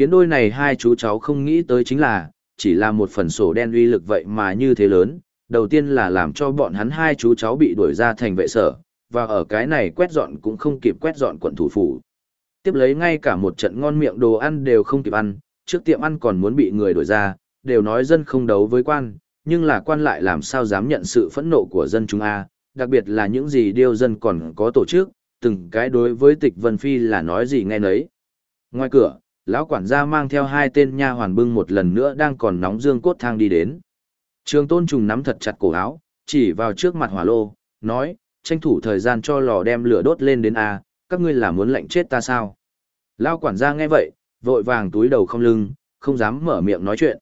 Khiến đôi này hai chú cháu không nghĩ tới chính là, chỉ là một phần sổ đen uy lực vậy mà như thế lớn, đầu tiên là làm cho bọn hắn hai chú cháu bị đuổi ra thành vệ sở, và ở cái này quét dọn cũng không kịp quét dọn quận thủ phủ. Tiếp lấy ngay cả một trận ngon miệng đồ ăn đều không kịp ăn, trước tiệm ăn còn muốn bị người đuổi ra, đều nói dân không đấu với quan, nhưng là quan lại làm sao dám nhận sự phẫn nộ của dân chúng A, đặc biệt là những gì điêu dân còn có tổ chức, từng cái đối với tịch Vân Phi là nói gì nghe nấy. Ngoài cửa, lão quản gia mang theo hai tên nha hoàn bưng một lần nữa đang còn nóng dương cốt thang đi đến. Trường tôn trùng nắm thật chặt cổ áo, chỉ vào trước mặt hỏa lô, nói, tranh thủ thời gian cho lò đem lửa đốt lên đến A, các ngươi là muốn lệnh chết ta sao? Lão quản gia nghe vậy, vội vàng túi đầu không lưng, không dám mở miệng nói chuyện.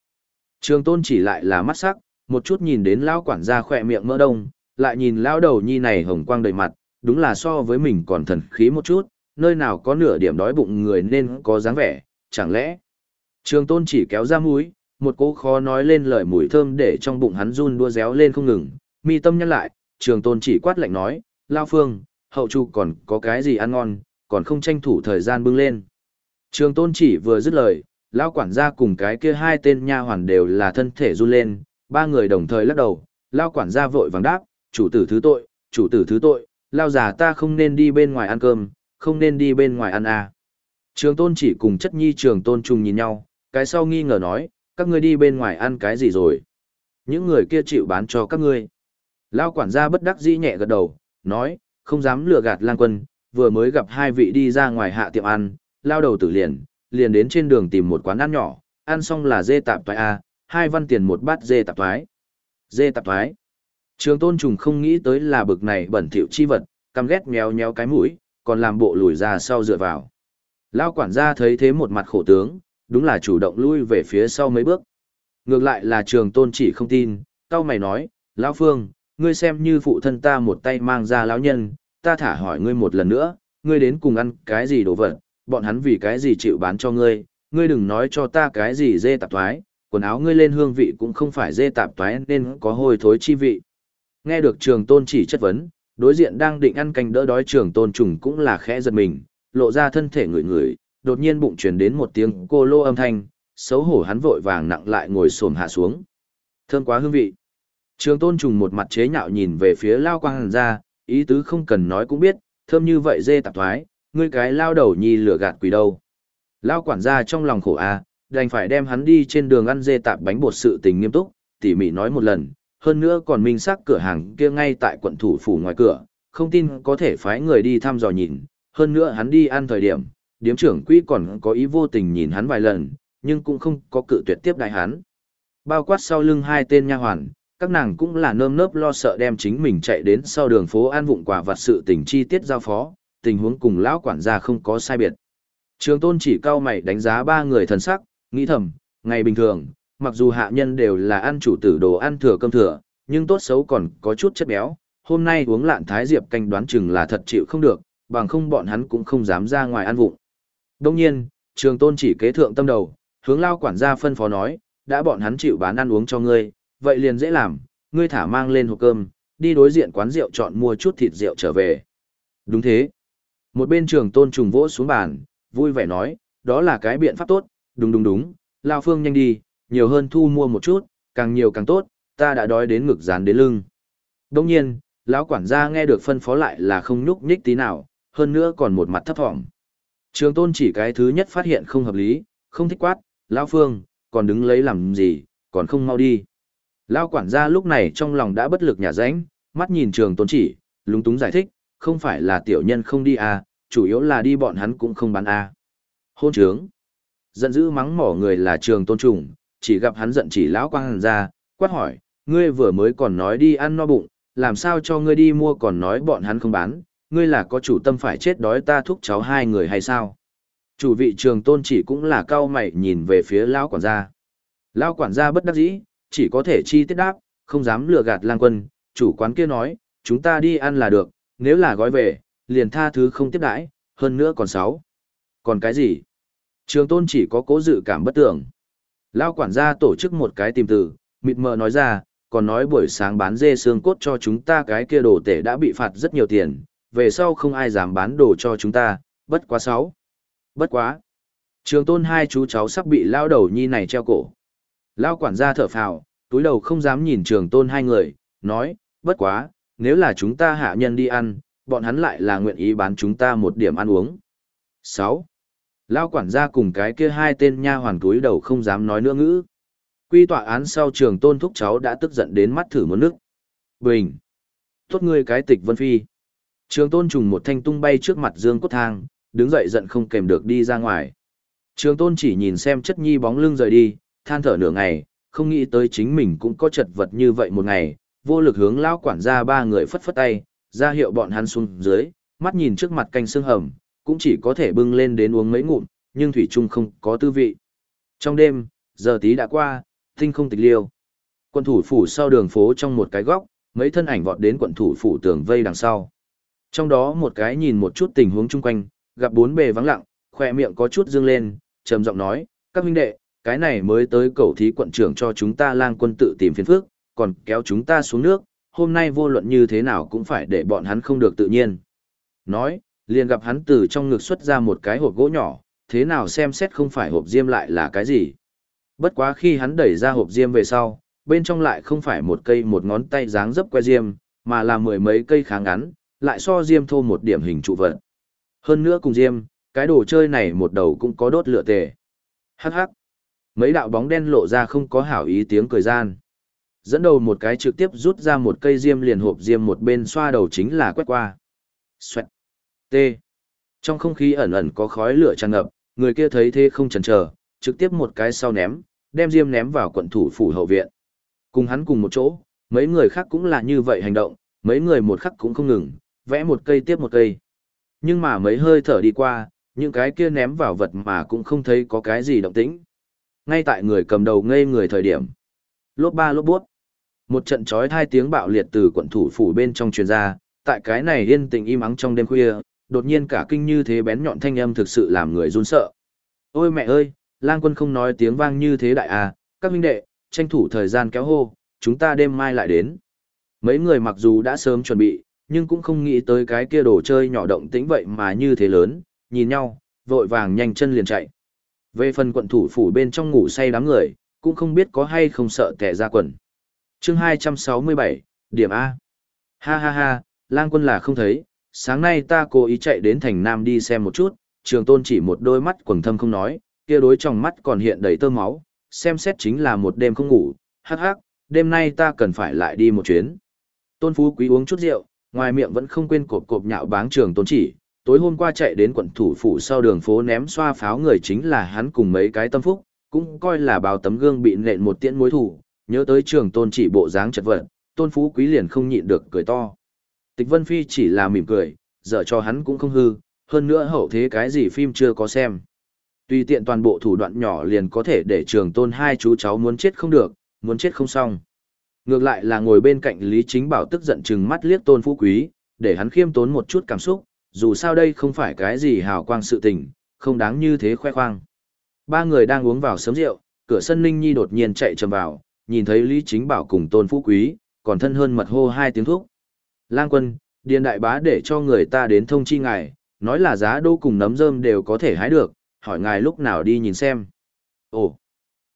Trường tôn chỉ lại là mắt sắc, một chút nhìn đến lão quản gia khỏe miệng mỡ đông, lại nhìn lão đầu nhi này hồng quang đầy mặt, đúng là so với mình còn thần khí một chút, nơi nào có nửa điểm đói bụng người nên có dáng vẻ, chẳng lẽ. Trường tôn chỉ kéo ra mũi, một cỗ khó nói lên lời mùi thơm để trong bụng hắn run đua réo lên không ngừng, mi tâm nhăn lại, trường tôn chỉ quát lạnh nói, lao phương, hậu chu còn có cái gì ăn ngon, còn không tranh thủ thời gian bưng lên. Trường tôn chỉ vừa dứt lời, lão quản gia cùng cái kia hai tên nha hoàn đều là thân thể run lên, ba người đồng thời lắc đầu, lao quản gia vội vàng đáp, chủ tử thứ tội, chủ tử thứ tội, lao già ta không nên đi bên ngoài ăn cơm, không nên đi bên ngoài ăn à. Trường tôn chỉ cùng chất nhi trường tôn trùng nhìn nhau, cái sau nghi ngờ nói, các ngươi đi bên ngoài ăn cái gì rồi? Những người kia chịu bán cho các ngươi. Lao quản gia bất đắc dĩ nhẹ gật đầu, nói, không dám lừa gạt lang quân, vừa mới gặp hai vị đi ra ngoài hạ tiệm ăn, lao đầu tử liền, liền đến trên đường tìm một quán ăn nhỏ, ăn xong là dê tạp thoái A, hai văn tiền một bát dê tạp thoái. Dê tạp thoái. Trường tôn trùng không nghĩ tới là bực này bẩn thỉu chi vật, căm ghét méo méo cái mũi, còn làm bộ lùi ra sau dựa vào. Lao quản gia thấy thế một mặt khổ tướng, đúng là chủ động lui về phía sau mấy bước. Ngược lại là trường tôn chỉ không tin, cao mày nói, Lão Phương, ngươi xem như phụ thân ta một tay mang ra lão nhân, ta thả hỏi ngươi một lần nữa, ngươi đến cùng ăn cái gì đồ vật, bọn hắn vì cái gì chịu bán cho ngươi, ngươi đừng nói cho ta cái gì dê tạp thoái, quần áo ngươi lên hương vị cũng không phải dê tạp thoái nên có hôi thối chi vị. Nghe được trường tôn chỉ chất vấn, đối diện đang định ăn canh đỡ đói trường tôn trùng cũng là khẽ giật mình, lộ ra thân thể người người, đột nhiên bụng truyền đến một tiếng cô lô âm thanh, xấu hổ hắn vội vàng nặng lại ngồi xổm hạ xuống. Thơm quá hương vị. Trường tôn trùng một mặt chế nhạo nhìn về phía lao quang hàn ra, ý tứ không cần nói cũng biết, thơm như vậy dê tạp thoái, ngươi cái lao đầu nhi lửa gạt quỷ đâu. Lao quản gia trong lòng khổ a, đành phải đem hắn đi trên đường ăn dê tạp bánh bột sự tình nghiêm túc, tỉ mỉ nói một lần, hơn nữa còn minh xác cửa hàng kia ngay tại quận thủ phủ ngoài cửa, không tin có thể phái người đi thăm dò nhìn, hơn nữa hắn đi ăn thời điểm, điếm trưởng quỹ còn có ý vô tình nhìn hắn vài lần, nhưng cũng không có cự tuyệt tiếp đại hắn. Bao quát sau lưng hai tên nha hoàn, các nàng cũng là nơm nớp lo sợ đem chính mình chạy đến sau đường phố an vụng quả vặt sự tình chi tiết giao phó, tình huống cùng lão quản gia không có sai biệt. Trường tôn chỉ cao mày đánh giá ba người thần sắc, nghĩ thầm, ngày bình thường, mặc dù hạ nhân đều là ăn chủ tử đồ ăn thừa cơm thừa, nhưng tốt xấu còn có chút chất béo, hôm nay uống lạn thái diệp canh đoán chừng là thật chịu không được, bằng không bọn hắn cũng không dám ra ngoài ăn vụng. Đông nhiên, trường tôn chỉ kế thượng tâm đầu, hướng lao quản gia phân phó nói, đã bọn hắn chịu bán ăn uống cho ngươi, vậy liền dễ làm, ngươi thả mang lên hộp cơm, đi đối diện quán rượu chọn mua chút thịt rượu trở về. Đúng thế. Một bên trường tôn trùng vỗ xuống bàn, vui vẻ nói, đó là cái biện pháp tốt, đúng đúng đúng, lao phương nhanh đi, nhiều hơn thu mua một chút, càng nhiều càng tốt, ta đã đói đến ngực dán đến lưng. Đông nhiên, lão quản gia nghe được phân phó lại là không nhúc nhích tí nào, hơn nữa còn một mặt thấp thỏm. Trường tôn chỉ cái thứ nhất phát hiện không hợp lý, không thích quát, lão phương, còn đứng lấy làm gì, còn không mau đi. Lão quản gia lúc này trong lòng đã bất lực nhà ránh, mắt nhìn trường tôn chỉ, lúng túng giải thích, không phải là tiểu nhân không đi à, chủ yếu là đi bọn hắn cũng không bán à. Hôn trướng. Giận dữ mắng mỏ người là trường tôn trùng, chỉ gặp hắn giận chỉ lão quang ra, quát hỏi, ngươi vừa mới còn nói đi ăn no bụng, làm sao cho ngươi đi mua còn nói bọn hắn không bán, ngươi là có chủ tâm phải chết đói ta thúc cháu hai người hay sao? Chủ vị trường tôn chỉ cũng là cao mày nhìn về phía lão quản gia. Lão quản gia bất đắc dĩ, chỉ có thể chi tiết đáp, không dám lừa gạt lang quân, chủ quán kia nói, chúng ta đi ăn là được, nếu là gói về, liền tha thứ không tiếp đãi, hơn nữa còn sáu. Còn cái gì? Trường tôn chỉ có cố dự cảm bất tưởng. Lão quản gia tổ chức một cái tìm từ, mịt mờ nói ra, còn nói buổi sáng bán dê xương cốt cho chúng ta cái kia đồ tể đã bị phạt rất nhiều tiền, về sau không ai dám bán đồ cho chúng ta, bất quá sáu. Bất quá. Trường tôn hai chú cháu sắp bị lao đầu nhi này treo cổ. Lao quản gia thở phào, túi đầu không dám nhìn trường tôn hai người, nói, bất quá, nếu là chúng ta hạ nhân đi ăn, bọn hắn lại là nguyện ý bán chúng ta một điểm ăn uống. 6. Lao quản gia cùng cái kia hai tên nha hoàn túi đầu không dám nói nữa ngữ. Quy tòa án sau trường tôn thúc cháu đã tức giận đến mắt thử muốn nước. Bình. Tốt ngươi cái tịch vân phi. Trường tôn trùng một thanh tung bay trước mặt dương cốt thang, đứng dậy giận không kèm được đi ra ngoài. Trường tôn chỉ nhìn xem chất nhi bóng lưng rời đi, than thở nửa ngày, không nghĩ tới chính mình cũng có chật vật như vậy một ngày, vô lực hướng lao quản gia ba người phất phất tay, ra hiệu bọn hắn xuống dưới, mắt nhìn trước mặt canh xương hầm, cũng chỉ có thể bưng lên đến uống mấy ngụm, nhưng thủy chung không có tư vị. Trong đêm, giờ tí đã qua, tinh không tịch liêu. Quân thủ phủ sau đường phố trong một cái góc, mấy thân ảnh vọt đến quận thủ phủ tường vây đằng sau. Trong đó một cái nhìn một chút tình huống chung quanh, gặp bốn bề vắng lặng, khoe miệng có chút dương lên, trầm giọng nói, các huynh đệ, cái này mới tới cầu thí quận trưởng cho chúng ta lang quân tự tìm phiền phước, còn kéo chúng ta xuống nước, hôm nay vô luận như thế nào cũng phải để bọn hắn không được tự nhiên. Nói, liền gặp hắn từ trong ngực xuất ra một cái hộp gỗ nhỏ, thế nào xem xét không phải hộp diêm lại là cái gì. Bất quá khi hắn đẩy ra hộp diêm về sau, bên trong lại không phải một cây một ngón tay dáng dấp que diêm, mà là mười mấy cây kháng ngắn, lại so diêm thô một điểm hình trụ vật. Hơn nữa cùng diêm, cái đồ chơi này một đầu cũng có đốt lửa tề. Hắc hắc. Mấy đạo bóng đen lộ ra không có hảo ý tiếng cười gian. Dẫn đầu một cái trực tiếp rút ra một cây diêm liền hộp diêm một bên xoa đầu chính là quét qua. Xoẹt. T. Trong không khí ẩn ẩn có khói lửa tràn ngập, người kia thấy thế không chần chờ, trực tiếp một cái sau ném, đem diêm ném vào quận thủ phủ hậu viện. Cùng hắn cùng một chỗ, mấy người khác cũng là như vậy hành động, mấy người một khắc cũng không ngừng, vẽ một cây tiếp một cây. Nhưng mà mấy hơi thở đi qua, những cái kia ném vào vật mà cũng không thấy có cái gì động tĩnh. Ngay tại người cầm đầu ngây người thời điểm. Lốp ba lốp bút. Một trận chói hai tiếng bạo liệt từ quận thủ phủ bên trong truyền ra, tại cái này yên tĩnh im ắng trong đêm khuya, đột nhiên cả kinh như thế bén nhọn thanh âm thực sự làm người run sợ. Ôi mẹ ơi, lang quân không nói tiếng vang như thế đại à, các huynh đệ, tranh thủ thời gian kéo hô, chúng ta đêm mai lại đến. Mấy người mặc dù đã sớm chuẩn bị, nhưng cũng không nghĩ tới cái kia đồ chơi nhỏ động tĩnh vậy mà như thế lớn, nhìn nhau, vội vàng nhanh chân liền chạy. Về phần quận thủ phủ bên trong ngủ say đám người, cũng không biết có hay không sợ kẻ ra quần. chương 267, điểm A. Ha ha ha, lang quân là không thấy, sáng nay ta cố ý chạy đến thành Nam đi xem một chút, trường tôn chỉ một đôi mắt quầng thâm không nói, kia đối trong mắt còn hiện đầy tơ máu, xem xét chính là một đêm không ngủ, hắc hắc, đêm nay ta cần phải lại đi một chuyến. Tôn Phú Quý uống chút rượu, ngoài miệng vẫn không quên cộp cộp nhạo báng trường tôn chỉ, tối hôm qua chạy đến quận thủ phủ sau đường phố ném xoa pháo người chính là hắn cùng mấy cái tâm phúc, cũng coi là bao tấm gương bị nện một tiễn mối thủ, nhớ tới trường tôn chỉ bộ dáng chật vật, tôn phú quý liền không nhịn được cười to. Tịch Vân Phi chỉ là mỉm cười, dở cho hắn cũng không hư, hơn nữa hậu thế cái gì phim chưa có xem. Tùy tiện toàn bộ thủ đoạn nhỏ liền có thể để trường tôn hai chú cháu muốn chết không được, muốn chết không xong. Ngược lại là ngồi bên cạnh Lý Chính Bảo tức giận chừng mắt liếc tôn phú quý, để hắn khiêm tốn một chút cảm xúc, dù sao đây không phải cái gì hào quang sự tình, không đáng như thế khoe khoang. Ba người đang uống vào sớm rượu, cửa sân Ninh Nhi đột nhiên chạy trầm vào, nhìn thấy Lý Chính Bảo cùng Tôn Phú Quý, còn thân hơn mật hô hai tiếng thuốc. Lang quân, điền đại bá để cho người ta đến thông chi ngài, nói là giá đô cùng nấm rơm đều có thể hái được, hỏi ngài lúc nào đi nhìn xem. Ồ,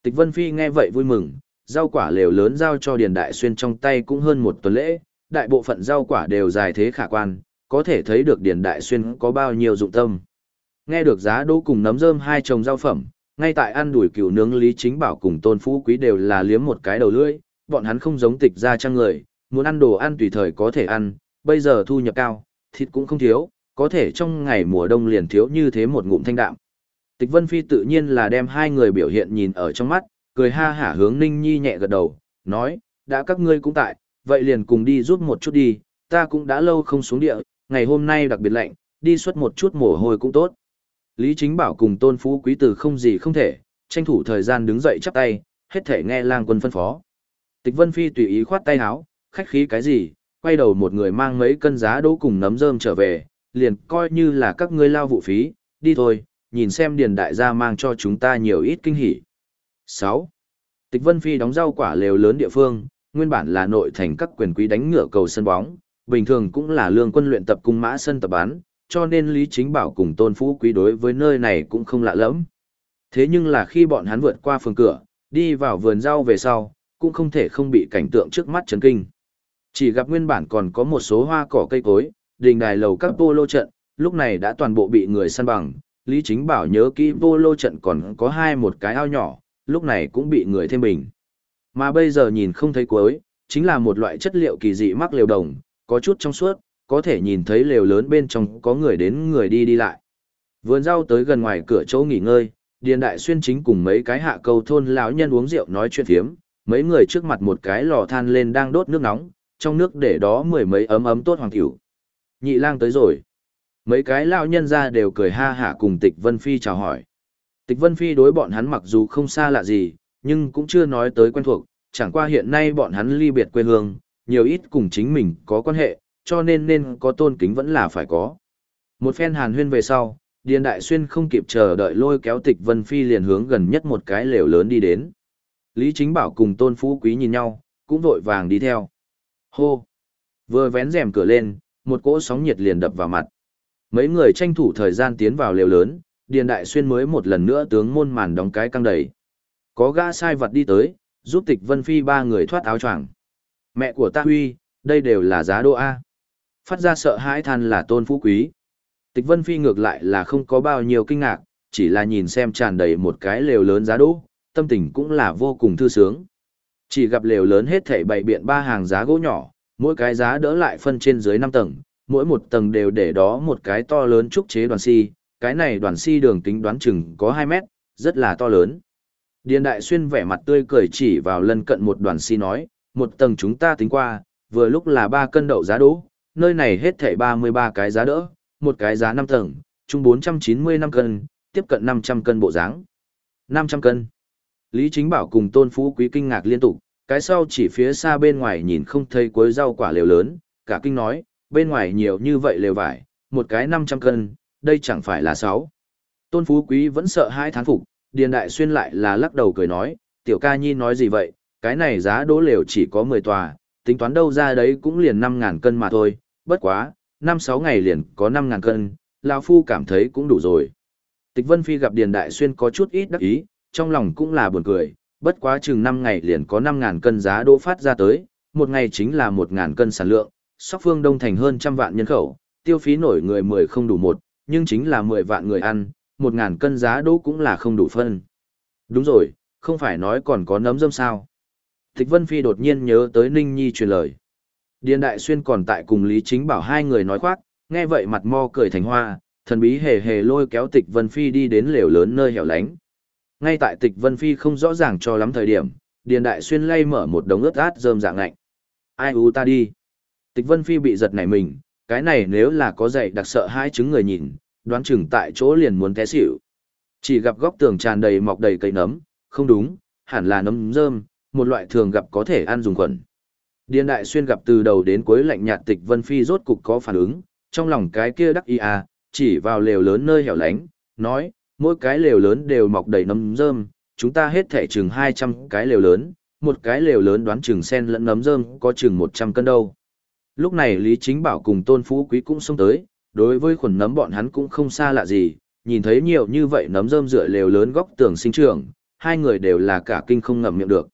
Tịch Vân Phi nghe vậy vui mừng, rau quả lều lớn giao cho Điền Đại Xuyên trong tay cũng hơn một tuần lễ, đại bộ phận rau quả đều dài thế khả quan, có thể thấy được Điền Đại Xuyên có bao nhiêu dụng tâm. Nghe được giá đỗ cùng nấm rơm hai chồng rau phẩm, ngay tại ăn đuổi cừu nướng Lý Chính Bảo cùng Tôn Phú Quý đều là liếm một cái đầu lưỡi, bọn hắn không giống tịch ra trang người, muốn ăn đồ ăn tùy thời có thể ăn, bây giờ thu nhập cao, thịt cũng không thiếu, có thể trong ngày mùa đông liền thiếu như thế một ngụm thanh đạm. Tịch Vân Phi tự nhiên là đem hai người biểu hiện nhìn ở trong mắt, cười ha hả hướng Ninh Nhi nhẹ gật đầu, nói, đã các ngươi cũng tại, vậy liền cùng đi giúp một chút đi, ta cũng đã lâu không xuống địa, ngày hôm nay đặc biệt lạnh, đi xuất một chút mồ hôi cũng tốt. Lý Chính Bảo cùng Tôn Phú Quý Tử không gì không thể, tranh thủ thời gian đứng dậy chắp tay, hết thể nghe lang quân phân phó. Tịch Vân Phi tùy ý khoát tay áo, khách khí cái gì, quay đầu một người mang mấy cân giá đỗ cùng nấm rơm trở về, liền coi như là các ngươi lao vụ phí, đi thôi, nhìn xem điền đại gia mang cho chúng ta nhiều ít kinh hỉ. 6. Tịch Vân Phi đóng rau quả lều lớn địa phương, nguyên bản là nội thành các quyền quý đánh ngựa cầu sân bóng, bình thường cũng là lương quân luyện tập cung mã sân tập bán, cho nên Lý Chính Bảo cùng Tôn Phú Quý đối với nơi này cũng không lạ lẫm. Thế nhưng là khi bọn hắn vượt qua phường cửa, đi vào vườn rau về sau, cũng không thể không bị cảnh tượng trước mắt chấn kinh. Chỉ gặp nguyên bản còn có một số hoa cỏ cây cối, đình đài lầu các vô lô trận, lúc này đã toàn bộ bị người săn bằng. Lý Chính Bảo nhớ kỹ vô lô trận còn có hai một cái ao nhỏ, lúc này cũng bị người thêm bình. Mà bây giờ nhìn không thấy cuối, chính là một loại chất liệu kỳ dị mắc lều đồng, có chút trong suốt, có thể nhìn thấy lều lớn bên trong có người đến người đi đi lại. Vườn rau tới gần ngoài cửa chỗ nghỉ ngơi, Điền Đại Xuyên chính cùng mấy cái hạ cầu thôn lão nhân uống rượu nói chuyện phiếm, mấy người trước mặt một cái lò than lên đang đốt nước nóng, trong nước để đó mười mấy ấm ấm tốt hoàng tiểu. Nhị lang tới rồi. Mấy cái lão nhân ra đều cười ha hả cùng Tịch Vân Phi chào hỏi. Tịch Vân Phi đối bọn hắn mặc dù không xa lạ gì, nhưng cũng chưa nói tới quen thuộc, chẳng qua hiện nay bọn hắn ly biệt quê hương, nhiều ít cùng chính mình có quan hệ, cho nên nên có tôn kính vẫn là phải có. Một phen hàn huyên về sau, Điền Đại Xuyên không kịp chờ đợi lôi kéo Tịch Vân Phi liền hướng gần nhất một cái lều lớn đi đến. Lý Chính Bảo cùng Tôn Phú Quý nhìn nhau, cũng vội vàng đi theo. Hô! Vừa vén rèm cửa lên, một cỗ sóng nhiệt liền đập vào mặt. Mấy người tranh thủ thời gian tiến vào lều lớn, Điền Đại Xuyên mới một lần nữa tướng môn màn đóng cái căng đầy. Có gã sai vật đi tới, giúp Tịch Vân Phi ba người thoát áo choàng. Mẹ của ta huy, đây đều là giá đô A. Phát ra sợ hãi than là Tôn Phú Quý. Tịch Vân Phi ngược lại là không có bao nhiêu kinh ngạc, chỉ là nhìn xem tràn đầy một cái lều lớn giá đỗ, tâm tình cũng là vô cùng thư sướng. Chỉ gặp lều lớn hết thảy bày biện ba hàng giá gỗ nhỏ, mỗi cái giá đỡ lại phân trên dưới 5 tầng, mỗi một tầng đều để đó một cái to lớn trúc chế đoàn si, cái này đoàn si đường tính đoán chừng có 2 mét, rất là to lớn. Điền Đại Xuyên vẻ mặt tươi cười chỉ vào lân cận một đoàn si nói, một tầng chúng ta tính qua, vừa lúc là 3 cân đậu giá đỗ, nơi này hết thảy 33 cái giá đỡ, một cái giá 5 tầng, chung 495 cân, tiếp cận 500 cân bộ dáng. 500 cân. Lý Chính Bảo cùng Tôn Phú Quý kinh ngạc liên tục, cái sau chỉ phía xa bên ngoài nhìn không thấy cuối rau quả lều lớn, cả kinh nói, bên ngoài nhiều như vậy lều vải, một cái 500 cân, đây chẳng phải là sáu. Tôn Phú Quý vẫn sợ hai thán phục, Điền Đại Xuyên lại là lắc đầu cười nói, tiểu ca nhi nói gì vậy, cái này giá đỗ lều chỉ có 10 tòa, tính toán đâu ra đấy cũng liền 5.000 cân mà thôi, bất quá, năm sáu ngày liền có 5.000 cân, lão phu cảm thấy cũng đủ rồi. Tịch Vân Phi gặp Điền Đại Xuyên có chút ít đắc ý, trong lòng cũng là buồn cười, bất quá chừng 5 ngày liền có 5.000 cân giá đỗ phát ra tới, một ngày chính là 1.000 cân sản lượng, sóc phương đông thành hơn trăm vạn nhân khẩu, tiêu phí nổi người mười không đủ một, nhưng chính là mười vạn người ăn, một ngàn cân giá đỗ cũng là không đủ phân. Đúng rồi, không phải nói còn có nấm dâm sao. Thích Vân Phi đột nhiên nhớ tới Ninh Nhi truyền lời. Điền Đại Xuyên còn tại cùng Lý Chính Bảo hai người nói khoác, nghe vậy mặt mo cười thành hoa, thần bí hề hề lôi kéo Tịch Vân Phi đi đến lều lớn nơi hẻo lánh. Ngay tại Tịch Vân Phi không rõ ràng cho lắm thời điểm, Điền Đại Xuyên lay mở một đống ướt át rơm dạng lạnh. Ai u ta đi. Tịch Vân Phi bị giật nảy mình, cái này nếu là có dạy đặc sợ hai chứng người nhìn, đoán chừng tại chỗ liền muốn té xỉu. Chỉ gặp góc tường tràn đầy mọc đầy cây nấm, không đúng, hẳn là nấm rơm, một loại thường gặp có thể ăn dùng quần. Điền Đại Xuyên gặp từ đầu đến cuối lạnh nhạt tịch Vân Phi rốt cục có phản ứng, trong lòng cái kia đắc ý à, chỉ vào lều lớn nơi hẻo lánh, nói, mỗi cái lều lớn đều mọc đầy nấm rơm, chúng ta hết thể chừng 200 cái lều lớn, một cái lều lớn đoán chừng sen lẫn nấm rơm có chừng 100 cân đâu. Lúc này Lý Chính Bảo cùng Tôn Phú Quý cũng xông tới, đối với khuẩn nấm bọn hắn cũng không xa lạ gì, nhìn thấy nhiều như vậy nấm rơm rửa lều lớn góc tường sinh trưởng, hai người đều là cả kinh không ngậm miệng được.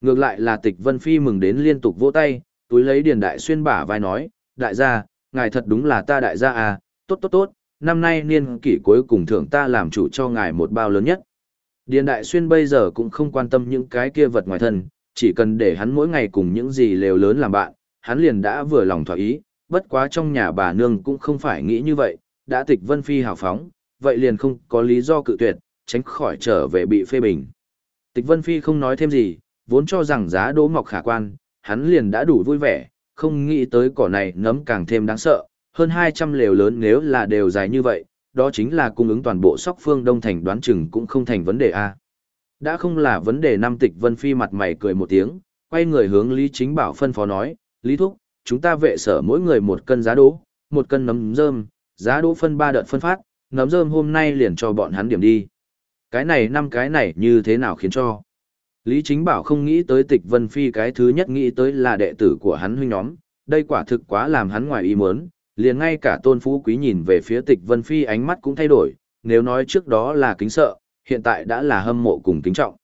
Ngược lại là tịch Vân Phi mừng đến liên tục vỗ tay, túi lấy Điền Đại Xuyên bả vai nói, đại gia, ngài thật đúng là ta đại gia à, tốt tốt tốt, năm nay niên kỷ cuối cùng thưởng ta làm chủ cho ngài một bao lớn nhất. Điền Đại Xuyên bây giờ cũng không quan tâm những cái kia vật ngoài thân, chỉ cần để hắn mỗi ngày cùng những gì lều lớn làm bạn, hắn liền đã vừa lòng thỏa ý, bất quá trong nhà bà nương cũng không phải nghĩ như vậy, đã tịch Vân Phi hào phóng, vậy liền không có lý do cự tuyệt, tránh khỏi trở về bị phê bình. Tịch Vân Phi không nói thêm gì, vốn cho rằng giá đỗ mọc khả quan, hắn liền đã đủ vui vẻ, không nghĩ tới cỏ này nấm càng thêm đáng sợ, hơn 200 lều lớn nếu là đều dài như vậy, đó chính là cung ứng toàn bộ sóc phương đông thành đoán chừng cũng không thành vấn đề a. Đã không là vấn đề năm tịch Vân Phi mặt mày cười một tiếng, quay người hướng Lý Chính Bảo phân phó nói, Lý Thúc, chúng ta vệ sở mỗi người một cân giá đỗ, một cân nấm rơm, giá đỗ phân ba đợt phân phát, nấm rơm hôm nay liền cho bọn hắn điểm đi. Cái này năm cái này như thế nào khiến cho. Lý Chính Bảo không nghĩ tới tịch Vân Phi cái thứ nhất nghĩ tới là đệ tử của hắn huynh nhóm, đây quả thực quá làm hắn ngoài ý muốn, liền ngay cả tôn phú quý nhìn về phía tịch Vân Phi ánh mắt cũng thay đổi, nếu nói trước đó là kính sợ, hiện tại đã là hâm mộ cùng kính trọng.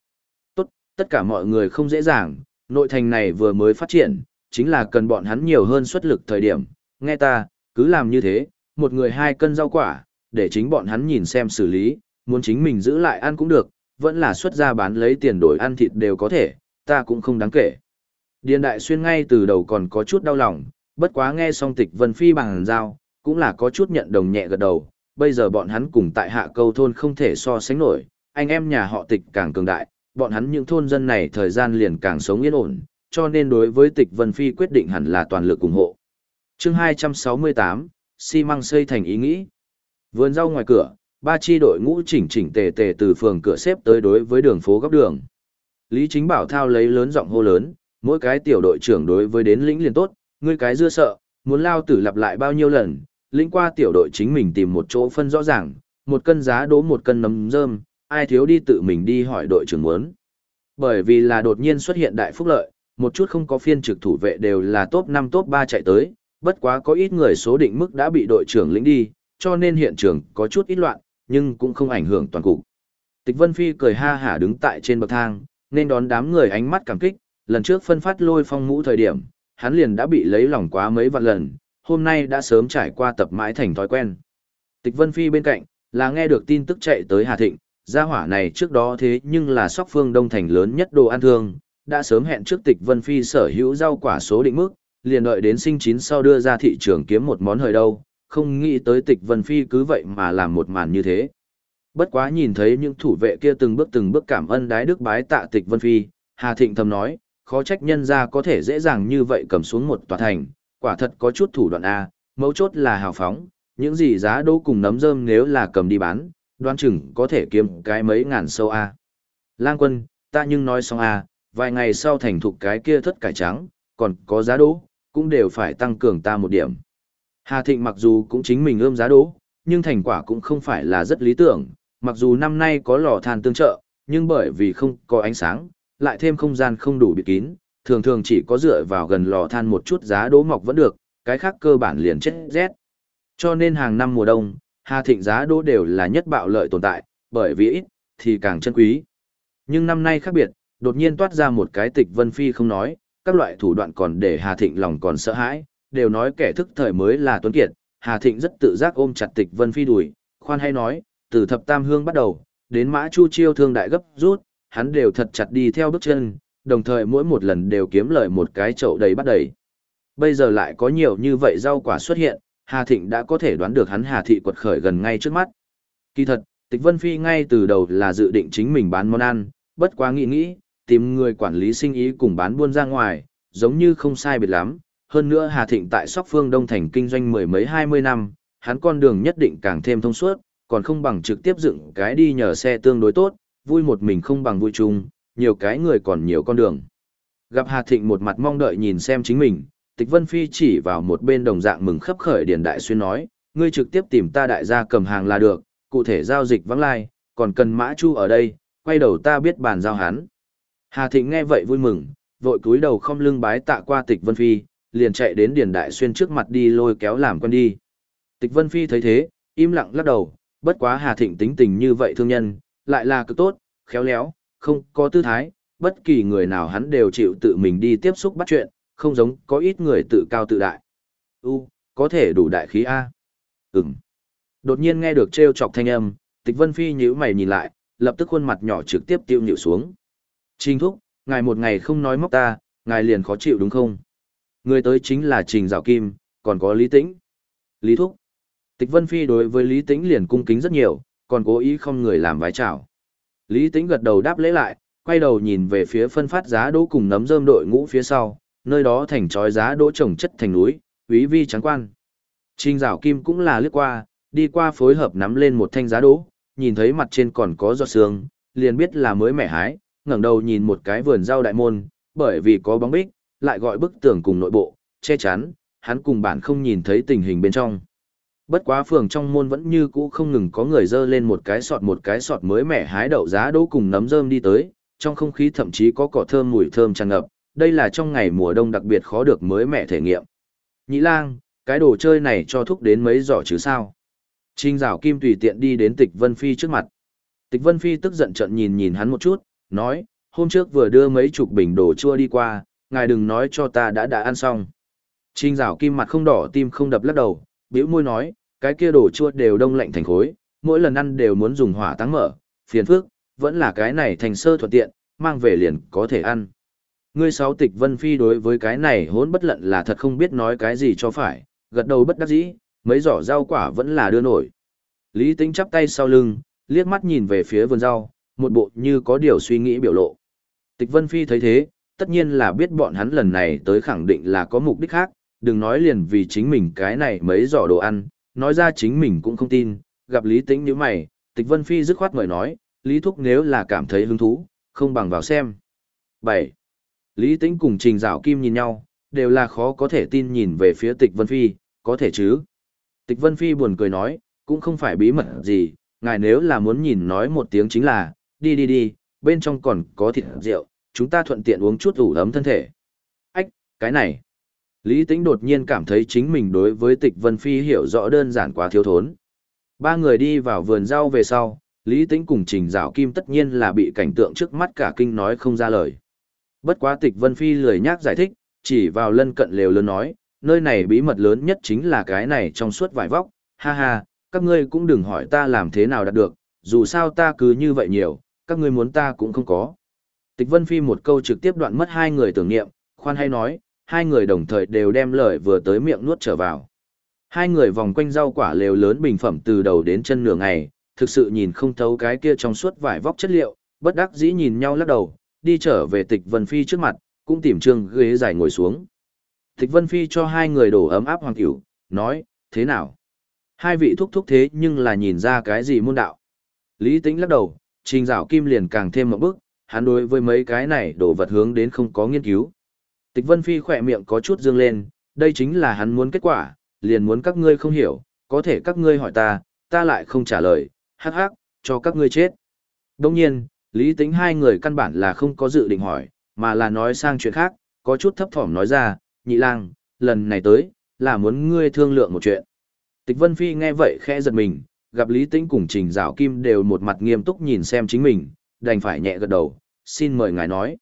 Tốt, tất cả mọi người không dễ dàng, nội thành này vừa mới phát triển, chính là cần bọn hắn nhiều hơn xuất lực thời điểm, nghe ta, cứ làm như thế, một người hai cân rau quả, để chính bọn hắn nhìn xem xử lý, muốn chính mình giữ lại ăn cũng được, vẫn là xuất ra bán lấy tiền đổi ăn thịt đều có thể, ta cũng không đáng kể. Điền đại xuyên ngay từ đầu còn có chút đau lòng, bất quá nghe xong tịch vân phi bằng giao, cũng là có chút nhận đồng nhẹ gật đầu, bây giờ bọn hắn cùng tại hạ câu thôn không thể so sánh nổi, anh em nhà họ tịch càng cường đại, bọn hắn những thôn dân này thời gian liền càng sống yên ổn, cho nên đối với tịch vân phi quyết định hẳn là toàn lực ủng hộ. chương 268, xi măng xây thành ý nghĩ. Vườn rau ngoài cửa, ba chi đội ngũ chỉnh chỉnh tề tề từ phường cửa xếp tới đối với đường phố góc đường. Lý Chính Bảo thao lấy lớn giọng hô lớn, mỗi cái tiểu đội trưởng đối với đến lĩnh liền tốt, ngươi cái dưa sợ, muốn lao tử lặp lại bao nhiêu lần, lĩnh qua tiểu đội chính mình tìm một chỗ phân rõ ràng, một cân giá đố một cân nấm rơm, ai thiếu đi tự mình đi hỏi đội trưởng muốn. Bởi vì là đột nhiên xuất hiện đại phúc lợi, một chút không có phiên trực thủ vệ đều là top 5 top 3 chạy tới, bất quá có ít người số định mức đã bị đội trưởng lĩnh đi, cho nên hiện trường có chút ít loạn, nhưng cũng không ảnh hưởng toàn cục. Tịch Vân Phi cười ha hả đứng tại trên bậc thang, nên đón đám người ánh mắt cảm kích, lần trước phân phát lôi phong mũ thời điểm, hắn liền đã bị lấy lòng quá mấy vạn lần, hôm nay đã sớm trải qua tập mãi thành thói quen. Tịch Vân Phi bên cạnh, là nghe được tin tức chạy tới Hà Thịnh, gia hỏa này trước đó thế nhưng là sóc phương đông thành lớn nhất đồ ăn thương, đã sớm hẹn trước Tịch Vân Phi sở hữu rau quả số định mức, liền đợi đến sinh chín sau đưa ra thị trường kiếm một món hời đâu, không nghĩ tới Tịch Vân Phi cứ vậy mà làm một màn như thế. Bất quá nhìn thấy những thủ vệ kia từng bước từng bước cảm ơn đái đức bái tạ Tịch Vân Phi, Hà Thịnh thầm nói, khó trách nhân ra có thể dễ dàng như vậy cầm xuống một tòa thành, quả thật có chút thủ đoạn A, mấu chốt là hào phóng, những gì giá đỗ cùng nấm rơm nếu là cầm đi bán, đoan chừng có thể kiếm cái mấy ngàn sâu A. Lang quân, ta nhưng nói xong A, vài ngày sau thành thục cái kia thất cải trắng, còn có giá đỗ, cũng đều phải tăng cường ta một điểm. Hà Thịnh mặc dù cũng chính mình ươm giá đỗ, nhưng thành quả cũng không phải là rất lý tưởng, mặc dù năm nay có lò than tương trợ, nhưng bởi vì không có ánh sáng, lại thêm không gian không đủ bị kín, thường thường chỉ có dựa vào gần lò than một chút giá đỗ mọc vẫn được, cái khác cơ bản liền chết rét. Cho nên hàng năm mùa đông, Hà Thịnh giá đỗ đều là nhất bạo lợi tồn tại, bởi vì ít, thì càng chân quý. Nhưng năm nay khác biệt, đột nhiên toát ra một cái tịch vân phi không nói, các loại thủ đoạn còn để Hà Thịnh lòng còn sợ hãi, đều nói kẻ thức thời mới là tuấn kiệt, Hà Thịnh rất tự giác ôm chặt tịch vân phi đùi, khoan hay nói, từ thập tam hương bắt đầu, đến mã chu chiêu thương đại gấp rút, hắn đều thật chặt đi theo bước chân, đồng thời mỗi một lần đều kiếm lời một cái chậu đầy bắt đầy. Bây giờ lại có nhiều như vậy rau quả xuất hiện, Hà Thịnh đã có thể đoán được hắn Hà Thị quật khởi gần ngay trước mắt. Kỳ thật, Tịch Vân Phi ngay từ đầu là dự định chính mình bán món ăn, bất quá nghĩ nghĩ, tìm người quản lý sinh ý cùng bán buôn ra ngoài, giống như không sai biệt lắm. Hơn nữa Hà Thịnh tại Sóc Phương Đông Thành kinh doanh mười mấy hai mươi năm, hắn con đường nhất định càng thêm thông suốt, còn không bằng trực tiếp dựng cái đi nhờ xe tương đối tốt, vui một mình không bằng vui chung, nhiều cái người còn nhiều con đường. Gặp Hà Thịnh một mặt mong đợi nhìn xem chính mình, Tịch Vân Phi chỉ vào một bên đồng dạng mừng khấp khởi Điền Đại Xuyên nói, ngươi trực tiếp tìm ta đại gia cầm hàng là được, cụ thể giao dịch vắng lai, còn cần mã chu ở đây, quay đầu ta biết bàn giao hắn. Hà Thịnh nghe vậy vui mừng, vội cúi đầu không lưng bái tạ qua Tịch Vân Phi, liền chạy đến Điền Đại Xuyên trước mặt đi lôi kéo làm quen đi. Tịch Vân Phi thấy thế, im lặng lắc đầu, bất quá Hà Thịnh tính tình như vậy thương nhân, lại là cực tốt, khéo léo, không có tư thái, bất kỳ người nào hắn đều chịu tự mình đi tiếp xúc bắt chuyện, không giống có ít người tự cao tự đại. U, có thể đủ đại khí A. Ừm. Đột nhiên nghe được trêu chọc thanh âm, tịch vân phi nhíu mày nhìn lại, lập tức khuôn mặt nhỏ trực tiếp tiêu nhịu xuống. Trình thúc, ngài một ngày không nói móc ta, ngài liền khó chịu đúng không? Người tới chính là Trình Dạo Kim, còn có Lý Tĩnh. Lý Thúc. Tịch Vân Phi đối với Lý Tĩnh liền cung kính rất nhiều, còn cố ý không người làm vái chào. Lý Tĩnh gật đầu đáp lễ lại, quay đầu nhìn về phía phân phát giá đỗ cùng nấm rơm đội ngũ phía sau, nơi đó thành trói giá đỗ trồng chất thành núi, quý vi trắng quan. Trình Giảo kim cũng là lướt qua, đi qua phối hợp nắm lên một thanh giá đỗ, nhìn thấy mặt trên còn có giọt sương, liền biết là mới mẻ hái, ngẩng đầu nhìn một cái vườn rau đại môn, bởi vì có bóng bích, lại gọi bức tường cùng nội bộ, che chắn, hắn cùng bạn không nhìn thấy tình hình bên trong. Bất quá phường trong môn vẫn như cũ không ngừng có người dơ lên một cái sọt một cái sọt mới mẻ hái đậu giá đỗ cùng nấm rơm đi tới, trong không khí thậm chí có cỏ thơm mùi thơm tràn ngập, đây là trong ngày mùa đông đặc biệt khó được mới mẻ thể nghiệm. Nhĩ lang, cái đồ chơi này cho thúc đến mấy giỏ chứ sao? Trinh rào kim tùy tiện đi đến tịch Vân Phi trước mặt. Tịch Vân Phi tức giận trận nhìn nhìn hắn một chút, nói, hôm trước vừa đưa mấy chục bình đồ chua đi qua, ngài đừng nói cho ta đã đã ăn xong. trinh rào kim mặt không đỏ tim không đập lắc đầu, bĩu môi nói, cái kia đồ chua đều đông lạnh thành khối, mỗi lần ăn đều muốn dùng hỏa táng mở, phiền phức, vẫn là cái này thành sơ thuận tiện, mang về liền có thể ăn. Ngươi sáu tịch Vân Phi đối với cái này hốn bất lận là thật không biết nói cái gì cho phải, gật đầu bất đắc dĩ, mấy giỏ rau quả vẫn là đưa nổi. Lý tính chắp tay sau lưng, liếc mắt nhìn về phía vườn rau, một bộ như có điều suy nghĩ biểu lộ. Tịch Vân Phi thấy thế, tất nhiên là biết bọn hắn lần này tới khẳng định là có mục đích khác, đừng nói liền vì chính mình cái này mấy giỏ đồ ăn, nói ra chính mình cũng không tin, gặp Lý Tĩnh như mày, Tịch Vân Phi dứt khoát mời nói, Lý Thúc nếu là cảm thấy hứng thú, không bằng vào xem. 7. Lý Tĩnh cùng Trình Dạo Kim nhìn nhau, đều là khó có thể tin nhìn về phía Tịch Vân Phi, có thể chứ. Tịch Vân Phi buồn cười nói, cũng không phải bí mật gì, ngài nếu là muốn nhìn nói một tiếng chính là, đi đi đi, bên trong còn có thịt rượu, chúng ta thuận tiện uống chút ủ ấm thân thể. Ách, cái này. Lý Tĩnh đột nhiên cảm thấy chính mình đối với Tịch Vân Phi hiểu rõ đơn giản quá thiếu thốn. Ba người đi vào vườn rau về sau, Lý Tĩnh cùng Trình Dạo Kim tất nhiên là bị cảnh tượng trước mắt cả kinh nói không ra lời. Bất quá Tịch Vân Phi lười nhác giải thích, chỉ vào lân cận lều lớn nói, nơi này bí mật lớn nhất chính là cái này trong suốt vải vóc, ha ha, các ngươi cũng đừng hỏi ta làm thế nào đạt được, dù sao ta cứ như vậy nhiều, các ngươi muốn ta cũng không có. Tịch Vân Phi một câu trực tiếp đoạn mất hai người tưởng niệm, khoan hay nói, hai người đồng thời đều đem lời vừa tới miệng nuốt trở vào. Hai người vòng quanh rau quả lều lớn bình phẩm từ đầu đến chân nửa ngày, thực sự nhìn không thấu cái kia trong suốt vải vóc chất liệu, bất đắc dĩ nhìn nhau lắc đầu, đi trở về Tịch Vân Phi trước mặt, cũng tìm trương ghế dài ngồi xuống. Tịch Vân Phi cho hai người đổ ấm áp hoàng tiểu, nói, thế nào? Hai vị thúc thúc thế nhưng là nhìn ra cái gì môn đạo. Lý Tĩnh lắc đầu, trình dạo kim liền càng thêm một bước, hắn đối với mấy cái này đổ vật hướng đến không có nghiên cứu. Tịch Vân Phi khỏe miệng có chút dương lên, đây chính là hắn muốn kết quả, liền muốn các ngươi không hiểu, có thể các ngươi hỏi ta, ta lại không trả lời, hắc hắc, cho các ngươi chết. Đồng nhiên, Lý tính hai người căn bản là không có dự định hỏi, mà là nói sang chuyện khác, có chút thấp thỏm nói ra, nhị lang, lần này tới, là muốn ngươi thương lượng một chuyện. Tịch Vân Phi nghe vậy khẽ giật mình, gặp Lý Tĩnh cùng Trình Dạo Kim đều một mặt nghiêm túc nhìn xem chính mình, đành phải nhẹ gật đầu, xin mời ngài nói.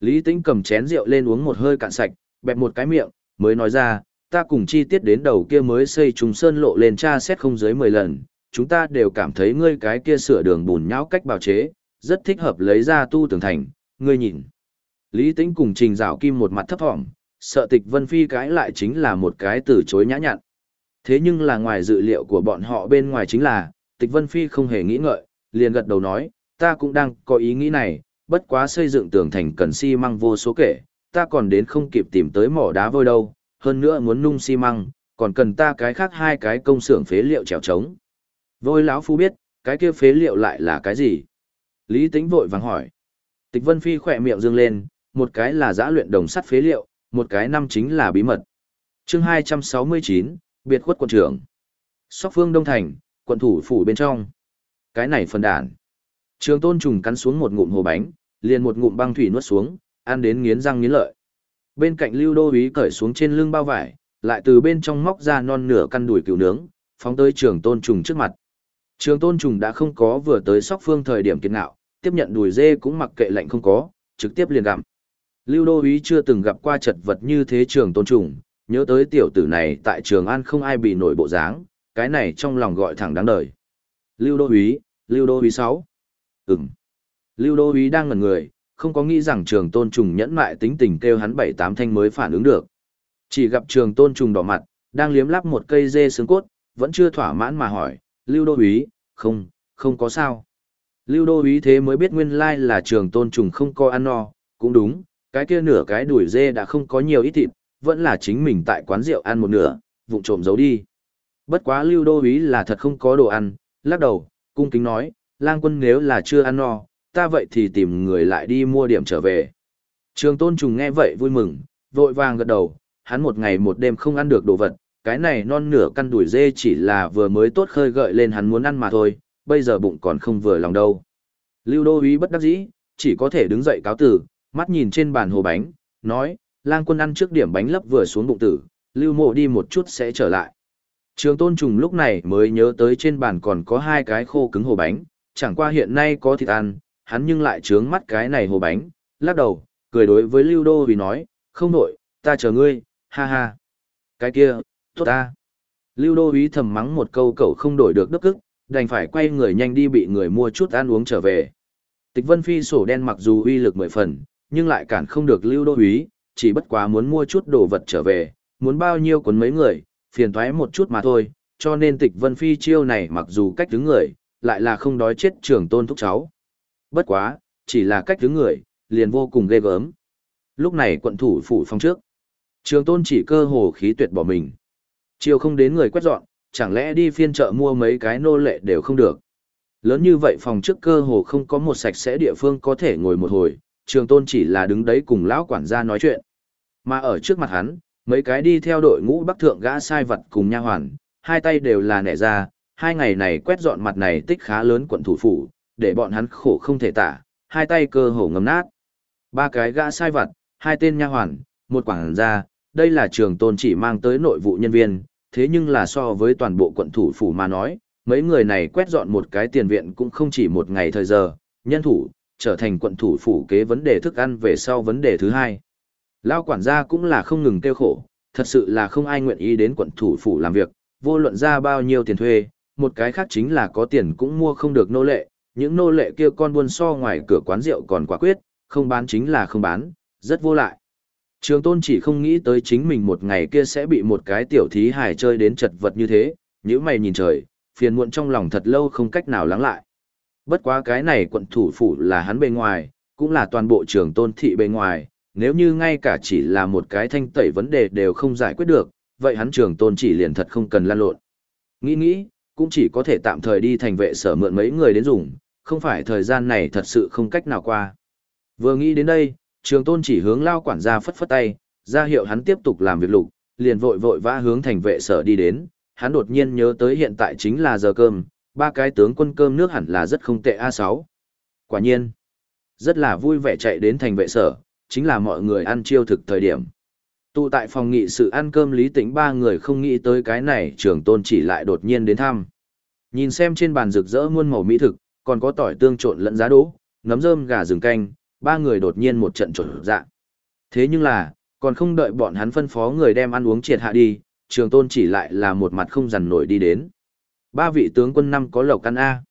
Lý Tĩnh cầm chén rượu lên uống một hơi cạn sạch, bẹp một cái miệng, mới nói ra, ta cùng chi tiết đến đầu kia mới xây trùng sơn lộ lên tra xét không dưới 10 lần, chúng ta đều cảm thấy ngươi cái kia sửa đường bùn nhão cách bào chế, rất thích hợp lấy ra tu tường thành, ngươi nhìn. Lý Tĩnh cùng Trình Dạo Kim một mặt thấp thỏm, sợ tịch Vân Phi cái lại chính là một cái từ chối nhã nhặn. Thế nhưng là ngoài dự liệu của bọn họ bên ngoài chính là, tịch Vân Phi không hề nghĩ ngợi, liền gật đầu nói, ta cũng đang có ý nghĩ này, bất quá xây dựng tường thành cần xi măng vô số kể, ta còn đến không kịp tìm tới mỏ đá vôi đâu, hơn nữa muốn nung xi măng, còn cần ta cái khác hai cái công xưởng phế liệu trèo trống. Vôi lão phu biết, cái kia phế liệu lại là cái gì? Lý Tĩnh vội vàng hỏi. Tịch Vân Phi khỏe miệng dương lên, một cái là giã luyện đồng sắt phế liệu, một cái năm chính là bí mật. chương 269, biệt khuất quận trưởng. Sóc phương Đông Thành, quận thủ phủ bên trong. Cái này phần đản. Trường tôn trùng cắn xuống một ngụm hồ bánh, liền một ngụm băng thủy nuốt xuống, ăn đến nghiến răng nghiến lợi. Bên cạnh lưu đô úy cởi xuống trên lưng bao vải, lại từ bên trong móc ra non nửa căn đùi cừu nướng, phóng tới trường tôn trùng trước mặt. Trường tôn trùng đã không có vừa tới sóc phương thời điểm kiệt ngạo, tiếp nhận đùi dê cũng mặc kệ lạnh không có, trực tiếp liền gặm. Lưu Đô Úy chưa từng gặp qua chật vật như thế trường tôn trùng, nhớ tới tiểu tử này tại trường An không ai bị nổi bộ dáng, cái này trong lòng gọi thẳng đáng đời. Lưu Đô Úy, Lưu Đô Úy 6. Ừm. Lưu Đô Úy đang ngẩn người, không có nghĩ rằng trường tôn trùng nhẫn mại tính tình kêu hắn bảy tám thanh mới phản ứng được. Chỉ gặp trường tôn trùng đỏ mặt, đang liếm lắp một cây dê xương cốt, vẫn chưa thỏa mãn mà hỏi, Lưu Đô Úy, không, không có sao. Lưu Đô Úy thế mới biết nguyên lai là trường tôn trùng không có ăn no, cũng đúng, cái kia nửa cái đuổi dê đã không có nhiều ít thịt, vẫn là chính mình tại quán rượu ăn một nửa, vụng trộm giấu đi. Bất quá lưu đô ý là thật không có đồ ăn, lắc đầu, cung kính nói, lang quân nếu là chưa ăn no, ta vậy thì tìm người lại đi mua điểm trở về. Trường tôn trùng nghe vậy vui mừng, vội vàng gật đầu, hắn một ngày một đêm không ăn được đồ vật, cái này non nửa căn đuổi dê chỉ là vừa mới tốt khơi gợi lên hắn muốn ăn mà thôi, bây giờ bụng còn không vừa lòng đâu. Lưu đô ý bất đắc dĩ, chỉ có thể đứng dậy cáo tử, mắt nhìn trên bàn hồ bánh, nói, lang quân ăn trước điểm bánh lấp vừa xuống bụng tử, lưu mộ đi một chút sẽ trở lại. Trường tôn trùng lúc này mới nhớ tới trên bàn còn có hai cái khô cứng hồ bánh, chẳng qua hiện nay có thịt ăn, hắn nhưng lại trướng mắt cái này hồ bánh, lắc đầu, cười đối với Lưu Đô vì nói, không nổi, ta chờ ngươi, ha ha. Cái kia, tốt ta. Lưu Đô ý thầm mắng một câu cậu không đổi được đức ức, đành phải quay người nhanh đi bị người mua chút ăn uống trở về. Tịch Vân Phi sổ đen mặc dù uy lực mười phần, nhưng lại cản không được Lưu Đô ý, chỉ bất quá muốn mua chút đồ vật trở về, muốn bao nhiêu cuốn mấy người, phiền thoái một chút mà thôi, cho nên Tịch Vân Phi chiêu này mặc dù cách đứng người, lại là không đói chết trưởng tôn thúc cháu. Bất quá, chỉ là cách đứng người, liền vô cùng ghê gớm. Lúc này quận thủ phủ phong trước. Trường tôn chỉ cơ hồ khí tuyệt bỏ mình. Chiều không đến người quét dọn, chẳng lẽ đi phiên chợ mua mấy cái nô lệ đều không được. Lớn như vậy phòng trước cơ hồ không có một sạch sẽ địa phương có thể ngồi một hồi, trường tôn chỉ là đứng đấy cùng lão quản gia nói chuyện. Mà ở trước mặt hắn, mấy cái đi theo đội ngũ bắc thượng gã sai vật cùng nha hoàn, hai tay đều là nẻ ra, hai ngày này quét dọn mặt này tích khá lớn quận thủ phủ, để bọn hắn khổ không thể tả, hai tay cơ hồ ngấm nát. Ba cái gã sai vật, hai tên nha hoàn, một quản gia, đây là trường tôn chỉ mang tới nội vụ nhân viên, thế nhưng là so với toàn bộ quận thủ phủ mà nói, mấy người này quét dọn một cái tiền viện cũng không chỉ một ngày thời giờ, nhân thủ, trở thành quận thủ phủ kế vấn đề thức ăn về sau vấn đề thứ hai. Lao quản gia cũng là không ngừng kêu khổ, thật sự là không ai nguyện ý đến quận thủ phủ làm việc, vô luận ra bao nhiêu tiền thuê, một cái khác chính là có tiền cũng mua không được nô lệ, những nô lệ kia con buôn so ngoài cửa quán rượu còn quả quyết, không bán chính là không bán, rất vô lại. Trường tôn chỉ không nghĩ tới chính mình một ngày kia sẽ bị một cái tiểu thí hài chơi đến chật vật như thế, nếu mày nhìn trời, phiền muộn trong lòng thật lâu không cách nào lắng lại. Bất quá cái này quận thủ phủ là hắn bề ngoài, cũng là toàn bộ trường tôn thị bề ngoài, nếu như ngay cả chỉ là một cái thanh tẩy vấn đề đều không giải quyết được, vậy hắn trường tôn chỉ liền thật không cần lan lộn. Nghĩ nghĩ, cũng chỉ có thể tạm thời đi thành vệ sở mượn mấy người đến dùng, không phải thời gian này thật sự không cách nào qua. Vừa nghĩ đến đây, trường tôn chỉ hướng lao quản gia phất phất tay, ra hiệu hắn tiếp tục làm việc lục, liền vội vội vã hướng thành vệ sở đi đến, hắn đột nhiên nhớ tới hiện tại chính là giờ cơm, ba cái tướng quân cơm nước hẳn là rất không tệ a sáu Quả nhiên, rất là vui vẻ chạy đến thành vệ sở, chính là mọi người ăn chiêu thực thời điểm. Tụ tại phòng nghị sự ăn cơm lý tĩnh ba người không nghĩ tới cái này trường tôn chỉ lại đột nhiên đến thăm. Nhìn xem trên bàn rực rỡ muôn màu mỹ thực, còn có tỏi tương trộn lẫn giá đỗ, nấm rơm gà rừng canh, ba người đột nhiên một trận trộn dạ. Thế nhưng là, còn không đợi bọn hắn phân phó người đem ăn uống triệt hạ đi, trường tôn chỉ lại là một mặt không dằn nổi đi đến. Ba vị tướng quân năm có lộc ăn A.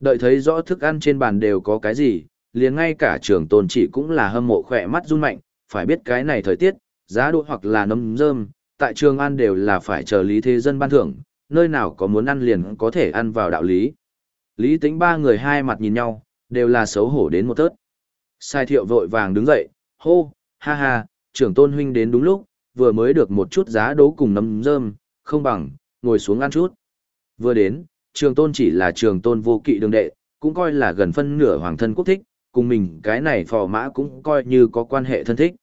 Đợi thấy rõ thức ăn trên bàn đều có cái gì, liền ngay cả trường tôn chỉ cũng là hâm mộ khỏe mắt run mạnh, phải biết cái này thời tiết, giá đỗ hoặc là nấm rơm, tại trường ăn đều là phải chờ lý thế dân ban thưởng, nơi nào có muốn ăn liền có thể ăn vào đạo lý. Lý tính ba người hai mặt nhìn nhau, đều là xấu hổ đến một tớt. Sai thiệu vội vàng đứng dậy, hô, ha ha, trưởng tôn huynh đến đúng lúc, vừa mới được một chút giá đỗ cùng nấm rơm, không bằng, ngồi xuống ăn chút. Vừa đến, trường tôn chỉ là trường tôn vô kỵ đường đệ, cũng coi là gần phân nửa hoàng thân quốc thích, cùng mình cái này phò mã cũng coi như có quan hệ thân thích.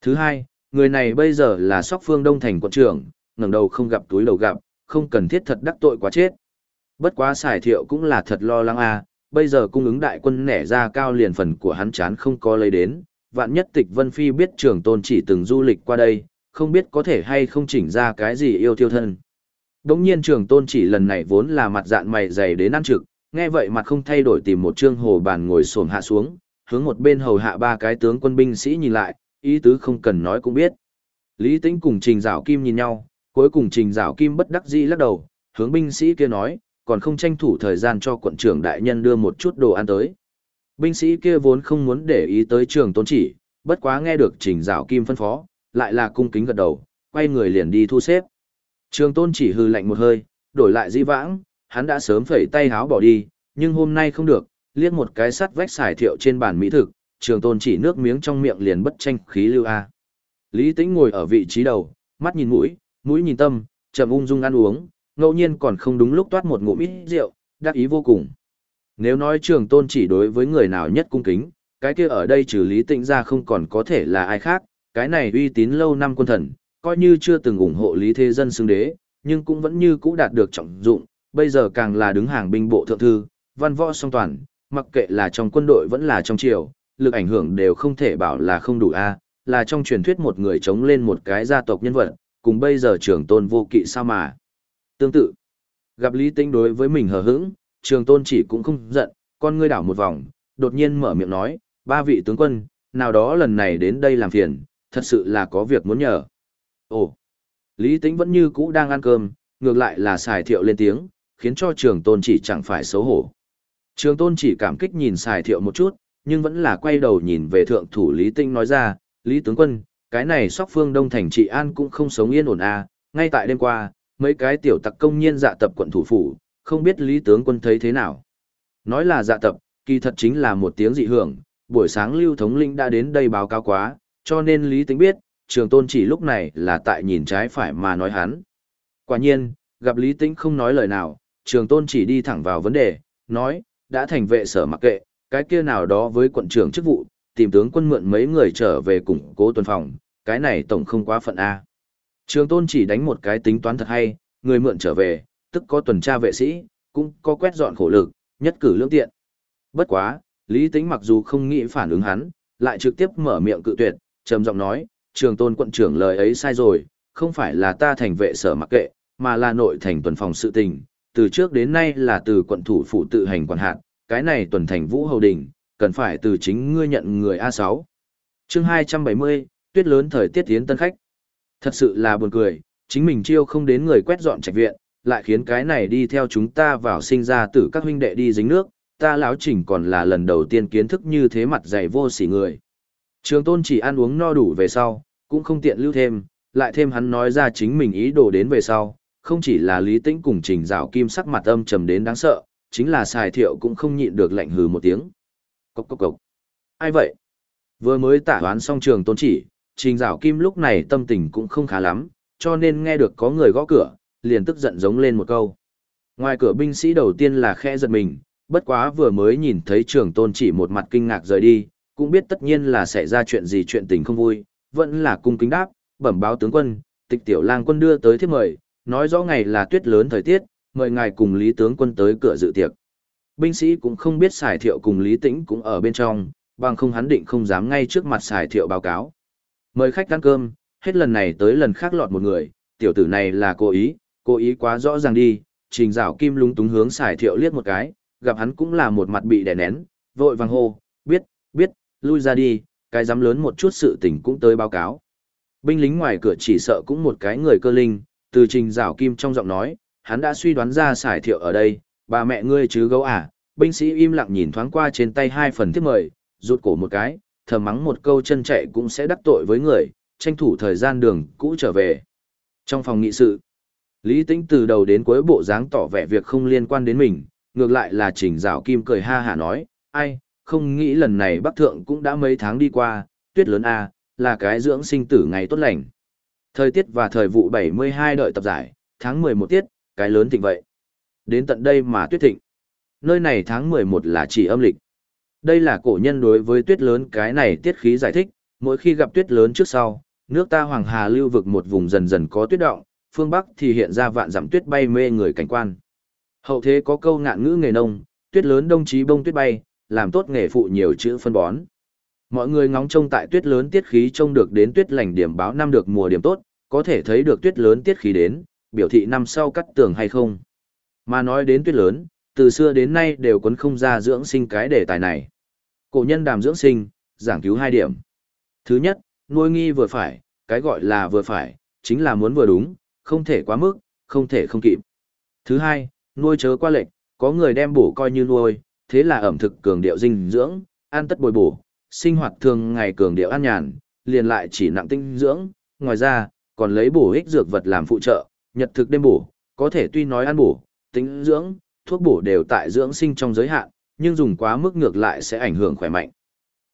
Thứ hai, người này bây giờ là sóc phương đông thành quận trưởng, ngẩng đầu không gặp túi đầu gặp, không cần thiết thật đắc tội quá chết. Bất quá xài thiệu cũng là thật lo lắng à, bây giờ cung ứng đại quân nẻ ra cao liền phần của hắn chán không có lấy đến, vạn nhất tịch Vân Phi biết trường tôn chỉ từng du lịch qua đây, không biết có thể hay không chỉnh ra cái gì yêu thiêu thân. Đống nhiên trường tôn chỉ lần này vốn là mặt dạng mày dày đến ăn trực, nghe vậy mặt không thay đổi tìm một trương hồ bàn ngồi xổm hạ xuống, hướng một bên hầu hạ ba cái tướng quân binh sĩ nhìn lại, ý tứ không cần nói cũng biết. Lý Tĩnh cùng Trình dạo Kim nhìn nhau, cuối cùng Trình dạo Kim bất đắc dĩ lắc đầu, hướng binh sĩ kia nói, còn không tranh thủ thời gian cho quận trưởng đại nhân đưa một chút đồ ăn tới. Binh sĩ kia vốn không muốn để ý tới trường tôn chỉ, bất quá nghe được Trình dạo Kim phân phó, lại là cung kính gật đầu, quay người liền đi thu xếp. Trường tôn chỉ hư lạnh một hơi, đổi lại di vãng, hắn đã sớm phẩy tay háo bỏ đi, nhưng hôm nay không được, liếc một cái sắt vách xài thiệu trên bàn mỹ thực, trường tôn chỉ nước miếng trong miệng liền bất tranh khí lưu a. Lý Tĩnh ngồi ở vị trí đầu, mắt nhìn mũi, mũi nhìn tâm, chậm ung dung ăn uống, ngẫu nhiên còn không đúng lúc toát một ngụm ít rượu, đắc ý vô cùng. Nếu nói trường tôn chỉ đối với người nào nhất cung kính, cái kia ở đây trừ Lý Tĩnh ra không còn có thể là ai khác, cái này uy tín lâu năm quân thần, coi như chưa từng ủng hộ Lý Thế Dân xưng đế, nhưng cũng vẫn như cũ đạt được trọng dụng, bây giờ càng là đứng hàng binh bộ thượng thư, văn võ song toàn, mặc kệ là trong quân đội vẫn là trong triều, lực ảnh hưởng đều không thể bảo là không đủ a, à, là trong truyền thuyết một người chống lên một cái gia tộc nhân vật, cùng bây giờ Trường tôn vô kỵ sao mà. Tương tự, gặp Lý Tĩnh đối với mình hờ hững, trường tôn chỉ cũng không giận, con ngươi đảo một vòng, đột nhiên mở miệng nói, ba vị tướng quân, nào đó lần này đến đây làm phiền, thật sự là có việc muốn nhờ. Ồ, Lý Tĩnh vẫn như cũ đang ăn cơm, ngược lại là xài thiệu lên tiếng, khiến cho trường tôn chỉ chẳng phải xấu hổ. Trường tôn chỉ cảm kích nhìn xài thiệu một chút, nhưng vẫn là quay đầu nhìn về thượng thủ Lý Tĩnh nói ra, Lý tướng quân, cái này sóc phương đông thành trị an cũng không sống yên ổn à, ngay tại đêm qua, mấy cái tiểu tặc công nhiên dạ tập quận thủ phủ, không biết Lý tướng quân thấy thế nào. Nói là dạ tập, kỳ thật chính là một tiếng dị hưởng, buổi sáng lưu thống linh đã đến đây báo cáo quá, cho nên Lý Tĩnh biết, trường tôn chỉ lúc này là tại nhìn trái phải mà nói hắn. Quả nhiên, gặp Lý Tĩnh không nói lời nào, trường tôn chỉ đi thẳng vào vấn đề, nói, đã thành vệ sở mặc kệ, cái kia nào đó với quận trưởng chức vụ, tìm tướng quân mượn mấy người trở về củng cố tuần phòng, cái này tổng không quá phận A. Trường tôn chỉ đánh một cái tính toán thật hay, người mượn trở về, tức có tuần tra vệ sĩ, cũng có quét dọn khổ lực, nhất cử lương tiện. Bất quá, Lý Tĩnh mặc dù không nghĩ phản ứng hắn, lại trực tiếp mở miệng cự tuyệt, trầm giọng nói, trường tôn quận trưởng lời ấy sai rồi, không phải là ta thành vệ sở mặc kệ, mà là nội thành tuần phòng sự tình, từ trước đến nay là từ quận thủ phụ tự hành quản hạt, cái này tuần thành vũ hầu đình, cần phải từ chính ngươi nhận người A6. chương 270, tuyết lớn thời tiết tiến tân khách. Thật sự là buồn cười, chính mình chiêu không đến người quét dọn trạch viện, lại khiến cái này đi theo chúng ta vào sinh ra tử các huynh đệ đi dính nước, ta lão chỉnh còn là lần đầu tiên kiến thức như thế mặt dày vô sỉ người. Trường tôn chỉ ăn uống no đủ về sau, cũng không tiện lưu thêm, lại thêm hắn nói ra chính mình ý đồ đến về sau, không chỉ là lý tĩnh cùng trình rào kim sắc mặt âm trầm đến đáng sợ, chính là xài thiệu cũng không nhịn được lạnh hừ một tiếng. Cốc cốc cốc. Ai vậy? Vừa mới tả đoán xong trường tôn chỉ, trình rào kim lúc này tâm tình cũng không khá lắm, cho nên nghe được có người gõ cửa, liền tức giận giống lên một câu. Ngoài cửa binh sĩ đầu tiên là khẽ giật mình, bất quá vừa mới nhìn thấy trường tôn chỉ một mặt kinh ngạc rời đi, cũng biết tất nhiên là xảy ra chuyện gì chuyện tình không vui, vẫn là cung kính đáp, bẩm báo tướng quân, tịch tiểu lang quân đưa tới thiếp mời, nói rõ ngày là tuyết lớn thời tiết, mời ngài cùng lý tướng quân tới cửa dự tiệc. Binh sĩ cũng không biết xài thiệu cùng lý tĩnh cũng ở bên trong, bằng không hắn định không dám ngay trước mặt xài thiệu báo cáo. Mời khách ăn cơm, hết lần này tới lần khác lọt một người, tiểu tử này là cố ý, cố ý quá rõ ràng đi, trình rào kim lúng túng hướng xài thiệu liếc một cái, gặp hắn cũng là một mặt bị đè nén, vội vàng hô, biết, biết, lui ra đi, cái dám lớn một chút sự tình cũng tới báo cáo. Binh lính ngoài cửa chỉ sợ cũng một cái người cơ linh, từ trình rào kim trong giọng nói, hắn đã suy đoán ra xài thiệu ở đây, bà mẹ ngươi chứ gấu à, binh sĩ im lặng nhìn thoáng qua trên tay hai phần thiết mời, rụt cổ một cái, thầm mắng một câu chân chạy cũng sẽ đắc tội với người, tranh thủ thời gian đường cũ trở về. Trong phòng nghị sự, Lý Tĩnh từ đầu đến cuối bộ dáng tỏ vẻ việc không liên quan đến mình, ngược lại là Trình Giảo Kim cười ha hả nói, ai, không nghĩ lần này Bắc Thượng cũng đã mấy tháng đi qua, tuyết lớn a, là cái dưỡng sinh tử ngày tốt lành. Thời tiết và thời vụ 72 đợi tập giải, tháng 11 tiết, cái lớn thịnh vậy. Đến tận đây mà tuyết thịnh. Nơi này tháng 11 là chỉ âm lịch. Đây là cổ nhân đối với tuyết lớn cái này tiết khí giải thích, mỗi khi gặp tuyết lớn trước sau, nước ta Hoàng Hà lưu vực một vùng dần dần có tuyết động, phương Bắc thì hiện ra vạn dặm tuyết bay mê người cảnh quan. Hậu thế có câu ngạn ngữ nghề nông, tuyết lớn đông chí bông tuyết bay, làm tốt nghề phụ nhiều chữ phân bón. Mọi người ngóng trông tại tuyết lớn tiết khí trông được đến tuyết lành điểm báo năm được mùa điểm tốt, có thể thấy được tuyết lớn tiết khí đến, biểu thị năm sau cắt tường hay không. Mà nói đến tuyết lớn, từ xưa đến nay đều quấn không ra dưỡng sinh cái đề tài này. Cổ nhân đàm dưỡng sinh, giảng cứu hai điểm. Thứ nhất, nuôi nghi vừa phải, cái gọi là vừa phải, chính là muốn vừa đúng, không thể quá mức, không thể không kịp. Thứ hai, nuôi chớ qua lệch, có người đem bổ coi như nuôi, thế là ẩm thực cường điệu dinh dưỡng, ăn tất bồi bổ, sinh hoạt thường ngày cường điệu ăn nhàn, liền lại chỉ nặng tinh dưỡng, ngoài ra, còn lấy bổ ích dược vật làm phụ trợ, nhật thực đêm bổ, có thể tuy nói ăn bổ, tinh dưỡng, thuốc bổ đều tại dưỡng sinh trong giới hạn, nhưng dùng quá mức ngược lại sẽ ảnh hưởng khỏe mạnh.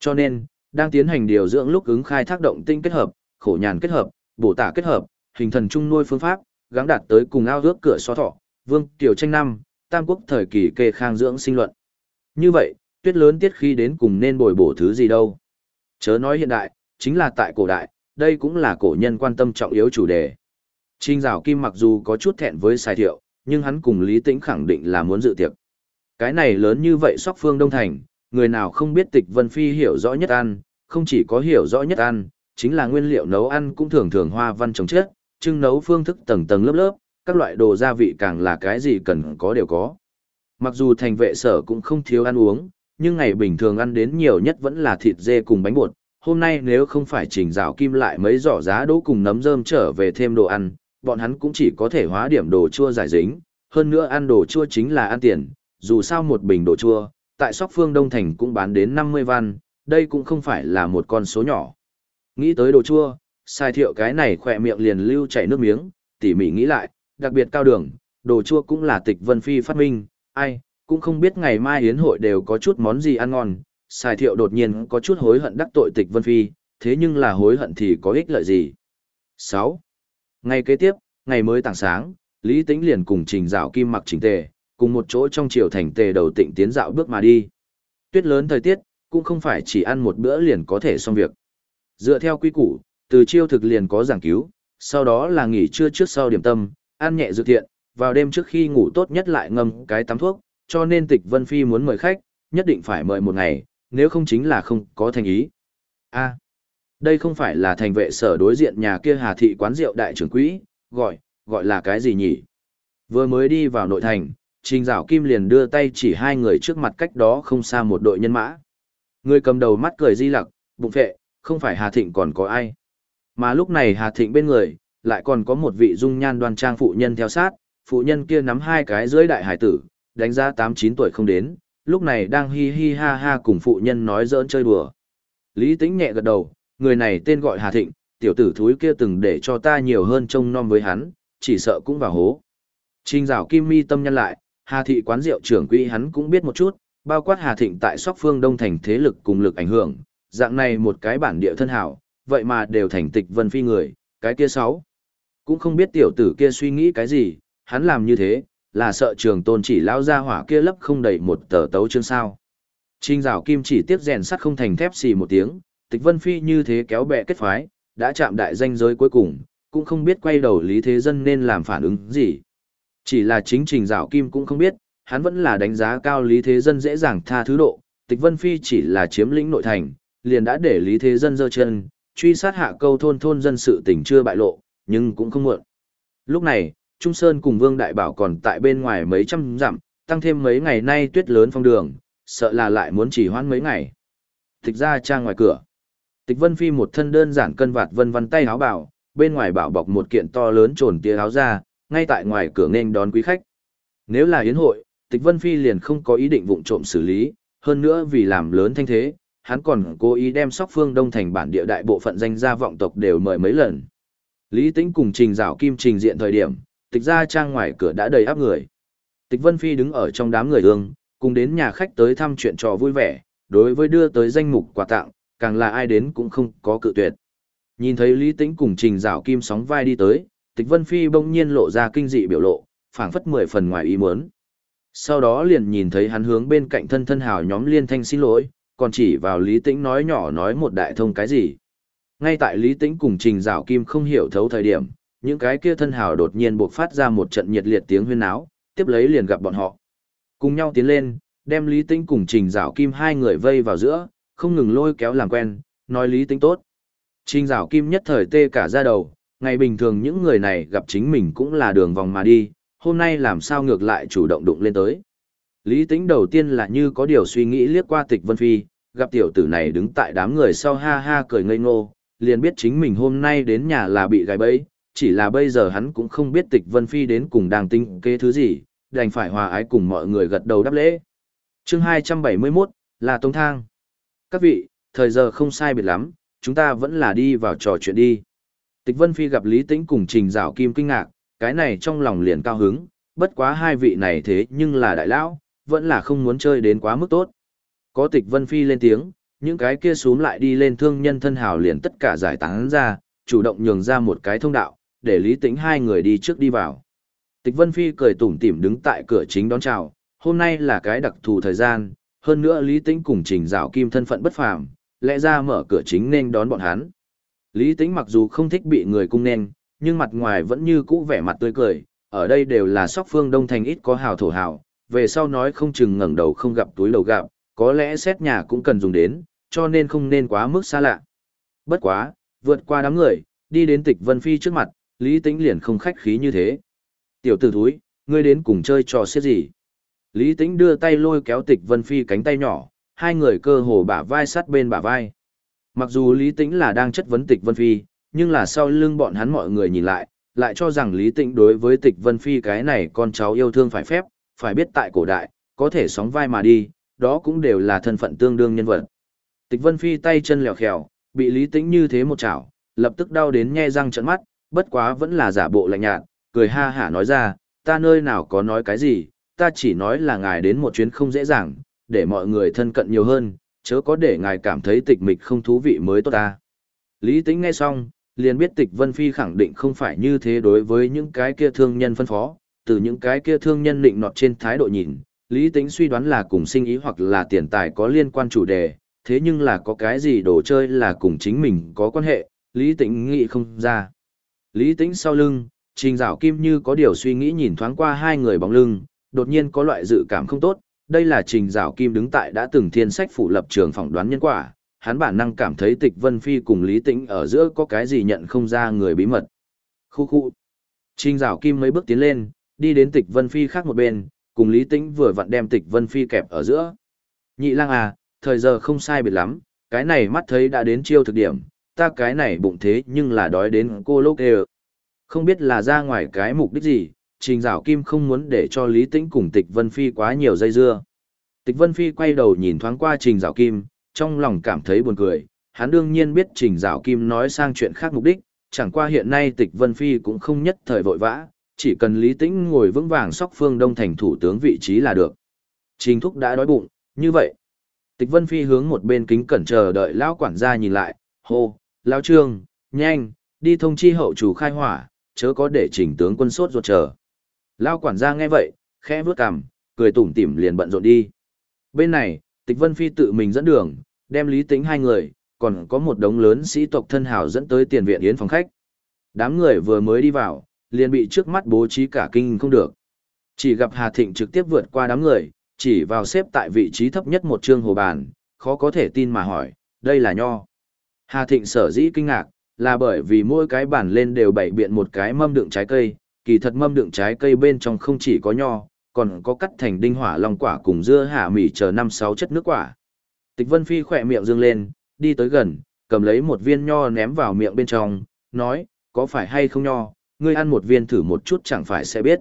Cho nên, đang tiến hành điều dưỡng lúc ứng khai thác động tinh kết hợp, khổ nhàn kết hợp, bổ tả kết hợp, hình thần trung nuôi phương pháp, gắng đạt tới cùng ao ước cửa so thọ, vương tiểu tranh năm, tam quốc thời kỳ kê khang dưỡng sinh luận. Như vậy, tuyết lớn tiết khi đến cùng nên bồi bổ thứ gì đâu. Chớ nói hiện đại, chính là tại cổ đại, đây cũng là cổ nhân quan tâm trọng yếu chủ đề. Trinh Giảo Kim mặc dù có chút thẹn với sai thiệu, nhưng hắn cùng Lý Tĩnh khẳng định là muốn dự tiệc. Cái này lớn như vậy sóc phương Đông Thành, người nào không biết tịch Vân Phi hiểu rõ nhất ăn, không chỉ có hiểu rõ nhất ăn, chính là nguyên liệu nấu ăn cũng thường thường hoa văn trồng chết, trưng nấu phương thức tầng tầng lớp lớp, các loại đồ gia vị càng là cái gì cần có đều có. Mặc dù thành vệ sở cũng không thiếu ăn uống, nhưng ngày bình thường ăn đến nhiều nhất vẫn là thịt dê cùng bánh bột. Hôm nay nếu không phải chỉnh rào kim lại mấy giỏ giá đỗ cùng nấm rơm trở về thêm đồ ăn, bọn hắn cũng chỉ có thể hóa điểm đồ chua giải dính. Hơn nữa ăn đồ chua chính là ăn tiền, dù sao một bình đồ chua, tại sóc phương Đông Thành cũng bán đến 50 văn, đây cũng không phải là một con số nhỏ. Nghĩ tới đồ chua, sai thiệu cái này khỏe miệng liền lưu chảy nước miếng, tỉ mỉ nghĩ lại, đặc biệt cao đường, đồ chua cũng là tịch vân phi phát minh, ai, cũng không biết ngày mai yến hội đều có chút món gì ăn ngon, xài thiệu đột nhiên có chút hối hận đắc tội tịch vân phi, thế nhưng là hối hận thì có ích lợi gì. 6. Ngày kế tiếp, ngày mới tảng sáng, Lý Tĩnh liền cùng trình dạo kim mặc chỉnh tề, cùng một chỗ trong triều thành tề đầu tịnh tiến dạo bước mà đi. Tuyết lớn thời tiết, cũng không phải chỉ ăn một bữa liền có thể xong việc. Dựa theo quy củ, từ chiêu thực liền có giảng cứu, sau đó là nghỉ trưa trước sau điểm tâm, ăn nhẹ dự thiện, vào đêm trước khi ngủ tốt nhất lại ngâm cái tắm thuốc, cho nên tịch Vân Phi muốn mời khách, nhất định phải mời một ngày, nếu không chính là không có thành ý. a đây không phải là thành vệ sở đối diện nhà kia Hà Thị quán rượu đại trưởng quỹ, gọi, gọi là cái gì nhỉ? Vừa mới đi vào nội thành, Trình Dạo Kim liền đưa tay chỉ hai người trước mặt cách đó không xa một đội nhân mã. Người cầm đầu mắt cười di lặc, bụng phệ, không phải Hà Thịnh còn có ai. Mà lúc này Hà Thịnh bên người, lại còn có một vị dung nhan đoan trang phụ nhân theo sát, phụ nhân kia nắm hai cái dưới đại hải tử, đánh giá 8-9 tuổi không đến, lúc này đang hi hi ha ha cùng phụ nhân nói giỡn chơi đùa. Lý Tĩnh nhẹ gật đầu, người này tên gọi Hà Thịnh, tiểu tử thúi kia từng để cho ta nhiều hơn trông nom với hắn, chỉ sợ cũng vào hố. Trình rào kim mi tâm nhân lại, Hà Thị quán rượu trưởng quỹ hắn cũng biết một chút, bao quát Hà Thịnh tại Sóc Phương Đông thành thế lực cùng lực ảnh hưởng, dạng này một cái bản địa thân hảo, vậy mà đều thành tịch vân phi người, cái kia sáu. Cũng không biết tiểu tử kia suy nghĩ cái gì, hắn làm như thế, là sợ trường tôn chỉ lao ra hỏa kia lấp không đầy một tờ tấu chương sao. trinh rào kim chỉ tiếp rèn sắt không thành thép xì một tiếng, tịch vân phi như thế kéo bè kết phái, đã chạm đại danh giới cuối cùng, cũng không biết quay đầu lý thế dân nên làm phản ứng gì. Chỉ là chính trình rào kim cũng không biết, hắn vẫn là đánh giá cao lý thế dân dễ dàng tha thứ độ, tịch vân phi chỉ là chiếm lĩnh nội thành, liền đã để lý thế dân dơ chân, truy sát hạ câu thôn thôn dân sự tình chưa bại lộ, nhưng cũng không muộn. Lúc này, Trung Sơn cùng Vương Đại Bảo còn tại bên ngoài mấy trăm dặm, tăng thêm mấy ngày nay tuyết lớn phong đường, sợ là lại muốn chỉ hoãn mấy ngày. Tịch ra trang ngoài cửa. Tịch Vân Phi một thân đơn giản cân vạt vân vân tay áo bảo, bên ngoài bảo bọc một kiện to lớn trồn tia áo ra, ngay tại ngoài cửa nên đón quý khách. Nếu là yến hội, Tịch Vân Phi liền không có ý định vụng trộm xử lý, hơn nữa vì làm lớn thanh thế, hắn còn cố ý đem sóc phương đông thành bản địa đại bộ phận danh gia vọng tộc đều mời mấy lần. Lý Tĩnh cùng Trình Dạo Kim trình diện thời điểm, tịch ra trang ngoài cửa đã đầy áp người. Tịch Vân Phi đứng ở trong đám người ương, cùng đến nhà khách tới thăm chuyện trò vui vẻ, đối với đưa tới danh mục quà tặng, càng là ai đến cũng không có cự tuyệt. Nhìn thấy Lý Tĩnh cùng Trình Dạo Kim sóng vai đi tới, Tịch Vân Phi bỗng nhiên lộ ra kinh dị biểu lộ, phảng phất mười phần ngoài ý muốn. Sau đó liền nhìn thấy hắn hướng bên cạnh thân thân hào nhóm liên thanh xin lỗi, còn chỉ vào Lý Tĩnh nói nhỏ nói một đại thông cái gì. Ngay tại Lý Tĩnh cùng Trình Dạo Kim không hiểu thấu thời điểm, những cái kia thân hào đột nhiên buộc phát ra một trận nhiệt liệt tiếng huyên náo, tiếp lấy liền gặp bọn họ. Cùng nhau tiến lên, đem Lý Tĩnh cùng Trình Dạo Kim hai người vây vào giữa, không ngừng lôi kéo làm quen, nói Lý Tĩnh tốt. Trình Dạo Kim nhất thời tê cả ra đầu, ngày bình thường những người này gặp chính mình cũng là đường vòng mà đi, hôm nay làm sao ngược lại chủ động đụng lên tới. Lý Tĩnh đầu tiên là như có điều suy nghĩ liếc qua tịch Vân Phi, gặp tiểu tử này đứng tại đám người sau ha ha cười ngây ngô, liền biết chính mình hôm nay đến nhà là bị gài bẫy, chỉ là bây giờ hắn cũng không biết tịch Vân Phi đến cùng đang tinh kế thứ gì, đành phải hòa ái cùng mọi người gật đầu đáp lễ. chương 271, là Tông Thang. Các vị, thời giờ không sai biệt lắm, chúng ta vẫn là đi vào trò chuyện đi. Tịch Vân Phi gặp Lý Tĩnh cùng Trình dạo Kim kinh ngạc, cái này trong lòng liền cao hứng, bất quá hai vị này thế nhưng là đại lão, vẫn là không muốn chơi đến quá mức tốt. Có Tịch Vân Phi lên tiếng, những cái kia xuống lại đi lên thương nhân thân hào liền tất cả giải tán ra, chủ động nhường ra một cái thông đạo, để Lý Tĩnh hai người đi trước đi vào. Tịch Vân Phi cười tủm tỉm đứng tại cửa chính đón chào, hôm nay là cái đặc thù thời gian, hơn nữa Lý Tĩnh cùng Trình Dạo Kim thân phận bất phàm, lẽ ra mở cửa chính nên đón bọn hắn. Lý Tĩnh mặc dù không thích bị người cung nên, nhưng mặt ngoài vẫn như cũ vẻ mặt tươi cười, ở đây đều là sóc phương đông thành ít có hào thổ hào, về sau nói không chừng ngẩng đầu không gặp túi lầu gặp, có lẽ xét nhà cũng cần dùng đến, cho nên không nên quá mức xa lạ. Bất quá, vượt qua đám người, đi đến tịch Vân Phi trước mặt, Lý Tĩnh liền không khách khí như thế. Tiểu tử thúi, ngươi đến cùng chơi trò xiết gì? Lý Tĩnh đưa tay lôi kéo Tịch Vân Phi cánh tay nhỏ, hai người cơ hồ bả vai sát bên bả vai. Mặc dù Lý Tĩnh là đang chất vấn Tịch Vân Phi, nhưng là sau lưng bọn hắn mọi người nhìn lại, lại cho rằng Lý Tĩnh đối với Tịch Vân Phi cái này con cháu yêu thương phải phép, phải biết tại cổ đại, có thể sóng vai mà đi, đó cũng đều là thân phận tương đương nhân vật. Tịch Vân Phi tay chân lèo khèo, bị Lý Tĩnh như thế một chảo, lập tức đau đến nhe răng trợn mắt, bất quá vẫn là giả bộ lạnh nhạt, cười ha hả nói ra, ta nơi nào có nói cái gì, ta chỉ nói là ngài đến một chuyến không dễ dàng, để mọi người thân cận nhiều hơn, chớ có để ngài cảm thấy tịch mịch không thú vị mới tốt ta. Lý Tĩnh nghe xong, liền biết tịch Vân Phi khẳng định không phải như thế đối với những cái kia thương nhân phân phó, từ những cái kia thương nhân định nọt trên thái độ nhìn, Lý Tĩnh suy đoán là cùng sinh ý hoặc là tiền tài có liên quan chủ đề, thế nhưng là có cái gì đồ chơi là cùng chính mình có quan hệ, Lý Tĩnh nghĩ không ra. Lý Tĩnh sau lưng, Trình Dạo Kim như có điều suy nghĩ nhìn thoáng qua hai người bóng lưng, đột nhiên có loại dự cảm không tốt, đây là Trình Dạo Kim đứng tại đã từng thiên sách phủ lập trường phỏng đoán nhân quả, hắn bản năng cảm thấy Tịch Vân Phi cùng Lý Tĩnh ở giữa có cái gì nhận không ra người bí mật. Khu khu. Trình Dạo Kim mấy bước tiến lên, đi đến Tịch Vân Phi khác một bên, cùng Lý Tĩnh vừa vặn đem Tịch Vân Phi kẹp ở giữa. Nhị lang à, thời giờ không sai biệt lắm, cái này mắt thấy đã đến chiêu thực điểm, ta cái này bụng thế nhưng là đói đến cô lốc đều. Không biết là ra ngoài cái mục đích gì, Trình Dạo Kim không muốn để cho Lý Tĩnh cùng Tịch Vân Phi quá nhiều dây dưa. Tịch Vân Phi quay đầu nhìn thoáng qua Trình Dạo Kim, trong lòng cảm thấy buồn cười, hắn đương nhiên biết Trình Dạo Kim nói sang chuyện khác mục đích, chẳng qua hiện nay Tịch Vân Phi cũng không nhất thời vội vã, chỉ cần Lý Tĩnh ngồi vững vàng sóc phương đông thành thủ tướng vị trí là được. Trình Thúc đã đói bụng, như vậy. Tịch Vân Phi hướng một bên kính cẩn chờ đợi lão quản gia nhìn lại, hô, lão trương, nhanh, đi thông chi hậu chủ khai hỏa, chớ có để chỉnh tướng quân sốt ruột chờ. Lão quản gia nghe vậy, khẽ vướt cằm, cười tủm tỉm liền bận rộn đi. Bên này, Tịch Vân Phi tự mình dẫn đường, đem Lý Tĩnh hai người, còn có một đống lớn sĩ tộc thân hào dẫn tới tiền viện yến phòng khách. Đám người vừa mới đi vào, liền bị trước mắt bố trí cả kinh không được. Chỉ gặp Hà Thịnh trực tiếp vượt qua đám người, chỉ vào xếp tại vị trí thấp nhất một trương hồ bàn, khó có thể tin mà hỏi, đây là nho. Hà Thịnh sở dĩ kinh ngạc, là bởi vì mỗi cái bàn lên đều bày biện một cái mâm đựng trái cây, kỳ thật mâm đựng trái cây bên trong không chỉ có nho, còn có cắt thành đinh hỏa long quả cùng dưa hạ mì chờ năm sáu chất nước quả. Tịch Vân Phi khỏe miệng dương lên, đi tới gần, cầm lấy một viên nho ném vào miệng bên trong, nói, có phải hay không nho, ngươi ăn một viên thử một chút chẳng phải sẽ biết.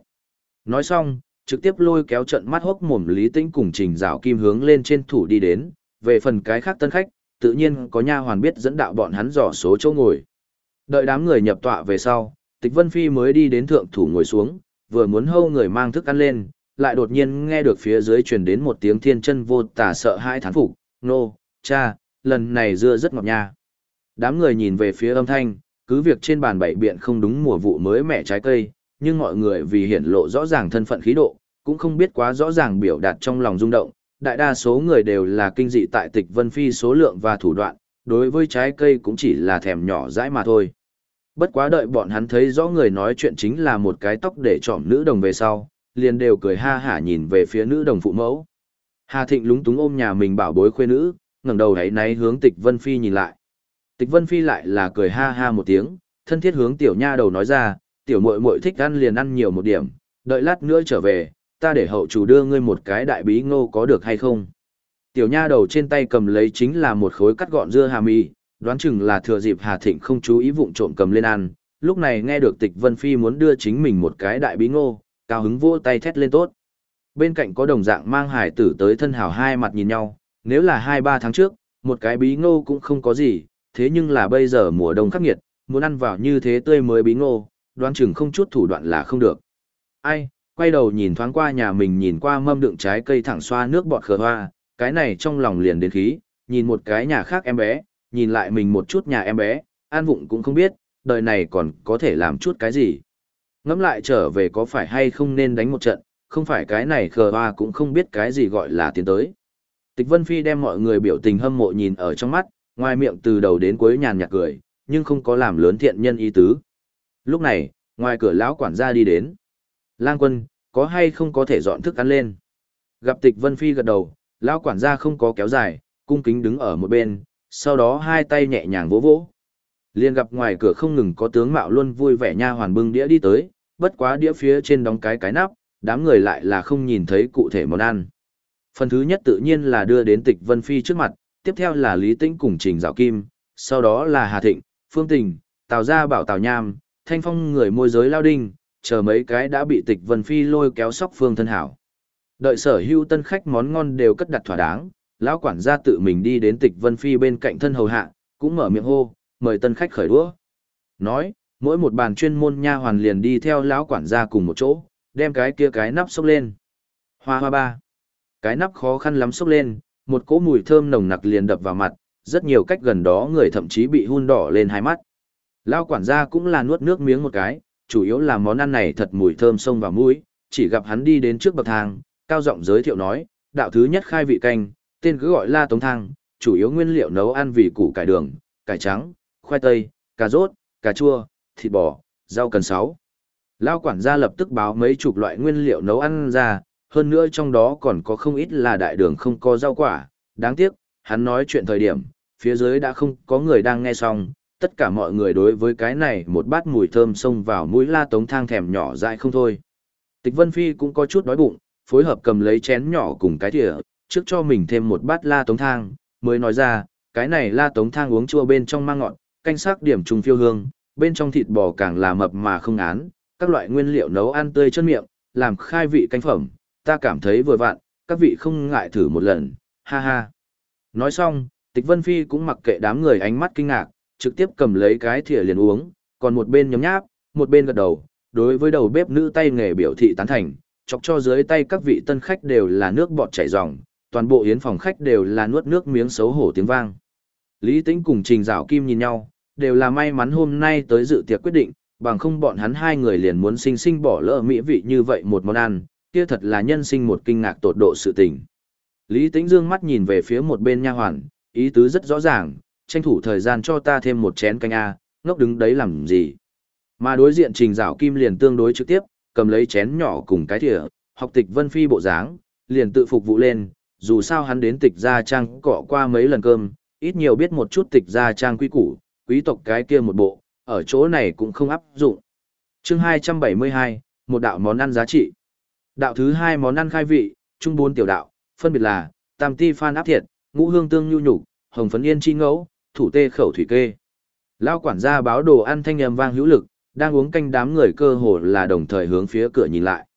Nói xong, trực tiếp lôi kéo trận mắt hốc mồm Lý Tĩnh cùng Trình Dạo Kim hướng lên trên thủ đi đến, về phần cái khác tân khách, tự nhiên có nha hoàn biết dẫn đạo bọn hắn dò số chỗ ngồi. Đợi đám người nhập tọa về sau, Tịch Vân Phi mới đi đến thượng thủ ngồi xuống, vừa muốn hâu người mang thức ăn lên, lại đột nhiên nghe được phía dưới truyền đến một tiếng thiên chân vô tả sợ hãi thán phục, nô, cha, lần này dưa rất ngọt nha. Đám người nhìn về phía âm thanh, cứ việc trên bàn bảy biện không đúng mùa vụ mới mẻ trái cây, nhưng mọi người vì hiển lộ rõ ràng thân phận khí độ, cũng không biết quá rõ ràng biểu đạt trong lòng rung động. Đại đa số người đều là kinh dị tại tịch Vân Phi số lượng và thủ đoạn, đối với trái cây cũng chỉ là thèm nhỏ dãi mà thôi. Bất quá đợi bọn hắn thấy rõ người nói chuyện chính là một cái tóc để trọm nữ đồng về sau, liền đều cười ha hả nhìn về phía nữ đồng phụ mẫu. Hà Thịnh lúng túng ôm nhà mình bảo bối khuê nữ, ngẩng đầu hãy náy hướng Tịch Vân Phi nhìn lại. Tịch Vân Phi lại là cười ha ha một tiếng, thân thiết hướng tiểu nha đầu nói ra, tiểu muội muội thích ăn liền ăn nhiều một điểm, đợi lát nữa trở về, ta để hậu chủ đưa ngươi một cái đại bí ngô có được hay không? Tiểu nha đầu trên tay cầm lấy chính là một khối cắt gọn dưa hà mì, đoán chừng là thừa dịp Hà Thịnh không chú ý vụng trộm cầm lên ăn, lúc này nghe được Tịch Vân Phi muốn đưa chính mình một cái đại bí ngô, cao hứng vỗ tay thét lên tốt. Bên cạnh có đồng dạng mang hải tử tới thân hào hai mặt nhìn nhau, nếu là hai ba tháng trước, một cái bí ngô cũng không có gì, thế nhưng là bây giờ mùa đông khắc nghiệt, muốn ăn vào như thế tươi mới bí ngô, đoán chừng không chút thủ đoạn là không được. Ai, quay đầu nhìn thoáng qua nhà mình nhìn qua mâm đựng trái cây thẳng xoa nước bọt khờ hoa, cái này trong lòng liền đến khí, nhìn một cái nhà khác em bé, nhìn lại mình một chút nhà em bé, an vụng cũng không biết, đời này còn có thể làm chút cái gì. Ngẫm lại trở về có phải hay không nên đánh một trận, không phải cái này khờ hoa cũng không biết cái gì gọi là tiến tới. Tịch Vân Phi đem mọi người biểu tình hâm mộ nhìn ở trong mắt, ngoài miệng từ đầu đến cuối nhàn nhạt cười, nhưng không có làm lớn thiện nhân ý tứ. Lúc này, ngoài cửa lão quản gia đi đến. Lang quân, có hay không có thể dọn thức ăn lên? Gặp tịch Vân Phi gật đầu, lão quản gia không có kéo dài, cung kính đứng ở một bên, sau đó hai tay nhẹ nhàng vỗ vỗ. Liên gặp ngoài cửa không ngừng có tướng mạo luôn vui vẻ nha hoàn bưng đĩa đi tới, bất quá đĩa phía trên đóng cái cái nắp, đám người lại là không nhìn thấy cụ thể món ăn. Phần thứ nhất tự nhiên là đưa đến tịch Vân Phi trước mặt, tiếp theo là Lý Tĩnh cùng Trình Dạo Kim, sau đó là Hà Thịnh, Phương Tình, Tào Gia Bảo Tào Nham, Thanh Phong người môi giới lao đinh, chờ mấy cái đã bị tịch Vân Phi lôi kéo sóc phương thân hảo. Đợi sở hữu tân khách món ngon đều cất đặt thỏa đáng, lão quản gia tự mình đi đến tịch Vân Phi bên cạnh thân hầu hạ, cũng mở miệng hô, mời tân khách khởi đũa. Nói, mỗi một bàn chuyên môn nha hoàn liền đi theo lão quản gia cùng một chỗ, đem cái kia cái nắp xốc lên. Hoa hoa ba. Cái nắp khó khăn lắm xốc lên, một cỗ mùi thơm nồng nặc liền đập vào mặt, rất nhiều cách gần đó người thậm chí bị hun đỏ lên hai mắt. Lão quản gia cũng là nuốt nước miếng một cái, chủ yếu là món ăn này thật mùi thơm sông vào mũi, chỉ gặp hắn đi đến trước bậc thang, cao giọng giới thiệu nói, đạo thứ nhất khai vị canh, tên cứ gọi là tống thang, chủ yếu nguyên liệu nấu ăn vì củ cải đường, cải trắng, khoai tây, cà rốt, cà chua, thịt bò, rau cần sáu. Lao quản gia lập tức báo mấy chục loại nguyên liệu nấu ăn ra, hơn nữa trong đó còn có không ít là đại đường không có rau quả. Đáng tiếc, hắn nói chuyện thời điểm, phía dưới đã không có người đang nghe xong, tất cả mọi người đối với cái này một bát mùi thơm xông vào mũi la tống thang thèm nhỏ dại không thôi. Tịch Vân Phi cũng có chút đói bụng, phối hợp cầm lấy chén nhỏ cùng cái thìa, trước cho mình thêm một bát la tống thang, mới nói ra, cái này la tống thang uống chua bên trong mang ngọt, canh sắc điểm trùng phiêu hương, bên trong thịt bò càng là mập mà không án, các loại nguyên liệu nấu ăn tươi chân miệng, làm khai vị canh phẩm, ta cảm thấy vừa vặn, các vị không ngại thử một lần, ha ha. Nói xong, Tịch Vân Phi cũng mặc kệ đám người ánh mắt kinh ngạc, trực tiếp cầm lấy cái thìa liền uống, còn một bên nhấm nháp, một bên gật đầu, đối với đầu bếp nữ tay nghề biểu thị tán thành, chọc cho dưới tay các vị tân khách đều là nước bọt chảy ròng, toàn bộ yến phòng khách đều là nuốt nước miếng xấu hổ tiếng vang. Lý Tĩnh cùng Trình Dạo Kim nhìn nhau, đều là may mắn hôm nay tới dự tiệc quyết định, bằng không bọn hắn hai người liền muốn sinh sinh bỏ lỡ mỹ vị như vậy một món ăn, kia thật là nhân sinh một kinh ngạc tột độ sự tình. Lý Tĩnh dương mắt nhìn về phía một bên nha hoàn, ý tứ rất rõ ràng, tranh thủ thời gian cho ta thêm một chén canh a, ngốc đứng đấy làm gì. Mà đối diện Trình Dạo Kim liền tương đối trực tiếp, cầm lấy chén nhỏ cùng cái thìa, học tịch Vân Phi bộ dáng, liền tự phục vụ lên, dù sao hắn đến tịch gia trang cọ qua mấy lần cơm, ít nhiều biết một chút tịch gia trang quy củ, quý tộc cái kia một bộ, ở chỗ này cũng không áp dụng. chương 272, một đạo món ăn giá trị. Đạo thứ hai món ăn khai vị, trung bốn tiểu đạo, phân biệt là, tam ti phan áp thiệt, ngũ hương tương nhu nhục, hồng phấn yên chi ngẫu, thủ tê khẩu thủy kê. Lao quản gia báo đồ ăn thanh âm vang hữu lực, đang uống canh đám người cơ hồ là đồng thời hướng phía cửa nhìn lại.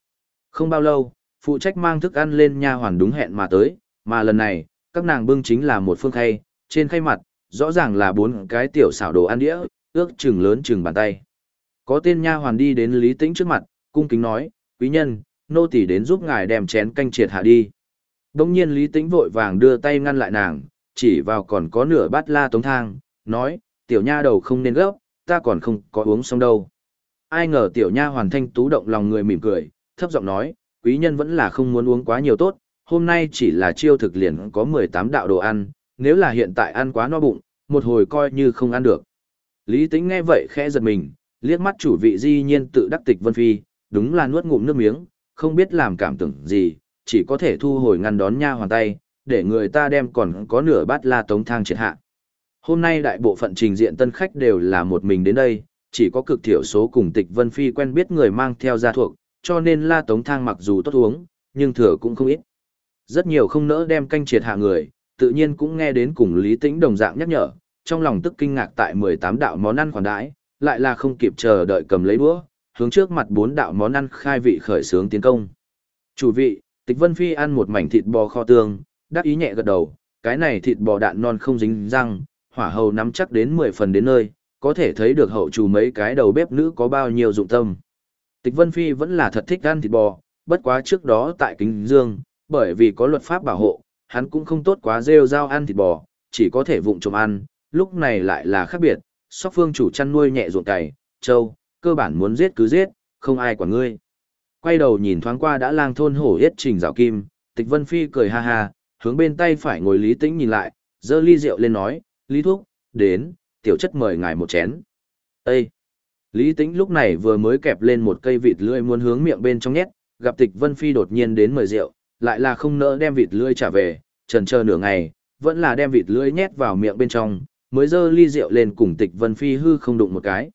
Không bao lâu, phụ trách mang thức ăn lên nha hoàn đúng hẹn mà tới, mà lần này, các nàng bưng chính là một phương khay, trên khay mặt, rõ ràng là bốn cái tiểu xảo đồ ăn đĩa, ước chừng lớn chừng bàn tay. Có tên nha hoàn đi đến Lý Tĩnh trước mặt, cung kính nói, quý nhân, nô tỳ đến giúp ngài đem chén canh triệt hạ đi. Đông nhiên Lý Tĩnh vội vàng đưa tay ngăn lại nàng, chỉ vào còn có nửa bát la tống thang, nói, tiểu nha đầu không nên gấp, ta còn không có uống xong đâu. Ai ngờ tiểu nha hoàn thanh tú động lòng người mỉm cười, thấp giọng nói, quý nhân vẫn là không muốn uống quá nhiều tốt, hôm nay chỉ là chiêu thực liền có 18 đạo đồ ăn, nếu là hiện tại ăn quá no bụng, một hồi coi như không ăn được. Lý tính nghe vậy khẽ giật mình, liếc mắt chủ vị di nhiên tự đắc tịch Vân Phi, đúng là nuốt ngụm nước miếng, không biết làm cảm tưởng gì, chỉ có thể thu hồi ngăn đón nha hoàn tay, để người ta đem còn có nửa bát la tống thang triệt hạ. Hôm nay đại bộ phận trình diện tân khách đều là một mình đến đây, chỉ có cực thiểu số cùng tịch Vân Phi quen biết người mang theo gia thuộc, cho nên la tống thang mặc dù tốt uống, nhưng thừa cũng không ít. Rất nhiều không nỡ đem canh triệt hạ người, tự nhiên cũng nghe đến cùng Lý Tĩnh đồng dạng nhắc nhở, trong lòng tức kinh ngạc tại 18 đạo món ăn khoản đãi, lại là không kịp chờ đợi cầm lấy đũa, hướng trước mặt bốn đạo món ăn khai vị khởi sướng tiến công. Chủ vị, Tịch Vân Phi ăn một mảnh thịt bò kho tương, đắc ý nhẹ gật đầu, cái này thịt bò đạn non không dính răng, hỏa hầu nắm chắc đến 10 phần đến nơi, có thể thấy được hậu chủ mấy cái đầu bếp nữ có bao nhiêu dụng tâm. Tịch Vân Phi vẫn là thật thích ăn thịt bò, bất quá trước đó tại Kính Dương, bởi vì có luật pháp bảo hộ, hắn cũng không tốt quá rêu rao ăn thịt bò, chỉ có thể vụng trộm ăn, lúc này lại là khác biệt, sóc phương chủ chăn nuôi nhẹ ruộng cày, trâu, cơ bản muốn giết cứ giết, không ai quản ngươi. Quay đầu nhìn thoáng qua đã lang thôn hổ yết trình rào kim, tịch vân phi cười ha ha, hướng bên tay phải ngồi lý tĩnh nhìn lại, dơ ly rượu lên nói, lý thuốc, đến, tiểu chất mời ngài một chén. Ê! Lý tĩnh lúc này vừa mới kẹp lên một cây vịt lưỡi muốn hướng miệng bên trong nhét, gặp tịch vân phi đột nhiên đến mời rượu, lại là không nỡ đem vịt lưỡi trả về, trần chờ nửa ngày, vẫn là đem vịt lưỡi nhét vào miệng bên trong, mới dơ ly rượu lên cùng Tịch Vân Phi hư không đụng một cái.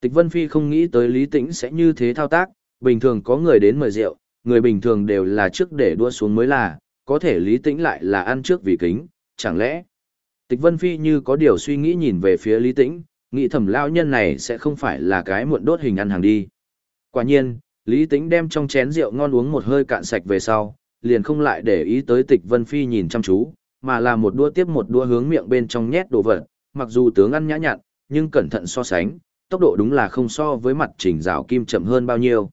Tịch Vân Phi không nghĩ tới Lý Tĩnh sẽ như thế thao tác, bình thường có người đến mời rượu, người bình thường đều là trước để đua xuống mới là, có thể lý tĩnh lại là ăn trước vì kính, chẳng lẽ. Tịch Vân Phi như có điều suy nghĩ nhìn về phía lý tĩnh, nghĩ thầm lao nhân này sẽ không phải là cái muộn đốt hình ăn hàng đi. Quả nhiên, lý tĩnh đem trong chén rượu ngon uống một hơi cạn sạch về sau, liền không lại để ý tới tịch Vân Phi nhìn chăm chú, mà là một đua tiếp một đua hướng miệng bên trong nhét đồ vật, mặc dù tướng ăn nhã nhặn, nhưng cẩn thận so sánh, tốc độ đúng là không so với mặt trình rào kim chậm hơn bao nhiêu.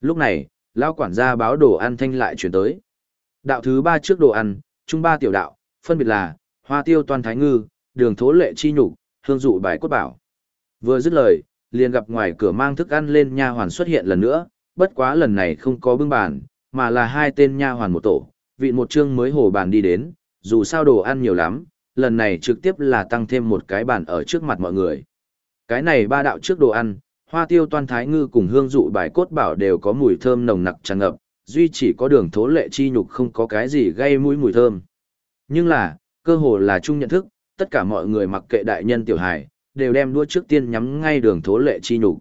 Lúc này, lao quản gia báo đồ ăn thanh lại chuyển tới. Đạo thứ ba trước đồ ăn, trung ba tiểu đạo, phân biệt là, hoa tiêu toàn thái ngư, đường thố lệ chi nhục, hương dụ bài cốt bảo. Vừa dứt lời, liền gặp ngoài cửa mang thức ăn lên nha hoàn xuất hiện lần nữa, bất quá lần này không có bưng bàn, mà là hai tên nha hoàn một tổ, vị một chương mới hồ bàn đi đến, dù sao đồ ăn nhiều lắm, lần này trực tiếp là tăng thêm một cái bàn ở trước mặt mọi người. Cái này ba đạo trước đồ ăn, hoa tiêu toan thái ngư cùng hương dụ bài cốt bảo đều có mùi thơm nồng nặc tràn ngập, duy chỉ có đường thố lệ chi nhục không có cái gì gây mũi mùi thơm. Nhưng là, cơ hồ là chung nhận thức, tất cả mọi người mặc kệ đại nhân tiểu hài, đều đem đua trước tiên nhắm ngay đường thố lệ chi nhục.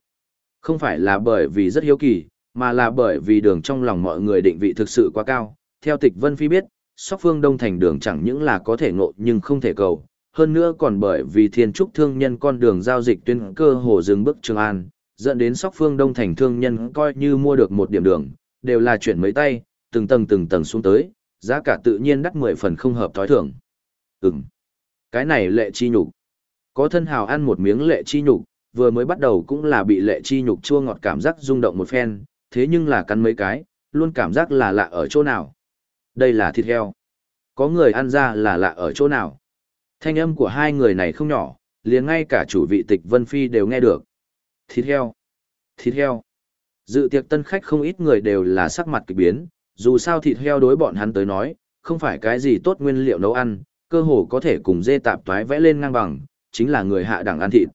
Không phải là bởi vì rất hiếu kỳ, mà là bởi vì đường trong lòng mọi người định vị thực sự quá cao. Theo tịch Vân Phi biết, sóc phương đông thành đường chẳng những là có thể ngộ nhưng không thể cầu, hơn nữa còn bởi vì thiên trúc thương nhân con đường giao dịch tuyên cơ hồ dừng bước Trường An, dẫn đến sóc phương đông thành thương nhân coi như mua được một điểm đường, đều là chuyển mấy tay, từng tầng từng tầng xuống tới, giá cả tự nhiên đắt mười phần không hợp thói thường. Ừm, cái này lệ chi nhục. Có thân hào ăn một miếng lệ chi nhục, vừa mới bắt đầu cũng là bị lệ chi nhục chua ngọt cảm giác rung động một phen, thế nhưng là cắn mấy cái, luôn cảm giác là lạ ở chỗ nào. Đây là thịt heo. Có người ăn ra là lạ ở chỗ nào. Thanh âm của hai người này không nhỏ, liền ngay cả chủ vị tịch Vân Phi đều nghe được. Thịt heo. Thịt heo. Dự tiệc tân khách không ít người đều là sắc mặt kỳ biến, dù sao thịt heo đối bọn hắn tới nói, không phải cái gì tốt nguyên liệu nấu ăn, cơ hồ có thể cùng dê tạp toái vẽ lên ngang bằng, chính là người hạ đẳng ăn thịt.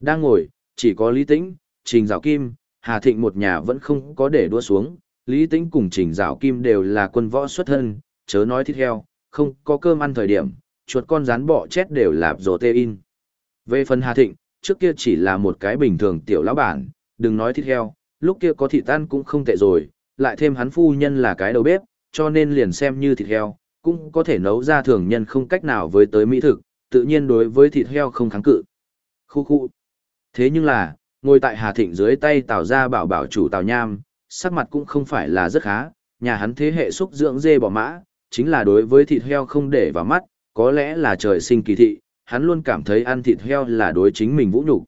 Đang ngồi, chỉ có Lý Tĩnh, Trình Dạo Kim, Hà Thịnh một nhà vẫn không có để đua xuống, Lý Tĩnh cùng Trình Dạo Kim đều là quân võ xuất thân, chớ nói thịt heo, không có cơm ăn thời điểm, chuột con rán bọ chết đều là protein. Về phần Hà Thịnh, trước kia chỉ là một cái bình thường tiểu lão bản, đừng nói thịt heo, lúc kia có thịt ăn cũng không tệ rồi, lại thêm hắn phu nhân là cái đầu bếp, cho nên liền xem như thịt heo, cũng có thể nấu ra thường nhân không cách nào với tới mỹ thực, tự nhiên đối với thịt heo không kháng cự. Khu khu. Thế nhưng là, ngồi tại Hà Thịnh dưới tay Tào gia bảo bảo chủ Tào Nham, sắc mặt cũng không phải là rất khá, nhà hắn thế hệ xúc dưỡng dê bỏ mã, chính là đối với thịt heo không để vào mắt, có lẽ là trời sinh kỳ thị, hắn luôn cảm thấy ăn thịt heo là đối chính mình vũ nhục.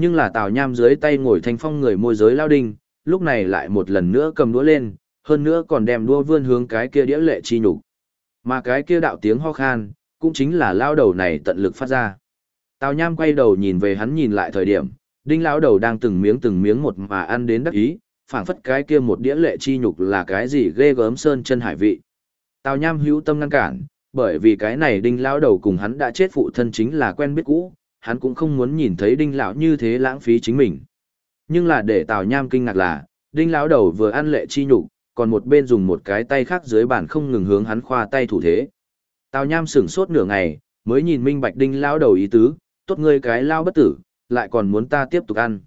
Nhưng là Tào Nham dưới tay ngồi thanh phong người môi giới lao đinh, lúc này lại một lần nữa cầm đũa lên, hơn nữa còn đem đua vươn hướng cái kia đĩa lệ chi nhục. Mà cái kia đạo tiếng ho khan, cũng chính là lao đầu này tận lực phát ra. Tào Nham quay đầu nhìn về hắn nhìn lại thời điểm, đinh lao đầu đang từng miếng từng miếng một mà ăn đến đắc ý, phảng phất cái kia một đĩa lệ chi nhục là cái gì ghê gớm sơn chân hải vị. Tào Nham hữu tâm ngăn cản, bởi vì cái này đinh lao đầu cùng hắn đã chết phụ thân chính là quen biết cũ, hắn cũng không muốn nhìn thấy đinh lão như thế lãng phí chính mình. Nhưng là để Tào Nham kinh ngạc là, đinh lão đầu vừa ăn lệ chi nhục, còn một bên dùng một cái tay khác dưới bàn không ngừng hướng hắn khoa tay thủ thế. Tào Nham sửng sốt nửa ngày, mới nhìn minh bạch đinh lão đầu ý tứ, tốt ngươi cái lao bất tử, lại còn muốn ta tiếp tục ăn.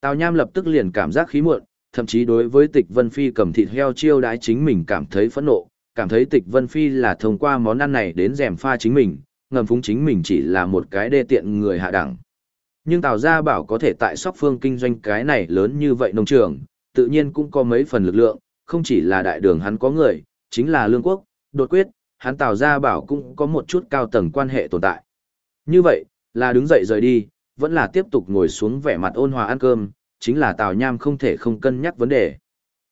Tào Nham lập tức liền cảm giác khí muộn, thậm chí đối với tịch Vân Phi cầm thịt heo chiêu đãi chính mình cảm thấy phẫn nộ, cảm thấy tịch Vân Phi là thông qua món ăn này đến rèm pha chính mình, ngầm phúng chính mình chỉ là một cái đê tiện người hạ đẳng. Nhưng Tào Gia bảo có thể tại sóc phương kinh doanh cái này lớn như vậy nông trường, tự nhiên cũng có mấy phần lực lượng, không chỉ là đại đường hắn có người, chính là lương quốc, đột quyết, hắn Tào Gia bảo cũng có một chút cao tầng quan hệ tồn tại. Như vậy, là đứng dậy rời đi, vẫn là tiếp tục ngồi xuống vẻ mặt ôn hòa ăn cơm, chính là Tào Nham không thể không cân nhắc vấn đề.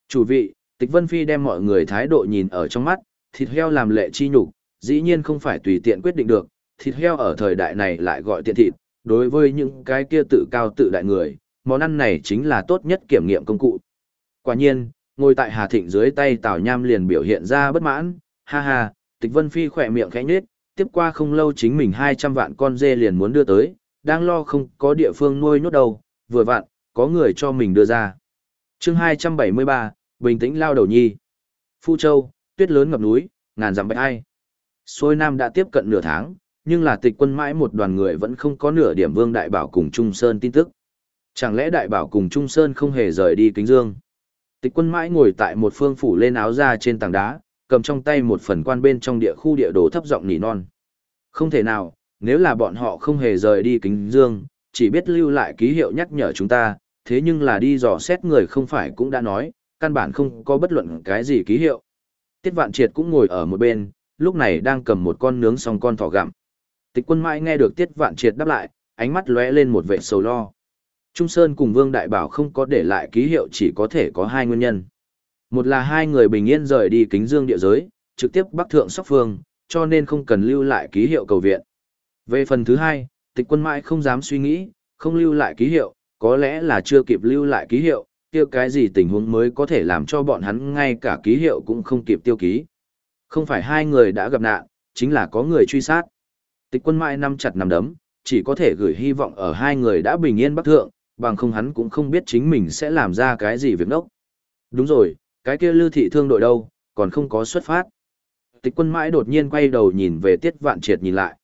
Chủ vị, Tịch Vân Phi đem mọi người thái độ nhìn ở trong mắt, thịt heo làm lệ chi nhục, dĩ nhiên không phải tùy tiện quyết định được, thịt heo ở thời đại này lại gọi tiện thịt, đối với những cái kia tự cao tự đại người, món ăn này chính là tốt nhất kiểm nghiệm công cụ. Quả nhiên, ngồi tại Hà Thịnh dưới tay Tào Nham liền biểu hiện ra bất mãn, ha ha, Tịch Vân Phi khỏe miệng khẽ nhếch, tiếp qua không lâu chính mình 200 vạn con dê liền muốn đưa tới, đang lo không có địa phương nuôi nhốt đâu, vừa vặn, có người cho mình đưa ra. chương 273, bình tĩnh lao đầu nhi. Phu Châu, tuyết lớn ngập núi, ngàn dặm bạch ai. Xuôi Nam đã tiếp cận nửa tháng, nhưng là tịch quân mãi một đoàn người vẫn không có nửa điểm vương đại bảo cùng Trung Sơn tin tức. Chẳng lẽ đại bảo cùng Trung Sơn không hề rời đi kính dương? Tịch quân mãi ngồi tại một phương phủ lên áo ra trên tảng đá, cầm trong tay một phần quan bên trong địa khu địa đồ thấp giọng nỉ non. Không thể nào, nếu là bọn họ không hề rời đi kính dương, chỉ biết lưu lại ký hiệu nhắc nhở chúng ta, thế nhưng là đi dò xét người không phải cũng đã nói, căn bản không có bất luận cái gì ký hiệu. Tiết vạn triệt cũng ngồi ở một bên, lúc này đang cầm một con nướng xong con thỏ gặm. Tịch quân mãi nghe được tiết vạn triệt đáp lại, ánh mắt lóe lên một vẻ sầu lo. Trung Sơn cùng Vương Đại Bảo không có để lại ký hiệu chỉ có thể có hai nguyên nhân. Một là hai người bình yên rời đi kính dương địa giới, trực tiếp bắc thượng sóc phương, cho nên không cần lưu lại ký hiệu cầu viện. Về phần thứ hai, tịch quân mãi không dám suy nghĩ, không lưu lại ký hiệu, có lẽ là chưa kịp lưu lại ký hiệu, kia cái gì tình huống mới có thể làm cho bọn hắn ngay cả ký hiệu cũng không kịp tiêu ký. Không phải hai người đã gặp nạn, chính là có người truy sát. Tịch quân mãi năm chặt nằm đấm, chỉ có thể gửi hy vọng ở hai người đã bình yên bắc thượng, bằng không hắn cũng không biết chính mình sẽ làm ra cái gì việc đốc. Đúng rồi, cái kia lưu thị thương đội đâu, còn không có xuất phát. Tịch quân mãi đột nhiên quay đầu nhìn về tiết vạn triệt nhìn lại.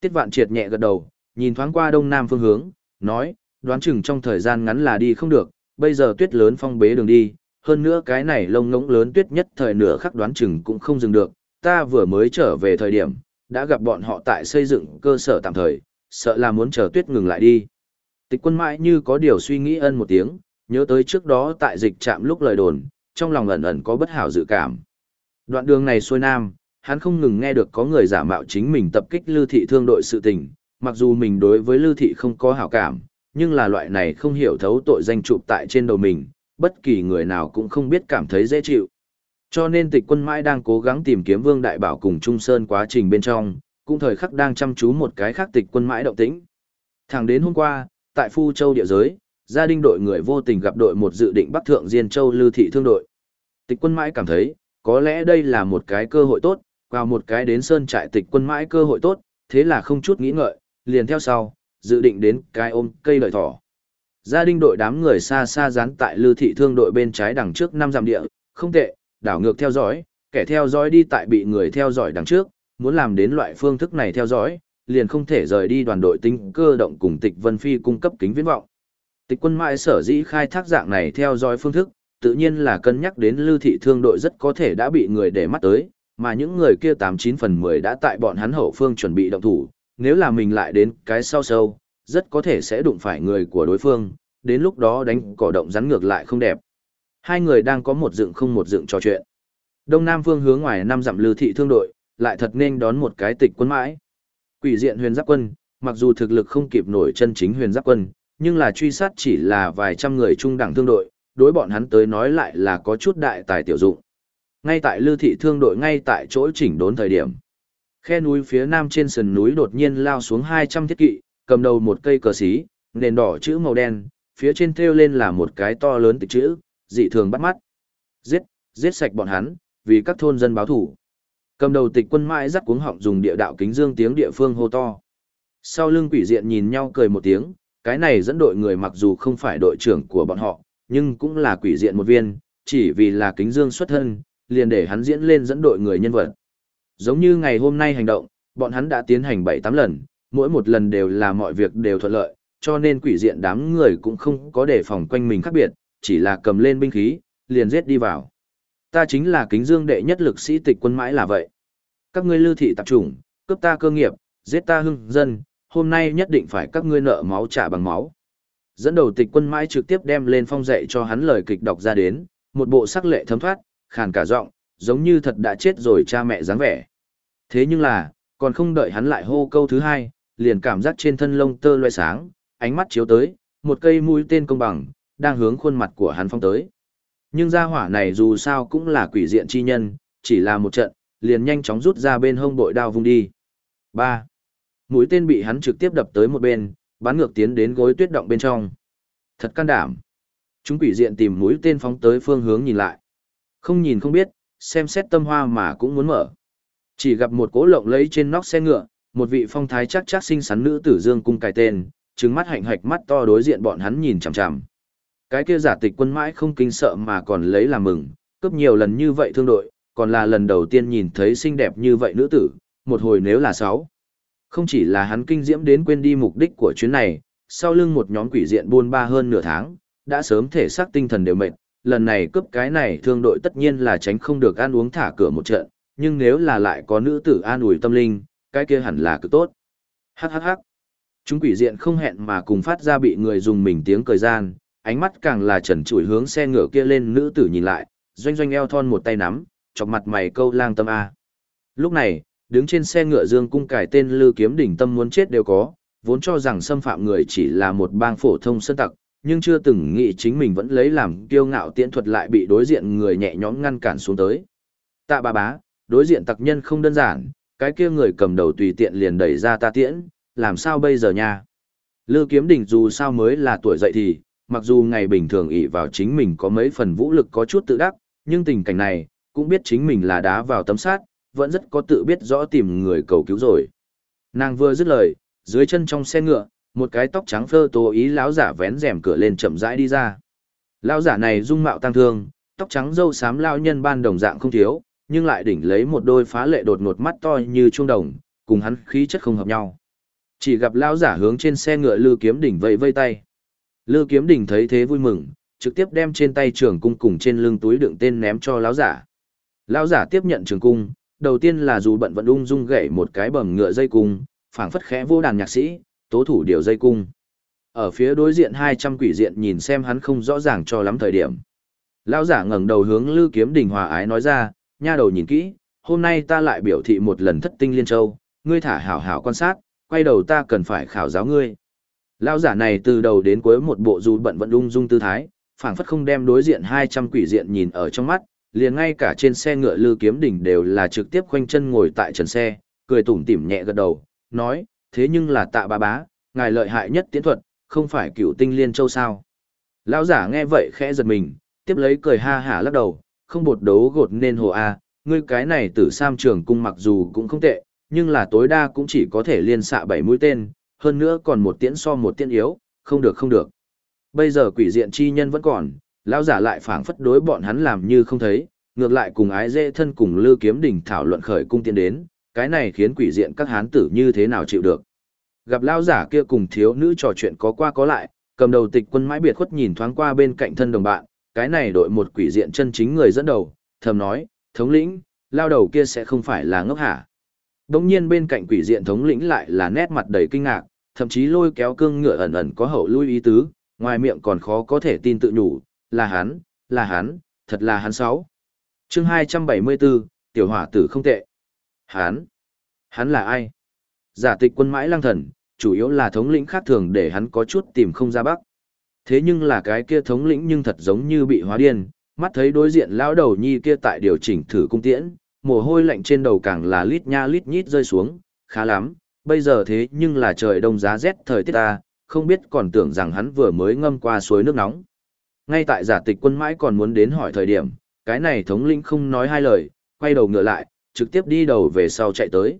Tiết vạn triệt nhẹ gật đầu, nhìn thoáng qua đông nam phương hướng, nói, đoán chừng trong thời gian ngắn là đi không được, bây giờ tuyết lớn phong bế đường đi, hơn nữa cái này lông ngỗng lớn tuyết nhất thời nửa khắc đoán chừng cũng không dừng được, ta vừa mới trở về thời điểm, đã gặp bọn họ tại xây dựng cơ sở tạm thời, sợ là muốn chờ tuyết ngừng lại đi. Tịch quân mãi như có điều suy nghĩ ân một tiếng, nhớ tới trước đó tại dịch trạm lúc lời đồn, trong lòng ẩn ẩn có bất hảo dự cảm. Đoạn đường này xuôi nam, hắn không ngừng nghe được có người giả mạo chính mình tập kích lưu thị thương đội sự tình, mặc dù mình đối với lưu thị không có hảo cảm, nhưng là loại này không hiểu thấu tội danh chụp tại trên đầu mình, bất kỳ người nào cũng không biết cảm thấy dễ chịu. Cho nên tịch quân mãi đang cố gắng tìm kiếm Vương Đại Bảo cùng Trung Sơn quá trình bên trong, cũng thời khắc đang chăm chú một cái khác tịch quân mãi động tĩnh. Thẳng đến hôm qua, tại Phu Châu địa giới, gia đình đội người vô tình gặp đội một dự định Bắc Thượng Diên Châu Lưu Thị Thương đội. Tịch quân mãi cảm thấy, có lẽ đây là một cái cơ hội tốt, vào một cái đến sơn trại tịch quân mãi cơ hội tốt, thế là không chút nghĩ ngợi, liền theo sau, dự định đến cái ôm cây lợi thỏ. Gia đình đội đám người xa xa dán tại Lưu Thị Thương đội bên trái đằng trước năm dặm địa, không tệ, đảo ngược theo dõi, kẻ theo dõi đi tại bị người theo dõi đằng trước, muốn làm đến loại phương thức này theo dõi, liền không thể rời đi đoàn đội tinh cơ động cùng Tịch Vân Phi cung cấp kính viễn vọng. Tịch quân mãi sở dĩ khai thác dạng này theo dõi phương thức, tự nhiên là cân nhắc đến lưu thị thương đội rất có thể đã bị người để mắt tới, mà những người kia 89 phần 10 đã tại bọn hắn hậu phương chuẩn bị động thủ, nếu là mình lại đến cái sau sâu, rất có thể sẽ đụng phải người của đối phương, đến lúc đó đánh cỏ động rắn ngược lại không đẹp. Hai người đang có một dựng không một dựng trò chuyện. Đông Nam phương hướng ngoài năm dặm lưu thị thương đội, lại thật nên đón một cái tịch quân mãi. Quỷ diện huyền giáp quân, mặc dù thực lực không kịp nổi chân chính huyền giáp quân, nhưng là truy sát chỉ là vài trăm người trung đẳng thương đội, đối bọn hắn tới nói lại là có chút đại tài tiểu dụng. Ngay tại lưu thị thương đội ngay tại chỗ chỉnh đốn thời điểm. Khe núi phía nam trên sườn núi đột nhiên lao xuống 200 thiết kỵ, cầm đầu một cây cờ xí, nền đỏ chữ màu đen, phía trên thêu lên là một cái to lớn tịch chữ, dị thường bắt mắt. Giết, giết sạch bọn hắn, vì các thôn dân báo thủ. Cầm đầu tịch quân mãi dắt cuống họng dùng địa đạo kính dương tiếng địa phương hô to. Sau lưng quỷ diện nhìn nhau cười một tiếng, cái này dẫn đội người mặc dù không phải đội trưởng của bọn họ, nhưng cũng là quỷ diện một viên, chỉ vì là kính dương xuất thân, liền để hắn diễn lên dẫn đội người nhân vật. Giống như ngày hôm nay hành động, bọn hắn đã tiến hành 7-8 lần, mỗi một lần đều là mọi việc đều thuận lợi, cho nên quỷ diện đám người cũng không có đề phòng quanh mình khác biệt, chỉ là cầm lên binh khí, liền giết đi vào. Ta chính là kính dương đệ nhất lực sĩ tịch quân mãi là vậy. Các ngươi lưu thị tập trung, cướp ta cơ nghiệp, giết ta hưng dân, hôm nay nhất định phải các ngươi nợ máu trả bằng máu. Dẫn đầu tịch quân mãi trực tiếp đem lên phong dạy cho hắn lời kịch đọc ra đến, một bộ sắc lệ thấm thoát, khàn cả giọng, giống như thật đã chết rồi cha mẹ dáng vẻ. Thế nhưng là, còn không đợi hắn lại hô câu thứ hai, liền cảm giác trên thân lông tơ loe sáng, ánh mắt chiếu tới, một cây mũi tên công bằng, đang hướng khuôn mặt của hắn phong tới. Nhưng gia hỏa này dù sao cũng là quỷ diện chi nhân, chỉ là một trận, liền nhanh chóng rút ra bên hông bội đao vung đi. 3. Mũi tên bị hắn trực tiếp đập tới một bên, bắn ngược tiến đến gối tuyết động bên trong. Thật can đảm. Chúng quỷ diện tìm mũi tên phóng tới phương hướng nhìn lại. Không nhìn không biết, xem xét tâm hoa mà cũng muốn mở. Chỉ gặp một cỗ lộng lấy trên nóc xe ngựa, một vị phong thái chắc chắc xinh xắn nữ tử dương cung cài tên, trừng mắt hạnh hạch mắt to đối diện bọn hắn nhìn chằm chằm. Cái kia giả tịch quân mãi không kinh sợ mà còn lấy làm mừng, cướp nhiều lần như vậy thương đội, còn là lần đầu tiên nhìn thấy xinh đẹp như vậy nữ tử, một hồi nếu là sáu. Không chỉ là hắn kinh diễm đến quên đi mục đích của chuyến này, sau lưng một nhóm quỷ diện buôn ba hơn nửa tháng, đã sớm thể xác tinh thần đều mệt, lần này cướp cái này thương đội tất nhiên là tránh không được ăn uống thả cửa một trận, nhưng nếu là lại có nữ tử an ủi tâm linh, cái kia hẳn là cực tốt. Hắc hắc hắc. Chúng quỷ diện không hẹn mà cùng phát ra bị người dùng mình tiếng cười gian, ánh mắt càng là trần trụi hướng xe ngựa kia lên nữ tử nhìn lại, doanh doanh eo thon một tay nắm, chọc mặt mày câu lang tâm A. Lúc này, đứng trên xe ngựa dương cung cải tên lư kiếm đỉnh tâm muốn chết đều có, vốn cho rằng xâm phạm người chỉ là một bang phổ thông sơn tặc, nhưng chưa từng nghĩ chính mình vẫn lấy làm kiêu ngạo tiễn thuật lại bị đối diện người nhẹ nhõm ngăn cản xuống tới. Tạ bà bá, đối diện tặc nhân không đơn giản, cái kia người cầm đầu tùy tiện liền đẩy ra ta tiễn, làm sao bây giờ nha? Lư kiếm đỉnh dù sao mới là tuổi dậy thì, mặc dù ngày bình thường ỷ vào chính mình có mấy phần vũ lực có chút tự đắc, nhưng tình cảnh này, cũng biết chính mình là đá vào tấm sát, vẫn rất có tự biết rõ tìm người cầu cứu rồi. Nàng vừa dứt lời, dưới chân trong xe ngựa, một cái tóc trắng phơ tố ý lão giả vén rèm cửa lên chậm rãi đi ra. Lão giả này dung mạo tăng thương, tóc trắng râu xám lão nhân ban đồng dạng không thiếu, nhưng lại đỉnh lấy một đôi phá lệ đột ngột mắt to như chuông đồng, cùng hắn khí chất không hợp nhau. Chỉ gặp lão giả hướng trên xe ngựa Lư Kiếm Đỉnh vẫy vây tay. Lư Kiếm Đỉnh thấy thế vui mừng, trực tiếp đem trên tay trường cung cùng trên lưng túi đựng tên ném cho lão giả. Lão giả tiếp nhận trường cung, đầu tiên là dù bận vận ung dung gảy một cái bầm ngựa dây cung, phảng phất khẽ vô đàn nhạc sĩ, tố thủ điều dây cung. Ở phía đối diện 200 quỷ diện nhìn xem hắn không rõ ràng cho lắm thời điểm. Lão giả ngẩng đầu hướng Lư Kiếm Đỉnh hòa ái nói ra, nha đầu nhìn kỹ, hôm nay ta lại biểu thị một lần thất tinh liên châu, ngươi thả hảo hảo quan sát, quay đầu ta cần phải khảo giáo ngươi. Lão giả này từ đầu đến cuối một bộ dù bận vận ung dung tư thái, phảng phất không đem đối diện 200 quỷ diện nhìn ở trong mắt, liền ngay cả trên xe ngựa Lư Kiếm đỉnh đều là trực tiếp khoanh chân ngồi tại trần xe, cười tủm tỉm nhẹ gật đầu, nói, thế nhưng là tạ bà bá, ngài lợi hại nhất tiến thuật, không phải cựu tinh liên châu sao. Lão giả nghe vậy khẽ giật mình, tiếp lấy cười ha hả lắc đầu, không bột đấu gột nên hồ a, ngươi cái này tử sam trường cung mặc dù cũng không tệ, nhưng là tối đa cũng chỉ có thể liên xạ bảy mũi tên, hơn nữa còn một tiễn so một tiễn yếu, không được không được. Bây giờ quỷ diện chi nhân vẫn còn, lão giả lại phảng phất đối bọn hắn làm như không thấy, ngược lại cùng ái dễ thân cùng lư kiếm đỉnh thảo luận khởi cung tiến đến, cái này khiến quỷ diện các hán tử như thế nào chịu được. Gặp lão giả kia cùng thiếu nữ trò chuyện có qua có lại, cầm đầu tịch quân mãi biệt khuất nhìn thoáng qua bên cạnh thân đồng bạn, cái này đội một quỷ diện chân chính người dẫn đầu, thầm nói, thống lĩnh, lao đầu kia sẽ không phải là ngốc hả. Đồng nhiên bên cạnh quỷ diện thống lĩnh lại là nét mặt đầy kinh ngạc, thậm chí lôi kéo cương ngựa ẩn ẩn có hậu lui ý tứ, ngoài miệng còn khó có thể tin tự nhủ, là hắn, là hắn, thật là hắn sáu. Chương 274, tiểu hỏa tử không tệ. Hắn, hắn là ai? Giả tịch quân mãi lang thần, chủ yếu là thống lĩnh khác thường để hắn có chút tìm không ra bắc. Thế nhưng là cái kia thống lĩnh nhưng thật giống như bị hóa điên, mắt thấy đối diện lão đầu nhi kia tại điều chỉnh thử cung tiễn, mồ hôi lạnh trên đầu càng là lít nha lít nhít rơi xuống, khá lắm, bây giờ thế nhưng là trời đông giá rét thời tiết ta, không biết còn tưởng rằng hắn vừa mới ngâm qua suối nước nóng. Ngay tại giả tịch quân mãi còn muốn đến hỏi thời điểm, cái này thống lĩnh không nói hai lời, quay đầu ngựa lại, trực tiếp đi đầu về sau chạy tới.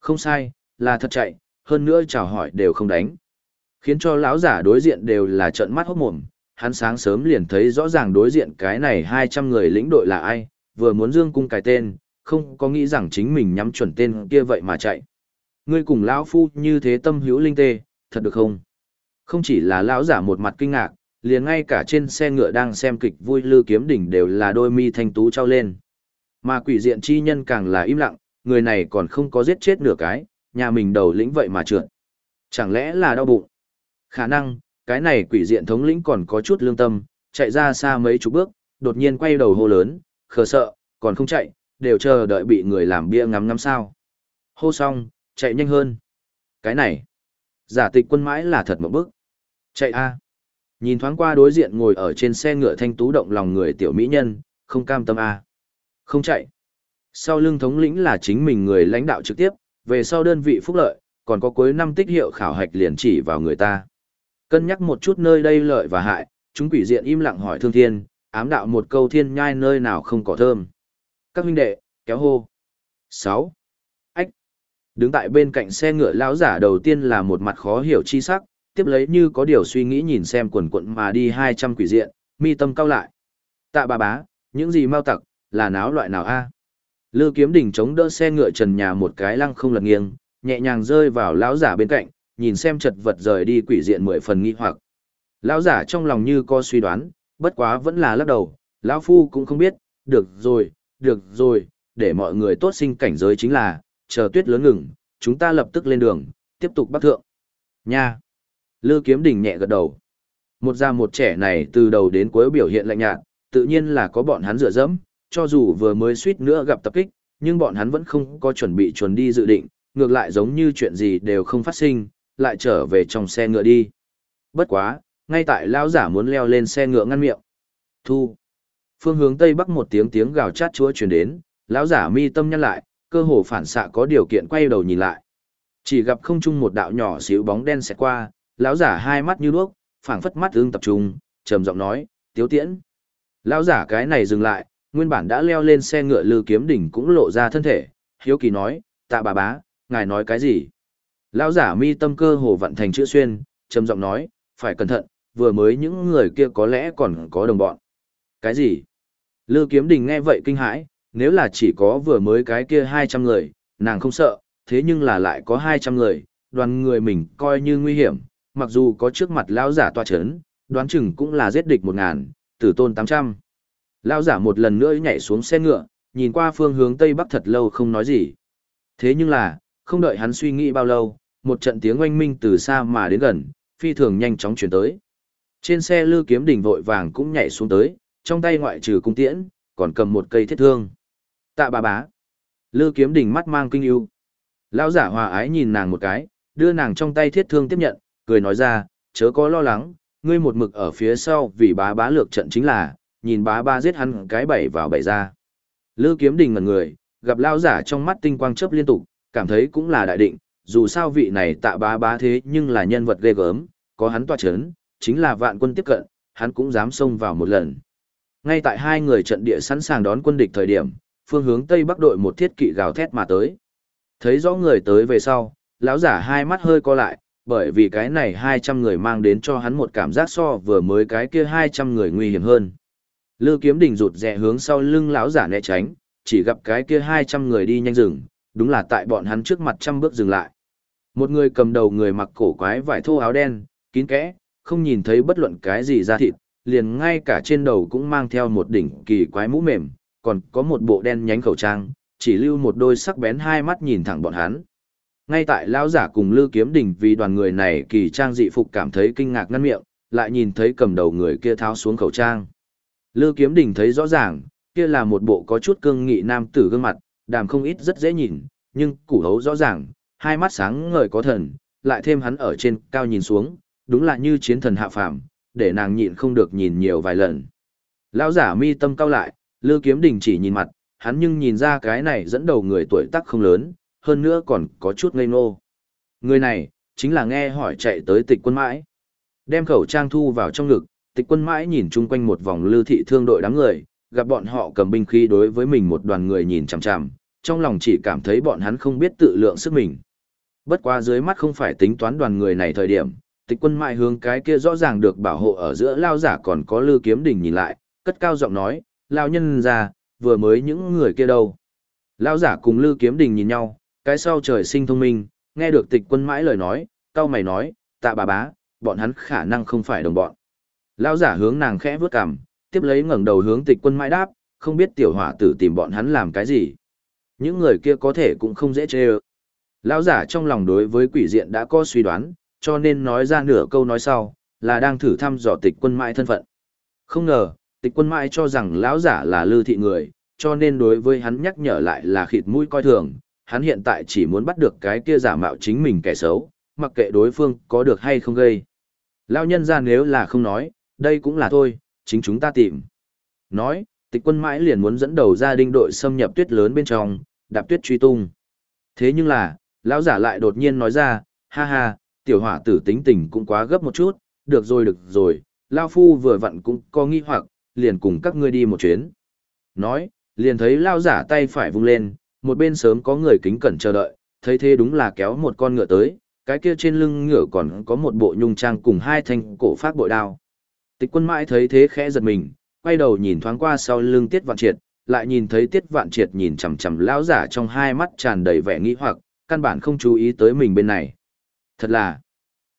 Không sai, là thật chạy, hơn nữa chào hỏi đều không đánh. Khiến cho lão giả đối diện đều là trợn mắt hốt mồm, hắn sáng sớm liền thấy rõ ràng đối diện cái này 200 người lĩnh đội là ai, vừa muốn dương cung cái tên, không có nghĩ rằng chính mình nhắm chuẩn tên kia vậy mà chạy. Ngươi cùng lão phu như thế tâm hữu linh tê, thật được không? Không chỉ là lão giả một mặt kinh ngạc, liền ngay cả trên xe ngựa đang xem kịch vui lư kiếm đỉnh đều là đôi mi thanh tú trao lên. Mà quỷ diện chi nhân càng là im lặng, người này còn không có giết chết nửa cái, nhà mình đầu lĩnh vậy mà trượt. Chẳng lẽ là đau bụng? Khả năng, cái này quỷ diện thống lĩnh còn có chút lương tâm, chạy ra xa mấy chục bước, đột nhiên quay đầu hô lớn, khờ sợ, còn không chạy, đều chờ đợi bị người làm bia ngắm ngắm sao. Hô xong, chạy nhanh hơn. Cái này, giả tịch quân mãi là thật một bước. Chạy a Nhìn thoáng qua đối diện ngồi ở trên xe ngựa thanh tú động lòng người tiểu mỹ nhân, không cam tâm a Không chạy. Sau lưng thống lĩnh là chính mình người lãnh đạo trực tiếp, về sau đơn vị phúc lợi, còn có cuối năm tích hiệu khảo hạch liền chỉ vào người ta. Cân nhắc một chút nơi đây lợi và hại, chúng quỷ diện im lặng hỏi thương thiên, ám đạo một câu thiên nhai nơi nào không có thơm. Các huynh đệ, kéo hô. 6. Ách. Đứng tại bên cạnh xe ngựa lão giả đầu tiên là một mặt khó hiểu chi sắc, tiếp lấy như có điều suy nghĩ nhìn xem quần quận mà đi 200 quỷ diện, mi tâm cao lại. Tạ bà bá, những gì mau tặc, là náo loại nào a? Lư kiếm đỉnh chống đỡ xe ngựa trần nhà một cái lăng không lật nghiêng, nhẹ nhàng rơi vào lão giả bên cạnh, nhìn xem chật vật rời đi quỷ diện mười phần nghi hoặc. Lão giả trong lòng như có suy đoán, Bất quá vẫn là lắc đầu, lão phu cũng không biết, được rồi, được rồi, để mọi người tốt sinh cảnh giới chính là, chờ tuyết lớn ngừng, chúng ta lập tức lên đường, tiếp tục bắc thượng. Nha! Lư kiếm đỉnh nhẹ gật đầu. Một già một trẻ này từ đầu đến cuối biểu hiện lạnh nhạt, tự nhiên là có bọn hắn dựa dẫm, cho dù vừa mới suýt nữa gặp tập kích, nhưng bọn hắn vẫn không có chuẩn bị chuẩn đi dự định, ngược lại giống như chuyện gì đều không phát sinh, lại trở về trong xe ngựa đi. Bất quá, ngay tại lão giả muốn leo lên xe ngựa ngăn miệng. Thu. Phương hướng tây bắc một tiếng tiếng gào chát chúa truyền đến, lão giả mi tâm nhăn lại, cơ hồ phản xạ có điều kiện quay đầu nhìn lại. Chỉ gặp không trung một đạo nhỏ xíu bóng đen xẹt qua, lão giả hai mắt như đuốc, phảng phất mắt ương tập trung, trầm giọng nói, "Tiếu Tiễn." Lão giả cái này dừng lại, nguyên bản đã leo lên xe ngựa lư kiếm đỉnh cũng lộ ra thân thể, hiếu kỳ nói, "Tạ bà bá, ngài nói cái gì?" Lão giả mi tâm cơ hồ vận thành chữ xuyên, trầm giọng nói, "Phải cẩn thận, vừa mới những người kia có lẽ còn có đồng bọn." "Cái gì?" Lư Kiếm Đình nghe vậy kinh hãi, nếu là chỉ có vừa mới cái kia 200 người, nàng không sợ, thế nhưng là lại có 200 người, đoàn người mình coi như nguy hiểm, mặc dù có trước mặt lão giả toa chấn, đoán chừng cũng là giết địch 1000, tử tôn 800. Lão giả một lần nữa nhảy xuống xe ngựa, nhìn qua phương hướng tây bắc thật lâu không nói gì. Thế nhưng là, không đợi hắn suy nghĩ bao lâu, một trận tiếng oanh minh từ xa mà đến gần, phi thường nhanh chóng chuyển tới. Trên xe lư kiếm đỉnh vội vàng cũng nhảy xuống tới, trong tay ngoại trừ cung tiễn, còn cầm một cây thiết thương. Tạ bà bá. Lư kiếm đỉnh mắt mang kinh yêu. Lão giả hòa ái nhìn nàng một cái, đưa nàng trong tay thiết thương tiếp nhận, cười nói ra, chớ có lo lắng, ngươi một mực ở phía sau vì bá bá lược trận chính là, nhìn bá bá giết hắn cái bảy vào bảy ra. Lư kiếm đình ngần người, gặp lão giả trong mắt tinh quang chớp liên tục, cảm thấy cũng là đại định, dù sao vị này tạ bá bá thế nhưng là nhân vật ghê gớm, có hắn toa chấn, chính là vạn quân tiếp cận, hắn cũng dám xông vào một lần. Ngay tại hai người trận địa sẵn sàng đón quân địch thời điểm, phương hướng tây bắc đội một thiết kỵ gào thét mà tới. Thấy rõ người tới về sau, lão giả hai mắt hơi co lại, bởi vì cái này 200 người mang đến cho hắn một cảm giác so vừa mới cái kia 200 người nguy hiểm hơn. Lư kiếm đình rụt rè hướng sau lưng lão giả né tránh, chỉ gặp cái kia 200 người đi nhanh dừng, đúng là tại bọn hắn trước mặt trăm bước dừng lại. Một người cầm đầu người mặc cổ quái vải thô áo đen, kín kẽ, không nhìn thấy bất luận cái gì ra thịt, liền ngay cả trên đầu cũng mang theo một đỉnh kỳ quái mũ mềm, còn có một bộ đen nhánh khẩu trang, chỉ lưu một đôi sắc bén hai mắt nhìn thẳng bọn hắn. Ngay tại lão giả cùng Lư Kiếm Đình vì đoàn người này kỳ trang dị phục cảm thấy kinh ngạc ngăn miệng, lại nhìn thấy cầm đầu người kia tháo xuống khẩu trang. Lư Kiếm Đình thấy rõ ràng, kia là một bộ có chút cương nghị nam tử gương mặt, đàm không ít rất dễ nhìn, nhưng củ hấu rõ ràng, hai mắt sáng ngời có thần, lại thêm hắn ở trên cao nhìn xuống, đúng là như chiến thần hạ phàm, để nàng nhịn không được nhìn nhiều vài lần. Lão giả mi tâm cao lại, Lư Kiếm Đình chỉ nhìn mặt, hắn nhưng nhìn ra cái này dẫn đầu người tuổi tác không lớn, hơn nữa còn có chút ngây ngô. Người này, chính là nghe hỏi chạy tới tịch quân mãi. Đem khẩu trang thu vào trong ngực, tịch quân mãi nhìn chung quanh một vòng lưu thị thương đội đám người, gặp bọn họ cầm binh khí đối với mình một đoàn người nhìn chằm chằm, trong lòng chỉ cảm thấy bọn hắn không biết tự lượng sức mình. Bất quá dưới mắt không phải tính toán đoàn người này thời điểm, tịch quân mãi hướng cái kia rõ ràng được bảo hộ ở giữa lao giả còn có lư kiếm đỉnh nhìn lại, cất cao giọng nói, lao nhân ra, vừa mới những người kia đâu. Lao giả cùng lư kiếm đình nhìn nhau, cái sau trời sinh thông minh, nghe được tịch quân mãi lời nói, cao mày nói, tạ bà bá, bọn hắn khả năng không phải đồng bọn. Lao giả hướng nàng khẽ vướt cằm, tiếp lấy ngẩng đầu hướng tịch quân mãi đáp, không biết tiểu hỏa tử tìm bọn hắn làm cái gì. Những người kia có thể cũng không dễ chê ơ. Lão giả trong lòng đối với quỷ diện đã có suy đoán, cho nên nói ra nửa câu nói sau, là đang thử thăm dò tịch quân mãi thân phận. Không ngờ, tịch quân mãi cho rằng lão giả là lư thị người, cho nên đối với hắn nhắc nhở lại là khịt mũi coi thường, hắn hiện tại chỉ muốn bắt được cái kia giả mạo chính mình kẻ xấu, mặc kệ đối phương có được hay không gây. Lão nhân ra nếu là không nói, đây cũng là thôi, chính chúng ta tìm. Nói, tịch quân mãi liền muốn dẫn đầu gia đình đội xâm nhập tuyết lớn bên trong, đạp tuyết truy tung. Thế nhưng là, lão giả lại đột nhiên nói ra, ha ha, tiểu hỏa tử tính tình cũng quá gấp một chút, được rồi được rồi, lão Phu vừa vặn cũng có nghi hoặc, liền cùng các ngươi đi một chuyến. Nói, liền thấy lão giả tay phải vung lên, một bên sớm có người kính cẩn chờ đợi, thấy thế đúng là kéo một con ngựa tới, cái kia trên lưng ngựa còn có một bộ nhung trang cùng hai thanh cổ phát bội đao. Tịch quân mãi thấy thế khẽ giật mình, quay đầu nhìn thoáng qua sau lưng tiết vạn triệt, lại nhìn thấy tiết vạn triệt nhìn chằm chằm lão giả trong hai mắt tràn đầy vẻ nghĩ hoặc, căn bản không chú ý tới mình bên này. Thật là,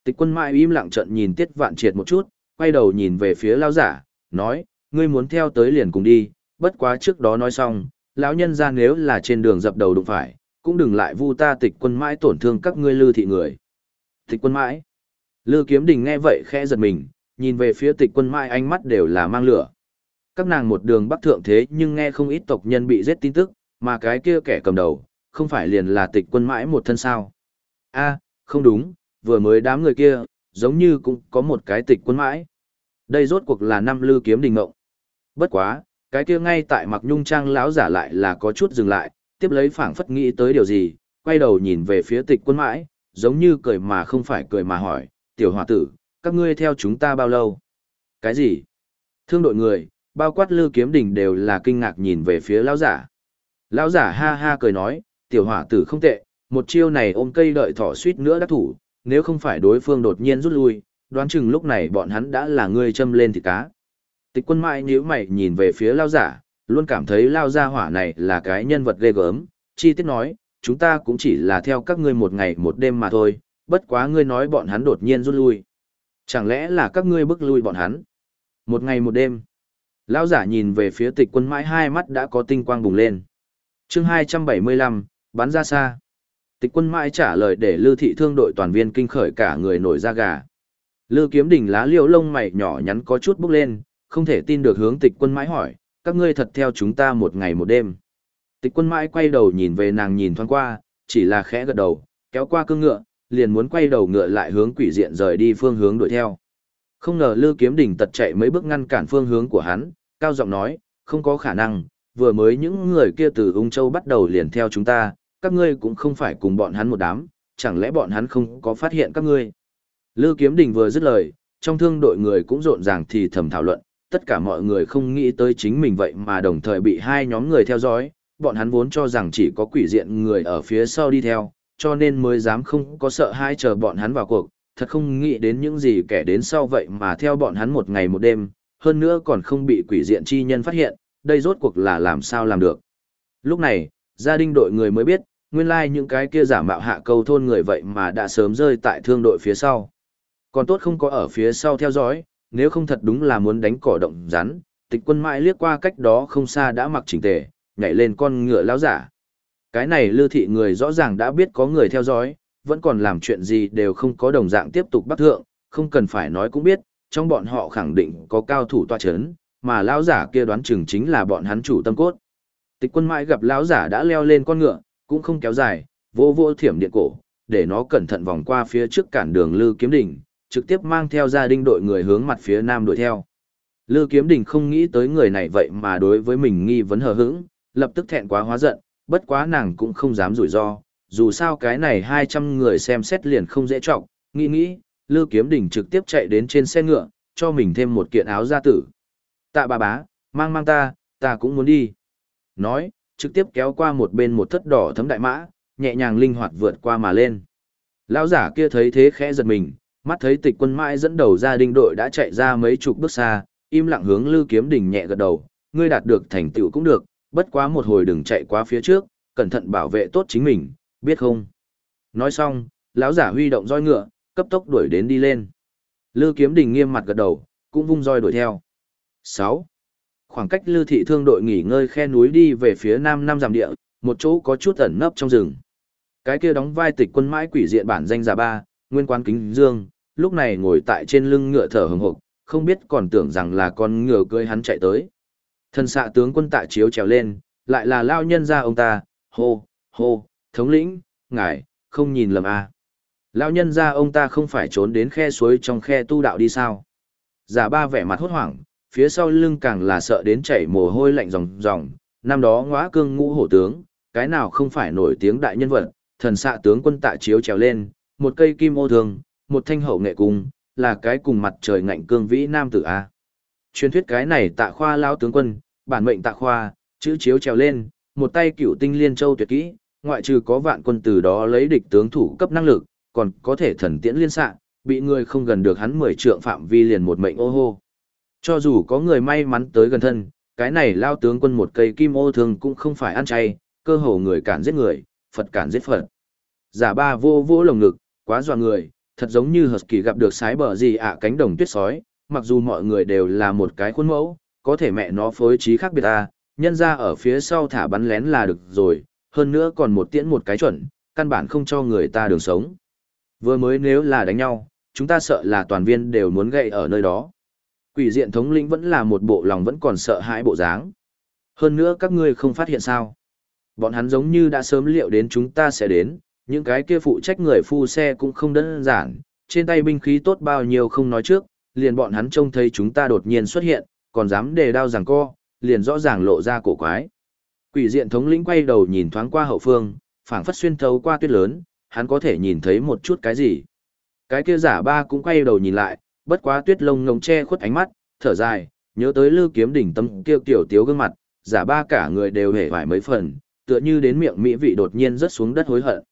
tịch quân mãi im lặng trận nhìn tiết vạn triệt một chút, quay đầu nhìn về phía lão giả, nói, ngươi muốn theo tới liền cùng đi, bất quá trước đó nói xong, lão nhân ra nếu là trên đường dập đầu đụng phải, cũng đừng lại vu ta tịch quân mãi tổn thương các ngươi lư thị người. Tịch quân mãi. Lư kiếm đình nghe vậy khẽ giật mình, nhìn về phía tịch quân mãi ánh mắt đều là mang lửa. Các nàng một đường bắc thượng thế nhưng nghe không ít tộc nhân bị giết tin tức, mà cái kia kẻ cầm đầu, không phải liền là tịch quân mãi một thân sao. a không đúng, vừa mới đám người kia, giống như cũng có một cái tịch quân mãi. Đây rốt cuộc là năm lư kiếm đình ngộng. Bất quá, cái kia ngay tại mặc nhung trang lão giả lại là có chút dừng lại, tiếp lấy phảng phất nghĩ tới điều gì, quay đầu nhìn về phía tịch quân mãi, giống như cười mà không phải cười mà hỏi, tiểu hòa tử, các ngươi theo chúng ta bao lâu? Cái gì? Thương đội người, bao quát lư kiếm đình đều là kinh ngạc nhìn về phía lão giả. Lão giả ha ha cười nói, tiểu hỏa tử không tệ, một chiêu này ôm cây đợi thỏ suýt nữa đắc thủ, nếu không phải đối phương đột nhiên rút lui, đoán chừng lúc này bọn hắn đã là người châm lên thịt cá. Tịch quân mãi nhíu mày nhìn về phía lao giả, luôn cảm thấy lao gia hỏa này là cái nhân vật ghê gớm, chi tiết nói, chúng ta cũng chỉ là theo các ngươi một ngày một đêm mà thôi, bất quá ngươi nói bọn hắn đột nhiên rút lui. Chẳng lẽ là các ngươi bức lui bọn hắn? Một ngày một đêm. Lao giả nhìn về phía tịch quân mãi hai mắt đã có tinh quang bùng lên. chương 275, bắn ra xa. Tịch quân mãi trả lời để lưu thị thương đội toàn viên kinh khởi cả người nổi da gà. Lư kiếm đỉnh lá liễu lông mày nhỏ nhắn có chút bốc lên, không thể tin được hướng tịch quân mãi hỏi, các ngươi thật theo chúng ta một ngày một đêm. Tịch quân mãi quay đầu nhìn về nàng nhìn thoáng qua, chỉ là khẽ gật đầu, kéo qua cương ngựa, liền muốn quay đầu ngựa lại hướng quỷ diện rời đi phương hướng đuổi theo. Không ngờ Lư Kiếm Đỉnh tật chạy mấy bước ngăn cản phương hướng của hắn, cao giọng nói, không có khả năng, vừa mới những người kia từ ung châu bắt đầu liền theo chúng ta, các ngươi cũng không phải cùng bọn hắn một đám, chẳng lẽ bọn hắn không có phát hiện các ngươi. Lư Kiếm Đình vừa dứt lời, trong thương đội người cũng rộn ràng thì thầm thảo luận, tất cả mọi người không nghĩ tới chính mình vậy mà đồng thời bị hai nhóm người theo dõi, bọn hắn vốn cho rằng chỉ có quỷ diện người ở phía sau đi theo, cho nên mới dám không có sợ hai chờ bọn hắn vào cuộc, thật không nghĩ đến những gì kẻ đến sau vậy mà theo bọn hắn một ngày một đêm, hơn nữa còn không bị quỷ diện chi nhân phát hiện, đây rốt cuộc là làm sao làm được. Lúc này, gia đình đội người mới biết, nguyên lai like những cái kia giả mạo hạ câu thôn người vậy mà đã sớm rơi tại thương đội phía sau. Còn tốt không có ở phía sau theo dõi, nếu không thật đúng là muốn đánh cỏ động rắn, tịch quân mãi liếc qua cách đó không xa đã mặc chỉnh tề, nhảy lên con ngựa lão giả. Cái này lưu thị người rõ ràng đã biết có người theo dõi, vẫn còn làm chuyện gì đều không có đồng dạng tiếp tục bắt thượng, không cần phải nói cũng biết, trong bọn họ khẳng định có cao thủ toa chấn, mà lão giả kia đoán chừng chính là bọn hắn chủ tâm cốt. Tịch quân mãi gặp lão giả đã leo lên con ngựa, cũng không kéo dài, vô vô thiểm điện cổ, để nó cẩn thận vòng qua phía trước cản đường lư kiếm Đình, trực tiếp mang theo gia đình đội người hướng mặt phía nam đuổi theo. Lư Kiếm Đình không nghĩ tới người này vậy mà đối với mình nghi vấn hờ hững, lập tức thẹn quá hóa giận, bất quá nàng cũng không dám rủi ro, dù sao cái này 200 người xem xét liền không dễ trọng, nghĩ nghĩ, Lư Kiếm Đình trực tiếp chạy đến trên xe ngựa, cho mình thêm một kiện áo gia tử. Tạ bà bá, mang mang ta, ta cũng muốn đi. Nói, trực tiếp kéo qua một bên một thất đỏ thấm đại mã, nhẹ nhàng linh hoạt vượt qua mà lên. Lão giả kia thấy thế khẽ giật mình, Mắt thấy tịch quân mãi dẫn đầu gia đình đội đã chạy ra mấy chục bước xa, im lặng hướng Lư Kiếm Đình nhẹ gật đầu, ngươi đạt được thành tựu cũng được, bất quá một hồi đừng chạy quá phía trước, cẩn thận bảo vệ tốt chính mình, biết không? Nói xong, lão giả huy động roi ngựa, cấp tốc đuổi đến đi lên. Lư Kiếm Đình nghiêm mặt gật đầu, cũng vung roi đuổi theo. 6. Khoảng cách Lưu thị thương đội nghỉ ngơi khe núi đi về phía nam năm dặm địa, một chỗ có chút ẩn nấp trong rừng. Cái kia đóng vai tịch quân mãi quỷ diện bản danh giả ba, nguyên quan kính dương, lúc này ngồi tại trên lưng ngựa thở hừng hực, không biết còn tưởng rằng là con ngựa cưỡi hắn chạy tới. Thần xạ tướng quân tạ chiếu trèo lên, lại là lao nhân ra ông ta, hô, hô, thống lĩnh, ngài, không nhìn lầm à. Lao nhân ra ông ta không phải trốn đến khe suối trong khe tu đạo đi sao. Giả ba vẻ mặt hốt hoảng, phía sau lưng càng là sợ đến chảy mồ hôi lạnh ròng ròng, năm đó ngõa cương ngũ hổ tướng, cái nào không phải nổi tiếng đại nhân vật, thần xạ tướng quân tạ chiếu trèo lên, một cây kim ô thường, một thanh hậu nghệ cung, là cái cùng mặt trời ngạnh cương vĩ nam tử A. Truyền thuyết cái này tạ khoa lao tướng quân, bản mệnh tạ khoa, chữ chiếu trèo lên, một tay cựu tinh liên châu tuyệt kỹ, ngoại trừ có vạn quân từ đó lấy địch tướng thủ cấp năng lực, còn có thể thần tiễn liên xạ, bị người không gần được hắn mười trượng phạm vi liền một mệnh ô hô. Cho dù có người may mắn tới gần thân, cái này lao tướng quân một cây kim ô thường cũng không phải ăn chay, cơ hồ người cản giết người, Phật cản giết Phật. Giả ba vô vô lồng ngực, quá dọa người, thật giống như Husky gặp được sái bờ gì ạ cánh đồng tuyết sói, mặc dù mọi người đều là một cái khuôn mẫu, có thể mẹ nó phối trí khác biệt ta, nhân ra ở phía sau thả bắn lén là được rồi, hơn nữa còn một tiễn một cái chuẩn, căn bản không cho người ta đường sống. Vừa mới nếu là đánh nhau, chúng ta sợ là toàn viên đều muốn gậy ở nơi đó. Quỷ diện thống lĩnh vẫn là một bộ lòng vẫn còn sợ hãi bộ dáng. Hơn nữa các ngươi không phát hiện sao. Bọn hắn giống như đã sớm liệu đến chúng ta sẽ đến, những cái kia phụ trách người phu xe cũng không đơn giản, trên tay binh khí tốt bao nhiêu không nói trước, liền bọn hắn trông thấy chúng ta đột nhiên xuất hiện, còn dám đề đao giằng co, liền rõ ràng lộ ra cổ quái. Quỷ diện thống lĩnh quay đầu nhìn thoáng qua hậu phương, phảng phất xuyên thấu qua tuyết lớn, hắn có thể nhìn thấy một chút cái gì. Cái kia giả ba cũng quay đầu nhìn lại, bất quá tuyết lông ngông che khuất ánh mắt, thở dài, nhớ tới lư kiếm đỉnh tâm kêu tiểu tiếu gương mặt, giả ba cả người đều hề vải mấy phần, tựa như đến miệng mỹ vị đột nhiên rớt xuống đất hối hận.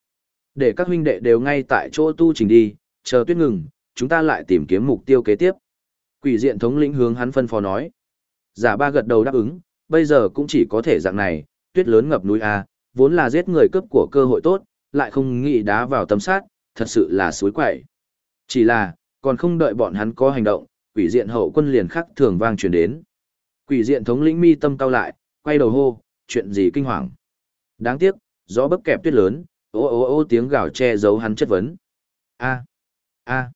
Để các huynh đệ đều ngay tại chỗ tu trình đi, chờ tuyết ngừng, chúng ta lại tìm kiếm mục tiêu kế tiếp. Quỷ diện thống lĩnh hướng hắn phân phó nói. Giả ba gật đầu đáp ứng, bây giờ cũng chỉ có thể dạng này, tuyết lớn ngập núi A, vốn là giết người cướp của cơ hội tốt, lại không nghĩ đá vào tấm sát, thật sự là suối quậy. Chỉ là, còn không đợi bọn hắn có hành động, quỷ diện hậu quân liền khắc thường vang truyền đến. Quỷ diện thống lĩnh mi tâm cao lại, quay đầu hô, chuyện gì kinh hoàng. Đáng tiếc, gió bấc kẹp tuyết lớn, ô ô ô tiếng gào che giấu hắn chất vấn. A, a,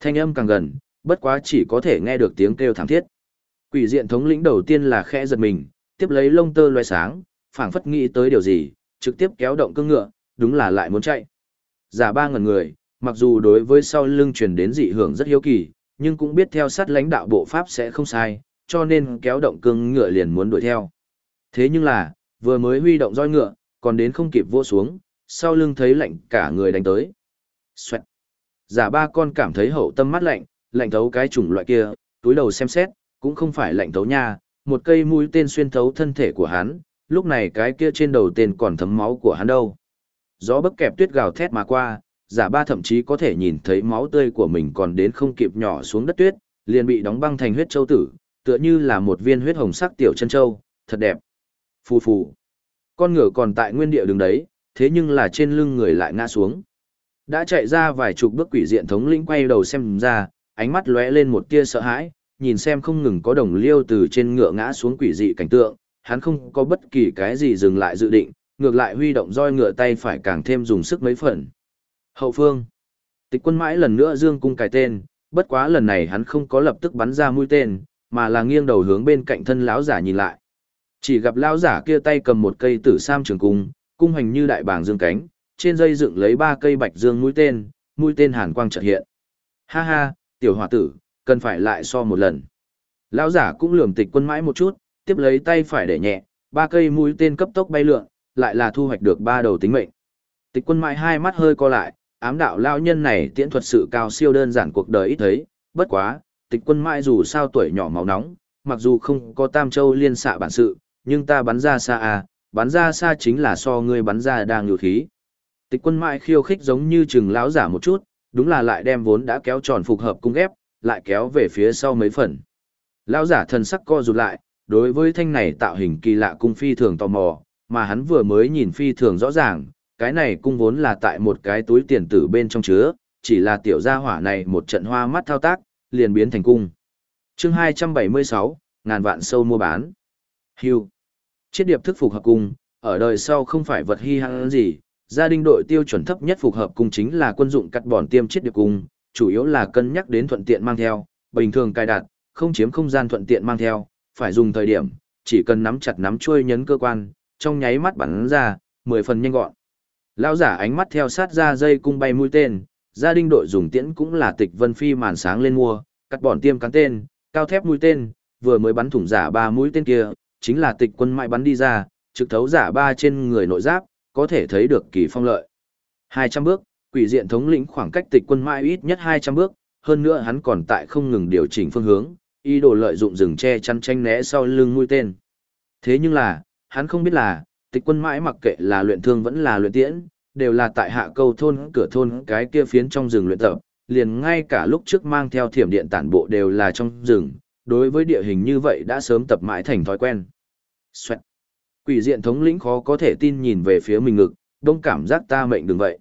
thanh âm càng gần, bất quá chỉ có thể nghe được tiếng kêu thảm thiết. Quỷ diện thống lĩnh đầu tiên là khẽ giật mình, tiếp lấy lông tơ loe sáng, phảng phất nghĩ tới điều gì, trực tiếp kéo động cương ngựa, đúng là lại muốn chạy. Giả ba ngần người, mặc dù đối với sau lưng truyền đến dị hưởng rất hiếu kỳ, nhưng cũng biết theo sát lãnh đạo bộ pháp sẽ không sai, cho nên kéo động cương ngựa liền muốn đuổi theo. Thế nhưng là, vừa mới huy động roi ngựa, còn đến không kịp vô xuống, sau lưng thấy lạnh cả người đánh tới. Xoẹt. Giả ba con cảm thấy hậu tâm mắt lạnh, lạnh thấu cái chủng loại kia, túi đầu xem xét, cũng không phải lạnh thấu nha, một cây mũi tên xuyên thấu thân thể của hắn, lúc này cái kia trên đầu tên còn thấm máu của hắn đâu. Gió bấc kẹp tuyết gào thét mà qua, giả ba thậm chí có thể nhìn thấy máu tươi của mình còn đến không kịp nhỏ xuống đất tuyết, liền bị đóng băng thành huyết châu tử, tựa như là một viên huyết hồng sắc tiểu chân châu, thật đẹp. Phù phù. Con ngựa còn tại nguyên địa đứng đấy, thế nhưng là trên lưng người lại ngã xuống. Đã chạy ra vài chục bước quỷ diện thống lĩnh quay đầu xem ra, ánh mắt lóe lên một tia sợ hãi, nhìn xem không ngừng có đồng liêu từ trên ngựa ngã xuống quỷ dị cảnh tượng, hắn không có bất kỳ cái gì dừng lại dự định, ngược lại huy động roi ngựa tay phải càng thêm dùng sức mấy phần. Hậu phương. Tịch quân mãi lần nữa dương cung cài tên, bất quá lần này hắn không có lập tức bắn ra mũi tên, mà là nghiêng đầu hướng bên cạnh thân lão giả nhìn lại. Chỉ gặp lão giả kia tay cầm một cây tử sam trường cung, cung hoành như đại bàng dương cánh, trên dây dựng lấy ba cây bạch dương mũi tên, mũi tên hàn quang chợt hiện. Ha ha, tiểu hòa tử, cần phải lại so một lần. Lão giả cũng lườm tịch quân mãi một chút, tiếp lấy tay phải để nhẹ, ba cây mũi tên cấp tốc bay lượn, lại là thu hoạch được ba đầu tính mệnh. Tịch quân mãi hai mắt hơi co lại, ám đạo lao nhân này tiễn thuật sự cao siêu đơn giản cuộc đời ít thấy, bất quá, tịch quân mãi dù sao tuổi nhỏ máu nóng, mặc dù không có tam châu liên xạ bản sự, nhưng ta bắn ra xa à, bắn ra xa chính là so ngươi bắn ra đang nhược khí. Tịch quân mãi khiêu khích giống như chừng lão giả một chút, đúng là lại đem vốn đã kéo tròn phục hợp cung ghép, lại kéo về phía sau mấy phần. Lão giả thần sắc co rụt lại, đối với thanh này tạo hình kỳ lạ cung phi thường tò mò, mà hắn vừa mới nhìn phi thường rõ ràng, cái này cung vốn là tại một cái túi tiền tử bên trong chứa, chỉ là tiểu gia hỏa này một trận hoa mắt thao tác, liền biến thành cung. chương 276, ngàn vạn sâu mua bán. Hưu. Chiết điệp thức phục hợp cung, ở đời sau không phải vật hy hăng gì, gia đình đội tiêu chuẩn thấp nhất phục hợp cung chính là quân dụng cắt bòn tiêm chiết điệp cung, chủ yếu là cân nhắc đến thuận tiện mang theo, bình thường cài đặt, không chiếm không gian thuận tiện mang theo, phải dùng thời điểm, chỉ cần nắm chặt nắm chuôi nhấn cơ quan, trong nháy mắt bắn ra, mười phần nhanh gọn. Lão giả ánh mắt theo sát ra dây cung bay mũi tên, gia đình đội dùng tiễn cũng là tịch vân phi màn sáng lên mua, cắt bọn tiêm cắn tên, cao thép mũi tên, vừa mới bắn thủng giả ba mũi tên kia, chính là tịch quân mãi bắn đi ra, trực thấu giả ba trên người nội giáp, có thể thấy được kỳ phong lợi. 200 bước, quỷ diện thống lĩnh khoảng cách tịch quân mãi ít nhất 200 bước, hơn nữa hắn còn tại không ngừng điều chỉnh phương hướng, ý đồ lợi dụng rừng che chắn tranh né sau lưng mũi tên. Thế nhưng là, hắn không biết là, tịch quân mãi mặc kệ là luyện thương vẫn là luyện tiễn, đều là tại hạ câu thôn cửa thôn cái kia phiến trong rừng luyện tập, liền ngay cả lúc trước mang theo thiểm điện tản bộ đều là trong rừng, đối với địa hình như vậy đã sớm tập mãi thành thói quen. Xoẹt. Quỷ diện thống lĩnh khó có thể tin nhìn về phía mình ngực, đông cảm giác ta mệnh đừng vậy.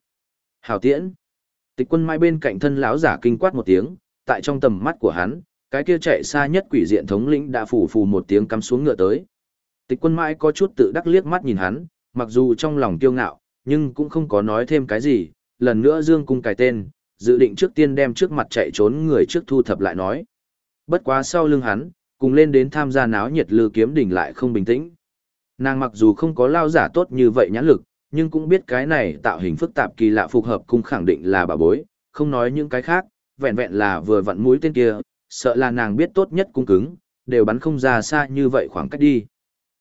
Hào tiễn. Tịch quân mai bên cạnh thân lão giả kinh quát một tiếng, tại trong tầm mắt của hắn, cái kia chạy xa nhất quỷ diện thống lĩnh đã phủ phù một tiếng cắm xuống ngựa tới. Tịch quân mãi có chút tự đắc liếc mắt nhìn hắn, mặc dù trong lòng kiêu ngạo, nhưng cũng không có nói thêm cái gì, lần nữa dương cung cài tên, dự định trước tiên đem trước mặt chạy trốn người trước thu thập lại nói. Bất quá sau lưng hắn, cùng lên đến tham gia náo nhiệt lư kiếm đỉnh lại không bình tĩnh. Nàng mặc dù không có lao giả tốt như vậy nhãn lực, nhưng cũng biết cái này tạo hình phức tạp kỳ lạ phù hợp cùng khẳng định là bà bối, không nói những cái khác, vẹn vẹn là vừa vặn mũi tên kia, sợ là nàng biết tốt nhất cung cứng, đều bắn không ra xa như vậy khoảng cách đi.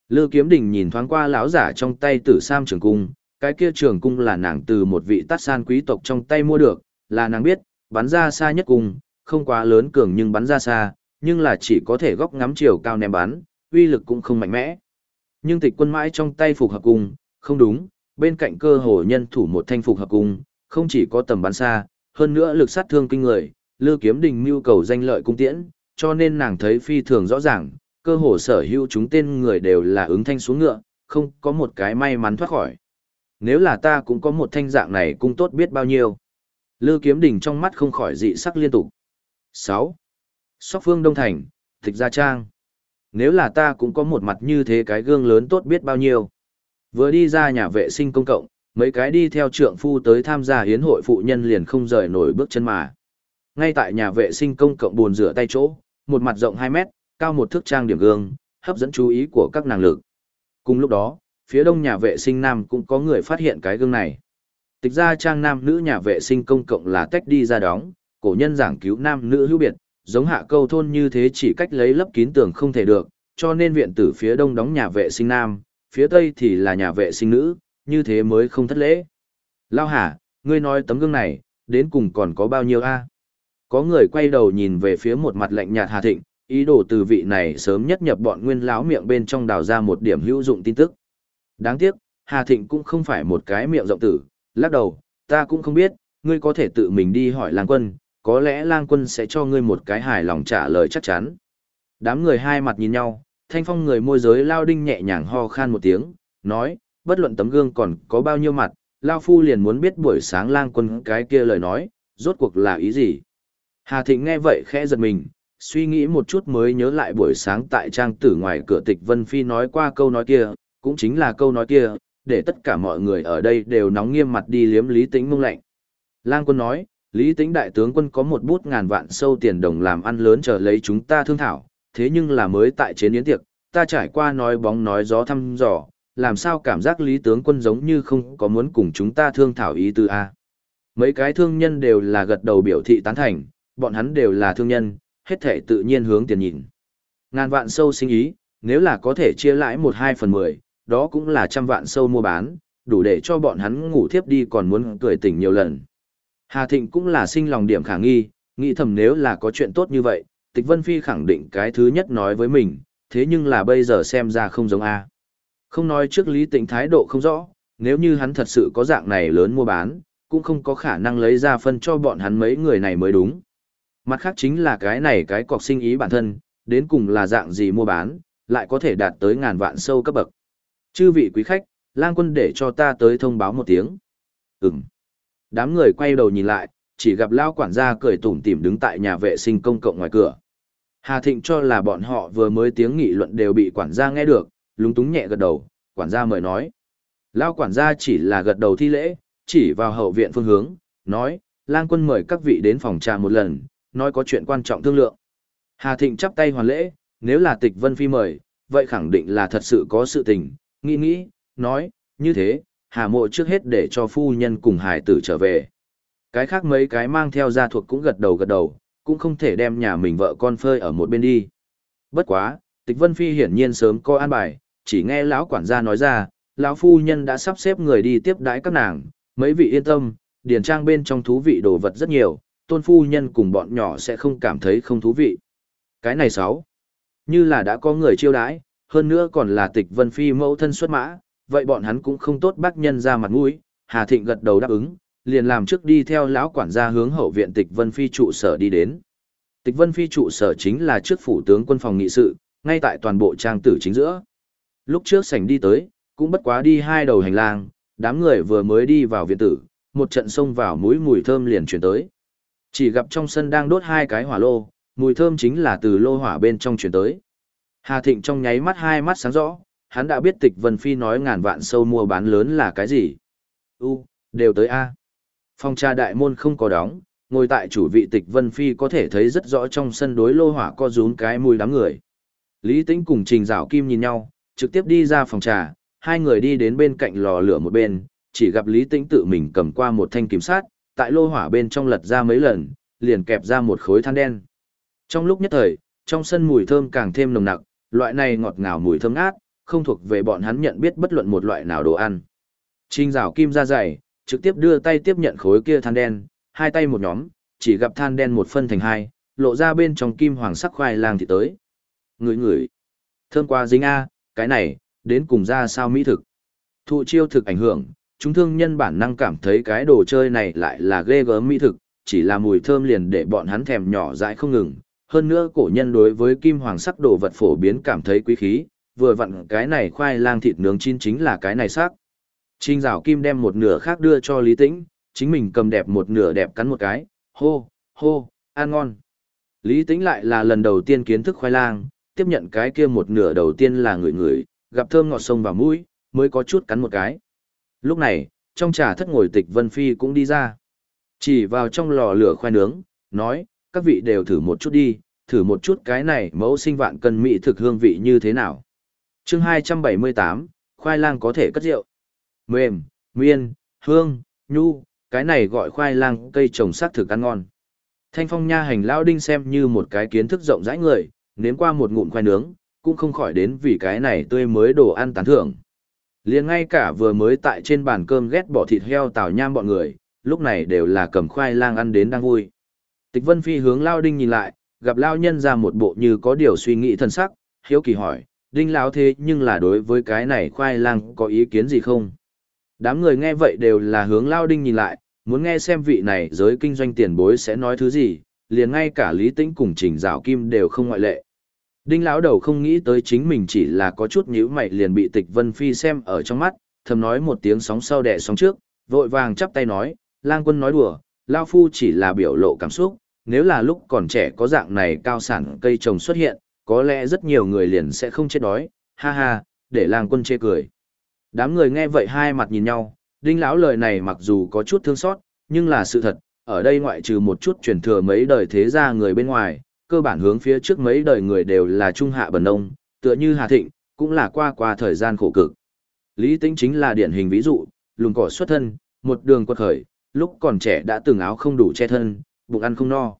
Lư Kiếm Đình nhìn thoáng qua lão giả trong tay Tử Sam trường cung, cái kia trường cung là nàng từ một vị tát san quý tộc trong tay mua được, là nàng biết, bắn ra xa nhất cung, không quá lớn cường nhưng bắn ra xa, nhưng là chỉ có thể góc ngắm chiều cao ném bắn, uy lực cũng không mạnh mẽ. Nhưng tịch quân mãi trong tay phục hợp cung, không đúng, bên cạnh cơ hồ nhân thủ một thanh phục hợp cung, không chỉ có tầm bắn xa, hơn nữa lực sát thương kinh người, Lư Kiếm Đình mưu cầu danh lợi cung tiễn, cho nên nàng thấy phi thường rõ ràng, cơ hồ sở hữu chúng tên người đều là ứng thanh xuống ngựa, không có một cái may mắn thoát khỏi. Nếu là ta cũng có một thanh dạng này cũng tốt biết bao nhiêu. Lư Kiếm đỉnh trong mắt không khỏi dị sắc liên tục. 6. Sóc Phương Đông Thành, Tịch Gia Trang. Nếu là ta cũng có một mặt như thế cái gương lớn tốt biết bao nhiêu. Vừa đi ra nhà vệ sinh công cộng, mấy cái đi theo trượng phu tới tham gia hiến hội phụ nhân liền không rời nổi bước chân mà. Ngay tại nhà vệ sinh công cộng buồn rửa tay chỗ, một mặt rộng 2 mét, cao một thước trang điểm gương, hấp dẫn chú ý của các nàng lực. Cùng lúc đó, phía đông nhà vệ sinh nam cũng có người phát hiện cái gương này. Tịch ra trang nam nữ nhà vệ sinh công cộng là tách đi ra đóng, cổ nhân giảng cứu nam nữ hữu biệt, giống hạ câu thôn như thế chỉ cách lấy lấp kín tường không thể được, cho nên viện tử phía đông đóng nhà vệ sinh nam, phía tây thì là nhà vệ sinh nữ, như thế mới không thất lễ. Lao hả, ngươi nói tấm gương này, đến cùng còn có bao nhiêu a? Có người quay đầu nhìn về phía một mặt lạnh nhạt Hà Thịnh, ý đồ từ vị này sớm nhất nhập bọn nguyên lão miệng bên trong đào ra một điểm hữu dụng tin tức. Đáng tiếc, Hà Thịnh cũng không phải một cái miệng rộng tử, lắc đầu, ta cũng không biết, ngươi có thể tự mình đi hỏi lang quân, có lẽ lang quân sẽ cho ngươi một cái hài lòng trả lời chắc chắn. Đám người hai mặt nhìn nhau, thanh phong người môi giới lao đinh nhẹ nhàng ho khan một tiếng, nói, bất luận tấm gương còn có bao nhiêu mặt, lao phu liền muốn biết buổi sáng lang quân cái kia lời nói, rốt cuộc là ý gì. Hà Thịnh nghe vậy khẽ giật mình, suy nghĩ một chút mới nhớ lại buổi sáng tại trang tử ngoài cửa tịch Vân Phi nói qua câu nói kia, cũng chính là câu nói kia, để tất cả mọi người ở đây đều nóng nghiêm mặt đi liếm Lý Tĩnh mông lạnh. Lang quân nói, Lý Tĩnh đại tướng quân có một bút ngàn vạn sâu tiền đồng làm ăn lớn chờ lấy chúng ta thương thảo, thế nhưng là mới tại chế yến tiệc, ta trải qua nói bóng nói gió thăm dò, làm sao cảm giác Lý tướng quân giống như không có muốn cùng chúng ta thương thảo ý tư a. Mấy cái thương nhân đều là gật đầu biểu thị tán thành, bọn hắn đều là thương nhân, hết thể tự nhiên hướng tiền nhìn. Ngàn vạn sâu sinh ý, nếu là có thể chia lãi một hai phần mười, đó cũng là trăm vạn sâu mua bán, đủ để cho bọn hắn ngủ thiếp đi còn muốn cười tỉnh nhiều lần. Hà Thịnh cũng là sinh lòng điểm khả nghi, nghĩ thầm nếu là có chuyện tốt như vậy, Tịch Vân Phi khẳng định cái thứ nhất nói với mình, thế nhưng là bây giờ xem ra không giống A. Không nói trước lý Tịnh thái độ không rõ, nếu như hắn thật sự có dạng này lớn mua bán, cũng không có khả năng lấy ra phân cho bọn hắn mấy người này mới đúng. Mặt khác chính là cái này cái cọc sinh ý bản thân, đến cùng là dạng gì mua bán, lại có thể đạt tới ngàn vạn sâu cấp bậc. Chư vị quý khách, lang quân để cho ta tới thông báo một tiếng. Ừm. Đám người quay đầu nhìn lại, chỉ gặp lao quản gia cười tủm tỉm đứng tại nhà vệ sinh công cộng ngoài cửa. Hà Thịnh cho là bọn họ vừa mới tiếng nghị luận đều bị quản gia nghe được, lúng túng nhẹ gật đầu, quản gia mời nói. Lao quản gia chỉ là gật đầu thi lễ, chỉ vào hậu viện phương hướng, nói, lang quân mời các vị đến phòng trà một lần, nói có chuyện quan trọng thương lượng. Hà Thịnh chắp tay hoàn lễ, nếu là tịch Vân Phi mời, vậy khẳng định là thật sự có sự tình, nghĩ nghĩ, nói, như thế, Hà Mộ trước hết để cho phu nhân cùng hải tử trở về. Cái khác mấy cái mang theo gia thuộc cũng gật đầu gật đầu, cũng không thể đem nhà mình vợ con phơi ở một bên đi. Bất quá, Tịch Vân Phi hiển nhiên sớm có an bài, chỉ nghe lão quản gia nói ra, lão phu nhân đã sắp xếp người đi tiếp đãi các nàng, mấy vị yên tâm, điển trang bên trong thú vị đồ vật rất nhiều, tôn phu nhân cùng bọn nhỏ sẽ không cảm thấy không thú vị. Cái này sáu, như là đã có người chiêu đãi, hơn nữa còn là Tịch Vân Phi mẫu thân xuất mã, vậy bọn hắn cũng không tốt bác nhân ra mặt mũi, Hà Thịnh gật đầu đáp ứng, liền làm trước đi theo lão quản gia hướng hậu viện Tịch Vân Phi trụ sở đi đến. Tịch Vân Phi trụ sở chính là trước phủ tướng quân phòng nghị sự, ngay tại toàn bộ trang tử chính giữa. Lúc trước sảnh đi tới, cũng bất quá đi hai đầu hành lang, đám người vừa mới đi vào viện tử, một trận xông vào mũi mùi thơm liền chuyển tới. Chỉ gặp trong sân đang đốt hai cái hỏa lô, mùi thơm chính là từ lô hỏa bên trong chuyển tới. Hà Thịnh trong nháy mắt hai mắt sáng rõ, hắn đã biết tịch Vân Phi nói ngàn vạn sâu mua bán lớn là cái gì. U, đều tới A. Phong trà đại môn không có đóng, ngồi tại chủ vị tịch Vân Phi có thể thấy rất rõ trong sân đối lô hỏa co rúm cái mùi đám người. Lý Tĩnh cùng Trình Dạo Kim nhìn nhau, trực tiếp đi ra phòng trà, hai người đi đến bên cạnh lò lửa một bên, chỉ gặp Lý Tĩnh tự mình cầm qua một thanh kiếm sát, tại lô hỏa bên trong lật ra mấy lần, liền kẹp ra một khối than đen. Trong lúc nhất thời, trong sân mùi thơm càng thêm nồng nặc, loại này ngọt ngào mùi thơm ngát, không thuộc về bọn hắn nhận biết bất luận một loại nào đồ ăn. Trình rào kim ra dày, trực tiếp đưa tay tiếp nhận khối kia than đen, hai tay một nhóm, chỉ gặp than đen một phân thành hai, lộ ra bên trong kim hoàng sắc khoai lang thì tới. Ngửi ngửi. Thơm qua dính A, cái này, đến cùng ra sao mỹ thực. Thụ chiêu thực ảnh hưởng, chúng thương nhân bản năng cảm thấy cái đồ chơi này lại là ghê gớm mỹ thực, chỉ là mùi thơm liền để bọn hắn thèm nhỏ dãi không ngừng. Hơn nữa cổ nhân đối với kim hoàng sắc đồ vật phổ biến cảm thấy quý khí, vừa vặn cái này khoai lang thịt nướng chín chính là cái này sắc. trinh rào kim đem một nửa khác đưa cho Lý Tĩnh, chính mình cầm đẹp một nửa đẹp cắn một cái, hô, hô, ăn ngon. Lý Tĩnh lại là lần đầu tiên kiến thức khoai lang, tiếp nhận cái kia một nửa đầu tiên là người người, gặp thơm ngọt sông vào mũi, mới có chút cắn một cái. Lúc này, trong trà thất ngồi tịch Vân Phi cũng đi ra. Chỉ vào trong lò lửa khoai nướng, nói, các vị đều thử một chút đi, thử một chút cái này mẫu sinh vạn cân mỹ thực hương vị như thế nào. chương 278, khoai lang có thể cất rượu. Mềm, nguyên, hương, nhu, cái này gọi khoai lang cây trồng sắc thực ăn ngon. Thanh phong nha hành lao đinh xem như một cái kiến thức rộng rãi người, nếm qua một ngụm khoai nướng, cũng không khỏi đến vì cái này tươi mới đồ ăn tán thưởng liền ngay cả vừa mới tại trên bàn cơm ghét bỏ thịt heo tào nham bọn người, lúc này đều là cầm khoai lang ăn đến đang vui. Tịch Vân Phi hướng Lao Đinh nhìn lại, gặp Lao nhân ra một bộ như có điều suy nghĩ thân sắc, hiếu kỳ hỏi, Đinh Lão thế nhưng là đối với cái này khoai lang có ý kiến gì không? Đám người nghe vậy đều là hướng Lao Đinh nhìn lại, muốn nghe xem vị này giới kinh doanh tiền bối sẽ nói thứ gì, liền ngay cả Lý Tĩnh cùng Trình Dạo Kim đều không ngoại lệ. Đinh lão đầu không nghĩ tới chính mình chỉ là có chút nhíu mày liền bị Tịch Vân Phi xem ở trong mắt, thầm nói một tiếng sóng sau đẻ sóng trước, vội vàng chắp tay nói, lang quân nói đùa, Lão Phu chỉ là biểu lộ cảm xúc, nếu là lúc còn trẻ có dạng này cao sản cây trồng xuất hiện, có lẽ rất nhiều người liền sẽ không chết đói, ha ha, để lang quân chê cười. Đám người nghe vậy hai mặt nhìn nhau, đinh lão lời này mặc dù có chút thương xót, nhưng là sự thật, ở đây ngoại trừ một chút truyền thừa mấy đời thế gia người bên ngoài, cơ bản hướng phía trước mấy đời người đều là trung hạ bần nông, tựa như Hà Thịnh, cũng là qua qua thời gian khổ cực. Lý Tĩnh chính là điển hình ví dụ, lùng cỏ xuất thân, một đường quật khởi, lúc còn trẻ đã từng áo không đủ che thân, bụng ăn không no.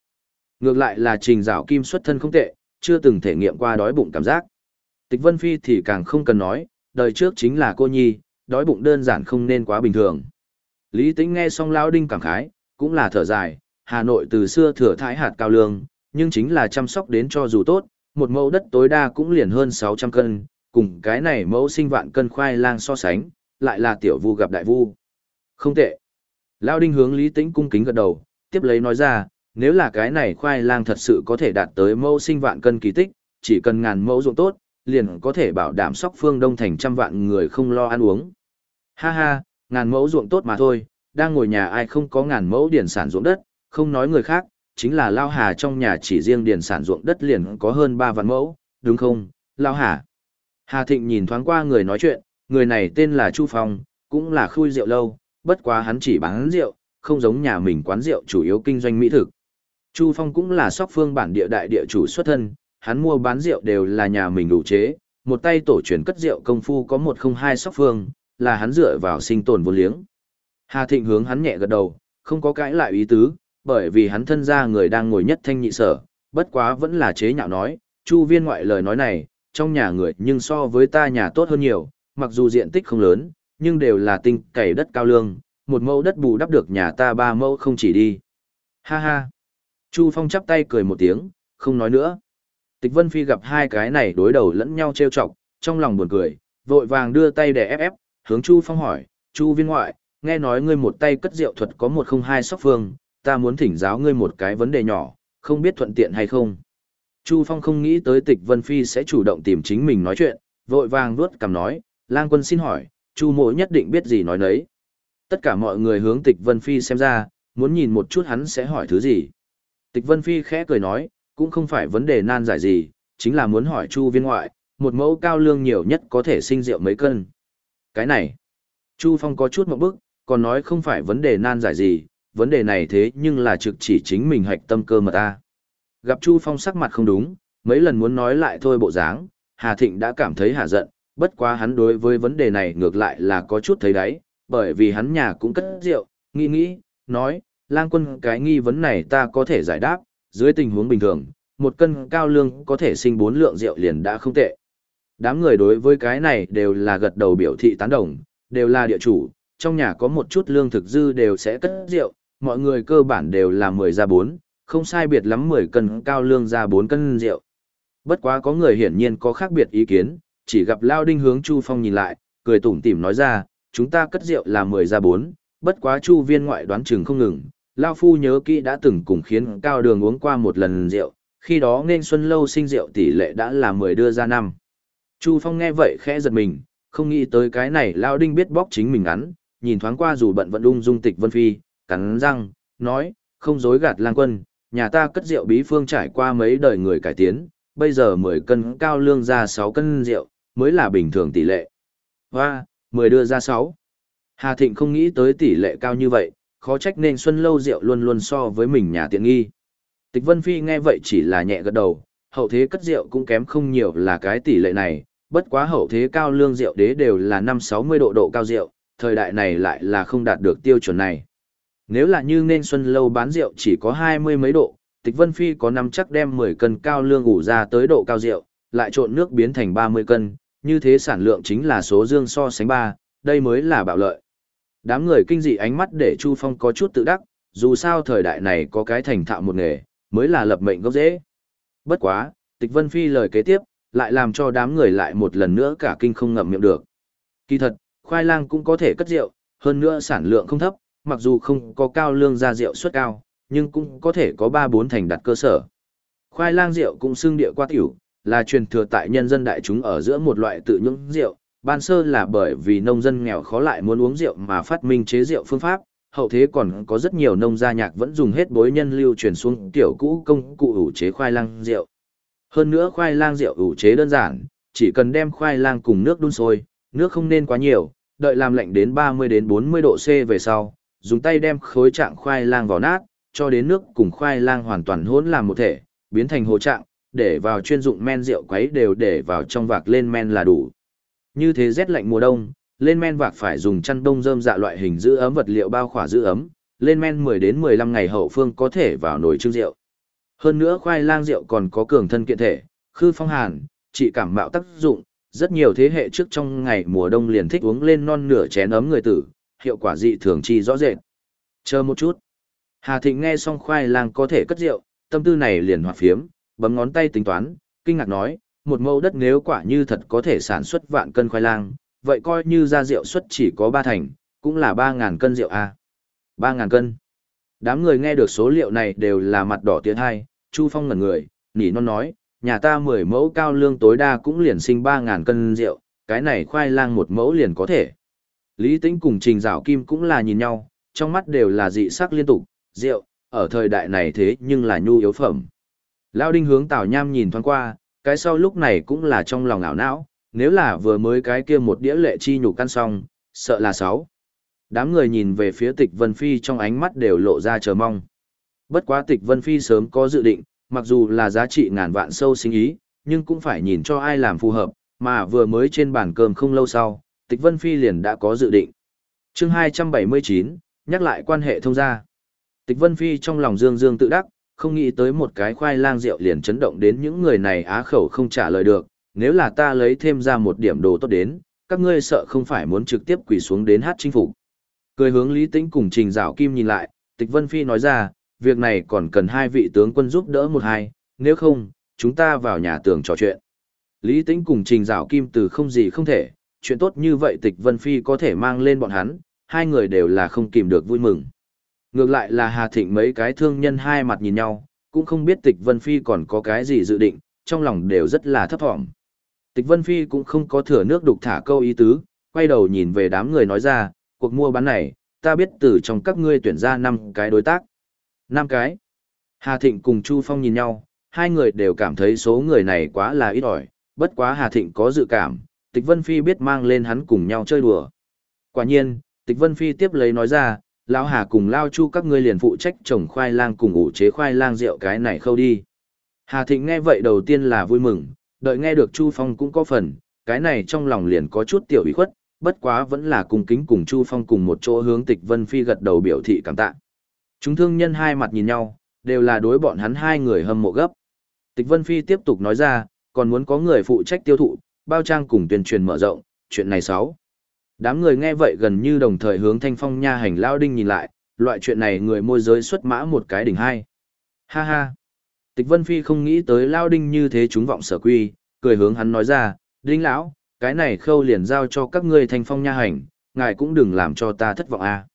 Ngược lại là trình dạo kim xuất thân không tệ, chưa từng thể nghiệm qua đói bụng cảm giác. Tịch Vân Phi thì càng không cần nói, đời trước chính là cô nhi, đói bụng đơn giản không nên quá bình thường. Lý Tĩnh nghe xong Lão Đinh cảm khái, cũng là thở dài, Hà Nội từ xưa thừa thái hạt cao lương, nhưng chính là chăm sóc đến cho dù tốt, một mẫu đất tối đa cũng liền hơn 600 cân, cùng cái này mẫu sinh vạn cân khoai lang so sánh, lại là tiểu vu gặp đại vu. Không tệ. Lao đinh hướng Lý Tĩnh cung kính gật đầu, tiếp lấy nói ra, nếu là cái này khoai lang thật sự có thể đạt tới mẫu sinh vạn cân kỳ tích, chỉ cần ngàn mẫu ruộng tốt, liền có thể bảo đảm sóc phương đông thành trăm vạn người không lo ăn uống. Ha ha, ngàn mẫu ruộng tốt mà thôi, đang ngồi nhà ai không có ngàn mẫu điển sản ruộng đất, không nói người khác, chính là Lao Hà trong nhà chỉ riêng điền sản ruộng đất liền có hơn 3 vạn mẫu, đúng không, Lao Hà? Hà Thịnh nhìn thoáng qua người nói chuyện, người này tên là Chu Phong, cũng là khui rượu lâu, bất quá hắn chỉ bán rượu, không giống nhà mình quán rượu chủ yếu kinh doanh mỹ thực. Chu Phong cũng là sóc phương bản địa đại địa chủ xuất thân, hắn mua bán rượu đều là nhà mình đủ chế, một tay tổ truyền cất rượu công phu có một không hai sóc phương, là hắn dựa vào sinh tồn vô liếng. Hà Thịnh hướng hắn nhẹ gật đầu, không có cãi lại ý tứ, bởi vì hắn thân ra người đang ngồi nhất thanh nhị sở, bất quá vẫn là chế nhạo nói, Chu viên ngoại lời nói này, trong nhà người nhưng so với ta nhà tốt hơn nhiều, mặc dù diện tích không lớn, nhưng đều là tinh cày đất cao lương, một mẫu đất bù đắp được nhà ta ba mẫu không chỉ đi. Ha ha. Chu Phong chắp tay cười một tiếng, không nói nữa. Tịch Vân Phi gặp hai cái này đối đầu lẫn nhau trêu chọc, trong lòng buồn cười, vội vàng đưa tay để ép ép, hướng Chu Phong hỏi, Chu viên ngoại, nghe nói ngươi một tay cất rượu thuật có một không hai sóc phương, ta muốn thỉnh giáo ngươi một cái vấn đề nhỏ, không biết thuận tiện hay không. Chu Phong không nghĩ tới tịch Vân Phi sẽ chủ động tìm chính mình nói chuyện, vội vàng vuốt cằm nói, lang quân xin hỏi, Chu mộ nhất định biết gì nói nấy. Tất cả mọi người hướng tịch Vân Phi xem ra, muốn nhìn một chút hắn sẽ hỏi thứ gì. Tịch Vân Phi khẽ cười nói, Cũng không phải vấn đề nan giải gì, chính là muốn hỏi Chu viên ngoại, một mẫu cao lương nhiều nhất có thể sinh rượu mấy cân. Cái này, Chu Phong có chút một bức, còn nói không phải vấn đề nan giải gì, vấn đề này thế nhưng là trực chỉ chính mình hạch tâm cơ mà ta. Gặp Chu Phong sắc mặt không đúng, mấy lần muốn nói lại thôi bộ dáng, Hà Thịnh đã cảm thấy hà giận, bất quá hắn đối với vấn đề này ngược lại là có chút thấy đáy, bởi vì hắn nhà cũng cất rượu, nghĩ nghĩ, nói, lang quân cái nghi vấn này ta có thể giải đáp, dưới tình huống bình thường, một cân cao lương có thể sinh bốn lượng rượu liền đã không tệ. Đám người đối với cái này đều là gật đầu biểu thị tán đồng, đều là địa chủ, trong nhà có một chút lương thực dư đều sẽ cất rượu, mọi người cơ bản đều là 10 ra 4, không sai biệt lắm 10 cân cao lương ra 4 cân rượu. Bất quá có người hiển nhiên có khác biệt ý kiến, chỉ gặp Lao Đinh hướng Chu Phong nhìn lại, cười tủm tỉm nói ra, chúng ta cất rượu là 10 ra 4, bất quá Chu viên ngoại đoán chừng không ngừng. Lao Phu nhớ kỹ đã từng cùng khiến cao đường uống qua một lần rượu, khi đó nên xuân lâu sinh rượu tỷ lệ đã là 10 đưa ra năm. Chu Phong nghe vậy khẽ giật mình, không nghĩ tới cái này Lao Đinh biết bóc chính mình ngắn, nhìn thoáng qua dù bận vận ung dung tịch Vân Phi, cắn răng, nói, không dối gạt lang quân, nhà ta cất rượu bí phương trải qua mấy đời người cải tiến, bây giờ 10 cân cao lương ra 6 cân rượu, mới là bình thường tỷ lệ. Hoa, 10 đưa ra 6. Hà Thịnh không nghĩ tới tỷ lệ cao như vậy, khó trách nên Xuân Lâu rượu luôn luôn so với mình nhà tiện nghi. Tịch Vân Phi nghe vậy chỉ là nhẹ gật đầu, hậu thế cất rượu cũng kém không nhiều là cái tỷ lệ này, bất quá hậu thế cao lương rượu đế đều là 5-60 độ độ cao rượu, thời đại này lại là không đạt được tiêu chuẩn này. Nếu là như nên Xuân Lâu bán rượu chỉ có 20 mấy độ, Tịch Vân Phi có năm chắc đem 10 cân cao lương ủ ra tới độ cao rượu, lại trộn nước biến thành 30 cân, như thế sản lượng chính là số dương so sánh 3, đây mới là bạo lợi. Đám người kinh dị ánh mắt để Chu Phong có chút tự đắc, dù sao thời đại này có cái thành thạo một nghề, mới là lập mệnh gốc dễ. Bất quá, Tịch Vân Phi lời kế tiếp, lại làm cho đám người lại một lần nữa cả kinh không ngậm miệng được. Kỳ thật, khoai lang cũng có thể cất rượu, hơn nữa sản lượng không thấp, mặc dù không có cao lương ra rượu suất cao, nhưng cũng có thể có 3-4 thành đặt cơ sở. Khoai lang rượu cũng xưng địa qua tiểu, là truyền thừa tại nhân dân đại chúng ở giữa một loại tự nhưỡng rượu, ban sơ là bởi vì nông dân nghèo khó lại muốn uống rượu mà phát minh chế rượu phương pháp, hậu thế còn có rất nhiều nông gia nhạc vẫn dùng hết bối nhân lưu truyền xuống tiểu cũ công cụ ủ chế khoai lang rượu. Hơn nữa khoai lang rượu ủ chế đơn giản, chỉ cần đem khoai lang cùng nước đun sôi, nước không nên quá nhiều, đợi làm lạnh đến 30 đến 40 độ C về sau, dùng tay đem khối trạng khoai lang vào nát, cho đến nước cùng khoai lang hoàn toàn hỗn làm một thể, biến thành hồ trạng, để vào chuyên dụng men rượu quấy đều để vào trong vạc lên men là đủ. Như thế rét lạnh mùa đông, lên men vạc phải dùng chăn đông rơm dạ loại hình giữ ấm vật liệu bao khỏa giữ ấm, lên men 10 đến 15 ngày hậu phương có thể vào nồi trưng rượu. Hơn nữa khoai lang rượu còn có cường thân kiện thể, khư phong hàn, trị cảm mạo tác dụng, rất nhiều thế hệ trước trong ngày mùa đông liền thích uống lên non nửa chén ấm người tử, hiệu quả dị thường chi rõ rệt. Chờ một chút. Hà Thịnh nghe xong khoai lang có thể cất rượu, tâm tư này liền hoạt phiếm, bấm ngón tay tính toán, kinh ngạc nói, một mẫu đất nếu quả như thật có thể sản xuất vạn cân khoai lang, vậy coi như ra rượu xuất chỉ có ba thành, cũng là ba ngàn cân rượu a. Ba ngàn cân. Đám người nghe được số liệu này đều là mặt đỏ tiến hai, Chu Phong ngẩn người, nỉ non nói, nhà ta mười mẫu cao lương tối đa cũng liền sinh ba ngàn cân rượu, cái này khoai lang một mẫu liền có thể. Lý Tĩnh cùng Trình Giảo Kim cũng là nhìn nhau, trong mắt đều là dị sắc liên tục, rượu, ở thời đại này thế nhưng là nhu yếu phẩm. Lao Đinh hướng Tào Nham nhìn thoáng qua, cái sau lúc này cũng là trong lòng ảo não, nếu là vừa mới cái kia một đĩa lệ chi nhục căn xong, sợ là sáu. Đám người nhìn về phía tịch Vân Phi trong ánh mắt đều lộ ra chờ mong. Bất quá tịch Vân Phi sớm có dự định, mặc dù là giá trị ngàn vạn sâu sinh ý, nhưng cũng phải nhìn cho ai làm phù hợp, mà vừa mới trên bàn cơm không lâu sau, tịch Vân Phi liền đã có dự định. chương 279, nhắc lại quan hệ thông gia. Tịch Vân Phi trong lòng dương dương tự đắc, không nghĩ tới một cái khoai lang rượu liền chấn động đến những người này á khẩu không trả lời được, nếu là ta lấy thêm ra một điểm đồ tốt đến, các ngươi sợ không phải muốn trực tiếp quỳ xuống đến hát chinh phục. Cười hướng Lý Tĩnh cùng Trình Dạo Kim nhìn lại, Tịch Vân Phi nói ra, việc này còn cần hai vị tướng quân giúp đỡ một hai, nếu không, chúng ta vào nhà tường trò chuyện. Lý Tĩnh cùng Trình Dạo Kim từ không gì không thể, chuyện tốt như vậy Tịch Vân Phi có thể mang lên bọn hắn, hai người đều là không kìm được vui mừng. Ngược lại là Hà Thịnh mấy cái thương nhân hai mặt nhìn nhau, cũng không biết Tịch Vân Phi còn có cái gì dự định, trong lòng đều rất là thấp thỏm. Tịch Vân Phi cũng không có thừa nước đục thả câu ý tứ, quay đầu nhìn về đám người nói ra, cuộc mua bán này, ta biết từ trong các ngươi tuyển ra năm cái đối tác. năm cái. Hà Thịnh cùng Chu Phong nhìn nhau, hai người đều cảm thấy số người này quá là ít ỏi, bất quá Hà Thịnh có dự cảm, Tịch Vân Phi biết mang lên hắn cùng nhau chơi đùa. Quả nhiên, Tịch Vân Phi tiếp lấy nói ra, lão Hà cùng Lao Chu các ngươi liền phụ trách trồng khoai lang cùng ủ chế khoai lang rượu cái này khâu đi. Hà Thịnh nghe vậy đầu tiên là vui mừng, đợi nghe được Chu Phong cũng có phần, cái này trong lòng liền có chút tiểu ủy khuất, bất quá vẫn là cùng kính cùng Chu Phong cùng một chỗ hướng Tịch Vân Phi gật đầu biểu thị cảm tạ. Chúng thương nhân hai mặt nhìn nhau, đều là đối bọn hắn hai người hâm mộ gấp. Tịch Vân Phi tiếp tục nói ra, còn muốn có người phụ trách tiêu thụ, bao trang cùng tuyên truyền mở rộng, chuyện này sáu. Đám người nghe vậy gần như đồng thời hướng Thanh Phong nha hành lao đinh nhìn lại, loại chuyện này người môi giới xuất mã một cái đỉnh hai. Ha ha. Tịch Vân Phi không nghĩ tới lao đinh như thế chúng vọng sở quy, cười hướng hắn nói ra, đinh lão, cái này khâu liền giao cho các ngươi Thanh Phong nha hành, ngài cũng đừng làm cho ta thất vọng a. À.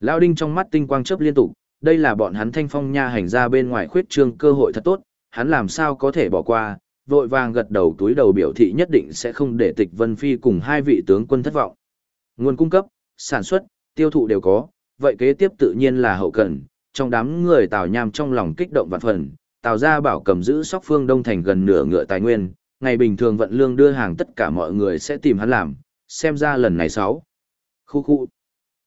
Lao đinh trong mắt tinh quang chớp liên tục, đây là bọn hắn Thanh Phong nha hành ra bên ngoài khuyết trương cơ hội thật tốt, hắn làm sao có thể bỏ qua, vội vàng gật đầu túi đầu biểu thị nhất định sẽ không để Tịch Vân Phi cùng hai vị tướng quân thất vọng. Nguồn cung cấp, sản xuất, tiêu thụ đều có, vậy kế tiếp tự nhiên là hậu cần, trong đám người Tào Nham trong lòng kích động vạn phần, Tào gia bảo cầm giữ sóc phương Đông Thành gần nửa ngựa tài nguyên, ngày bình thường vận lương đưa hàng tất cả mọi người sẽ tìm hắn làm, xem ra lần này sáu. Khu khu.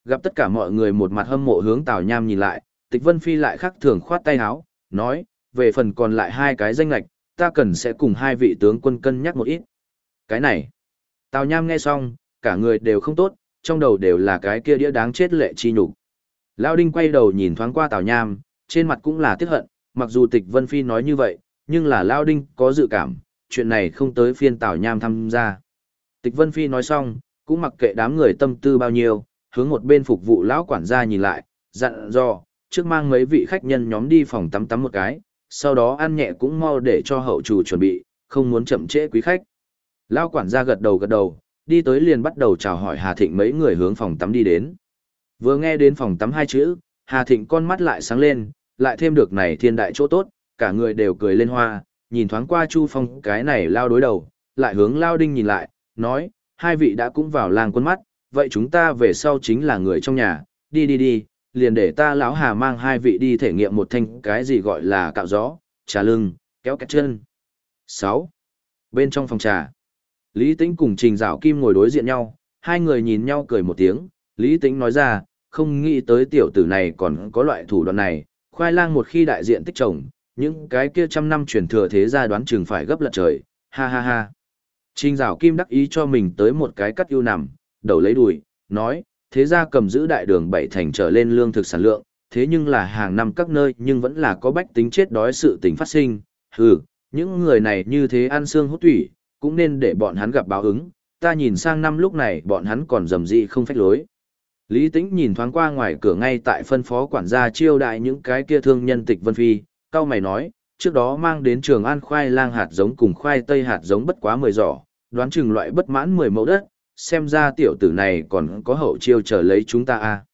Gặp tất cả mọi người một mặt hâm mộ hướng Tào Nham nhìn lại, Tịch Vân Phi lại khắc thường khoát tay áo, nói, về phần còn lại hai cái danh lạch, ta cần sẽ cùng hai vị tướng quân cân nhắc một ít. Cái này. Tào Nham nghe xong, cả người đều không tốt, trong đầu đều là cái kia đĩa đáng chết lệ chi nhục. Lão Đinh quay đầu nhìn thoáng qua Tào Nham, trên mặt cũng là tiếc hận, mặc dù Tịch Vân Phi nói như vậy, nhưng là Lão Đinh có dự cảm, chuyện này không tới phiên Tào Nham tham gia. Tịch Vân Phi nói xong, cũng mặc kệ đám người tâm tư bao nhiêu, hướng một bên phục vụ lão quản gia nhìn lại, dặn dò, trước mang mấy vị khách nhân nhóm đi phòng tắm tắm một cái, sau đó ăn nhẹ cũng mau để cho hậu chủ chuẩn bị, không muốn chậm trễ quý khách. Lão quản gia gật đầu gật đầu, đi tới liền bắt đầu chào hỏi Hà Thịnh mấy người hướng phòng tắm đi đến. Vừa nghe đến phòng tắm hai chữ, Hà Thịnh con mắt lại sáng lên, lại thêm được này thiên đại chỗ tốt, cả người đều cười lên hoa, nhìn thoáng qua Chu Phong cái này lao đối đầu, lại hướng lao đinh nhìn lại, nói, hai vị đã cũng vào làng quân mắt, vậy chúng ta về sau chính là người trong nhà, đi đi đi, liền để ta lão Hà mang hai vị đi thể nghiệm một thanh cái gì gọi là cạo gió, trà lưng, kéo cách chân. 6. Bên trong phòng trà, Lý Tĩnh cùng Trình Dạo Kim ngồi đối diện nhau, hai người nhìn nhau cười một tiếng, Lý Tĩnh nói ra, không nghĩ tới tiểu tử này còn có loại thủ đoạn này, khoai lang một khi đại diện tích trồng, những cái kia trăm năm truyền thừa thế gia đoán chừng phải gấp lật trời, ha ha ha. Trình Dạo Kim đắc ý cho mình tới một cái cắt yêu nằm, đầu lấy đùi, nói, thế gia cầm giữ đại đường bảy thành trở lên lương thực sản lượng, thế nhưng là hàng năm các nơi nhưng vẫn là có bách tính chết đói sự tình phát sinh, hừ, những người này như thế ăn xương hút thủy, cũng nên để bọn hắn gặp báo ứng, ta nhìn sang năm lúc này bọn hắn còn dầm dị không phách lối. Lý Tĩnh nhìn thoáng qua ngoài cửa ngay tại phân phó quản gia chiêu đại những cái kia thương nhân tịch Vân Phi, cao mày nói, trước đó mang đến trường an khoai lang hạt giống cùng khoai tây hạt giống bất quá 10 giỏ, đoán chừng loại bất mãn 10 mẫu đất, xem ra tiểu tử này còn có hậu chiêu chờ lấy chúng ta a. À.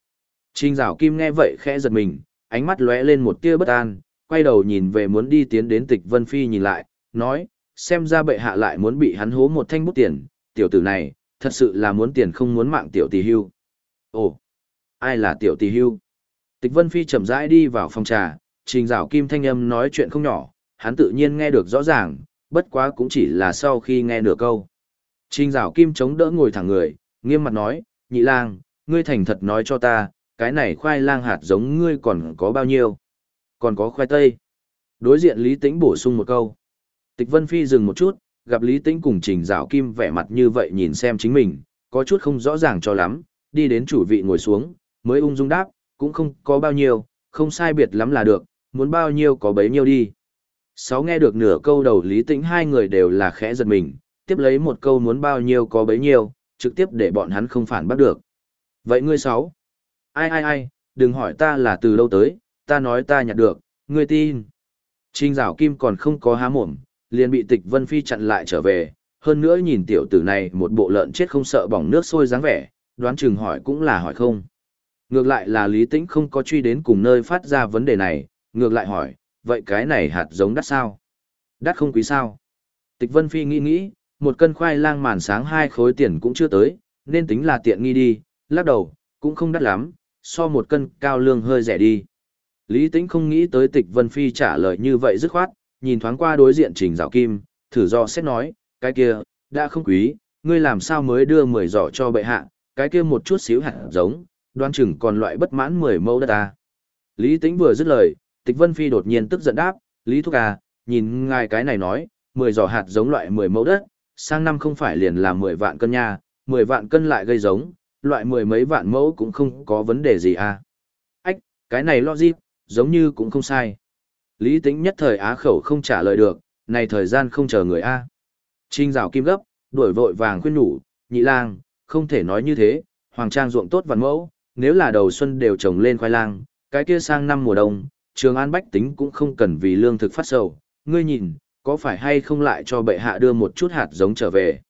Trình Dạo Kim nghe vậy khẽ giật mình, ánh mắt lóe lên một tia bất an, quay đầu nhìn về muốn đi tiến đến tịch Vân Phi nhìn lại, nói, xem ra bệ hạ lại muốn bị hắn hố một thanh bút tiền, tiểu tử này, thật sự là muốn tiền không muốn mạng tiểu tỷ hưu. Ồ, ai là tiểu tỷ hưu? Tịch Vân Phi chậm rãi đi vào phòng trà, trình Dạo kim thanh âm nói chuyện không nhỏ, hắn tự nhiên nghe được rõ ràng, bất quá cũng chỉ là sau khi nghe nửa câu. Trình rào kim chống đỡ ngồi thẳng người, nghiêm mặt nói, nhị lang, ngươi thành thật nói cho ta, cái này khoai lang hạt giống ngươi còn có bao nhiêu? Còn có khoai tây. Đối diện Lý Tĩnh bổ sung một câu. Tịch Vân Phi dừng một chút, gặp Lý Tĩnh cùng Trình Dạo Kim vẻ mặt như vậy nhìn xem chính mình, có chút không rõ ràng cho lắm, đi đến chủ vị ngồi xuống, mới ung dung đáp, cũng không có bao nhiêu, không sai biệt lắm là được, muốn bao nhiêu có bấy nhiêu đi. Sáu nghe được nửa câu đầu Lý Tĩnh hai người đều là khẽ giật mình, tiếp lấy một câu muốn bao nhiêu có bấy nhiêu, trực tiếp để bọn hắn không phản bắt được. Vậy ngươi sáu? Ai ai ai, đừng hỏi ta là từ đâu tới, ta nói ta nhặt được, ngươi tin. Trinh rào Kim còn không có há mồm, liền bị tịch Vân Phi chặn lại trở về, hơn nữa nhìn tiểu tử này một bộ lợn chết không sợ bỏng nước sôi dáng vẻ, đoán chừng hỏi cũng là hỏi không. Ngược lại là Lý Tĩnh không có truy đến cùng nơi phát ra vấn đề này, ngược lại hỏi, vậy cái này hạt giống đắt sao? Đắt không quý sao? Tịch Vân Phi nghĩ nghĩ, một cân khoai lang màn sáng hai khối tiền cũng chưa tới, nên tính là tiện nghi đi, lắc đầu, cũng không đắt lắm, so một cân cao lương hơi rẻ đi. Lý Tĩnh không nghĩ tới Tịch Vân Phi trả lời như vậy dứt khoát, nhìn thoáng qua đối diện trình rào kim, thử do xét nói, cái kia, đã không quý, ngươi làm sao mới đưa 10 giỏ cho bệ hạ, cái kia một chút xíu hạt giống, đoan chừng còn loại bất mãn 10 mẫu đất ta. Lý Tĩnh vừa dứt lời, Tịch Vân Phi đột nhiên tức giận đáp, Lý Thúc à, nhìn ngài cái này nói, 10 giỏ hạt giống loại 10 mẫu đất, sang năm không phải liền là 10 vạn cân nha, 10 vạn cân lại gây giống, loại mười mấy vạn mẫu cũng không có vấn đề gì à. Ách, cái này logic, giống như cũng không sai. Lý Tĩnh nhất thời á khẩu không trả lời được, này thời gian không chờ người a. Trinh rào kim gấp, đuổi vội vàng khuyên nhủ, nhị lang, không thể nói như thế, hoàng trang ruộng tốt vạn mẫu, nếu là đầu xuân đều trồng lên khoai lang, cái kia sang năm mùa đông, trường an bách tính cũng không cần vì lương thực phát sầu, ngươi nhìn, có phải hay không lại cho bệ hạ đưa một chút hạt giống trở về.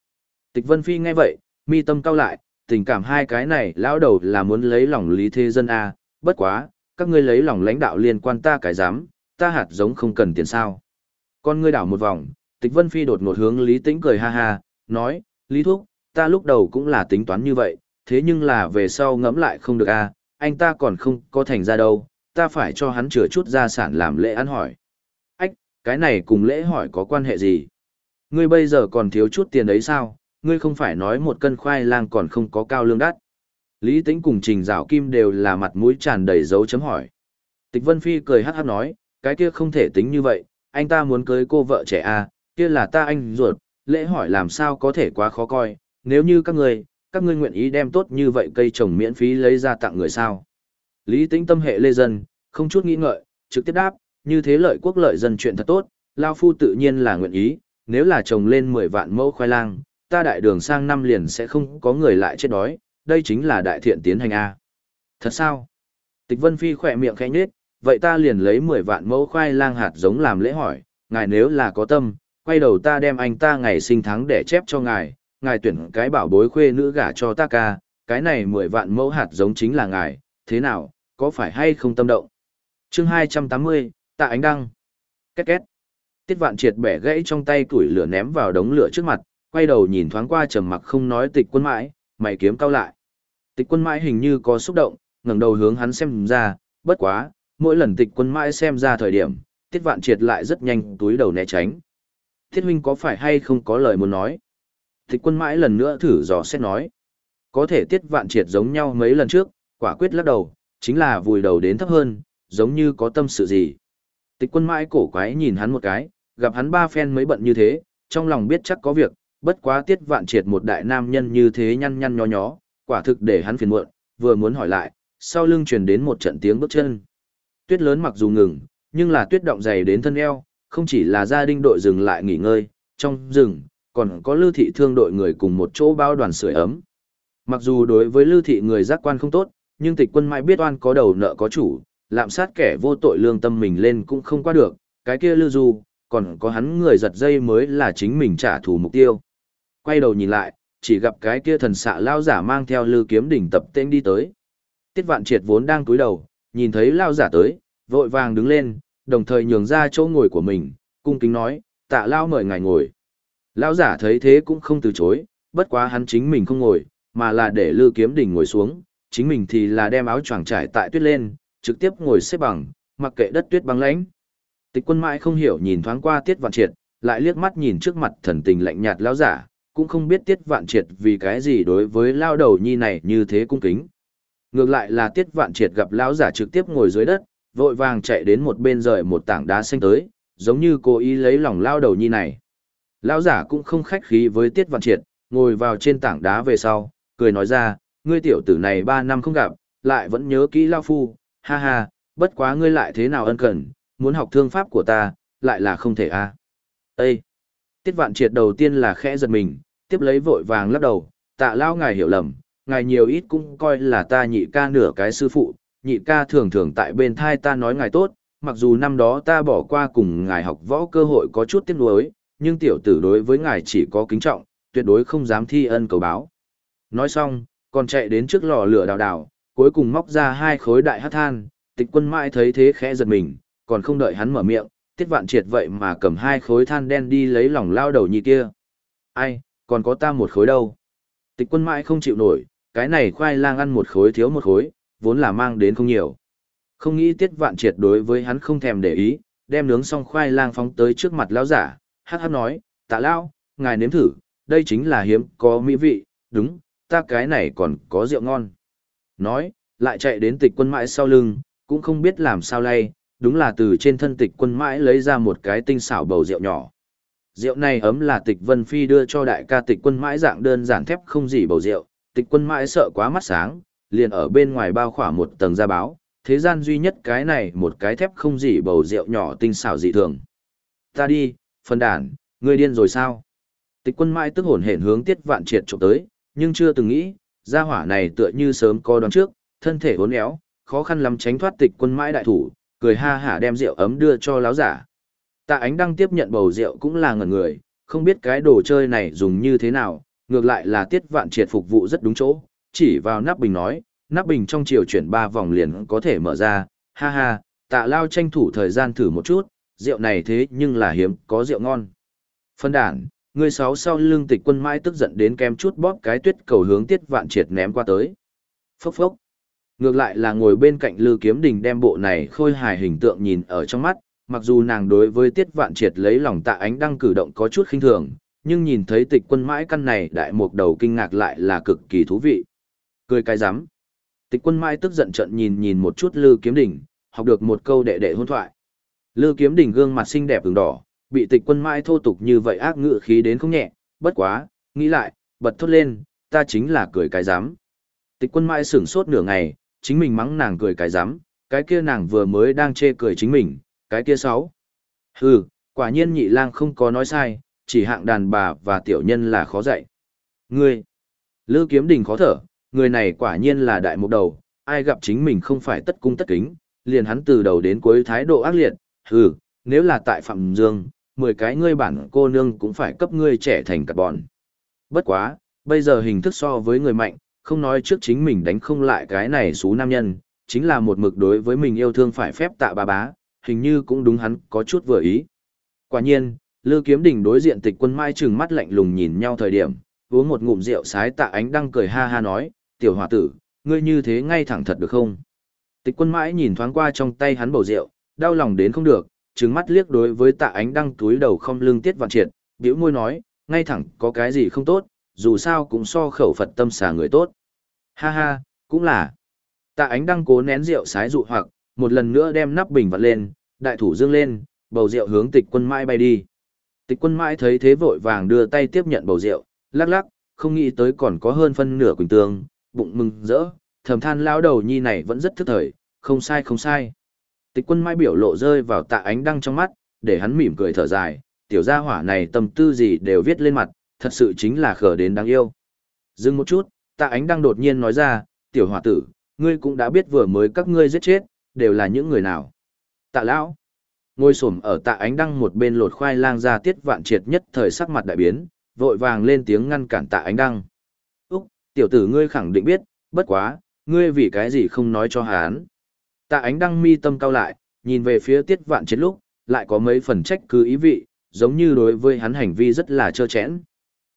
Tịch Vân Phi nghe vậy, mi tâm cao lại, tình cảm hai cái này lão đầu là muốn lấy lòng lý thế dân a bất quá, các ngươi lấy lòng lãnh đạo liên quan ta cái dám, ta hạt giống không cần tiền sao. Con ngươi đảo một vòng, tịch Vân Phi đột ngột hướng Lý Tĩnh cười ha ha, nói, Lý Thúc, ta lúc đầu cũng là tính toán như vậy, thế nhưng là về sau ngẫm lại không được a anh ta còn không có thành ra đâu, ta phải cho hắn chừa chút gia sản làm lễ ăn hỏi. Cái này cùng lễ hỏi có quan hệ gì? Ngươi bây giờ còn thiếu chút tiền ấy sao? Ngươi không phải nói một cân khoai lang còn không có cao lương đắt. Lý Tĩnh cùng Trình Dạo Kim đều là mặt mũi tràn đầy dấu chấm hỏi. Tịch Vân Phi cười hát hát nói, cái kia không thể tính như vậy, anh ta muốn cưới cô vợ trẻ à, kia là ta anh ruột, lễ hỏi làm sao có thể quá khó coi, nếu như các người, các ngươi nguyện ý đem tốt như vậy cây trồng miễn phí lấy ra tặng người sao. Lý Tĩnh tâm hệ lê dân, không chút nghĩ ngợi, trực tiếp đáp, như thế lợi quốc lợi dân chuyện thật tốt, Lao Phu tự nhiên là nguyện ý, nếu là trồng lên 10 vạn mẫu khoai lang, ta đại đường sang năm liền sẽ không có người lại chết đói, đây chính là đại thiện tiến hành A. Thật sao? Tịch Vân Phi khỏe miệng khẽ nhết, vậy ta liền lấy 10 vạn mẫu khoai lang hạt giống làm lễ hỏi, ngài nếu là có tâm, quay đầu ta đem anh ta ngày sinh tháng để chép cho ngài, ngài tuyển cái bảo bối khuê nữ gả cho ta ca, cái này 10 vạn mẫu hạt giống chính là ngài, thế nào, có phải hay không tâm động? chương 280, tạ ánh đăng. Két két. Tiết vạn triệt bẻ gãy trong tay củi lửa ném vào đống lửa trước mặt, quay đầu nhìn thoáng qua trầm mặc không nói tịch quân mãi, mày kiếm cao lại. Tịch quân mãi hình như có xúc động, ngẩng đầu hướng hắn xem ra, bất quá, mỗi lần tịch quân mãi xem ra thời điểm, tiết vạn triệt lại rất nhanh túi đầu né tránh. Thiết huynh có phải hay không có lời muốn nói? Tịch quân mãi lần nữa thử dò xét nói. Có thể tiết vạn triệt giống nhau mấy lần trước, quả quyết lắc đầu, chính là vùi đầu đến thấp hơn, giống như có tâm sự gì. Tịch quân mãi cổ quái nhìn hắn một cái, gặp hắn ba phen mấy bận như thế, trong lòng biết chắc có việc, bất quá tiết vạn triệt một đại nam nhân như thế nhăn nhăn nhó nhó, quả thực để hắn phiền muộn, vừa muốn hỏi lại, sau lưng truyền đến một trận tiếng bước chân. Tuyết lớn mặc dù ngừng, nhưng là tuyết động dày đến thân eo, không chỉ là gia đình đội dừng lại nghỉ ngơi, trong rừng, còn có lưu thị thương đội người cùng một chỗ bao đoàn sưởi ấm. Mặc dù đối với lưu thị người giác quan không tốt, nhưng tịch quân mãi biết oan có đầu nợ có chủ, lạm sát kẻ vô tội lương tâm mình lên cũng không qua được, cái kia lưu du, còn có hắn người giật dây mới là chính mình trả thù mục tiêu. Quay đầu nhìn lại, chỉ gặp cái kia thần xạ lao giả mang theo lư kiếm đỉnh tập tên đi tới. Tiết vạn triệt vốn đang cúi đầu, nhìn thấy lao giả tới, vội vàng đứng lên, đồng thời nhường ra chỗ ngồi của mình, cung kính nói, tạ lao mời ngài ngồi. Lao giả thấy thế cũng không từ chối, bất quá hắn chính mình không ngồi, mà là để lư kiếm đỉnh ngồi xuống, chính mình thì là đem áo choàng trải tại tuyết lên, trực tiếp ngồi xếp bằng, mặc kệ đất tuyết băng lãnh. Tịch quân mãi không hiểu nhìn thoáng qua tiết vạn triệt, lại liếc mắt nhìn trước mặt thần tình lạnh nhạt lão giả, cũng không biết tiết vạn triệt vì cái gì đối với lao đầu nhi này như thế cung kính. Ngược lại là tiết vạn triệt gặp lão giả trực tiếp ngồi dưới đất, vội vàng chạy đến một bên rời một tảng đá xanh tới, giống như cố ý lấy lòng lao đầu nhi này. Lão giả cũng không khách khí với tiết vạn triệt, ngồi vào trên tảng đá về sau, cười nói ra, ngươi tiểu tử này ba năm không gặp, lại vẫn nhớ kỹ lao phu, ha ha, bất quá ngươi lại thế nào ân cần, muốn học thương pháp của ta, lại là không thể a. À. Ê! Tiết vạn triệt đầu tiên là khẽ giật mình, tiếp lấy vội vàng lắc đầu, tạ lao ngài hiểu lầm, ngài nhiều ít cũng coi là ta nhị ca nửa cái sư phụ, nhị ca thường thường tại bên thai ta nói ngài tốt, mặc dù năm đó ta bỏ qua cùng ngài học võ cơ hội có chút tiếc nuối, nhưng tiểu tử đối với ngài chỉ có kính trọng, tuyệt đối không dám thi ân cầu báo. Nói xong, còn chạy đến trước lò lửa đào đào, cuối cùng móc ra hai khối đại hát than, tịch quân mãi thấy thế khẽ giật mình, còn không đợi hắn mở miệng, tiết vạn triệt vậy mà cầm hai khối than đen đi lấy lòng lao đầu nhị kia. Ai, còn có ta một khối đâu. Tịch quân mãi không chịu nổi, cái này khoai lang ăn một khối thiếu một khối, vốn là mang đến không nhiều. Không nghĩ tiết vạn triệt đối với hắn không thèm để ý, đem nướng xong khoai lang phóng tới trước mặt lão giả, hát hát nói, tạ lão, ngài nếm thử, đây chính là hiếm có mỹ vị, đúng, ta cái này còn có rượu ngon. Nói, lại chạy đến tịch quân mãi sau lưng, cũng không biết làm sao lay, đúng là từ trên thân tịch quân mãi lấy ra một cái tinh xảo bầu rượu nhỏ. Rượu này ấm là tịch vân phi đưa cho đại ca tịch quân mãi dạng đơn giản thép không gì bầu rượu, tịch quân mãi sợ quá mắt sáng, liền ở bên ngoài bao khỏa một tầng da báo, thế gian duy nhất cái này một cái thép không gì bầu rượu nhỏ tinh xảo dị thường. Ta đi, phân đàn, ngươi điên rồi sao? Tịch quân mãi tức hồn hển hướng tiết vạn triệt trộm tới, nhưng chưa từng nghĩ, gia hỏa này tựa như sớm có đoán trước, thân thể uốn éo, khó khăn lắm tránh thoát tịch quân mãi đại thủ, cười ha hả đem rượu ấm đưa cho láo giả. Tạ ánh đang tiếp nhận bầu rượu cũng là ngẩn người, không biết cái đồ chơi này dùng như thế nào, ngược lại là tiết vạn triệt phục vụ rất đúng chỗ, chỉ vào nắp bình nói, nắp bình trong chiều chuyển ba vòng liền có thể mở ra, ha ha, tạ lao tranh thủ thời gian thử một chút, rượu này thế nhưng là hiếm, có rượu ngon. Phân đản, người sáu sau lưng tịch quân mãi tức giận đến kem chút bóp cái tuyết cầu hướng tiết vạn triệt ném qua tới. Phốc phốc. Ngược lại là ngồi bên cạnh Lư Kiếm Đình đem bộ này khôi hài hình tượng nhìn ở trong mắt, mặc dù nàng đối với Tiết Vạn Triệt lấy lòng tạ ánh đang cử động có chút khinh thường, nhưng nhìn thấy tịch quân mãi căn này đại mục đầu kinh ngạc lại là cực kỳ thú vị. Cười cái rắm Tịch quân mãi tức giận trận nhìn nhìn một chút Lư Kiếm Đình, học được một câu đệ đệ hôn thoại. Lư Kiếm Đình gương mặt xinh đẹp ửng đỏ, bị tịch quân mãi thô tục như vậy ác ngự khí đến không nhẹ, bất quá, nghĩ lại, bật thốt lên, ta chính là cười cái dám Tịch quân mãi sửng sốt nửa ngày, chính mình mắng nàng cười cái dám cái kia nàng vừa mới đang chê cười chính mình, cái kia sáu. Hừ, quả nhiên nhị lang không có nói sai, chỉ hạng đàn bà và tiểu nhân là khó dạy. Ngươi, Lư Kiếm Đình khó thở, người này quả nhiên là đại mục đầu, ai gặp chính mình không phải tất cung tất kính, liền hắn từ đầu đến cuối thái độ ác liệt, hừ, nếu là tại Phạm Dương, mười cái ngươi bản cô nương cũng phải cấp ngươi trẻ thành cặp bọn. Bất quá, bây giờ hình thức so với người mạnh, không nói trước chính mình đánh không lại cái này xú nam nhân, chính là một mực đối với mình yêu thương phải phép tạ bà bá, hình như cũng đúng hắn có chút vừa ý. Quả nhiên, Lư Kiếm Đình đối diện tịch quân mai trừng mắt lạnh lùng nhìn nhau thời điểm, uống một ngụm rượu sái tạ ánh đang cười ha ha nói, tiểu hòa tử, ngươi như thế ngay thẳng thật được không? Tịch quân mãi nhìn thoáng qua trong tay hắn bầu rượu, đau lòng đến không được, trừng mắt liếc đối với tạ ánh Đăng túi đầu không lưng tiết vạn triệt, biểu môi nói, ngay thẳng có cái gì không tốt, dù sao cũng so khẩu Phật tâm xà người tốt. Ha ha, cũng là. Tạ ánh Đăng cố nén rượu sái dụ hoặc, một lần nữa đem nắp bình vặn lên, đại thủ dương lên, bầu rượu hướng tịch quân mãi bay đi. Tịch quân mãi thấy thế vội vàng đưa tay tiếp nhận bầu rượu, lắc lắc, không nghĩ tới còn có hơn phân nửa quỳnh tương, bụng mừng rỡ, thầm than lão đầu nhi này vẫn rất thức thời, không sai không sai. Tịch quân mãi biểu lộ rơi vào tạ ánh đăng trong mắt, để hắn mỉm cười thở dài, tiểu gia hỏa này tâm tư gì đều viết lên mặt, thật sự chính là khờ đến đáng yêu. Dừng một chút, tạ ánh đăng đột nhiên nói ra, tiểu hỏa tử, ngươi cũng đã biết vừa mới các ngươi giết chết, đều là những người nào. Tạ lão, ngồi xổm ở tạ ánh đăng một bên lột khoai lang ra tiết vạn triệt nhất thời sắc mặt đại biến, vội vàng lên tiếng ngăn cản tạ ánh đăng. Úc, tiểu tử ngươi khẳng định biết, bất quá, ngươi vì cái gì không nói cho hắn. Tạ ánh đăng mi tâm cao lại, nhìn về phía tiết vạn triệt lúc, lại có mấy phần trách cứ ý vị, giống như đối với hắn hành vi rất là trơ chẽn.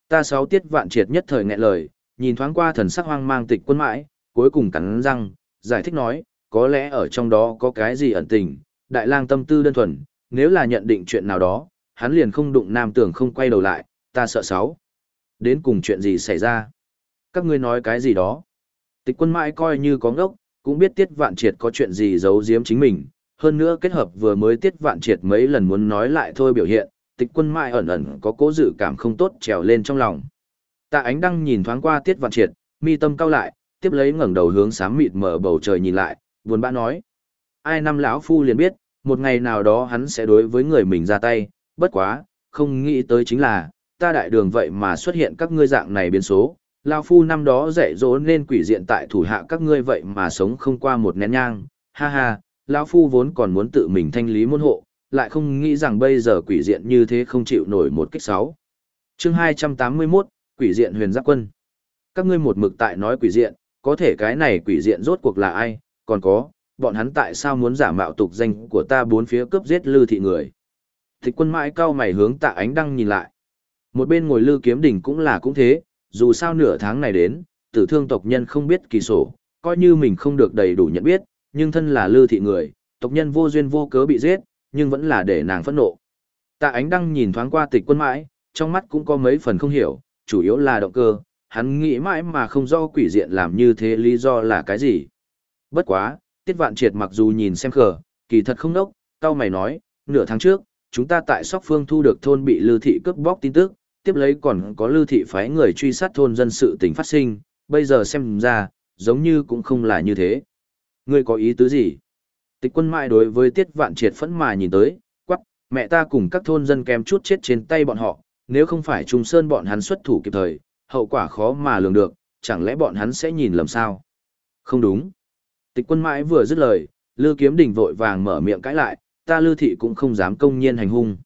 Ta sáu tiết vạn triệt nhất thời nghẹn lời, nhìn thoáng qua thần sắc hoang mang tịch quân mãi, cuối cùng cắn răng, giải thích nói, có lẽ ở trong đó có cái gì ẩn tình, đại lang tâm tư đơn thuần, nếu là nhận định chuyện nào đó, hắn liền không đụng nam tưởng không quay đầu lại, ta sợ sáu. Đến cùng chuyện gì xảy ra? Các ngươi nói cái gì đó? Tịch quân mãi coi như có ngốc, cũng biết tiết vạn triệt có chuyện gì giấu giếm chính mình, hơn nữa kết hợp vừa mới tiết vạn triệt mấy lần muốn nói lại thôi biểu hiện, tịch quân mãi ẩn ẩn có cố dự cảm không tốt trèo lên trong lòng. Tạ ánh đăng nhìn thoáng qua tiết vạn triệt, mi tâm cao lại, tiếp lấy ngẩng đầu hướng sám mịt mở bầu trời nhìn lại, buồn bã nói. Ai năm lão phu liền biết, một ngày nào đó hắn sẽ đối với người mình ra tay, bất quá, không nghĩ tới chính là, ta đại đường vậy mà xuất hiện các ngươi dạng này biến số. Lão phu năm đó dạy dỗ nên quỷ diện tại thủ hạ các ngươi vậy mà sống không qua một nén nhang, ha ha, lão phu vốn còn muốn tự mình thanh lý môn hộ, lại không nghĩ rằng bây giờ quỷ diện như thế không chịu nổi một kích sáu. Chương 281, quỷ diện huyền giáp quân. Các ngươi một mực tại nói quỷ diện, có thể cái này quỷ diện rốt cuộc là ai, còn có, bọn hắn tại sao muốn giả mạo tục danh của ta bốn phía cướp giết lư thị người. Thích quân mãi cao mày hướng tạ ánh đăng nhìn lại. Một bên ngồi lư kiếm đỉnh cũng là cũng thế, dù sao nửa tháng này đến, tử thương tộc nhân không biết kỳ sổ, coi như mình không được đầy đủ nhận biết, nhưng thân là lư thị người, tộc nhân vô duyên vô cớ bị giết, nhưng vẫn là để nàng phẫn nộ. Tạ ánh đăng nhìn thoáng qua tịch quân mãi, trong mắt cũng có mấy phần không hiểu, chủ yếu là động cơ, hắn nghĩ mãi mà không do quỷ diện làm như thế lý do là cái gì. Bất quá, tiết vạn triệt mặc dù nhìn xem khờ, kỳ thật không đốc, tao mày nói, nửa tháng trước, chúng ta tại Sóc Phương thu được thôn bị Lư Thị cướp bóc tin tức, tiếp lấy còn có Lưu Thị phái người truy sát thôn dân sự tình phát sinh, bây giờ xem ra, giống như cũng không là như thế. Ngươi có ý tứ gì? Tịch quân mại đối với tiết vạn triệt phẫn mà nhìn tới, quắc, mẹ ta cùng các thôn dân kém chút chết trên tay bọn họ, nếu không phải Trung Sơn bọn hắn xuất thủ kịp thời, hậu quả khó mà lường được, chẳng lẽ bọn hắn sẽ nhìn lầm sao? Không đúng. Tịch quân mãi vừa dứt lời, Lư Kiếm Đình vội vàng mở miệng cãi lại, ta Lư Thị cũng không dám công nhiên hành hung.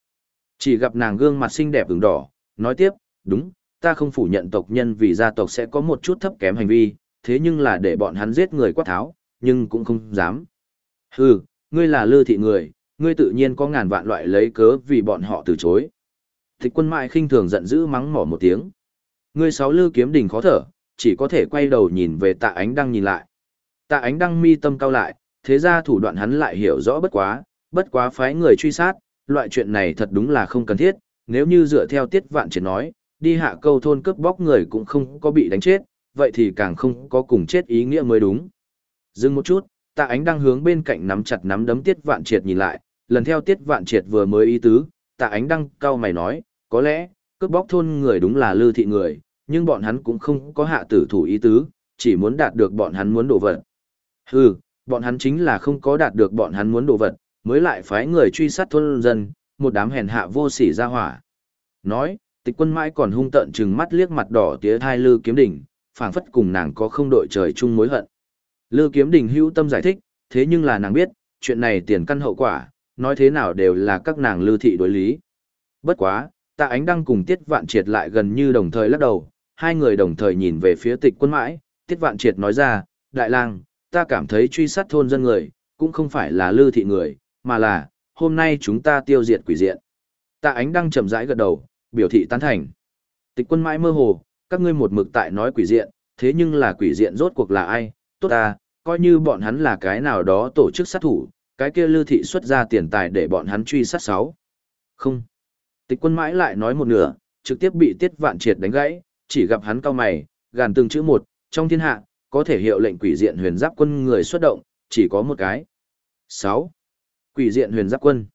Chỉ gặp nàng gương mặt xinh đẹp ửng đỏ, nói tiếp, đúng, ta không phủ nhận tộc nhân vì gia tộc sẽ có một chút thấp kém hành vi, thế nhưng là để bọn hắn giết người quát tháo, nhưng cũng không dám. Hừ, ngươi là Lư Thị người, ngươi tự nhiên có ngàn vạn loại lấy cớ vì bọn họ từ chối. Tịch quân mại khinh thường giận dữ mắng mỏ một tiếng. Ngươi sáu Lư Kiếm đỉnh khó thở, chỉ có thể quay đầu nhìn về tạ ánh đăng nhìn lại. Tạ ánh đăng mi tâm cao lại, thế ra thủ đoạn hắn lại hiểu rõ bất quá, bất quá phái người truy sát, loại chuyện này thật đúng là không cần thiết, nếu như dựa theo tiết vạn triệt nói, đi hạ câu thôn cướp bóc người cũng không có bị đánh chết, vậy thì càng không có cùng chết ý nghĩa mới đúng. Dừng một chút, tạ ánh đang hướng bên cạnh nắm chặt nắm đấm tiết vạn triệt nhìn lại, lần theo tiết vạn triệt vừa mới ý tứ, tạ ánh đăng cao mày nói, có lẽ, cướp bóc thôn người đúng là lư thị người, nhưng bọn hắn cũng không có hạ tử thủ ý tứ, chỉ muốn đạt được bọn hắn muốn đổ vật. Hừ, bọn hắn chính là không có đạt được bọn hắn muốn đồ vật, mới lại phái người truy sát thôn dân, một đám hèn hạ vô sỉ ra hỏa. Nói, tịch quân mãi còn hung tợn trừng mắt liếc mặt đỏ tía thai lư kiếm đỉnh, phảng phất cùng nàng có không đội trời chung mối hận. Lư kiếm đỉnh hữu tâm giải thích, thế nhưng là nàng biết, chuyện này tiền căn hậu quả, nói thế nào đều là các nàng lư thị đối lý. Bất quá, tạ ánh đăng cùng tiết vạn triệt lại gần như đồng thời lắc đầu, hai người đồng thời nhìn về phía tịch quân mãi, tiết vạn triệt nói ra, đại lang, ta cảm thấy truy sát thôn dân người, cũng không phải là lư thị người, mà là, hôm nay chúng ta tiêu diệt quỷ diện. Tạ ánh đang chậm rãi gật đầu, biểu thị tán thành. Tịch quân mãi mơ hồ, các ngươi một mực tại nói quỷ diện, thế nhưng là quỷ diện rốt cuộc là ai, tốt ta, coi như bọn hắn là cái nào đó tổ chức sát thủ, cái kia Lưu thị xuất ra tiền tài để bọn hắn truy sát sáu. Không. Tịch quân mãi lại nói một nửa, trực tiếp bị tiết vạn triệt đánh gãy, chỉ gặp hắn cao mày, gàn từng chữ một, trong thiên hạ, có thể hiệu lệnh quỷ diện huyền giáp quân người xuất động, chỉ có một cái. 6. Quỷ diện huyền giáp quân.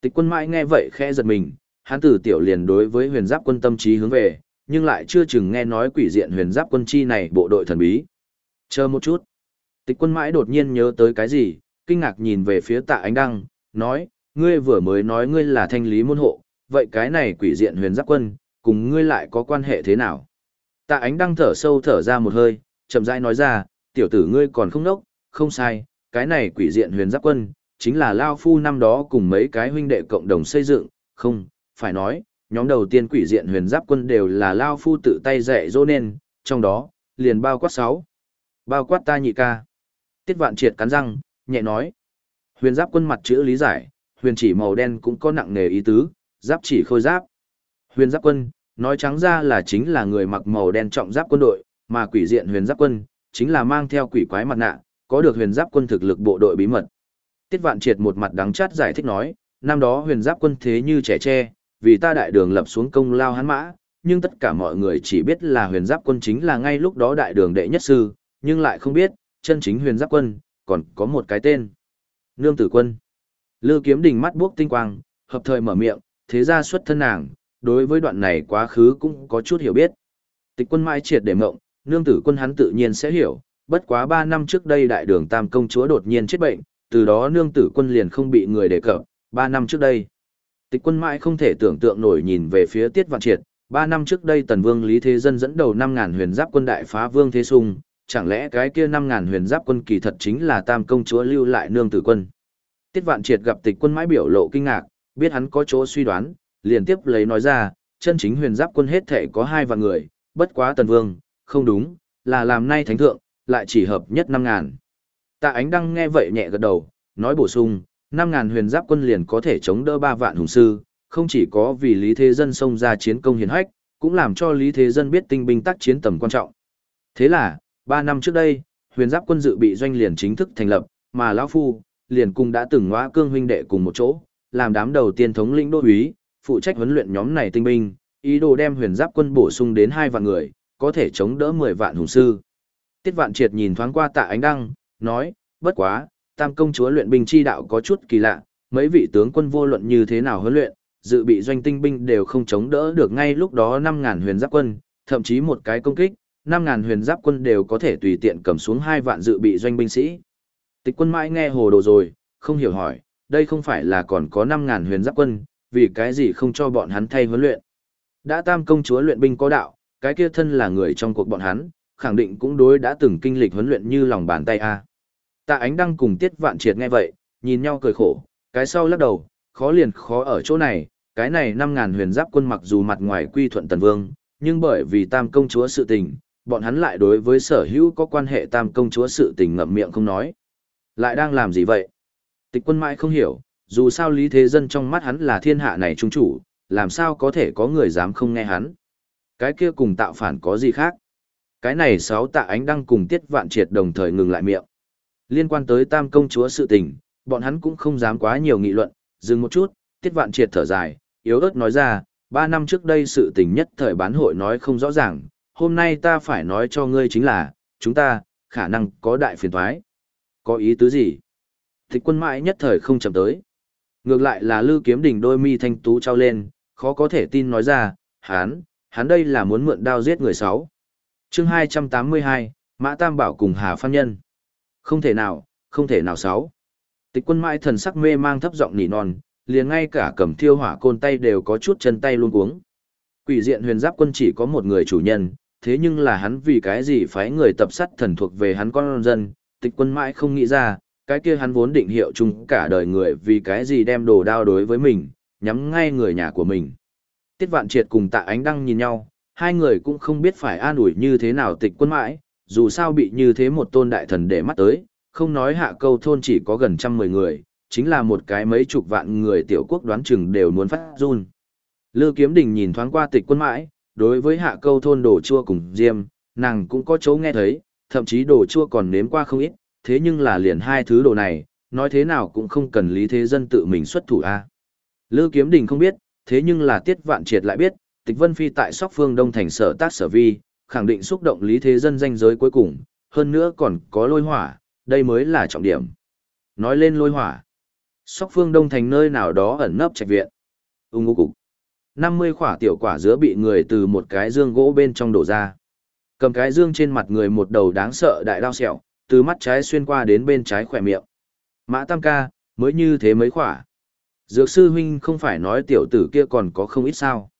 Tịch quân mãi nghe vậy khẽ giật mình, hắn tử tiểu liền đối với huyền giáp quân tâm trí hướng về, nhưng lại chưa chừng nghe nói quỷ diện huyền giáp quân chi này bộ đội thần bí. Chờ một chút. Tịch quân mãi đột nhiên nhớ tới cái gì, kinh ngạc nhìn về phía tạ ánh đăng, nói, ngươi vừa mới nói ngươi là thanh lý môn hộ, vậy cái này quỷ diện huyền giáp quân, cùng ngươi lại có quan hệ thế nào? Tạ ánh đăng thở sâu thở ra một hơi, chậm rãi nói ra, tiểu tử ngươi còn không nốc, không sai, cái này quỷ diện huyền giáp quân, chính là Lao Phu năm đó cùng mấy cái huynh đệ cộng đồng xây dựng, không, phải nói, nhóm đầu tiên quỷ diện huyền giáp quân đều là Lao Phu tự tay dạy dỗ nên, trong đó, liền bao quát sáu, bao quát ta nhị ca. Tiết vạn triệt cắn răng, nhẹ nói, huyền giáp quân mặt chữ lý giải, huyền chỉ màu đen cũng có nặng nề ý tứ, giáp chỉ khôi giáp. Huyền giáp quân, nói trắng ra là chính là người mặc màu đen trọng giáp quân đội, mà quỷ diện huyền giáp quân, chính là mang theo quỷ quái mặt nạ, có được huyền giáp quân thực lực bộ đội bí mật. Tiết Vạn Triệt một mặt đắng chát giải thích nói, năm đó huyền giáp quân thế như trẻ tre, vì ta đại đường lập xuống công lao hắn mã, nhưng tất cả mọi người chỉ biết là huyền giáp quân chính là ngay lúc đó đại đường đệ nhất sư, nhưng lại không biết, chân chính huyền giáp quân, còn có một cái tên. Nương tử quân. Lư kiếm đình mắt buốc tinh quang, hợp thời mở miệng, thế ra xuất thân nàng, đối với đoạn này quá khứ cũng có chút hiểu biết. Tịch quân mãi triệt để mộng, nương tử quân hắn tự nhiên sẽ hiểu, bất quá 3 năm trước đây đại đường tam công chúa đột nhiên chết bệnh, từ đó nương tử quân liền không bị người đề cập, ba năm trước đây. Tịch quân mãi không thể tưởng tượng nổi nhìn về phía tiết vạn triệt, ba năm trước đây tần vương Lý Thế Dân dẫn đầu 5.000 huyền giáp quân đại phá vương Thế Sung, chẳng lẽ cái kia 5.000 huyền giáp quân kỳ thật chính là tam công chúa lưu lại nương tử quân. Tiết vạn triệt gặp tịch quân mãi biểu lộ kinh ngạc, biết hắn có chỗ suy đoán, liền tiếp lấy nói ra, chân chính huyền giáp quân hết thể có hai vạn người, bất quá tần vương, không đúng, là làm nay thánh thượng, lại chỉ hợp nhất năm ngàn. Tạ ánh đăng nghe vậy nhẹ gật đầu, nói bổ sung, năm ngàn huyền giáp quân liền có thể chống đỡ ba vạn hùng sư, không chỉ có vì Lý Thế Dân xông ra chiến công hiển hách, cũng làm cho Lý Thế Dân biết tinh binh tác chiến tầm quan trọng. Thế là, ba năm trước đây, huyền giáp quân dự bị doanh liền chính thức thành lập, mà Lão Phu, liền cùng đã từng ngõa cương huynh đệ cùng một chỗ, làm đám đầu tiên thống lĩnh đô úy, phụ trách huấn luyện nhóm này tinh binh, ý đồ đem huyền giáp quân bổ sung đến hai vạn người, có thể chống đỡ 10 vạn hùng sư. Tiết Vạn Triệt nhìn thoáng qua Tạ Ánh Đăng, nói, bất quá, Tam công chúa luyện binh chi đạo có chút kỳ lạ, mấy vị tướng quân vô luận như thế nào huấn luyện, dự bị doanh tinh binh đều không chống đỡ được ngay lúc đó 5000 huyền giáp quân, thậm chí một cái công kích, 5000 huyền giáp quân đều có thể tùy tiện cầm xuống hai vạn dự bị doanh binh sĩ. Tịch quân mãi nghe hồ đồ rồi, không hiểu hỏi, đây không phải là còn có 5000 huyền giáp quân, vì cái gì không cho bọn hắn thay huấn luyện. Đã tam công chúa luyện binh có đạo, cái kia thân là người trong cuộc bọn hắn, khẳng định cũng đối đã từng kinh lịch huấn luyện như lòng bàn tay a. Tạ Ánh Đăng cùng Tiết Vạn Triệt nghe vậy, nhìn nhau cười khổ, cái sau lắc đầu, khó liền khó ở chỗ này, cái này năm ngàn huyền giáp quân mặc dù mặt ngoài quy thuận Tần Vương, nhưng bởi vì Tam công chúa sự tình, bọn hắn lại đối với sở hữu có quan hệ Tam công chúa sự tình ngậm miệng không nói. Lại đang làm gì vậy? Tịch quân mãi không hiểu, dù sao Lý Thế Dân trong mắt hắn là thiên hạ này trung chủ, làm sao có thể có người dám không nghe hắn. Cái kia cùng tạo phản có gì khác? Cái này sáu tạ ánh đăng cùng tiết vạn triệt đồng thời ngừng lại miệng. Liên quan tới tam công chúa sự tình, bọn hắn cũng không dám quá nhiều nghị luận, dừng một chút, tiết vạn triệt thở dài, yếu ớt nói ra, ba năm trước đây sự tình nhất thời bán hội nói không rõ ràng, hôm nay ta phải nói cho ngươi chính là, chúng ta, khả năng có đại phiền thoái. Có ý tứ gì? Tịch quân mãi nhất thời không chậm tới. Ngược lại là Lư Kiếm Đình đôi mi thanh tú trao lên, khó có thể tin nói ra, hắn, hắn đây là muốn mượn đao giết người sáu. Chương 282, Mã Tam Bảo cùng Hà Phan Nhân. Không thể nào, không thể nào sáu. Tịch quân mãi thần sắc mê mang thấp giọng nỉ non, liền ngay cả cầm thiêu hỏa côn tay đều có chút chân tay luôn cuống. Quỷ diện huyền giáp quân chỉ có một người chủ nhân, thế nhưng là hắn vì cái gì phái người tập sát thần thuộc về hắn con dân, tịch quân mãi không nghĩ ra, cái kia hắn vốn định hiệu chung cả đời người vì cái gì đem đồ đao đối với mình, nhắm ngay người nhà của mình. Tiết vạn triệt cùng tạ ánh đăng nhìn nhau, hai người cũng không biết phải an ủi như thế nào tịch quân mãi, dù sao bị như thế một tôn đại thần để mắt tới, không nói hạ câu thôn chỉ có gần trăm mười người, chính là một cái mấy chục vạn người tiểu quốc đoán chừng đều muốn phát run. Lư Kiếm Đình nhìn thoáng qua tịch quân mãi, đối với hạ câu thôn đồ chua cùng diêm, nàng cũng có chỗ nghe thấy, thậm chí đồ chua còn nếm qua không ít, thế nhưng là liền hai thứ đồ này, nói thế nào cũng không cần lý thế dân tự mình xuất thủ a. Lư Kiếm Đình không biết, thế nhưng là Tiết Vạn Triệt lại biết, Tịch Vân Phi tại Sóc Phương Đông thành sở tác sở vi, khẳng định xúc động lý thế dân danh giới cuối cùng, hơn nữa còn có lôi hỏa, đây mới là trọng điểm. Nói lên lôi hỏa, Sóc Phương Đông thành nơi nào đó ẩn nấp trạch viện. Ung ngô cục. 50 khỏa tiểu quả dứa bị người từ một cái dương gỗ bên trong đổ ra. Cầm cái dương trên mặt người một đầu đáng sợ đại đao sẹo, từ mắt trái xuyên qua đến bên trái khỏe miệng. Mã Tam ca, mới như thế mấy khỏa. Dược sư huynh không phải nói tiểu tử kia còn có không ít sao.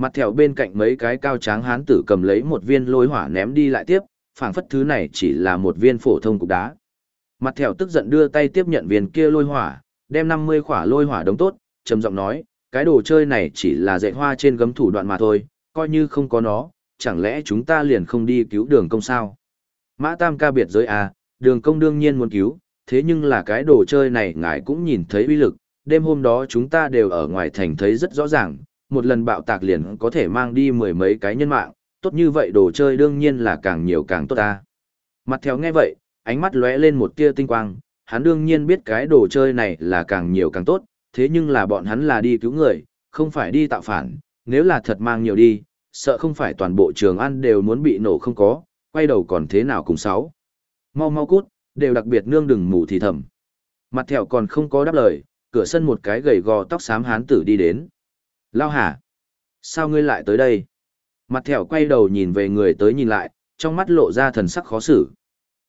Mặt thẻo bên cạnh mấy cái cao tráng hán tử cầm lấy một viên lôi hỏa ném đi lại tiếp, phảng phất thứ này chỉ là một viên phổ thông cục đá. Mặt thẻo tức giận đưa tay tiếp nhận viên kia lôi hỏa, đem 50 khỏa lôi hỏa đống tốt, trầm giọng nói, cái đồ chơi này chỉ là dạy hoa trên gấm thủ đoạn mà thôi, coi như không có nó, chẳng lẽ chúng ta liền không đi cứu đường công sao? Mã Tam ca biệt giới à, đường công đương nhiên muốn cứu, thế nhưng là cái đồ chơi này ngài cũng nhìn thấy uy lực, đêm hôm đó chúng ta đều ở ngoài thành thấy rất rõ ràng, một lần bạo tạc liền có thể mang đi mười mấy cái nhân mạng, tốt như vậy đồ chơi đương nhiên là càng nhiều càng tốt ta. Mặt theo nghe vậy, ánh mắt lóe lên một tia tinh quang, hắn đương nhiên biết cái đồ chơi này là càng nhiều càng tốt, thế nhưng là bọn hắn là đi cứu người, không phải đi tạo phản, nếu là thật mang nhiều đi, sợ không phải toàn bộ trường ăn đều muốn bị nổ không có, quay đầu còn thế nào cùng sáu. Mau mau cút, đều đặc biệt nương đừng mù thì thầm. Mặt thẹo còn không có đáp lời, cửa sân một cái gầy gò tóc xám hán tử đi đến. Lao hả? Sao ngươi lại tới đây? Mặt thẹo quay đầu nhìn về người tới nhìn lại, trong mắt lộ ra thần sắc khó xử.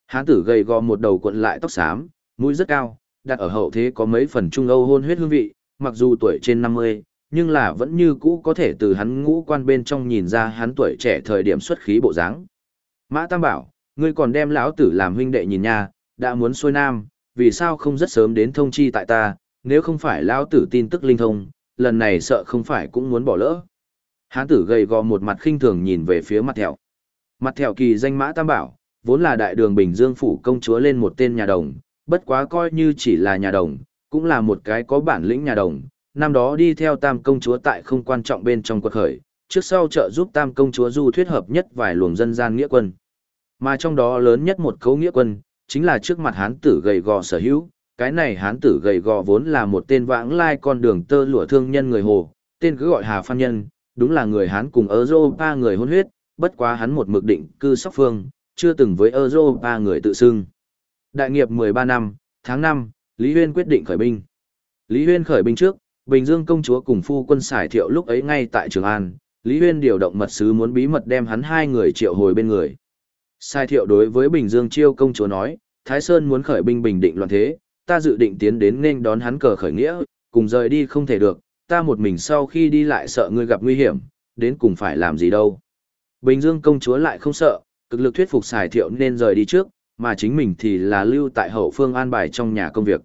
Hán tử gầy gò một đầu cuộn lại tóc xám, mũi rất cao, đặt ở hậu thế có mấy phần trung âu hôn huyết hương vị, mặc dù tuổi trên 50, nhưng là vẫn như cũ có thể từ hắn ngũ quan bên trong nhìn ra hắn tuổi trẻ thời điểm xuất khí bộ dáng. Mã Tam bảo, ngươi còn đem lão tử làm huynh đệ nhìn nha, đã muốn xuôi nam, vì sao không rất sớm đến thông chi tại ta, nếu không phải lão tử tin tức linh thông, lần này sợ không phải cũng muốn bỏ lỡ. Hán tử gầy gò một mặt khinh thường nhìn về phía mặt thẹo. Mặt thẹo kỳ danh Mã Tam bảo, vốn là đại đường Bình Dương phủ công chúa lên một tên nhà đồng, bất quá coi như chỉ là nhà đồng, cũng là một cái có bản lĩnh nhà đồng. Năm đó đi theo tam công chúa tại không quan trọng bên trong quật khởi, trước sau trợ giúp tam công chúa du thuyết hợp nhất vài luồng dân gian nghĩa quân. Mà trong đó lớn nhất một cấu nghĩa quân, chính là trước mặt hán tử gầy gò sở hữu, cái này hán tử gầy gò vốn là một tên vãng lai con đường tơ lụa thương nhân người Hồ, tên cứ gọi Hà Phan Nhân, đúng là người Hán cùng Europa người hôn huyết, bất quá hắn một mực định cư sóc phương, chưa từng với Europa người tự xưng. Đại nghiệp 13 năm, tháng 5, Lý Huyên quyết định khởi binh. Lý Huyên khởi binh trước, Bình Dương công chúa cùng phu quân xài thiệu lúc ấy ngay tại Trường An, Lý Huyên điều động mật sứ muốn bí mật đem hắn hai người triệu hồi bên người. Sai thiệu đối với Bình Dương chiêu công chúa nói, Thái Sơn muốn khởi binh bình định loạn thế, ta dự định tiến đến nên đón hắn cờ khởi nghĩa, cùng rời đi không thể được, ta một mình sau khi đi lại sợ ngươi gặp nguy hiểm, đến cùng phải làm gì đâu. Bình Dương công chúa lại không sợ, cực lực thuyết phục xài thiệu nên rời đi trước, mà chính mình thì là lưu tại hậu phương an bài trong nhà công việc.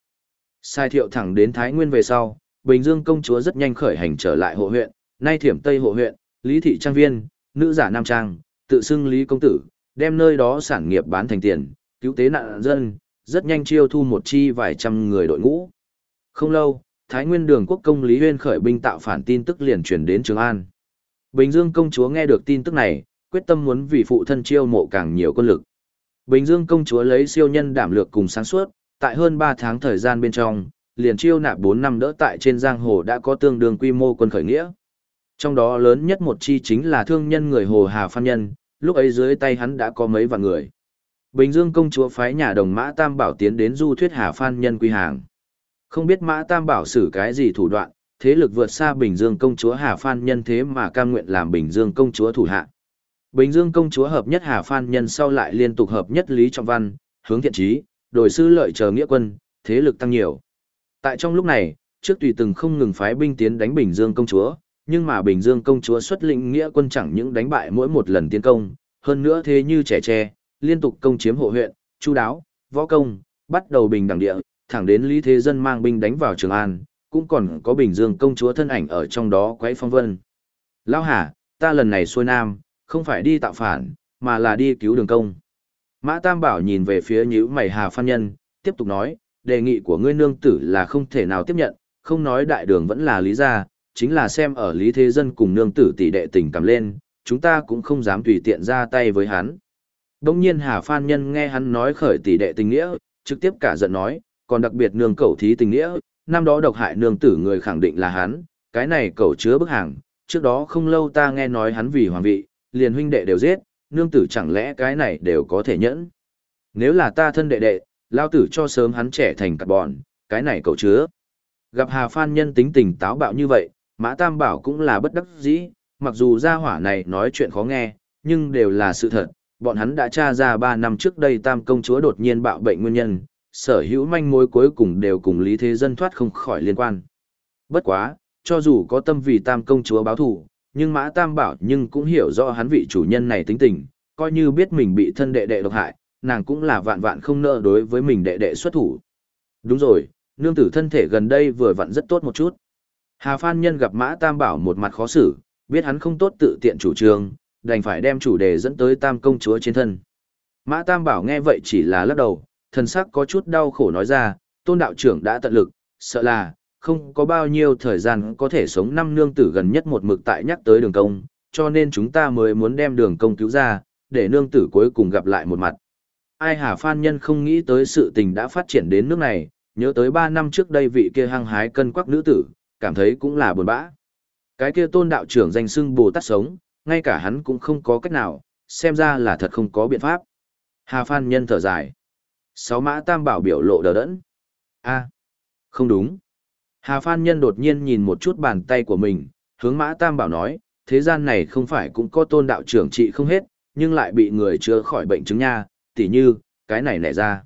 Sai thiệu thẳng đến Thái Nguyên về sau, Bình Dương công chúa rất nhanh khởi hành trở lại hộ huyện, nay thiểm Tây hộ huyện, Lý thị trang viên, nữ giả nam trang, tự xưng Lý công tử, đem nơi đó sản nghiệp bán thành tiền, cứu tế nạn dân, rất nhanh chiêu thu một chi vài trăm người đội ngũ. Không lâu, Thái Nguyên Đường Quốc công Lý Huyên khởi binh tạo phản tin tức liền truyền đến Trường An. Bình Dương công chúa nghe được tin tức này, quyết tâm muốn vì phụ thân chiêu mộ càng nhiều quân lực. Bình Dương công chúa lấy siêu nhân đảm lược cùng sáng suốt, tại hơn 3 tháng thời gian bên trong, liền chiêu nạp 4 năm đỡ tại trên giang hồ đã có tương đương quy mô quân khởi nghĩa. Trong đó lớn nhất một chi chính là thương nhân người Hồ Hà Phan Nhân, lúc ấy dưới tay hắn đã có mấy vạn người. Bình Dương công chúa phái nhà đồng Mã Tam Bảo tiến đến du thuyết Hà Phan Nhân quy hàng. Không biết Mã Tam Bảo xử cái gì thủ đoạn, thế lực vượt xa Bình Dương công chúa Hà Phan Nhân thế mà cam nguyện làm Bình Dương công chúa thủ hạ. Bình Dương công chúa hợp nhất Hà Phan Nhân sau lại liên tục hợp nhất Lý Trọng Văn, hướng thiện trí, đổi sư lợi chờ nghĩa quân, thế lực tăng nhiều. Tại trong lúc này, trước tùy từng không ngừng phái binh tiến đánh Bình Dương công chúa, nhưng mà Bình Dương công chúa xuất lĩnh nghĩa quân chẳng những đánh bại mỗi một lần tiến công, hơn nữa thế như trẻ tre, liên tục công chiếm hộ huyện, chu đáo, võ công, bắt đầu bình đẳng địa, thẳng đến Lý Thế Dân mang binh đánh vào Trường An, cũng còn có Bình Dương công chúa thân ảnh ở trong đó quấy phong vân. Lão Hà, ta lần này xuôi nam, không phải đi tạo phản, mà là đi cứu đường công. Mã Tam Bảo nhìn về phía nhữ mày Hà Phan Nhân, tiếp tục nói, đề nghị của ngươi nương tử là không thể nào tiếp nhận, không nói đại đường vẫn là lý gia, chính là xem ở lý thế dân cùng nương tử tỷ đệ tình cảm lên, chúng ta cũng không dám tùy tiện ra tay với hắn. Đông nhiên Hà Phan Nhân nghe hắn nói khởi tỷ đệ tình nghĩa, trực tiếp cả giận nói, còn đặc biệt nương cẩu thí tình nghĩa, năm đó độc hại nương tử người khẳng định là hắn, cái này cẩu chứa bức hàng, trước đó không lâu ta nghe nói hắn vì hoàng vị, liền huynh đệ đều giết, nương tử chẳng lẽ cái này đều có thể nhẫn. Nếu là ta thân đệ đệ, lao tử cho sớm hắn trẻ thành cặp bọn, cái này cậu chứa. Gặp Hà Phan Nhân tính tình táo bạo như vậy, Mã Tam Bảo cũng là bất đắc dĩ, mặc dù gia hỏa này nói chuyện khó nghe, nhưng đều là sự thật, bọn hắn đã tra ra 3 năm trước đây Tam công chúa đột nhiên bạo bệnh nguyên nhân, sở hữu manh mối cuối cùng đều cùng Lý Thế Dân thoát không khỏi liên quan. Bất quá, cho dù có tâm vì Tam công chúa báo thù, nhưng Mã Tam Bảo nhưng cũng hiểu rõ hắn vị chủ nhân này tính tình, coi như biết mình bị thân đệ đệ độc hại, nàng cũng là vạn vạn không nợ đối với mình đệ đệ xuất thủ. Đúng rồi, nương tử thân thể gần đây vừa vặn rất tốt một chút. Hà Phan Nhân gặp Mã Tam Bảo một mặt khó xử, biết hắn không tốt tự tiện chủ trương, đành phải đem chủ đề dẫn tới Tam công chúa trên thân. Mã Tam Bảo nghe vậy chỉ là lắc đầu, thần sắc có chút đau khổ nói ra, tôn đạo trưởng đã tận lực, sợ là, không có bao nhiêu thời gian có thể sống năm nương tử gần nhất một mực tại nhắc tới đường công, cho nên chúng ta mới muốn đem đường công cứu ra, để nương tử cuối cùng gặp lại một mặt. Ai hà phan nhân không nghĩ tới sự tình đã phát triển đến nước này, nhớ tới ba năm trước đây vị kia hăng hái cân quắc nữ tử, cảm thấy cũng là buồn bã. Cái kia tôn đạo trưởng danh xưng Bồ Tát sống, ngay cả hắn cũng không có cách nào, xem ra là thật không có biện pháp. Hà Phan Nhân thở dài. Sáu mã tam bảo biểu lộ đờ đẫn. a không đúng. Hà Phan Nhân đột nhiên nhìn một chút bàn tay của mình, hướng mã tam bảo nói, thế gian này không phải cũng có tôn đạo trưởng trị không hết, nhưng lại bị người chữa khỏi bệnh chứng nha, tỉ như, cái này nảy ra.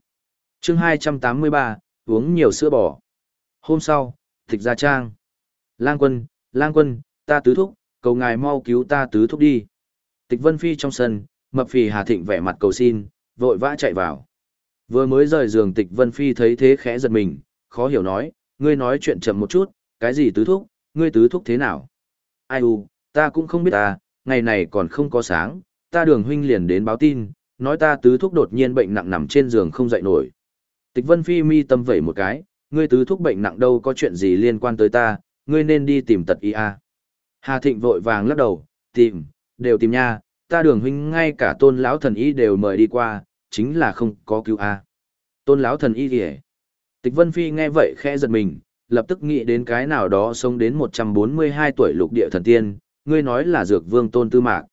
chương 283, uống nhiều sữa bò. Hôm sau, thịt gia trang. Lang quân, lang quân, ta tứ thúc, cầu ngài mau cứu ta tứ thúc đi. Tịch Vân Phi trong sân, mập phì Hà Thịnh vẻ mặt cầu xin, vội vã chạy vào. Vừa mới rời giường Tịch Vân Phi thấy thế khẽ giật mình, khó hiểu nói, ngươi nói chuyện chậm một chút, cái gì tứ thúc, ngươi tứ thúc thế nào? Ai u, ta cũng không biết ta, ngày này còn không có sáng, ta đường huynh liền đến báo tin, nói ta tứ thúc đột nhiên bệnh nặng nằm trên giường không dậy nổi. Tịch Vân Phi mi tâm vẩy một cái, ngươi tứ thúc bệnh nặng đâu có chuyện gì liên quan tới ta, ngươi nên đi tìm tật y a. Hà Thịnh vội vàng lắc đầu, tìm, đều tìm nha, ta đường huynh ngay cả tôn lão thần y đều mời đi qua, chính là không có cứu a. Tôn lão thần y kìa. Tịch Vân Phi nghe vậy khẽ giật mình, lập tức nghĩ đến cái nào đó sống đến 142 tuổi lục địa thần tiên, ngươi nói là Dược Vương Tôn Tư Mạc.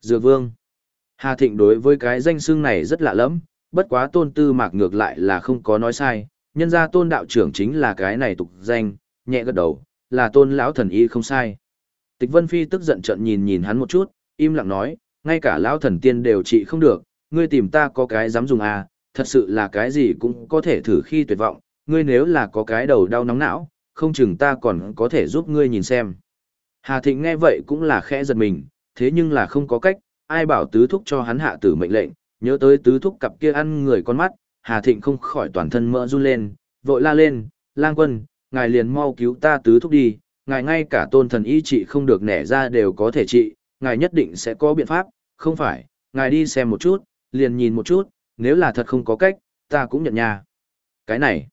Dược Vương. Hà Thịnh đối với cái danh xưng này rất lạ lẫm, bất quá Tôn Tư Mạc ngược lại là không có nói sai, nhân ra Tôn đạo trưởng chính là cái này tục danh, nhẹ gật đầu, là Tôn lão thần y không sai. Tịch Vân Phi tức giận trận nhìn nhìn hắn một chút, im lặng nói, ngay cả lão thần tiên đều trị không được, ngươi tìm ta có cái dám dùng à, thật sự là cái gì cũng có thể thử khi tuyệt vọng, ngươi nếu là có cái đầu đau nóng não, không chừng ta còn có thể giúp ngươi nhìn xem. Hà Thịnh nghe vậy cũng là khẽ giật mình, thế nhưng là không có cách, ai bảo tứ thúc cho hắn hạ tử mệnh lệnh, nhớ tới tứ thúc cặp kia ăn người con mắt, Hà Thịnh không khỏi toàn thân mỡ run lên, vội la lên, lang quân, ngài liền mau cứu ta tứ thúc đi, ngài ngay cả tôn thần y trị không được nẻ ra đều có thể trị, ngài nhất định sẽ có biện pháp, không phải, ngài đi xem một chút, liền nhìn một chút, nếu là thật không có cách, ta cũng nhận nhà. Cái này,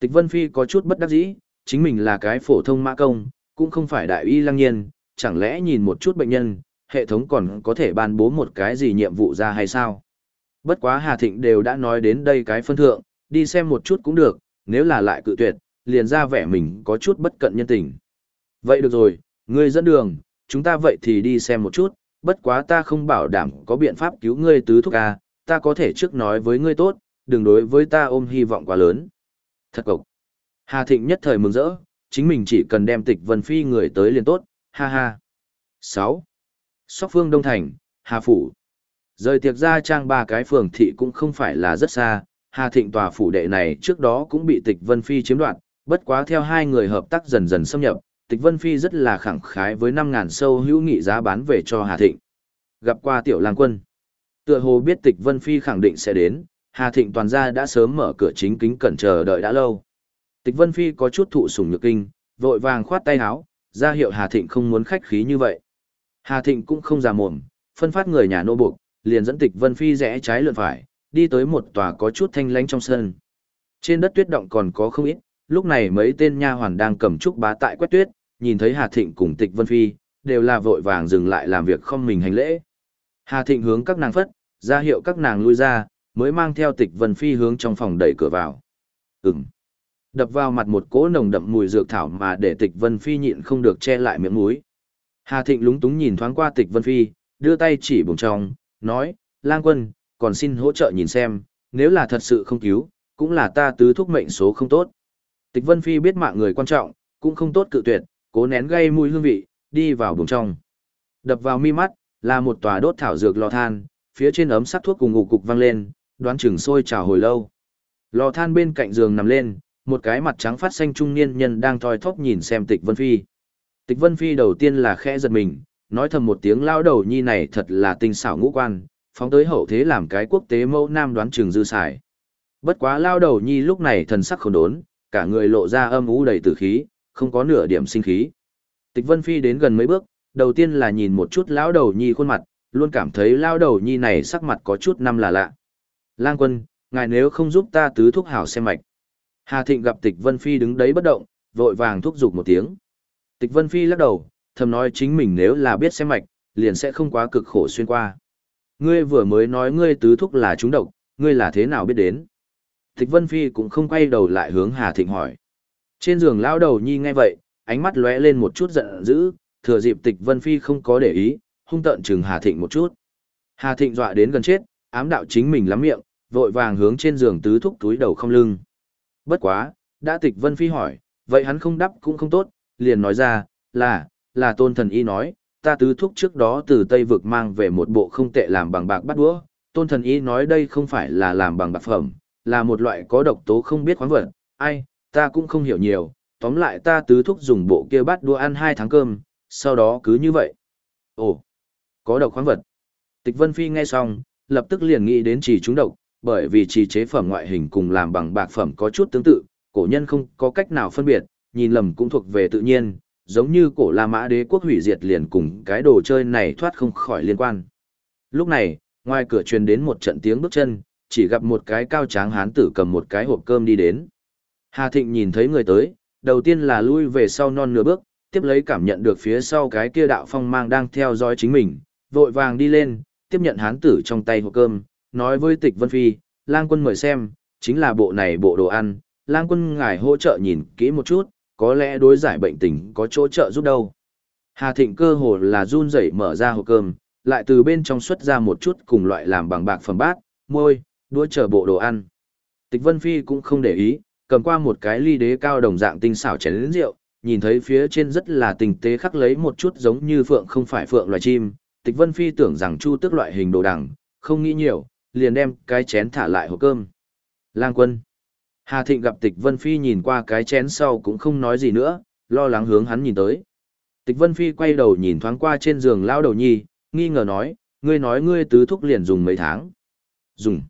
Tịch Vân Phi có chút bất đắc dĩ, chính mình là cái phổ thông mã công, cũng không phải đại y lăng nhiên, chẳng lẽ nhìn một chút bệnh nhân, hệ thống còn có thể ban bố một cái gì nhiệm vụ ra hay sao? Bất quá Hà Thịnh đều đã nói đến đây cái phân thượng, đi xem một chút cũng được, nếu là lại cự tuyệt, liền ra vẻ mình có chút bất cận nhân tình. Vậy được rồi, ngươi dẫn đường, chúng ta vậy thì đi xem một chút, bất quá ta không bảo đảm có biện pháp cứu ngươi tứ thúc ca, ta có thể trước nói với ngươi tốt, đừng đối với ta ôm hy vọng quá lớn. Thật cộc. Hà Thịnh nhất thời mừng rỡ, chính mình chỉ cần đem tịch vân phi người tới liền tốt, ha ha. 6. Sóc phương Đông Thành, Hà Phủ. Rời tiệc ra trang ba cái phường thị cũng không phải là rất xa, Hà Thịnh tòa phủ đệ này trước đó cũng bị tịch vân phi chiếm đoạt, bất quá theo hai người hợp tác dần dần xâm nhập, tịch vân phi rất là khẳng khái với 5.000 sâu hữu nghị giá bán về cho Hà Thịnh. Gặp qua tiểu lang quân. Tựa hồ biết tịch vân phi khẳng định sẽ đến, Hà Thịnh toàn gia đã sớm mở cửa chính kính cẩn chờ đợi đã lâu. Tịch Vân Phi có chút thụ sủng nhược kinh, vội vàng khoát tay áo, ra hiệu Hà Thịnh không muốn khách khí như vậy. Hà Thịnh cũng không già mồm, phân phát người nhà nô buộc, liền dẫn Tịch Vân Phi rẽ trái lượn phải, đi tới một tòa có chút thanh lánh trong sân. Trên đất tuyết động còn có không ít, lúc này mấy tên nha hoàn đang cầm trúc bá tại quét tuyết, nhìn thấy Hà Thịnh cùng Tịch Vân Phi, đều là vội vàng dừng lại làm việc không mình hành lễ. Hà Thịnh hướng các nàng phất, ra hiệu các nàng lui ra, mới mang theo tịch vân phi hướng trong phòng đẩy cửa vào. Ừm. Đập vào mặt một cỗ nồng đậm mùi dược thảo mà để tịch vân phi nhịn không được che lại miệng mũi. Hà Thịnh lúng túng nhìn thoáng qua tịch vân phi, đưa tay chỉ bụng trong, nói, lang quân, còn xin hỗ trợ nhìn xem, nếu là thật sự không cứu, cũng là ta tứ thúc mệnh số không tốt. Tịch vân phi biết mạng người quan trọng, cũng không tốt cự tuyệt, cố nén gây mùi hương vị, đi vào buồng trong. Đập vào mi mắt, là một tòa đốt thảo dược lò than, phía trên ấm sắc thuốc cùng ngủ cục vang lên, đoán chừng sôi trào hồi lâu. Lò than bên cạnh giường nằm lên, một cái mặt trắng phát xanh trung niên nhân đang thoi thóp nhìn xem Tịch Vân Phi. Tịch Vân Phi đầu tiên là khẽ giật mình, nói thầm một tiếng lao đầu nhi này thật là tinh xảo ngũ quan, phóng tới hậu thế làm cái quốc tế mẫu nam đoán chừng dư xài. Bất quá lao đầu nhi lúc này thần sắc khổ đốn, cả người lộ ra âm u đầy tử khí, không có nửa điểm sinh khí. Tịch Vân Phi đến gần mấy bước, đầu tiên là nhìn một chút lão đầu nhi khuôn mặt, luôn cảm thấy lão đầu nhi này sắc mặt có chút năm là lạ. Lang quân, ngài nếu không giúp ta tứ thuốc hảo xem mạch. Hà Thịnh gặp Tịch Vân Phi đứng đấy bất động, vội vàng thúc giục một tiếng. Tịch Vân Phi lắc đầu, thầm nói chính mình nếu là biết xem mạch, liền sẽ không quá cực khổ xuyên qua. Ngươi vừa mới nói ngươi tứ thuốc là trúng độc, ngươi là thế nào biết đến? Tịch Vân Phi cũng không quay đầu lại hướng Hà Thịnh hỏi. Trên giường lão đầu nhi nghe vậy, ánh mắt lóe lên một chút giận dữ, thừa dịp Tịch Vân Phi không có để ý, hung tợn chừng Hà Thịnh một chút. Hà Thịnh dọa đến gần chết, ám đạo chính mình lắm miệng, vội vàng hướng trên giường tứ thúc túi đầu không lưng. Bất quá, đã tịch Vân Phi hỏi, vậy hắn không đáp cũng không tốt, liền nói ra, là, là tôn thần y nói, ta tứ thúc trước đó từ Tây Vực mang về một bộ không tệ làm bằng bạc bắt đũa, tôn thần y nói đây không phải là làm bằng bạc phẩm, là một loại có độc tố không biết khoáng vật, ai, ta cũng không hiểu nhiều, tóm lại ta tứ thúc dùng bộ kia bắt đua ăn hai tháng cơm, sau đó cứ như vậy. Ồ, có độc khoáng vật. Tịch Vân Phi nghe xong, lập tức liền nghĩ đến chỉ trúng độc, bởi vì chỉ chế phẩm ngoại hình cùng làm bằng bạc phẩm có chút tương tự, cổ nhân không có cách nào phân biệt, nhìn lầm cũng thuộc về tự nhiên, giống như cổ La Mã đế quốc hủy diệt liền cùng cái đồ chơi này thoát không khỏi liên quan. Lúc này, ngoài cửa truyền đến một trận tiếng bước chân, chỉ gặp một cái cao tráng hán tử cầm một cái hộp cơm đi đến. Hà Thịnh nhìn thấy người tới, đầu tiên là lui về sau non nửa bước, tiếp lấy cảm nhận được phía sau cái kia đạo phong mang đang theo dõi chính mình, vội vàng đi lên, tiếp nhận hán tử trong tay hộp cơm, nói với tịch Vân Phi, lang quân mời xem, chính là bộ này bộ đồ ăn, lang quân ngài hỗ trợ nhìn kỹ một chút, có lẽ đối giải bệnh tình có chỗ trợ giúp đâu. Hà Thịnh cơ hồ là run rẩy mở ra hộp cơm, lại từ bên trong xuất ra một chút cùng loại làm bằng bạc phẩm bát, môi, đũa chờ bộ đồ ăn. Tịch Vân Phi cũng không để ý, cầm qua một cái ly đế cao đồng dạng tinh xảo chén lớn rượu, nhìn thấy phía trên rất là tinh tế khắc lấy một chút giống như phượng không phải phượng loài chim. Tịch Vân Phi tưởng rằng chu tước loại hình đồ đằng, không nghĩ nhiều, liền đem cái chén thả lại hộp cơm. Lang quân. Hà Thịnh gặp Tịch Vân Phi nhìn qua cái chén sau cũng không nói gì nữa, lo lắng hướng hắn nhìn tới. Tịch Vân Phi quay đầu nhìn thoáng qua trên giường lao đầu nhi, nghi ngờ nói, ngươi nói ngươi tứ thúc liền dùng mấy tháng. Dùng.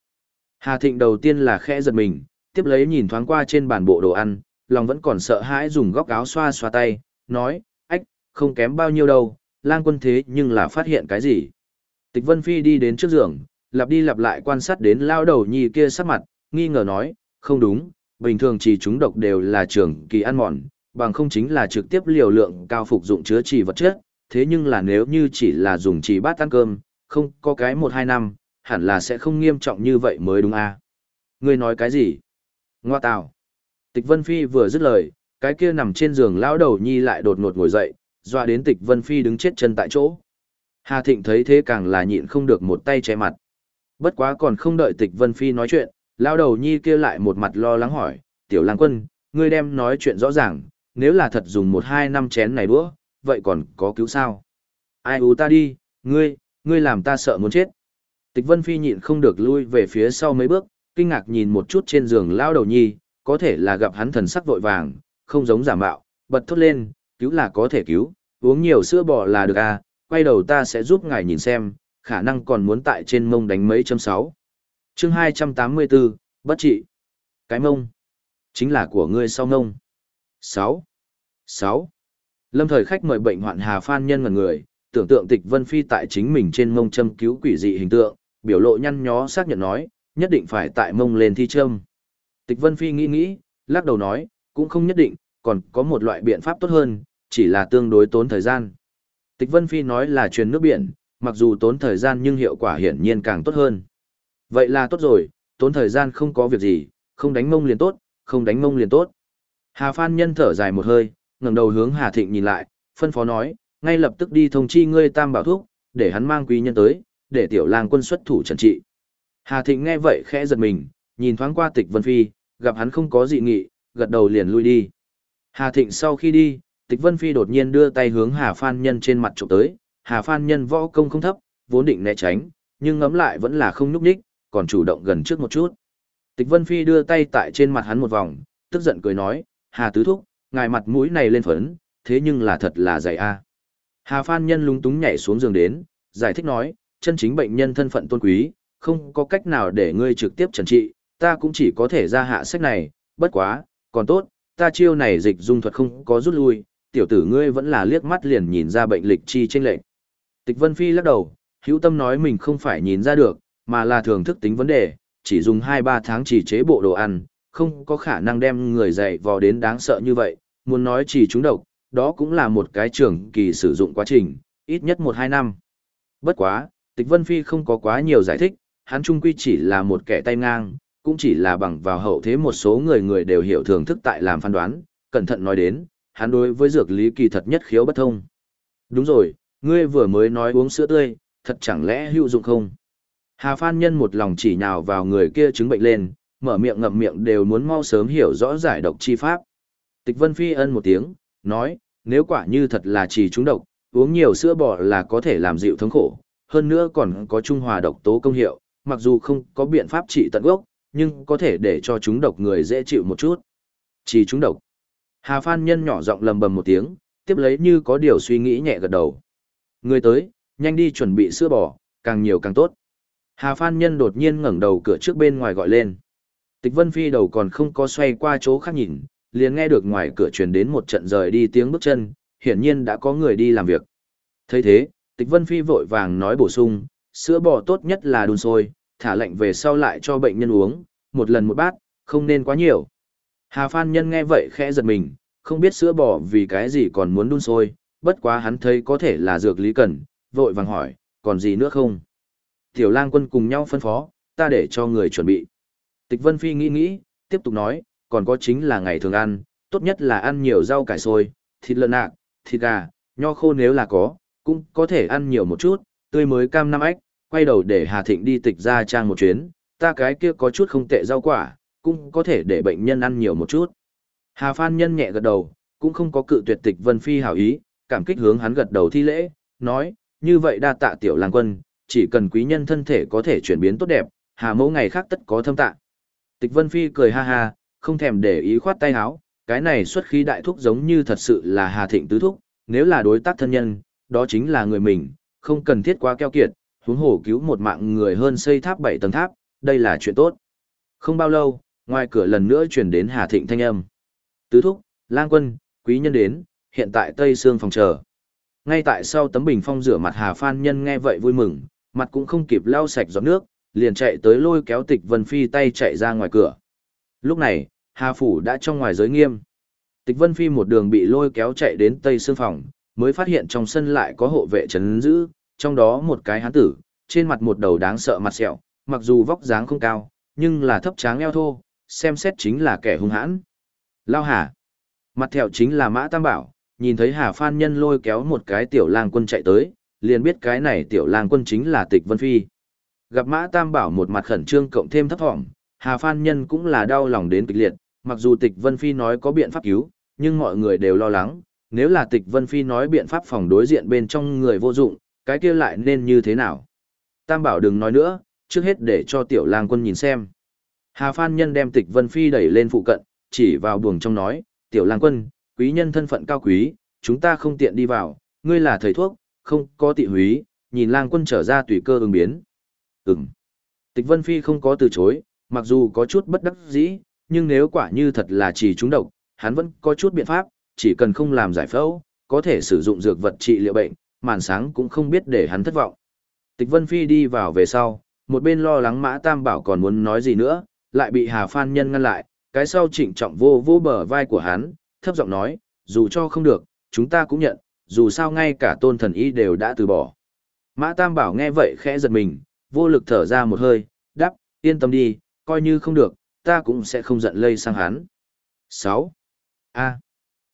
Hà Thịnh đầu tiên là khẽ giật mình, tiếp lấy nhìn thoáng qua trên bàn bộ đồ ăn, lòng vẫn còn sợ hãi dùng góc áo xoa xoa tay, nói, ách, không kém bao nhiêu đâu, lang quân thế nhưng là phát hiện cái gì. Tịch Vân Phi đi đến trước giường, lặp đi lặp lại quan sát đến lao đầu nhi kia sắc mặt, nghi ngờ nói, không đúng, bình thường chỉ chúng độc đều là trường kỳ ăn mòn, bằng không chính là trực tiếp liều lượng cao phục dụng chứa trì vật chất, thế nhưng là nếu như chỉ là dùng trì bát ăn cơm, không có cái một hai năm, hẳn là sẽ không nghiêm trọng như vậy mới đúng a à? Ngươi nói cái gì? Ngoa tào. Tịch Vân Phi vừa dứt lời, cái kia nằm trên giường lão đầu nhi lại đột ngột ngồi dậy, doa đến Tịch Vân Phi đứng chết chân tại chỗ. Hà Thịnh thấy thế càng là nhịn không được một tay che mặt. Bất quá còn không đợi Tịch Vân Phi nói chuyện, lão đầu nhi kia lại một mặt lo lắng hỏi, "Tiểu Lang Quân, ngươi đem nói chuyện rõ ràng, nếu là thật dùng một hai năm chén này đũa, vậy còn có cứu sao?" "Ai u ta đi, ngươi, ngươi làm ta sợ muốn chết." Tịch Vân Phi nhịn không được lui về phía sau mấy bước, kinh ngạc nhìn một chút trên giường lao đầu nhi, có thể là gặp hắn thần sắc vội vàng, không giống giả mạo, bật thốt lên, cứu là có thể cứu, uống nhiều sữa bò là được à, quay đầu ta sẽ giúp ngài nhìn xem, khả năng còn muốn tại trên mông đánh mấy chấm sáu. Chương 284, bất trị. Cái mông, chính là của ngươi sau mông. 6. 6. Lâm thời khách mời bệnh hoạn Hà Phan nhân ngần người, tưởng tượng tịch Vân Phi tại chính mình trên mông châm cứu quỷ dị hình tượng, biểu lộ nhăn nhó xác nhận nói, nhất định phải tại mông lên thi châm. Tịch Vân Phi nghĩ nghĩ, lắc đầu nói, cũng không nhất định, còn có một loại biện pháp tốt hơn, chỉ là tương đối tốn thời gian. Tịch Vân Phi nói là truyền nước biển, mặc dù tốn thời gian nhưng hiệu quả hiển nhiên càng tốt hơn. Vậy là tốt rồi, tốn thời gian không có việc gì, không đánh mông liền tốt, không đánh mông liền tốt. Hà Phan Nhân thở dài một hơi, ngẩng đầu hướng Hà Thịnh nhìn lại, phân phó nói, ngay lập tức đi thông chi ngươi tam bảo thuốc, để hắn mang quý nhân tới, để tiểu lang quân xuất thủ trần trị. Hà Thịnh nghe vậy khẽ giật mình, nhìn thoáng qua tịch Vân Phi, gặp hắn không có dị nghị, gật đầu liền lui đi. Hà Thịnh sau khi đi, tịch Vân Phi đột nhiên đưa tay hướng Hà Phan Nhân trên mặt chụp tới, Hà Phan Nhân võ công không thấp, vốn định né tránh, nhưng ngấm lại vẫn là không núp đích, còn chủ động gần trước một chút. Tịch Vân Phi đưa tay tại trên mặt hắn một vòng, tức giận cười nói, Hà Tứ Thúc, ngài mặt mũi này lên phấn, thế nhưng là thật là dày a. Hà Phan Nhân lúng túng nhảy xuống giường đến, giải thích nói, chân chính bệnh nhân thân phận tôn quý, không có cách nào để ngươi trực tiếp trần trị, ta cũng chỉ có thể ra hạ sách này, bất quá, còn tốt, ta chiêu này dịch dung thuật không có rút lui, tiểu tử ngươi vẫn là liếc mắt liền nhìn ra bệnh lịch chi trên lệnh. Tịch Vân Phi lắc đầu, hữu tâm nói mình không phải nhìn ra được, mà là thường thức tính vấn đề, chỉ dùng 2-3 tháng chỉ chế bộ đồ ăn, không có khả năng đem người dạy vò đến đáng sợ như vậy, muốn nói chỉ chúng độc, đó cũng là một cái trường kỳ sử dụng quá trình, ít nhất 1-2 năm. Bất quá, Tịch Vân Phi không có quá nhiều giải thích, hắn trung quy chỉ là một kẻ tay ngang, cũng chỉ là bằng vào hậu thế một số người người đều hiểu thưởng thức tại làm phán đoán, cẩn thận nói đến, hắn đối với dược lý kỳ thật nhất khiếu bất thông. Đúng rồi, ngươi vừa mới nói uống sữa tươi, thật chẳng lẽ hữu dụng không? Hà Phan Nhân một lòng chỉ nhào vào người kia chứng bệnh lên, mở miệng ngậm miệng đều muốn mau sớm hiểu rõ giải độc chi pháp. Tịch Vân Phi ân một tiếng, nói, nếu quả như thật là chỉ trúng độc, uống nhiều sữa bò là có thể làm dịu thống khổ, hơn nữa còn có trung hòa độc tố công hiệu, mặc dù không có biện pháp trị tận gốc, nhưng có thể để cho chúng độc người dễ chịu một chút. Chỉ chúng độc. Hà Phan Nhân nhỏ giọng lầm bầm một tiếng, tiếp lấy như có điều suy nghĩ nhẹ gật đầu. Người tới, nhanh đi chuẩn bị sữa bò, càng nhiều càng tốt. Hà Phan Nhân đột nhiên ngẩng đầu cửa trước bên ngoài gọi lên. Tịch Vân Phi đầu còn không có xoay qua chỗ khác nhìn, liền nghe được ngoài cửa truyền đến một trận rời đi tiếng bước chân, hiển nhiên đã có người đi làm việc. thấy thế, Tịch Vân Phi vội vàng nói bổ sung, sữa bò tốt nhất là đun sôi, thả lệnh về sau lại cho bệnh nhân uống, một lần một bát, không nên quá nhiều. Hà Phan Nhân nghe vậy khẽ giật mình, không biết sữa bò vì cái gì còn muốn đun sôi, bất quá hắn thấy có thể là dược lý cần, vội vàng hỏi, còn gì nữa không? Tiểu lang quân cùng nhau phân phó, ta để cho người chuẩn bị. Tịch Vân Phi nghĩ nghĩ, tiếp tục nói, còn có chính là ngày thường ăn, tốt nhất là ăn nhiều rau cải sôi, thịt lợn nạc, thịt gà, nho khô nếu là có, cũng có thể ăn nhiều một chút, tươi mới cam năm ếch, quay đầu để Hà Thịnh đi tịch ra trang một chuyến, ta cái kia có chút không tệ rau quả, cũng có thể để bệnh nhân ăn nhiều một chút. Hà Phan Nhân nhẹ gật đầu, cũng không có cự tuyệt tịch Vân Phi hảo ý, cảm kích hướng hắn gật đầu thi lễ, nói, như vậy đa tạ tiểu lang quân, chỉ cần quý nhân thân thể có thể chuyển biến tốt đẹp, Hà mẫu ngày khác tất có thâm tạ. Tịch Vân Phi cười ha ha, không thèm để ý khoát tay áo, cái này xuất khí đại thúc giống như thật sự là Hà Thịnh tứ thúc, nếu là đối tác thân nhân, đó chính là người mình, không cần thiết quá keo kiệt, huống hồ cứu một mạng người hơn xây tháp bảy tầng tháp, đây là chuyện tốt. Không bao lâu, ngoài cửa lần nữa truyền đến Hà Thịnh thanh âm. Tứ thúc, lang quân, quý nhân đến, hiện tại Tây Sương phòng chờ. Ngay tại sau tấm bình phong rửa mặt Hà Phan Nhân nghe vậy vui mừng, mặt cũng không kịp lau sạch giọt nước, liền chạy tới lôi kéo tịch Vân Phi tay chạy ra ngoài cửa. Lúc này, Hà Phủ đã trong ngoài giới nghiêm. Tịch Vân Phi một đường bị lôi kéo chạy đến Tây Sương phòng, mới phát hiện trong sân lại có hộ vệ trấn giữ, trong đó một cái hán tử, trên mặt một đầu đáng sợ mặt sẹo, mặc dù vóc dáng không cao, nhưng là thấp tráng eo thô, xem xét chính là kẻ hung hãn. Lao Hà. Mặt thẹo chính là Mã Tam Bảo, nhìn thấy Hà Phan Nhân lôi kéo một cái tiểu lang quân chạy tới, liền biết cái này tiểu lang quân chính là Tịch Vân Phi. Gặp Mã Tam Bảo một mặt khẩn trương cộng thêm thấp thỏm, Hà Phan Nhân cũng là đau lòng đến kịch liệt, mặc dù Tịch Vân Phi nói có biện pháp cứu, nhưng mọi người đều lo lắng, nếu là Tịch Vân Phi nói biện pháp phòng đối diện bên trong người vô dụng, cái kia lại nên như thế nào? Tam Bảo đừng nói nữa, trước hết để cho tiểu lang quân nhìn xem. Hà Phan Nhân đem Tịch Vân Phi đẩy lên phụ cận, chỉ vào buồng trong nói, tiểu lang quân, quý nhân thân phận cao quý, chúng ta không tiện đi vào, ngươi là thầy thuốc, không có tị húy, nhìn lang quân trở ra tùy cơ ứng biến. Ừm. Tịch Vân Phi không có từ chối, mặc dù có chút bất đắc dĩ, nhưng nếu quả như thật là chỉ trúng độc, hắn vẫn có chút biện pháp, chỉ cần không làm giải phẫu, có thể sử dụng dược vật trị liệu bệnh, màn sáng cũng không biết để hắn thất vọng. Tịch Vân Phi đi vào về sau, một bên lo lắng Mã Tam Bảo còn muốn nói gì nữa, lại bị Hà Phan Nhân ngăn lại, cái sau trịnh trọng vô vô bờ vai của hắn, thấp giọng nói, dù cho không được, chúng ta cũng nhận, dù sao ngay cả tôn thần y đều đã từ bỏ. Mã Tam Bảo nghe vậy khẽ giật mình, vô lực thở ra một hơi, đáp, yên tâm đi, coi như không được, ta cũng sẽ không giận lây sang hắn. 6. A.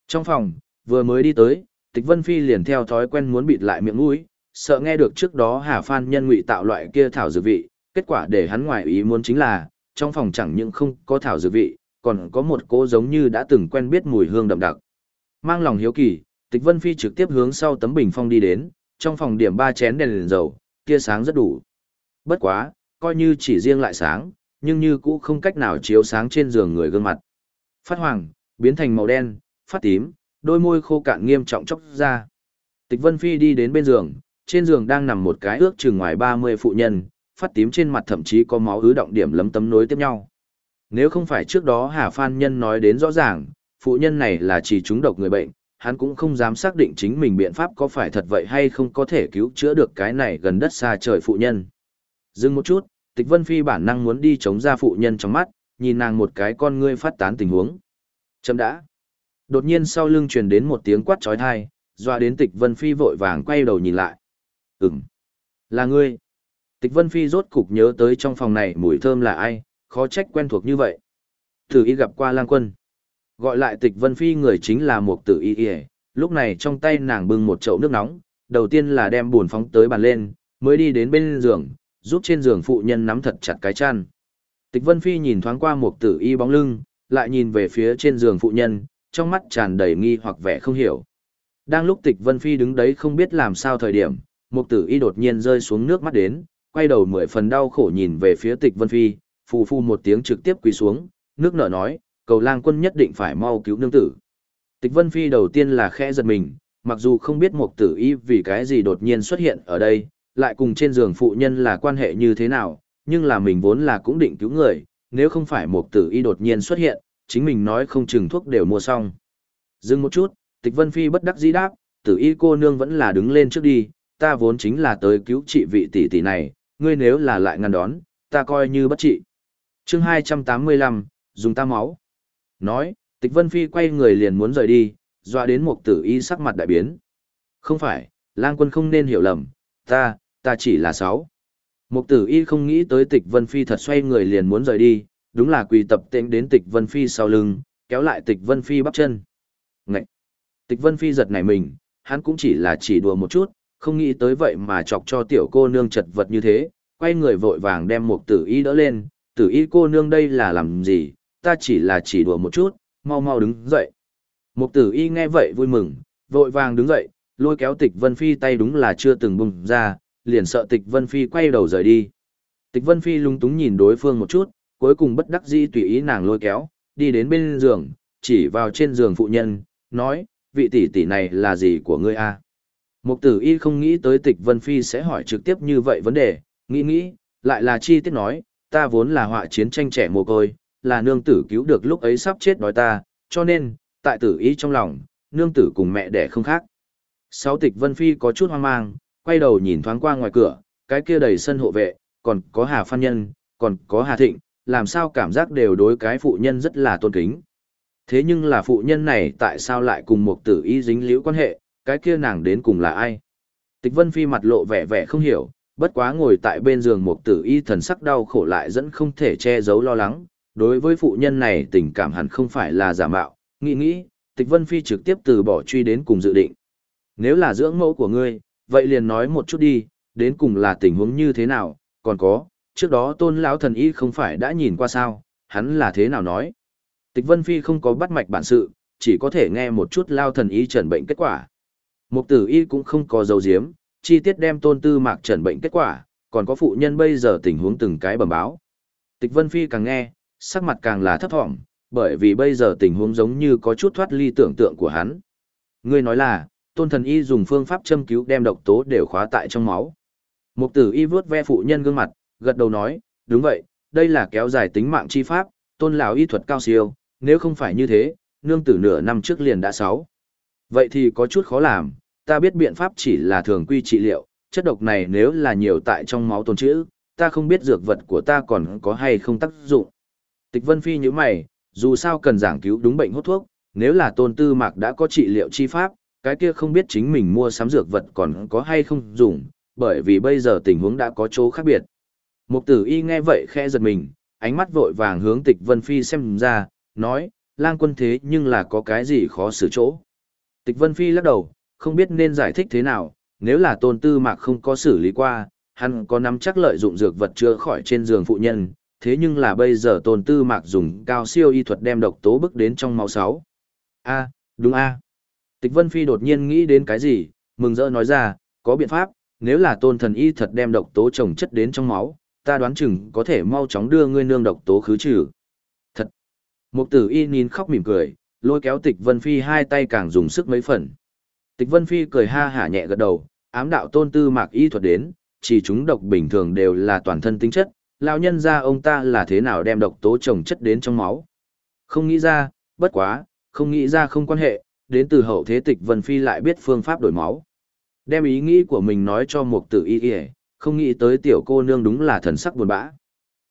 Trong phòng, vừa mới đi tới, Tịch Vân Phi liền theo thói quen muốn bịt lại miệng mũi, sợ nghe được trước đó Hà Phan nhân ngụy tạo loại kia thảo dược vị, kết quả để hắn ngoài ý muốn chính là, trong phòng chẳng những không có thảo dược vị, còn có một cô giống như đã từng quen biết mùi hương đậm đặc. Mang lòng hiếu kỳ, Tịch Vân Phi trực tiếp hướng sau tấm bình phong đi đến, trong phòng điểm ba chén đèn, liền dầu, kia sáng rất đủ. Bất quá, coi như chỉ riêng lại sáng, nhưng như cũ không cách nào chiếu sáng trên giường người gương mặt. Phát hoàng, biến thành màu đen, phát tím, đôi môi khô cạn nghiêm trọng chốc ra. Tịch Vân Phi đi đến bên giường, trên giường đang nằm một cái ước chừng ngoài 30 phụ nhân, phát tím trên mặt thậm chí có máu ứ động điểm lấm tấm nối tiếp nhau. Nếu không phải trước đó Hà Phan Nhân nói đến rõ ràng, phụ nhân này là chỉ trúng độc người bệnh, hắn cũng không dám xác định chính mình biện pháp có phải thật vậy hay không có thể cứu chữa được cái này gần đất xa trời phụ nhân. Dừng một chút, Tịch Vân Phi bản năng muốn đi chống ra phụ nhân trong mắt, nhìn nàng một cái con ngươi phát tán tình huống. Chấm đã. Đột nhiên sau lưng truyền đến một tiếng quát trói thai, doa đến Tịch Vân Phi vội vàng quay đầu nhìn lại. Ừm. Là ngươi. Tịch Vân Phi rốt cục nhớ tới trong phòng này mùi thơm là ai, khó trách quen thuộc như vậy. Thử y gặp qua lang quân. Gọi lại tịch vân phi người chính là một tử y y, lúc này trong tay nàng bưng một chậu nước nóng, đầu tiên là đem buồn phóng tới bàn lên, mới đi đến bên giường, giúp trên giường phụ nhân nắm thật chặt cái chăn. Tịch vân phi nhìn thoáng qua một tử y bóng lưng, lại nhìn về phía trên giường phụ nhân, trong mắt tràn đầy nghi hoặc vẻ không hiểu. Đang lúc tịch vân phi đứng đấy không biết làm sao thời điểm, Mục tử y đột nhiên rơi xuống nước mắt đến, quay đầu mười phần đau khổ nhìn về phía tịch vân phi, phù phu một tiếng trực tiếp quỳ xuống, nước nở nói, cầu lang quân nhất định phải mau cứu nương tử. Tịch Vân Phi đầu tiên là khẽ giật mình, mặc dù không biết Mục Tử Y vì cái gì đột nhiên xuất hiện ở đây, lại cùng trên giường phụ nhân là quan hệ như thế nào, nhưng là mình vốn là cũng định cứu người, nếu không phải Mục Tử Y đột nhiên xuất hiện, chính mình nói không chừng thuốc đều mua xong. Dừng một chút, Tịch Vân Phi bất đắc dĩ đáp, Tử Y cô nương vẫn là đứng lên trước đi, ta vốn chính là tới cứu trị vị tỷ tỷ này, ngươi nếu là lại ngăn đón, ta coi như bất trị. Chương 285, dùng ta máu. Nói, Tịch Vân Phi quay người liền muốn rời đi, dọa đến một tử y sắc mặt đại biến. Không phải, lang quân không nên hiểu lầm, ta, ta chỉ là sáu. mục tử y không nghĩ tới Tịch Vân Phi thật xoay người liền muốn rời đi, đúng là quỳ tập tên đến tịch Vân Phi sau lưng, kéo lại tịch Vân Phi bắp chân. Ngậy! Tịch Vân Phi giật nảy mình, hắn cũng chỉ là chỉ đùa một chút, không nghĩ tới vậy mà chọc cho tiểu cô nương chật vật như thế, quay người vội vàng đem một tử y đỡ lên, tử y cô nương đây là làm gì, ta chỉ là chỉ đùa một chút, mau mau đứng dậy. Một tử y nghe vậy vui mừng, vội vàng đứng dậy, lôi kéo tịch Vân Phi tay đúng là chưa từng bùng ra, liền sợ tịch Vân Phi quay đầu rời đi. Tịch Vân Phi lúng túng nhìn đối phương một chút, cuối cùng bất đắc dĩ tùy ý nàng lôi kéo, đi đến bên giường, chỉ vào trên giường phụ nhân, nói, vị tỷ tỷ này là gì của ngươi a? Mục tử y không nghĩ tới tịch Vân Phi sẽ hỏi trực tiếp như vậy vấn đề, nghĩ nghĩ, lại là chi tiết nói, ta vốn là họa chiến tranh trẻ mồ côi, là nương tử cứu được lúc ấy sắp chết đói ta, cho nên, tại tử Y trong lòng, nương tử cùng mẹ đẻ không khác. Sáu tịch Vân Phi có chút hoang mang, quay đầu nhìn thoáng qua ngoài cửa, cái kia đầy sân hộ vệ, còn có Hà Phan Nhân, còn có Hà Thịnh, làm sao cảm giác đều đối cái phụ nhân rất là tôn kính. Thế nhưng là phụ nhân này tại sao lại cùng một tử y dính liễu quan hệ, cái kia nàng đến cùng là ai? Tịch Vân Phi mặt lộ vẻ vẻ không hiểu, bất quá ngồi tại bên giường một tử y thần sắc đau khổ lại dẫn không thể che giấu lo lắng. Đối với phụ nhân này tình cảm hẳn không phải là giả mạo, nghĩ nghĩ, Tịch Vân Phi trực tiếp từ bỏ truy đến cùng dự định. Nếu là dưỡng mẫu của ngươi, vậy liền nói một chút đi, đến cùng là tình huống như thế nào, còn có, trước đó tôn lão thần y không phải đã nhìn qua sao, hắn là thế nào nói. Tịch Vân Phi không có bắt mạch bản sự, chỉ có thể nghe một chút lao thần y trần bệnh kết quả. Mục tử y cũng không có dấu diếm, chi tiết đem tôn tư mạc trần bệnh kết quả, còn có phụ nhân bây giờ tình huống từng cái bẩm báo. Tịch Vân Phi càng nghe, sắc mặt càng là thấp thỏm, bởi vì bây giờ tình huống giống như có chút thoát ly tưởng tượng của hắn. Ngươi nói là, tôn thần y dùng phương pháp châm cứu đem độc tố đều khóa tại trong máu. Mục tử y vướt ve phụ nhân gương mặt, gật đầu nói, đúng vậy, đây là kéo dài tính mạng chi pháp, tôn lão y thuật cao siêu, nếu không phải như thế, nương tử nửa năm trước liền đã sáu. Vậy thì có chút khó làm, ta biết biện pháp chỉ là thường quy trị liệu, chất độc này nếu là nhiều tại trong máu tồn trữ, ta không biết dược vật của ta còn có hay không tác dụng. Tịch Vân Phi như mày, dù sao cần giảng cứu đúng bệnh hốt thuốc, nếu là tôn tư mạc đã có trị liệu chi pháp, cái kia không biết chính mình mua sắm dược vật còn có hay không dùng, bởi vì bây giờ tình huống đã có chỗ khác biệt. Mục tử y nghe vậy khẽ giật mình, ánh mắt vội vàng hướng tịch Vân Phi xem ra, nói, lang quân thế nhưng là có cái gì khó xử chỗ. Tịch Vân Phi lắc đầu, không biết nên giải thích thế nào, nếu là tôn tư mạc không có xử lý qua, hắn có nắm chắc lợi dụng dược vật chữa khỏi trên giường phụ nhân, thế nhưng là bây giờ tôn tư mạc dùng cao siêu y thuật đem độc tố bức đến trong máu sáu. A, đúng a. Tịch Vân Phi đột nhiên nghĩ đến cái gì, mừng rỡ nói ra, có biện pháp, nếu là tôn thần y thật đem độc tố trồng chất đến trong máu, ta đoán chừng có thể mau chóng đưa ngươi nương độc tố khứ trừ. Thật. Mục tử y nín khóc mỉm cười, lôi kéo tịch Vân Phi hai tay càng dùng sức mấy phần. Tịch Vân Phi cười ha hả nhẹ gật đầu, ám đạo tôn tư mạc y thuật đến, chỉ chúng độc bình thường đều là toàn thân tính chất, lão nhân ra ông ta là thế nào đem độc tố trồng chất đến trong máu. Không nghĩ ra, bất quá, không nghĩ ra không quan hệ, đến từ hậu thế tịch Vân Phi lại biết phương pháp đổi máu. Đem ý nghĩ của mình nói cho một tử y y, không nghĩ tới tiểu cô nương đúng là thần sắc buồn bã.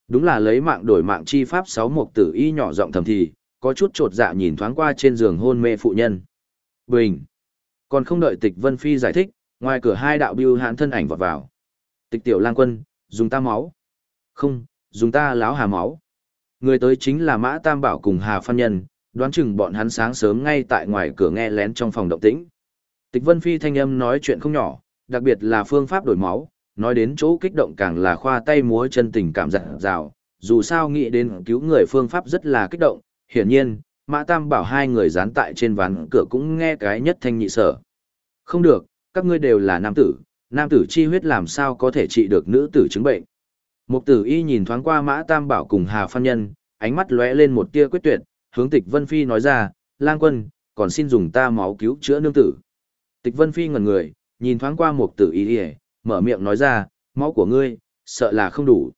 Đúng là lấy mạng đổi mạng chi pháp sáu mục tử y nhỏ giọng thầm thì, có chút trột dạ nhìn thoáng qua trên giường hôn mê phụ nhân. Bình! Còn không đợi tịch Vân Phi giải thích, ngoài cửa hai đạo biêu hãn thân ảnh vọt vào. Tịch tiểu lang quân, dùng ta máu. Không, dùng ta láo hà máu. Người tới chính là Mã Tam Bảo cùng Hà Phan Nhân, đoán chừng bọn hắn sáng sớm ngay tại ngoài cửa nghe lén trong phòng động tĩnh. Tịch Vân Phi thanh âm nói chuyện không nhỏ, đặc biệt là phương pháp đổi máu, nói đến chỗ kích động càng là khoa tay múa chân tình cảm dặn dào, dù sao nghĩ đến cứu người phương pháp rất là kích động, hiển nhiên, Mã Tam bảo hai người dán tại trên ván cửa cũng nghe cái nhất thanh nhị sở. Không được, các ngươi đều là nam tử, nam tử chi huyết làm sao có thể trị được nữ tử chứng bệnh. Mục tử y nhìn thoáng qua Mã Tam bảo cùng Hà Phan Nhân, ánh mắt lóe lên một tia quyết tuyệt, hướng tịch Vân Phi nói ra, lang quân, còn xin dùng ta máu cứu chữa nương tử. Tịch Vân Phi ngẩn người, nhìn thoáng qua mục tử y mở miệng nói ra, máu của ngươi, sợ là không đủ.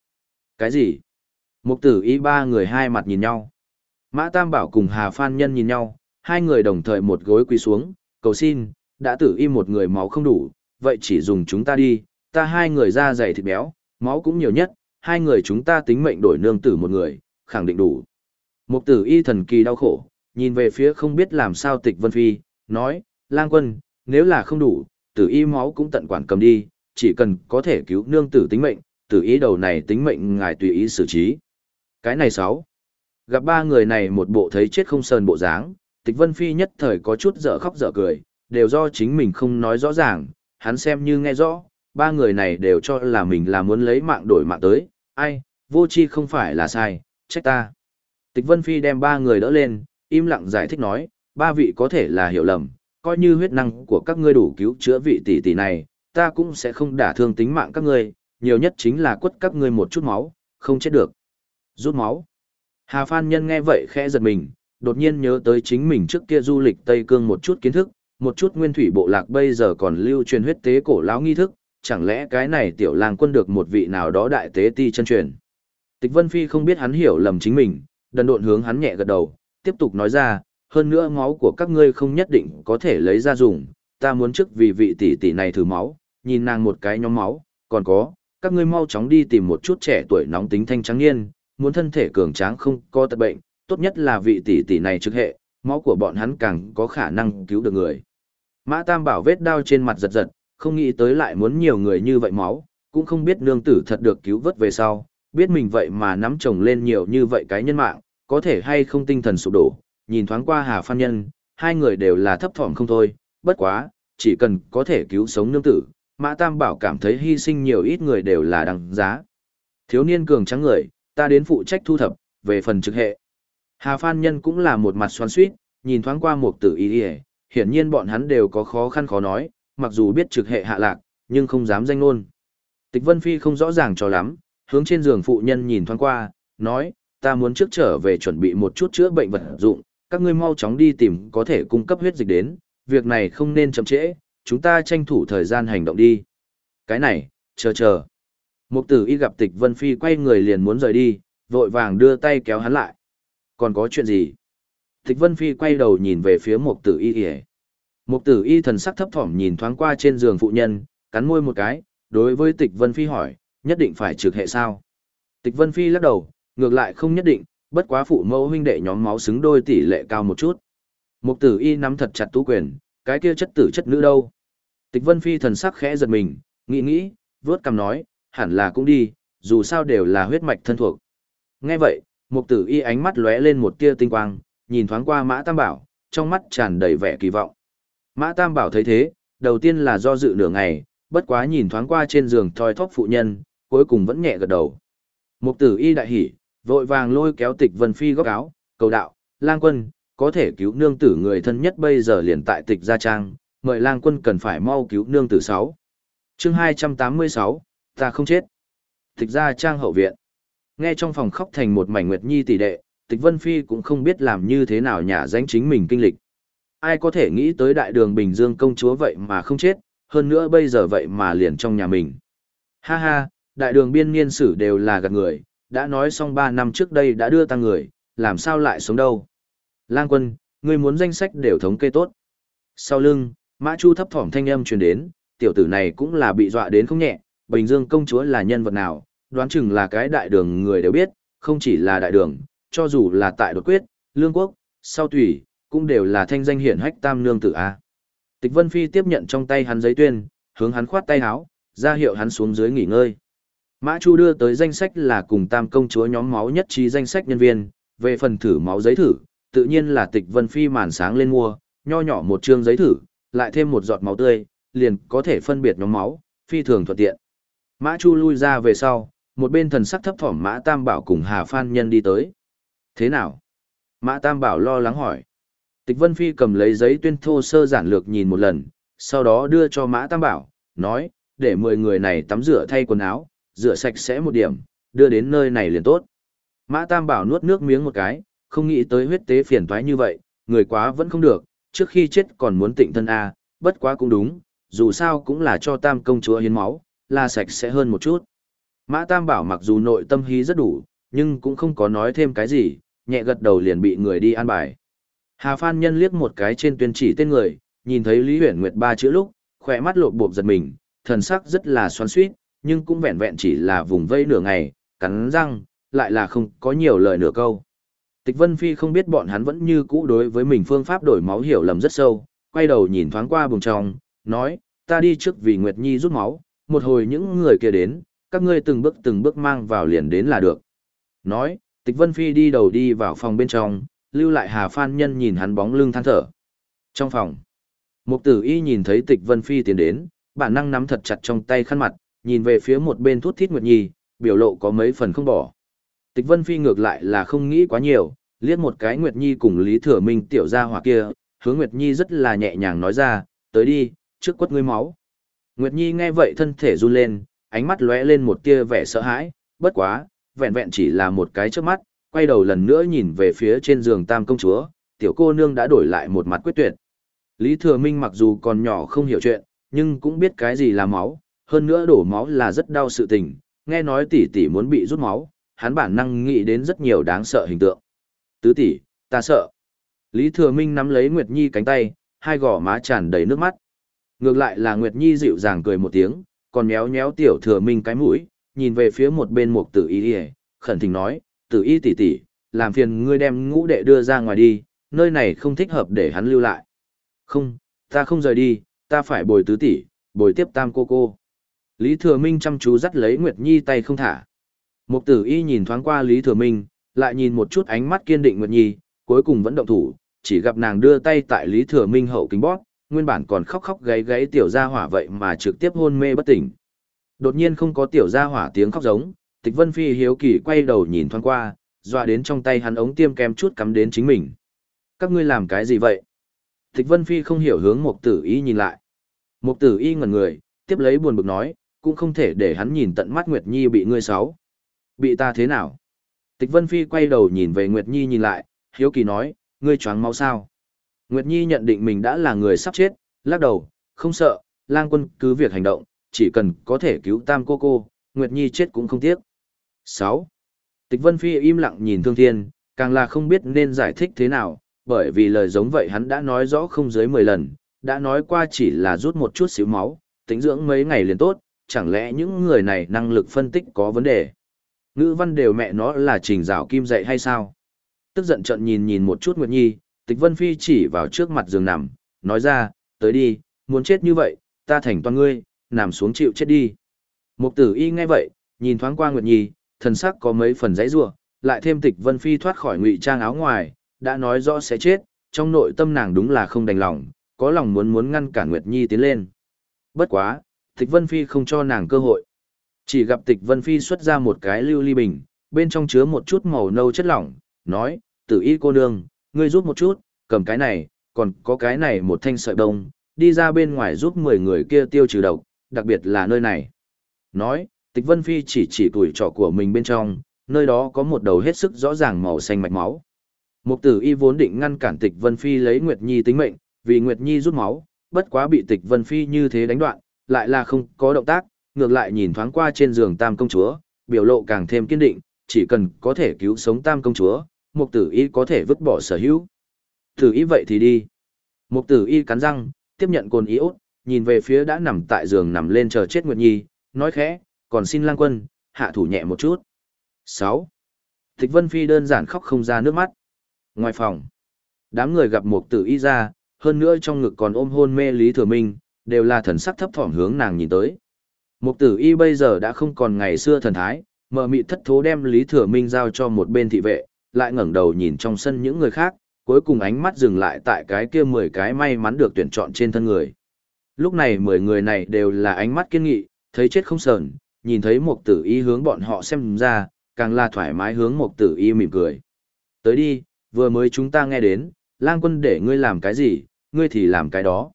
Cái gì? Mục tử y ba người hai mặt nhìn nhau. Mã Tam Bảo cùng Hà Phan Nhân nhìn nhau, hai người đồng thời một gối quỳ xuống, cầu xin, đã tử y một người máu không đủ, vậy chỉ dùng chúng ta đi, ta hai người da dày thịt béo, máu cũng nhiều nhất, hai người chúng ta tính mệnh đổi nương tử một người, khẳng định đủ. Mục tử y thần kỳ đau khổ, nhìn về phía không biết làm sao tịch Vân Phi, nói, lang quân, nếu là không đủ, tử y máu cũng tận quản cầm đi, chỉ cần có thể cứu nương tử tính mệnh, tử ý đầu này tính mệnh ngài tùy ý xử trí. Cái này sáu. Gặp ba người này một bộ thấy chết không sờn bộ dáng, Tịch Vân Phi nhất thời có chút dở khóc dở cười, đều do chính mình không nói rõ ràng, hắn xem như nghe rõ, ba người này đều cho là mình là muốn lấy mạng đổi mạng tới, ai, vô chi không phải là sai, trách ta. Tịch Vân Phi đem ba người đỡ lên, im lặng giải thích nói, ba vị có thể là hiểu lầm, coi như huyết năng của các ngươi đủ cứu chữa vị tỷ tỷ này, ta cũng sẽ không đả thương tính mạng các ngươi, nhiều nhất chính là quất các ngươi một chút máu, không chết được. Rút máu. Hà Phan Nhân nghe vậy khẽ giật mình, đột nhiên nhớ tới chính mình trước kia du lịch Tây Cương một chút kiến thức, một chút nguyên thủy bộ lạc bây giờ còn lưu truyền huyết tế cổ lão nghi thức, chẳng lẽ cái này tiểu lang quân được một vị nào đó đại tế ti chân truyền. Tịch Vân Phi không biết hắn hiểu lầm chính mình, đần độn hướng hắn nhẹ gật đầu, tiếp tục nói ra, hơn nữa máu của các ngươi không nhất định có thể lấy ra dùng, ta muốn trước vì vị tỷ tỷ này thử máu, nhìn nàng một cái nhóm máu, còn có, các ngươi mau chóng đi tìm một chút trẻ tuổi nóng tính thanh trắng niên, muốn thân thể cường tráng không có tật bệnh, tốt nhất là vị tỷ tỷ này trực hệ, máu của bọn hắn càng có khả năng cứu được người. Mã Tam bảo vết đau trên mặt giật giật, không nghĩ tới lại muốn nhiều người như vậy máu, cũng không biết nương tử thật được cứu vớt về sau, biết mình vậy mà nắm chồng lên nhiều như vậy cái nhân mạng, có thể hay không tinh thần sụp đổ, nhìn thoáng qua Hà Phan Nhân, hai người đều là thấp thỏm không thôi, bất quá, chỉ cần có thể cứu sống nương tử, Mã Tam Bảo cảm thấy hy sinh nhiều ít người đều là đằng giá. Thiếu niên cường trắng người, ta đến phụ trách thu thập, về phần trực hệ. Hà Phan Nhân cũng là một mặt xoan suýt, nhìn thoáng qua một tử ý đi hiển nhiên bọn hắn đều có khó khăn khó nói, mặc dù biết trực hệ hạ lạc, nhưng không dám danh luôn. Tịch Vân Phi không rõ ràng cho lắm, hướng trên giường phụ nhân nhìn thoáng qua, nói, ta muốn trước trở về chuẩn bị một chút chữa bệnh vật dụng, các ngươi mau chóng đi tìm có thể cung cấp huyết dịch đến, việc này không nên chậm trễ, chúng ta tranh thủ thời gian hành động đi. Cái này, chờ chờ. Mục tử y gặp tịch Vân Phi quay người liền muốn rời đi, vội vàng đưa tay kéo hắn lại. Còn có chuyện gì? Tịch Vân Phi quay đầu nhìn về phía mục tử y kìa. Mục tử y thần sắc thấp thỏm nhìn thoáng qua trên giường phụ nhân, cắn môi một cái, đối với tịch Vân Phi hỏi, nhất định phải trực hệ sao? Tịch Vân Phi lắc đầu, ngược lại không nhất định, bất quá phụ mẫu huynh đệ nhóm máu xứng đôi tỷ lệ cao một chút. Mục tử y nắm thật chặt tú quyền, cái kia chất tử chất nữ đâu? Tịch Vân Phi thần sắc khẽ giật mình, nghĩ nghĩ, vớt cằm nói, hẳn là cũng đi, dù sao đều là huyết mạch thân thuộc. Nghe vậy, mục tử y ánh mắt lóe lên một tia tinh quang, nhìn thoáng qua Mã Tam Bảo, trong mắt tràn đầy vẻ kỳ vọng. Mã Tam Bảo thấy thế, đầu tiên là do dự nửa ngày, bất quá nhìn thoáng qua trên giường thoi thóp phụ nhân, cuối cùng vẫn nhẹ gật đầu. Mục tử y đại hỉ, vội vàng lôi kéo tịch Vân Phi góc áo, cầu đạo, lang quân, có thể cứu nương tử người thân nhất bây giờ liền tại tịch Gia Trang, mời lang quân cần phải mau cứu nương tử sáu chương 286, ta không chết. Tịch ra Trang hậu viện. Nghe trong phòng khóc thành một mảnh nguyệt nhi tỷ đệ, tịch Vân Phi cũng không biết làm như thế nào nhà danh chính mình kinh lịch. Ai có thể nghĩ tới đại đường Bình Dương công chúa vậy mà không chết, hơn nữa bây giờ vậy mà liền trong nhà mình. Ha ha, đại đường biên niên sử đều là gạt người, đã nói xong ba năm trước đây đã đưa tăng người, làm sao lại sống đâu. Lang quân, ngươi muốn danh sách đều thống kê tốt. Sau lưng, Mã Chu thấp thỏm thanh âm truyền đến, tiểu tử này cũng là bị dọa đến không nhẹ, Bình Dương công chúa là nhân vật nào, đoán chừng là cái đại đường người đều biết, không chỉ là đại đường, cho dù là tại đột quyết, lương quốc, sau thủy cũng đều là thanh danh hiển hách tam nương tử A. Tịch Vân Phi tiếp nhận trong tay hắn giấy tuyên, hướng hắn khoát tay áo, ra hiệu hắn xuống dưới nghỉ ngơi. Mã Chu đưa tới danh sách là cùng tam công chúa nhóm máu nhất trí danh sách nhân viên, về phần thử máu giấy thử, tự nhiên là tịch Vân Phi màn sáng lên mua, nho nhỏ một chương giấy thử, lại thêm một giọt máu tươi, liền có thể phân biệt nhóm máu, phi thường thuận tiện. Mã Chu lui ra về sau, một bên thần sắc thấp thỏm Mã Tam Bảo cùng Hà Phan Nhân đi tới. Thế nào? Mã Tam Bảo lo lắng hỏi. Tịch Vân Phi cầm lấy giấy tuyên thô sơ giản lược nhìn một lần, sau đó đưa cho Mã Tam Bảo, nói, để 10 người này tắm rửa thay quần áo, rửa sạch sẽ một điểm, đưa đến nơi này liền tốt. Mã Tam Bảo nuốt nước miếng một cái, không nghĩ tới huyết tế phiền toái như vậy, người quá vẫn không được, trước khi chết còn muốn tịnh thân A, bất quá cũng đúng, dù sao cũng là cho Tam công chúa hiến máu, là sạch sẽ hơn một chút. Mã Tam Bảo mặc dù nội tâm hí rất đủ, nhưng cũng không có nói thêm cái gì, nhẹ gật đầu liền bị người đi an bài. Hà Phan Nhân liếc một cái trên tuyên chỉ tên người, nhìn thấy Lý Huyền Nguyệt ba chữ lúc, khỏe mắt lộ bộp giật mình, thần sắc rất là xoắn xuýt, nhưng cũng vẹn vẹn chỉ là vùng vây nửa ngày, cắn răng, lại là không có nhiều lời nửa câu. Tịch Vân Phi không biết bọn hắn vẫn như cũ đối với mình phương pháp đổi máu hiểu lầm rất sâu, quay đầu nhìn thoáng qua bùng trong, nói, ta đi trước vì Nguyệt Nhi rút máu, một hồi những người kia đến, các ngươi từng bước từng bước mang vào liền đến là được. Nói, Tịch Vân Phi đi đầu đi vào phòng bên trong, lưu lại Hà Phan Nhân nhìn hắn bóng lưng than thở. Trong phòng, Mục Tử Y nhìn thấy Tịch Vân Phi tiến đến, bản năng nắm thật chặt trong tay khăn mặt, nhìn về phía một bên thuốc thít Nguyệt Nhi, biểu lộ có mấy phần không bỏ. Tịch Vân Phi ngược lại là không nghĩ quá nhiều, liếc một cái Nguyệt Nhi cùng Lý Thừa Minh tiểu gia hỏa kia, hướng Nguyệt Nhi rất là nhẹ nhàng nói ra, tới đi, trước quất ngươi máu. Nguyệt Nhi nghe vậy thân thể run lên, ánh mắt lóe lên một tia vẻ sợ hãi, bất quá, vẹn vẹn chỉ là một cái trước mắt, quay đầu lần nữa nhìn về phía trên giường tam công chúa, tiểu cô nương đã đổi lại một mặt quyết tuyệt. Lý Thừa Minh mặc dù còn nhỏ không hiểu chuyện, nhưng cũng biết cái gì là máu, hơn nữa đổ máu là rất đau sự tình, nghe nói tỷ tỷ muốn bị rút máu, hắn bản năng nghĩ đến rất nhiều đáng sợ hình tượng. Tứ tỷ, ta sợ. Lý Thừa Minh nắm lấy Nguyệt Nhi cánh tay, hai gò má tràn đầy nước mắt. Ngược lại là Nguyệt Nhi dịu dàng cười một tiếng, còn méo méo tiểu Thừa Minh cái mũi, nhìn về phía một bên mục tử y khẩn thỉnh nói, tử y tỷ tỷ, làm phiền ngươi đem ngũ đệ đưa ra ngoài đi, nơi này không thích hợp để hắn lưu lại. Không, ta không rời đi, ta phải bồi tứ tỷ, bồi tiếp tam cô cô. Lý Thừa Minh chăm chú dắt lấy Nguyệt Nhi tay không thả. Mục tử y nhìn thoáng qua Lý Thừa Minh, lại nhìn một chút ánh mắt kiên định Nguyệt Nhi, cuối cùng vẫn động thủ, chỉ gặp nàng đưa tay tại Lý Thừa Minh hậu kính bóp, nguyên bản còn khóc khóc gáy gáy tiểu gia hỏa vậy mà trực tiếp hôn mê bất tỉnh. Đột nhiên không có tiểu gia hỏa tiếng khóc giống, Tịch Vân Phi hiếu kỳ quay đầu nhìn thoáng qua, dọa đến trong tay hắn ống tiêm kem chút cắm đến chính mình. Các ngươi làm cái gì vậy? Tịch Vân Phi không hiểu hướng Mục Tử Y nhìn lại. Mục Tử Y ngẩn người, tiếp lấy buồn bực nói, cũng không thể để hắn nhìn tận mắt Nguyệt Nhi bị ngươi sáu. Bị ta thế nào? Tịch Vân Phi quay đầu nhìn về Nguyệt Nhi nhìn lại, hiếu kỳ nói, ngươi choáng máu sao? Nguyệt Nhi nhận định mình đã là người sắp chết, lắc đầu, không sợ, lang quân cứ việc hành động, chỉ cần có thể cứu tam cô cô, Nguyệt Nhi chết cũng không tiếc. 6. Tịch Vân Phi im lặng nhìn Thương Thiên, càng là không biết nên giải thích thế nào, bởi vì lời giống vậy hắn đã nói rõ không dưới 10 lần, đã nói qua chỉ là rút một chút xíu máu, tính dưỡng mấy ngày liền tốt, chẳng lẽ những người này năng lực phân tích có vấn đề. Ngữ văn đều mẹ nó là trình rào kim dạy hay sao? Tức giận trận nhìn nhìn một chút Nguyệt Nhi, Tịch Vân Phi chỉ vào trước mặt giường nằm, nói ra, tới đi, muốn chết như vậy, ta thành toàn ngươi, nằm xuống chịu chết đi. Mục tử y nghe vậy, nhìn thoáng qua Nguyệt Nhi, thần sắc có mấy phần giấy rủa lại thêm Tịch Vân Phi thoát khỏi ngụy trang áo ngoài, đã nói rõ sẽ chết, trong nội tâm nàng đúng là không đành lòng, có lòng muốn muốn ngăn cản Nguyệt Nhi tiến lên. Bất quá, Tịch Vân Phi không cho nàng cơ hội. Chỉ gặp Tịch Vân Phi xuất ra một cái lưu ly bình, bên trong chứa một chút màu nâu chất lỏng, nói, tử y cô nương, ngươi giúp một chút, cầm cái này, còn có cái này một thanh sợi đông, đi ra bên ngoài giúp 10 người kia tiêu trừ độc, đặc biệt là nơi này. Nói, Tịch Vân Phi chỉ chỉ tuổi trọ của mình bên trong, nơi đó có một đầu hết sức rõ ràng màu xanh mạch máu. Mục tử y vốn định ngăn cản Tịch Vân Phi lấy Nguyệt Nhi tính mệnh, vì Nguyệt Nhi rút máu, bất quá bị Tịch Vân Phi như thế đánh đoạn, lại là không có động tác, ngược lại nhìn thoáng qua trên giường Tam công chúa, biểu lộ càng thêm kiên định, chỉ cần có thể cứu sống Tam công chúa, Mục tử y có thể vứt bỏ sở hữu. Tử y vậy thì đi. Mục tử y cắn răng, tiếp nhận cồn iốt, nhìn về phía đã nằm tại giường nằm lên chờ chết Nguyệt Nhi, nói khẽ, còn xin lang quân, hạ thủ nhẹ một chút. 6. Tịch Vân Phi đơn giản khóc không ra nước mắt. Ngoài phòng, đám người gặp mục tử y ra, hơn nữa trong ngực còn ôm hôn mê Lý Thừa Minh, đều là thần sắc thấp thỏm hướng nàng nhìn tới. Mục tử y bây giờ đã không còn ngày xưa thần thái, mờ mị thất thố đem Lý Thừa Minh giao cho một bên thị vệ, lại ngẩng đầu nhìn trong sân những người khác, cuối cùng ánh mắt dừng lại tại cái kia 10 cái may mắn được tuyển chọn trên thân người. Lúc này 10 người này đều là ánh mắt kiên nghị, thấy chết không sờn, nhìn thấy Mục tử y hướng bọn họ xem ra, càng là thoải mái hướng Mục tử y mỉm cười. Tới đi, vừa mới chúng ta nghe đến, lang quân để ngươi làm cái gì, ngươi thì làm cái đó.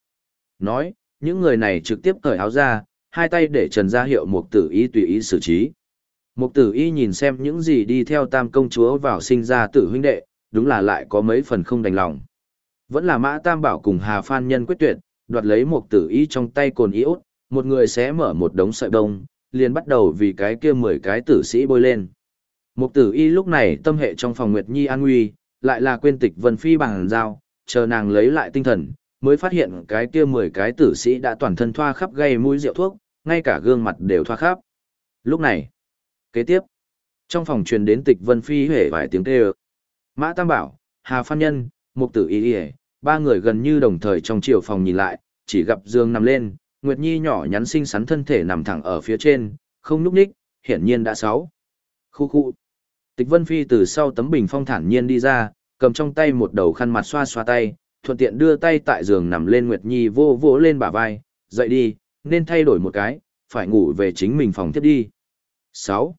Nói, những người này trực tiếp cởi áo ra, hai tay để trần ra hiệu mục tử y tùy ý xử trí. mục tử y nhìn xem những gì đi theo tam công chúa vào sinh ra tử huynh đệ, đúng là lại có mấy phần không đành lòng. Vẫn là mã tam bảo cùng hà phan nhân quyết tuyệt, đoạt lấy mục tử y trong tay cồn iốt, một người sẽ mở một đống sợi bông, liền bắt đầu vì cái kia mười cái tử sĩ bôi lên. mục tử y lúc này tâm hệ trong phòng Nguyệt Nhi an nguy, lại là quên tịch Vân Phi bằng dao, chờ nàng lấy lại tinh thần, mới phát hiện cái kia mười cái tử sĩ đã toàn thân thoa khắp gây mũi rượu thuốc, ngay cả gương mặt đều thoa khắp. Lúc này, kế tiếp, trong phòng truyền đến tịch Vân Phi hể vài tiếng kêu. Mã Tam Bảo, Hà Phan Nhân, Mục Tử Y Y, ba người gần như đồng thời trong chiều phòng nhìn lại, chỉ gặp Dương nằm lên, Nguyệt Nhi nhỏ nhắn xinh xắn thân thể nằm thẳng ở phía trên, không núp ních, hiển nhiên đã sáu. Khu khu. Tịch Tịch Vân Phi từ sau tấm bình phong thản nhiên đi ra, cầm trong tay một đầu khăn mặt xoa xoa tay, thuận tiện đưa tay tại giường nằm lên Nguyệt Nhi vô vỗ lên bả vai, dậy đi, nên thay đổi một cái, phải ngủ về chính mình phòng tiếp đi. 6.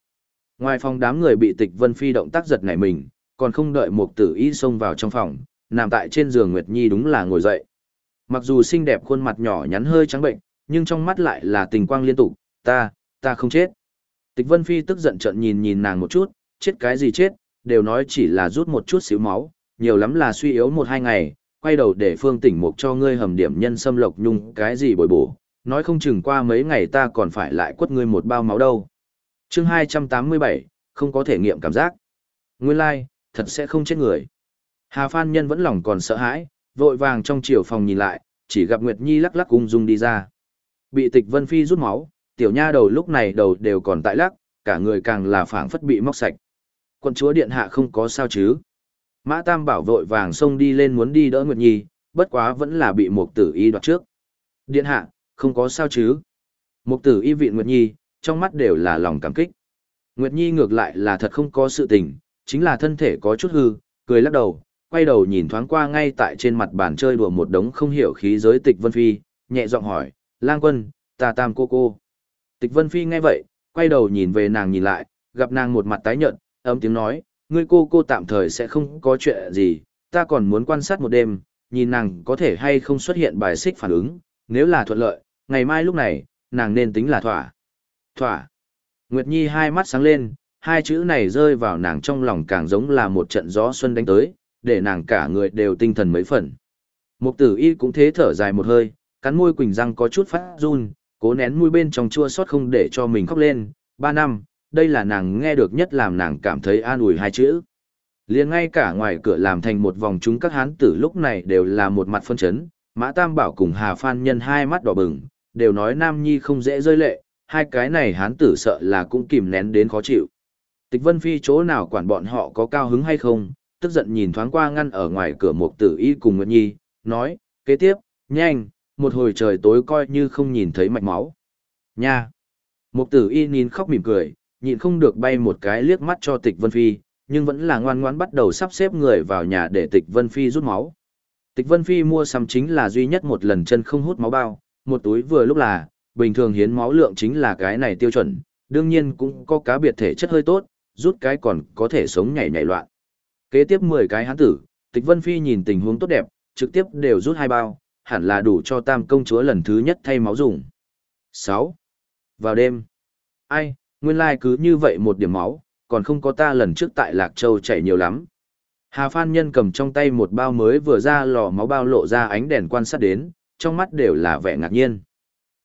Ngoài phòng đám người bị tịch Vân Phi động tác giật nảy mình, còn không đợi một tử y xông vào trong phòng, nằm tại trên giường Nguyệt Nhi đúng là ngồi dậy. Mặc dù xinh đẹp khuôn mặt nhỏ nhắn hơi trắng bệnh, nhưng trong mắt lại là tình quang liên tục, ta, ta không chết. Tịch Vân Phi tức giận trợn nhìn nhìn nàng một chút, chết cái gì chết, đều nói chỉ là rút một chút xíu máu, nhiều lắm là suy yếu một hai ngày, quay đầu để phương tỉnh mục cho ngươi hầm điểm nhân xâm lộc nhung cái gì bồi bổ, nói không chừng qua mấy ngày ta còn phải lại quất ngươi một bao máu đâu. chương 287, không có thể nghiệm cảm giác. Nguyên lai, like, thật sẽ không chết người. Hà Phan Nhân vẫn lòng còn sợ hãi, vội vàng trong chiều phòng nhìn lại, chỉ gặp Nguyệt Nhi lắc lắc ung dung đi ra. Bị tịch Vân Phi rút máu, tiểu nha đầu lúc này đầu đều còn tại lắc, cả người càng là phảng phất bị móc sạch. Quân chúa điện hạ không có sao chứ. Mã Tam bảo vội vàng xông đi lên muốn đi đỡ Nguyệt Nhi, bất quá vẫn là bị Mục tử y đoạt trước. Điện hạ, không có sao chứ. Mục tử y viện Nguyệt Nhi, trong mắt đều là lòng cảm kích. Nguyệt Nhi ngược lại là thật không có sự tình, chính là thân thể có chút hư, cười lắc đầu, quay đầu nhìn thoáng qua ngay tại trên mặt bàn chơi đùa một đống không hiểu khí giới tịch Vân Phi, nhẹ giọng hỏi, lang quân, ta tam cô cô. Tịch Vân Phi nghe vậy, quay đầu nhìn về nàng nhìn lại, gặp nàng một mặt tái nhợt, ấm tiếng nói, ngươi cô cô tạm thời sẽ không có chuyện gì, ta còn muốn quan sát một đêm, nhìn nàng có thể hay không xuất hiện bài xích phản ứng, nếu là thuận lợi, ngày mai lúc này, nàng nên tính là thỏa. Thỏa. Nguyệt Nhi hai mắt sáng lên, hai chữ này rơi vào nàng trong lòng càng giống là một trận gió xuân đánh tới, để nàng cả người đều tinh thần mấy phần. Mục tử y cũng thế thở dài một hơi, cắn môi quỳnh răng có chút phát run, cố nén môi bên trong chua xót không để cho mình khóc lên. Ba năm, đây là nàng nghe được nhất làm nàng cảm thấy an ủi hai chữ. liền ngay cả ngoài cửa làm thành một vòng chúng các hán tử lúc này đều là một mặt phân chấn, Mã Tam Bảo cùng Hà Phan Nhân hai mắt đỏ bừng, đều nói Nam Nhi không dễ rơi lệ, hai cái này hán tử sợ là cũng kìm nén đến khó chịu. Tịch Vân Phi chỗ nào quản bọn họ có cao hứng hay không, tức giận nhìn thoáng qua ngăn ở ngoài cửa một tử y cùng Nguyệt Nhi, nói, kế tiếp, nhanh, một hồi trời tối coi như không nhìn thấy mạch máu. Nha! Một tử y nhìn khóc mỉm cười, nhịn không được bay một cái liếc mắt cho tịch Vân Phi, nhưng vẫn là ngoan ngoãn bắt đầu sắp xếp người vào nhà để tịch Vân Phi rút máu. Tịch Vân Phi mua sắm chính là duy nhất một lần chân không hút máu bao, một túi vừa lúc là, bình thường hiến máu lượng chính là cái này tiêu chuẩn, đương nhiên cũng có cá biệt thể chất hơi tốt, rút cái còn có thể sống nhảy nhảy loạn. Kế tiếp 10 cái hán tử, Tịch Vân Phi nhìn tình huống tốt đẹp, trực tiếp đều rút hai bao, hẳn là đủ cho tam công chúa lần thứ nhất thay máu dùng. Sáu, Vào đêm. Ai, nguyên lai like cứ như vậy một điểm máu, còn không có ta lần trước tại Lạc Châu chảy nhiều lắm. Hà Phan Nhân cầm trong tay một bao mới vừa ra lò máu bao lộ ra ánh đèn quan sát đến, trong mắt đều là vẻ ngạc nhiên.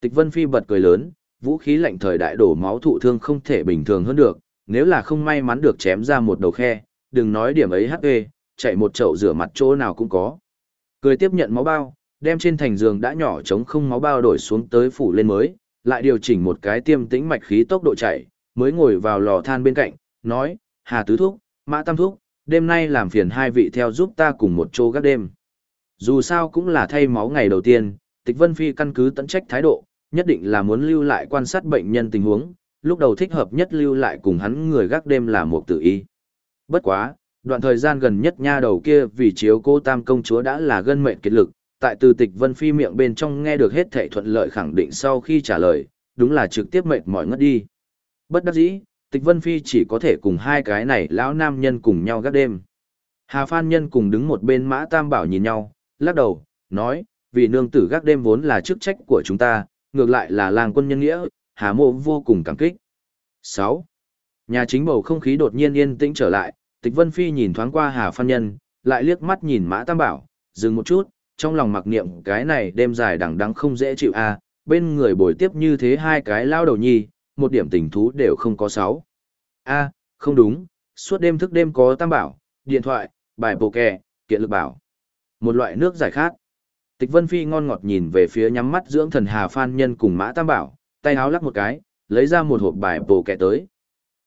Tịch Vân Phi bật cười lớn, vũ khí lạnh thời đại đổ máu thụ thương không thể bình thường hơn được, nếu là không may mắn được chém ra một đầu khe, đừng nói điểm ấy HP, chạy một chậu rửa mặt chỗ nào cũng có. Cười tiếp nhận máu bao, đem trên thành giường đã nhỏ trống không máu bao đổi xuống tới phủ lên mới, lại điều chỉnh một cái tiêm tĩnh mạch khí tốc độ chạy, mới ngồi vào lò than bên cạnh, nói, Hà Tứ Thúc, Mã Tam Thúc, đêm nay làm phiền hai vị theo giúp ta cùng một chỗ gác đêm. Dù sao cũng là thay máu ngày đầu tiên, Tịch Vân Phi căn cứ tận trách thái độ, nhất định là muốn lưu lại quan sát bệnh nhân tình huống, lúc đầu thích hợp nhất lưu lại cùng hắn người gác đêm là một tự y Bất quá, đoạn thời gian gần nhất nha đầu kia vì chiếu cô tam công chúa đã là gân mệnh kiệt lực, tại từ tịch Vân Phi miệng bên trong nghe được hết thệ thuận lợi khẳng định sau khi trả lời, đúng là trực tiếp mệt mỏi ngất đi. Bất đắc dĩ, tịch Vân Phi chỉ có thể cùng hai cái này lão nam nhân cùng nhau gác đêm. Hà Phan Nhân cùng đứng một bên mã tam bảo nhìn nhau, lắc đầu, nói, vì nương tử gác đêm vốn là chức trách của chúng ta, ngược lại là làng quân nhân nghĩa, Hà Mộ vô cùng cảm kích. 6. Nhà chính bầu không khí đột nhiên yên tĩnh trở lại, Tịch Vân Phi nhìn thoáng qua Hà Phan Nhân, lại liếc mắt nhìn Mã Tam Bảo, dừng một chút, trong lòng mặc niệm cái này đêm dài đằng đẵng không dễ chịu à, bên người bồi tiếp như thế hai cái lao đầu nhi, một điểm tình thú đều không có sáu. A, không đúng, suốt đêm thức đêm có Tam Bảo, điện thoại, bài bồ kè, kiện lực bảo. Một loại nước giải khát. Tịch Vân Phi ngon ngọt nhìn về phía nhắm mắt dưỡng thần Hà Phan Nhân cùng Mã Tam Bảo, tay áo lắc một cái, lấy ra một hộp bài bồ kẻ tới.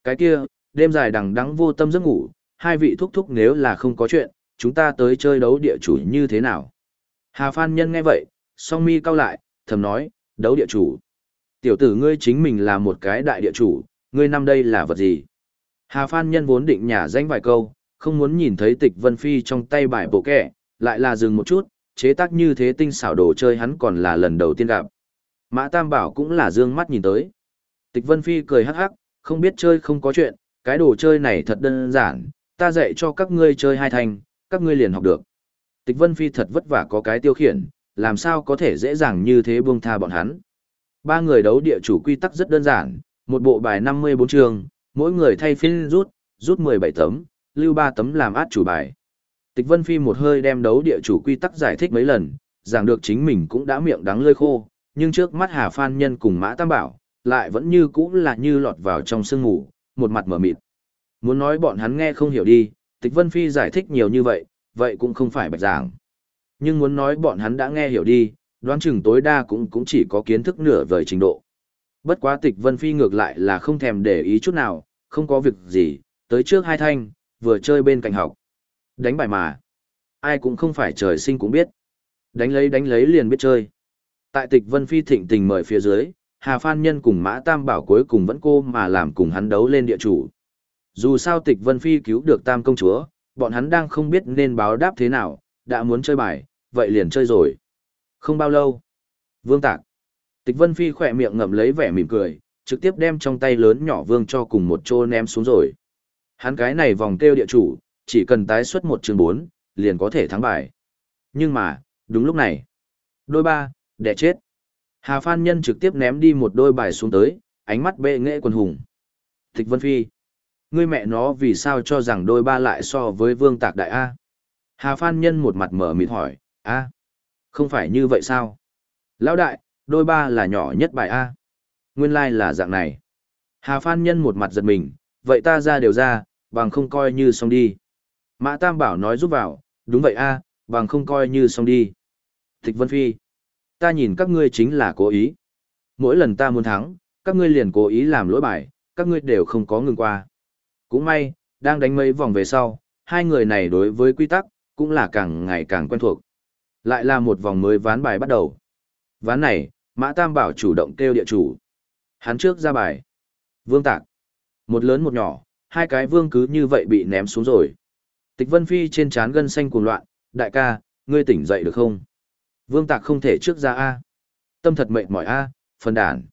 Cái kia, đêm dài đằng đẵng vô tâm giấc ngủ, hai vị thúc thúc nếu là không có chuyện, chúng ta tới chơi đấu địa chủ như thế nào? Hà Phan Nhân nghe vậy, song mi cau lại, thầm nói, đấu địa chủ. Tiểu tử ngươi chính mình là một cái đại địa chủ, ngươi năm đây là vật gì? Hà Phan Nhân vốn định nhả danh vài câu, không muốn nhìn thấy tịch Vân Phi trong tay bài bộ kẻ, lại là dừng một chút, chế tác như thế tinh xảo đồ chơi hắn còn là lần đầu tiên gặp. Mã Tam Bảo cũng là dương mắt nhìn tới. Tịch Vân Phi cười hắc hắc, không biết chơi không có chuyện, cái đồ chơi này thật đơn giản, ta dạy cho các ngươi chơi hai thành, các ngươi liền học được. Tịch Vân Phi thật vất vả có cái tiêu khiển, làm sao có thể dễ dàng như thế buông tha bọn hắn. Ba người đấu địa chủ quy tắc rất đơn giản, một bộ bài 54 trường, mỗi người thay phiên rút, rút 17 tấm, lưu 3 tấm làm át chủ bài. Tịch Vân Phi một hơi đem đấu địa chủ quy tắc giải thích mấy lần, giảng được chính mình cũng đã miệng đắng lơi khô, nhưng trước mắt Hà Phan Nhân cùng Mã Tam Bảo, lại vẫn như cũ là như lọt vào trong sương ngủ, một mặt mở mịt. Muốn nói bọn hắn nghe không hiểu đi, Tịch Vân Phi giải thích nhiều như vậy, vậy cũng không phải bạch giảng. Nhưng muốn nói bọn hắn đã nghe hiểu đi, đoán chừng tối đa cũng cũng chỉ có kiến thức nửa vời trình độ. Bất quá Tịch Vân Phi ngược lại là không thèm để ý chút nào, không có việc gì, tới trước hai thanh, vừa chơi bên cạnh học. Đánh bài mà. Ai cũng không phải trời sinh cũng biết. Đánh lấy đánh lấy liền biết chơi. Tại Tịch Vân Phi thịnh tình mời phía dưới, Hà Phan Nhân cùng Mã Tam Bảo cuối cùng vẫn cô mà làm cùng hắn đấu lên địa chủ. Dù sao Tịch Vân Phi cứu được Tam Công Chúa, bọn hắn đang không biết nên báo đáp thế nào, đã muốn chơi bài, vậy liền chơi rồi. Không bao lâu. Vương Tạc. Tịch Vân Phi khỏe miệng ngậm lấy vẻ mỉm cười, trực tiếp đem trong tay lớn nhỏ vương cho cùng một chỗ ném xuống rồi. Hắn cái này vòng kêu địa chủ, chỉ cần tái xuất một chương bốn, liền có thể thắng bài. Nhưng mà, đúng lúc này, đôi ba, đẻ chết. Hà Phan Nhân trực tiếp ném đi một đôi bài xuống tới, ánh mắt bệ nghệ quần hùng. Tịch Vân Phi. Ngươi mẹ nó vì sao cho rằng đôi ba lại so với vương tạc đại A? Hà Phan Nhân một mặt mở mịt hỏi, A. Không phải như vậy sao? Lão đại, đôi ba là nhỏ nhất bài A. Nguyên lai like là dạng này. Hà Phan Nhân một mặt giật mình, vậy ta ra đều ra, bằng không coi như xong đi. Mã Tam Bảo nói giúp vào, đúng vậy A, bằng không coi như xong đi. Thịch Vân Phi ta nhìn các ngươi chính là cố ý. Mỗi lần ta muốn thắng, các ngươi liền cố ý làm lỗi bài, các ngươi đều không có ngừng qua. Cũng may, đang đánh mấy vòng về sau, hai người này đối với quy tắc, cũng là càng ngày càng quen thuộc. Lại là một vòng mới ván bài bắt đầu. Ván này, Mã Tam Bảo chủ động kêu địa chủ. Hắn trước ra bài. Vương tạc. Một lớn một nhỏ, hai cái vương cứ như vậy bị ném xuống rồi. Tịch Vân Phi trên trán gân xanh cuồng loạn, đại ca, ngươi tỉnh dậy được không? Vương Tạc không thể trước ra A. Tâm thật mệt mỏi A, phần đàn.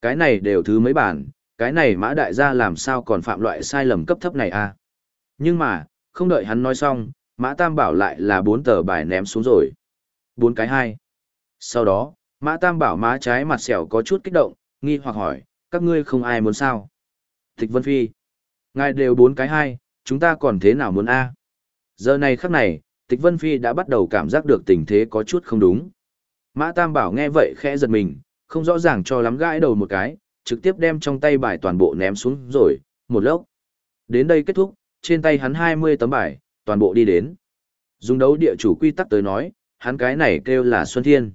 Cái này đều thứ mấy bản, cái này mã đại gia làm sao còn phạm loại sai lầm cấp thấp này A. Nhưng mà, không đợi hắn nói xong, mã tam bảo lại là bốn tờ bài ném xuống rồi. Bốn cái hai. Sau đó, mã tam bảo má trái mặt sẹo có chút kích động, nghi hoặc hỏi, các ngươi không ai muốn sao? Tịch Vân Phi. Ngài đều bốn cái hai, chúng ta còn thế nào muốn A? Giờ này khắc này, Tịch Vân Phi đã bắt đầu cảm giác được tình thế có chút không đúng. Mã Tam Bảo nghe vậy khẽ giật mình, không rõ ràng cho lắm gãi đầu một cái, trực tiếp đem trong tay bài toàn bộ ném xuống rồi, một lốc. Đến đây kết thúc, trên tay hắn 20 tấm bài, toàn bộ đi đến. Dùng đấu địa chủ quy tắc tới nói, hắn cái này kêu là Xuân Thiên.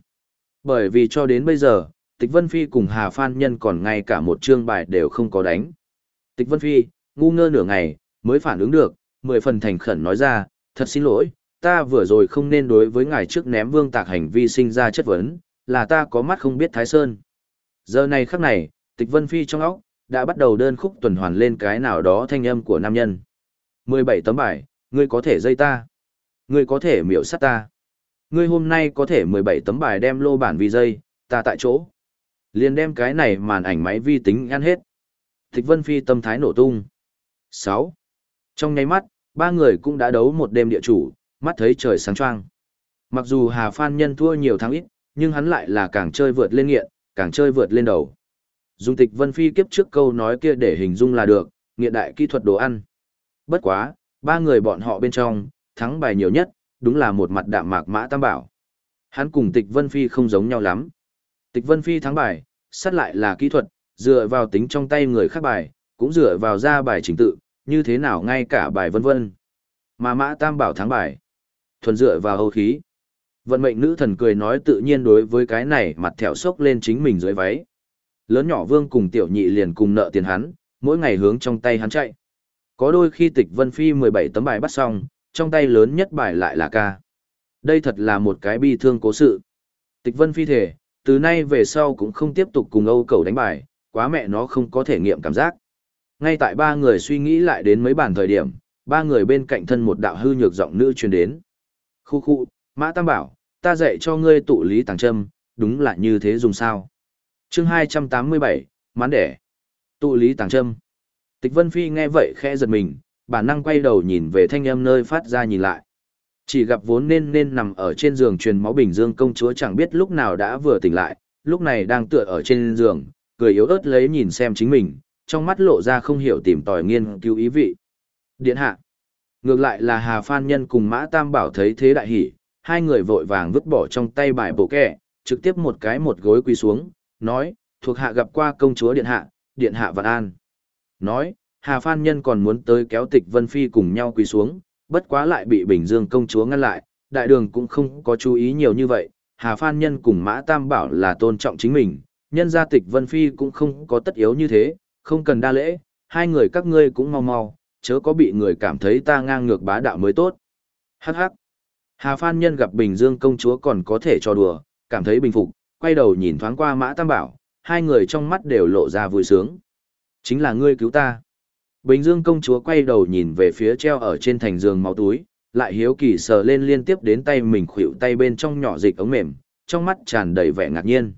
Bởi vì cho đến bây giờ, Tịch Vân Phi cùng Hà Phan Nhân còn ngay cả một chương bài đều không có đánh. Tịch Vân Phi, ngu ngơ nửa ngày, mới phản ứng được, mười phần thành khẩn nói ra, thật xin lỗi, ta vừa rồi không nên đối với ngài trước ném vương tạc hành vi sinh ra chất vấn, là ta có mắt không biết Thái Sơn. Giờ này khắc này, tịch vân phi trong óc, đã bắt đầu đơn khúc tuần hoàn lên cái nào đó thanh âm của nam nhân. 17 tấm bài, ngươi có thể dây ta. Ngươi có thể miểu sát ta. Ngươi hôm nay có thể 17 tấm bài đem lô bản vi dây, ta tại chỗ. Liền đem cái này màn ảnh máy vi tính ăn hết. Tịch vân phi tâm thái nổ tung. 6. Trong nháy mắt, ba người cũng đã đấu một đêm địa chủ, mắt thấy trời sáng choang. Mặc dù Hà Phan Nhân thua nhiều thắng ít, nhưng hắn lại là càng chơi vượt lên nghiện, càng chơi vượt lên đầu. Dung tịch Vân Phi kiếp trước câu nói kia để hình dung là được, nghiện đại kỹ thuật đồ ăn. Bất quá, ba người bọn họ bên trong, thắng bài nhiều nhất, đúng là một mặt đạm mạc mã tam bảo. Hắn cùng tịch Vân Phi không giống nhau lắm. Tịch Vân Phi thắng bài, sát lại là kỹ thuật, dựa vào tính trong tay người khác bài, cũng dựa vào ra bài trình tự, như thế nào ngay cả bài vân vân. Mà mã tam bảo thắng bài thuần dựa vào hầu khí. Vận mệnh nữ thần cười nói tự nhiên đối với cái này mặt thẻo sốc lên chính mình dưới váy. Lớn nhỏ vương cùng tiểu nhị liền cùng nợ tiền hắn, mỗi ngày hướng trong tay hắn chạy. Có đôi khi tịch vân phi 17 tấm bài bắt xong, trong tay lớn nhất bài lại là ca. Đây thật là một cái bi thương cố sự. Tịch vân phi thể, từ nay về sau cũng không tiếp tục cùng Âu cầu đánh bài, quá mẹ nó không có thể nghiệm cảm giác. Ngay tại ba người suy nghĩ lại đến mấy bản thời điểm, ba người bên cạnh thân một đạo hư nhược giọng nữ truyền đến. Khu khu, Mã Tam Bảo, ta dạy cho ngươi tụ lý tàng châm, đúng là như thế dùng sao chương 287, mán đẻ. Tụ lý tàng trâm Tịch Vân Phi nghe vậy khẽ giật mình, bản năng quay đầu nhìn về thanh âm nơi phát ra nhìn lại. Chỉ gặp vốn nên nên nằm ở trên giường truyền máu bình dương công chúa chẳng biết lúc nào đã vừa tỉnh lại, lúc này đang tựa ở trên giường, cười yếu ớt lấy nhìn xem chính mình, trong mắt lộ ra không hiểu tìm tòi nghiên cứu ý vị. Điện hạ. Ngược lại là Hà Phan Nhân cùng Mã Tam Bảo thấy thế đại hỉ, hai người vội vàng vứt bỏ trong tay bài bộ kẹ, trực tiếp một cái một gối quỳ xuống, nói, thuộc hạ gặp qua công chúa điện hạ, điện hạ vạn an. Nói, Hà Phan Nhân còn muốn tới kéo tịch Vân Phi cùng nhau quỳ xuống, bất quá lại bị Bình Dương công chúa ngăn lại, đại đường cũng không có chú ý nhiều như vậy, Hà Phan Nhân cùng Mã Tam Bảo là tôn trọng chính mình, nhân gia tịch Vân Phi cũng không có tất yếu như thế, không cần đa lễ, hai người các ngươi cũng mau mau, chớ có bị người cảm thấy ta ngang ngược bá đạo mới tốt. Hắc hắc. Hà Phan Nhân gặp Bình Dương công chúa còn có thể cho đùa, cảm thấy bình phục, quay đầu nhìn thoáng qua Mã Tam Bảo, hai người trong mắt đều lộ ra vui sướng. Chính là ngươi cứu ta. Bình Dương công chúa quay đầu nhìn về phía treo ở trên thành giường máu túi, lại hiếu kỳ sờ lên liên tiếp đến tay mình khuỵu tay bên trong nhỏ dịch ống mềm, trong mắt tràn đầy vẻ ngạc nhiên.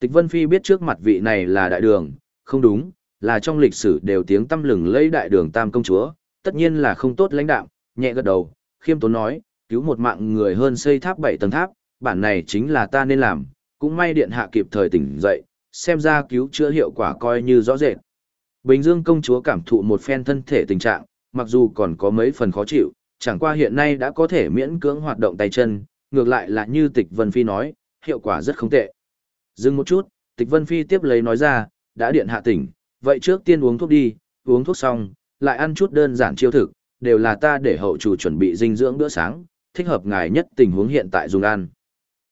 Tịch Vân Phi biết trước mặt vị này là đại đường, không đúng, là trong lịch sử đều tiếng tâm lừng lấy đại đường tam công chúa, tất nhiên là không tốt lãnh đạo, nhẹ gật đầu, khiêm tốn nói, cứu một mạng người hơn xây tháp bảy tầng tháp, bản này chính là ta nên làm, cũng may điện hạ kịp thời tỉnh dậy, xem ra cứu chữa hiệu quả coi như rõ rệt. Bình Dương công chúa cảm thụ một phen thân thể tình trạng, mặc dù còn có mấy phần khó chịu, chẳng qua hiện nay đã có thể miễn cưỡng hoạt động tay chân, ngược lại là như Tịch Vân Phi nói, hiệu quả rất không tệ. Dừng một chút, Tịch Vân Phi tiếp lấy nói ra, đã điện hạ tỉnh, vậy trước tiên uống thuốc đi, uống thuốc xong, lại ăn chút đơn giản chiêu thực, đều là ta để hậu chủ chuẩn bị dinh dưỡng bữa sáng, thích hợp ngài nhất tình huống hiện tại dùng ăn.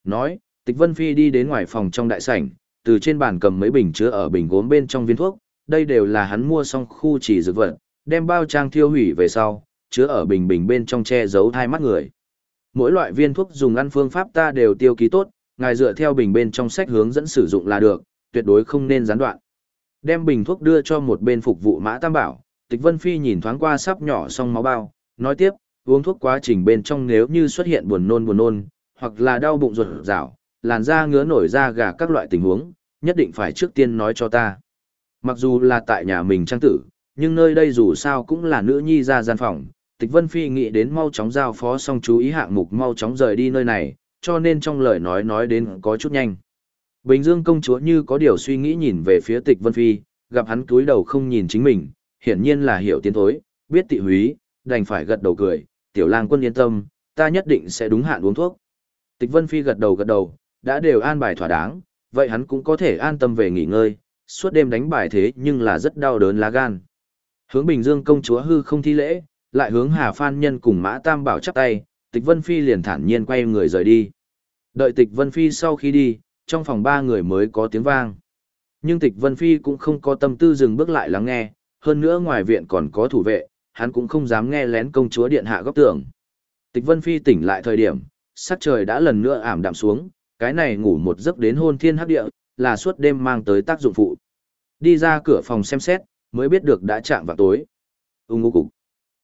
Nói, Tịch Vân Phi đi đến ngoài phòng trong đại sảnh, từ trên bàn cầm mấy bình chứa ở bình gốm bên trong viên thuốc, đây đều là hắn mua xong khu chỉ dược vật, đem bao trang thiêu hủy về sau, chứa ở bình bình bên trong che giấu hai mắt người. Mỗi loại viên thuốc dùng ăn phương pháp ta đều tiêu ký tốt, ngài dựa theo bình bên trong sách hướng dẫn sử dụng là được, tuyệt đối không nên gián đoạn. Đem bình thuốc đưa cho một bên phục vụ Mã Tam Bảo, Tịch Vân Phi nhìn thoáng qua sắp nhỏ xong máu bao, nói tiếp, uống thuốc quá trình bên trong nếu như xuất hiện buồn nôn buồn nôn, hoặc là đau bụng ruột rảo, làn da ngứa nổi da gà các loại tình huống, nhất định phải trước tiên nói cho ta. Mặc dù là tại nhà mình trang tử, nhưng nơi đây dù sao cũng là nữ nhi ra gian phòng, Tịch Vân Phi nghĩ đến mau chóng giao phó xong chú ý hạng mục mau chóng rời đi nơi này, cho nên trong lời nói nói đến có chút nhanh. Bình Dương công chúa như có điều suy nghĩ nhìn về phía Tịch Vân Phi, gặp hắn cúi đầu không nhìn chính mình, hiển nhiên là hiểu tiến thối, biết tị húy, đành phải gật đầu cười, tiểu lang quân yên tâm, ta nhất định sẽ đúng hạn uống thuốc. Tịch Vân Phi gật đầu gật đầu, đã đều an bài thỏa đáng, vậy hắn cũng có thể an tâm về nghỉ ngơi, suốt đêm đánh bài thế nhưng là rất đau đớn lá gan. Hướng Bình Dương công chúa hư không thi lễ, lại hướng Hà Phan Nhân cùng Mã Tam Bảo chắp tay, Tịch Vân Phi liền thản nhiên quay người rời đi. Đợi Tịch Vân Phi sau khi đi, trong phòng ba người mới có tiếng vang. Nhưng Tịch Vân Phi cũng không có tâm tư dừng bước lại lắng nghe, hơn nữa ngoài viện còn có thủ vệ, hắn cũng không dám nghe lén công chúa điện hạ góc tường. Tịch Vân Phi tỉnh lại thời điểm, sắc trời đã lần nữa ảm đạm xuống, cái này ngủ một giấc đến hôn thiên hấp địa, là suốt đêm mang tới tác dụng phụ. Đi ra cửa phòng xem xét, mới biết được đã chạm vào tối. Ung ngô cục.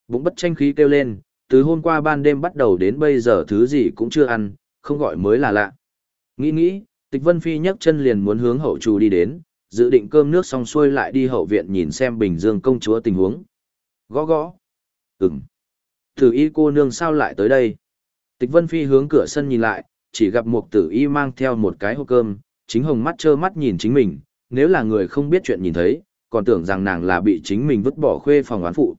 Bụng bất tranh khí kêu lên, từ hôm qua ban đêm bắt đầu đến bây giờ thứ gì cũng chưa ăn, không gọi mới là lạ. Nghĩ nghĩ, Tịch Vân Phi nhấc chân liền muốn hướng hậu trù đi đến, dự định cơm nước xong xuôi lại đi hậu viện nhìn xem Bình Dương công chúa tình huống. Gõ gõ. Ừm. Thử y cô nương sao lại tới đây? Tịch Vân Phi hướng cửa sân nhìn lại, chỉ gặp một tử y mang theo một cái hộp cơm, chính hồng mắt trơ mắt nhìn chính mình, nếu là người không biết chuyện nhìn thấy, còn tưởng rằng nàng là bị chính mình vứt bỏ khuê phòng oán phụ.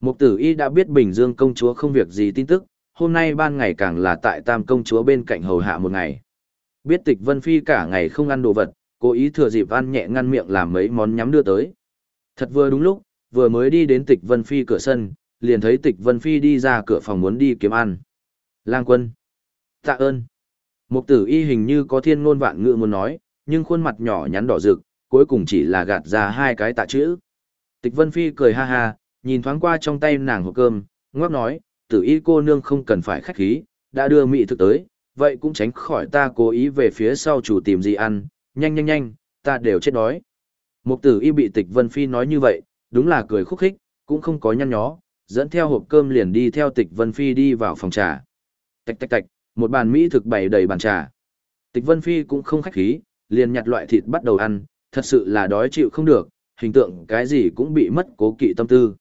Mục tử y đã biết Bình Dương công chúa không việc gì tin tức, hôm nay ban ngày càng là tại tam công chúa bên cạnh hầu hạ một ngày. Biết tịch Vân Phi cả ngày không ăn đồ vật, cố ý thừa dịp ăn nhẹ ngăn miệng làm mấy món nhắm đưa tới. Thật vừa đúng lúc, vừa mới đi đến tịch Vân Phi cửa sân, liền thấy tịch Vân Phi đi ra cửa phòng muốn đi kiếm ăn. Lang quân. Tạ ơn. Mục tử y hình như có thiên ngôn vạn ngữ muốn nói, nhưng khuôn mặt nhỏ nhắn đỏ rực, cuối cùng chỉ là gạt ra hai cái tạ chữ. Tịch Vân Phi cười ha ha, nhìn thoáng qua trong tay nàng hộp cơm, ngóc nói, tử y cô nương không cần phải khách khí, đã đưa mị thực tới, vậy cũng tránh khỏi ta cố ý về phía sau chủ tìm gì ăn, nhanh nhanh nhanh, ta đều chết đói. Mục tử y bị tịch Vân Phi nói như vậy, đúng là cười khúc khích, cũng không có nhăn nhó, dẫn theo hộp cơm liền đi theo Tịch Vân Phi đi vào phòng trà. Tạch tạch tạch, một bàn mỹ thực bày đầy bàn trà. Tịch Vân Phi cũng không khách khí, liền nhặt loại thịt bắt đầu ăn, thật sự là đói chịu không được, hình tượng cái gì cũng bị mất cố kỵ tâm tư.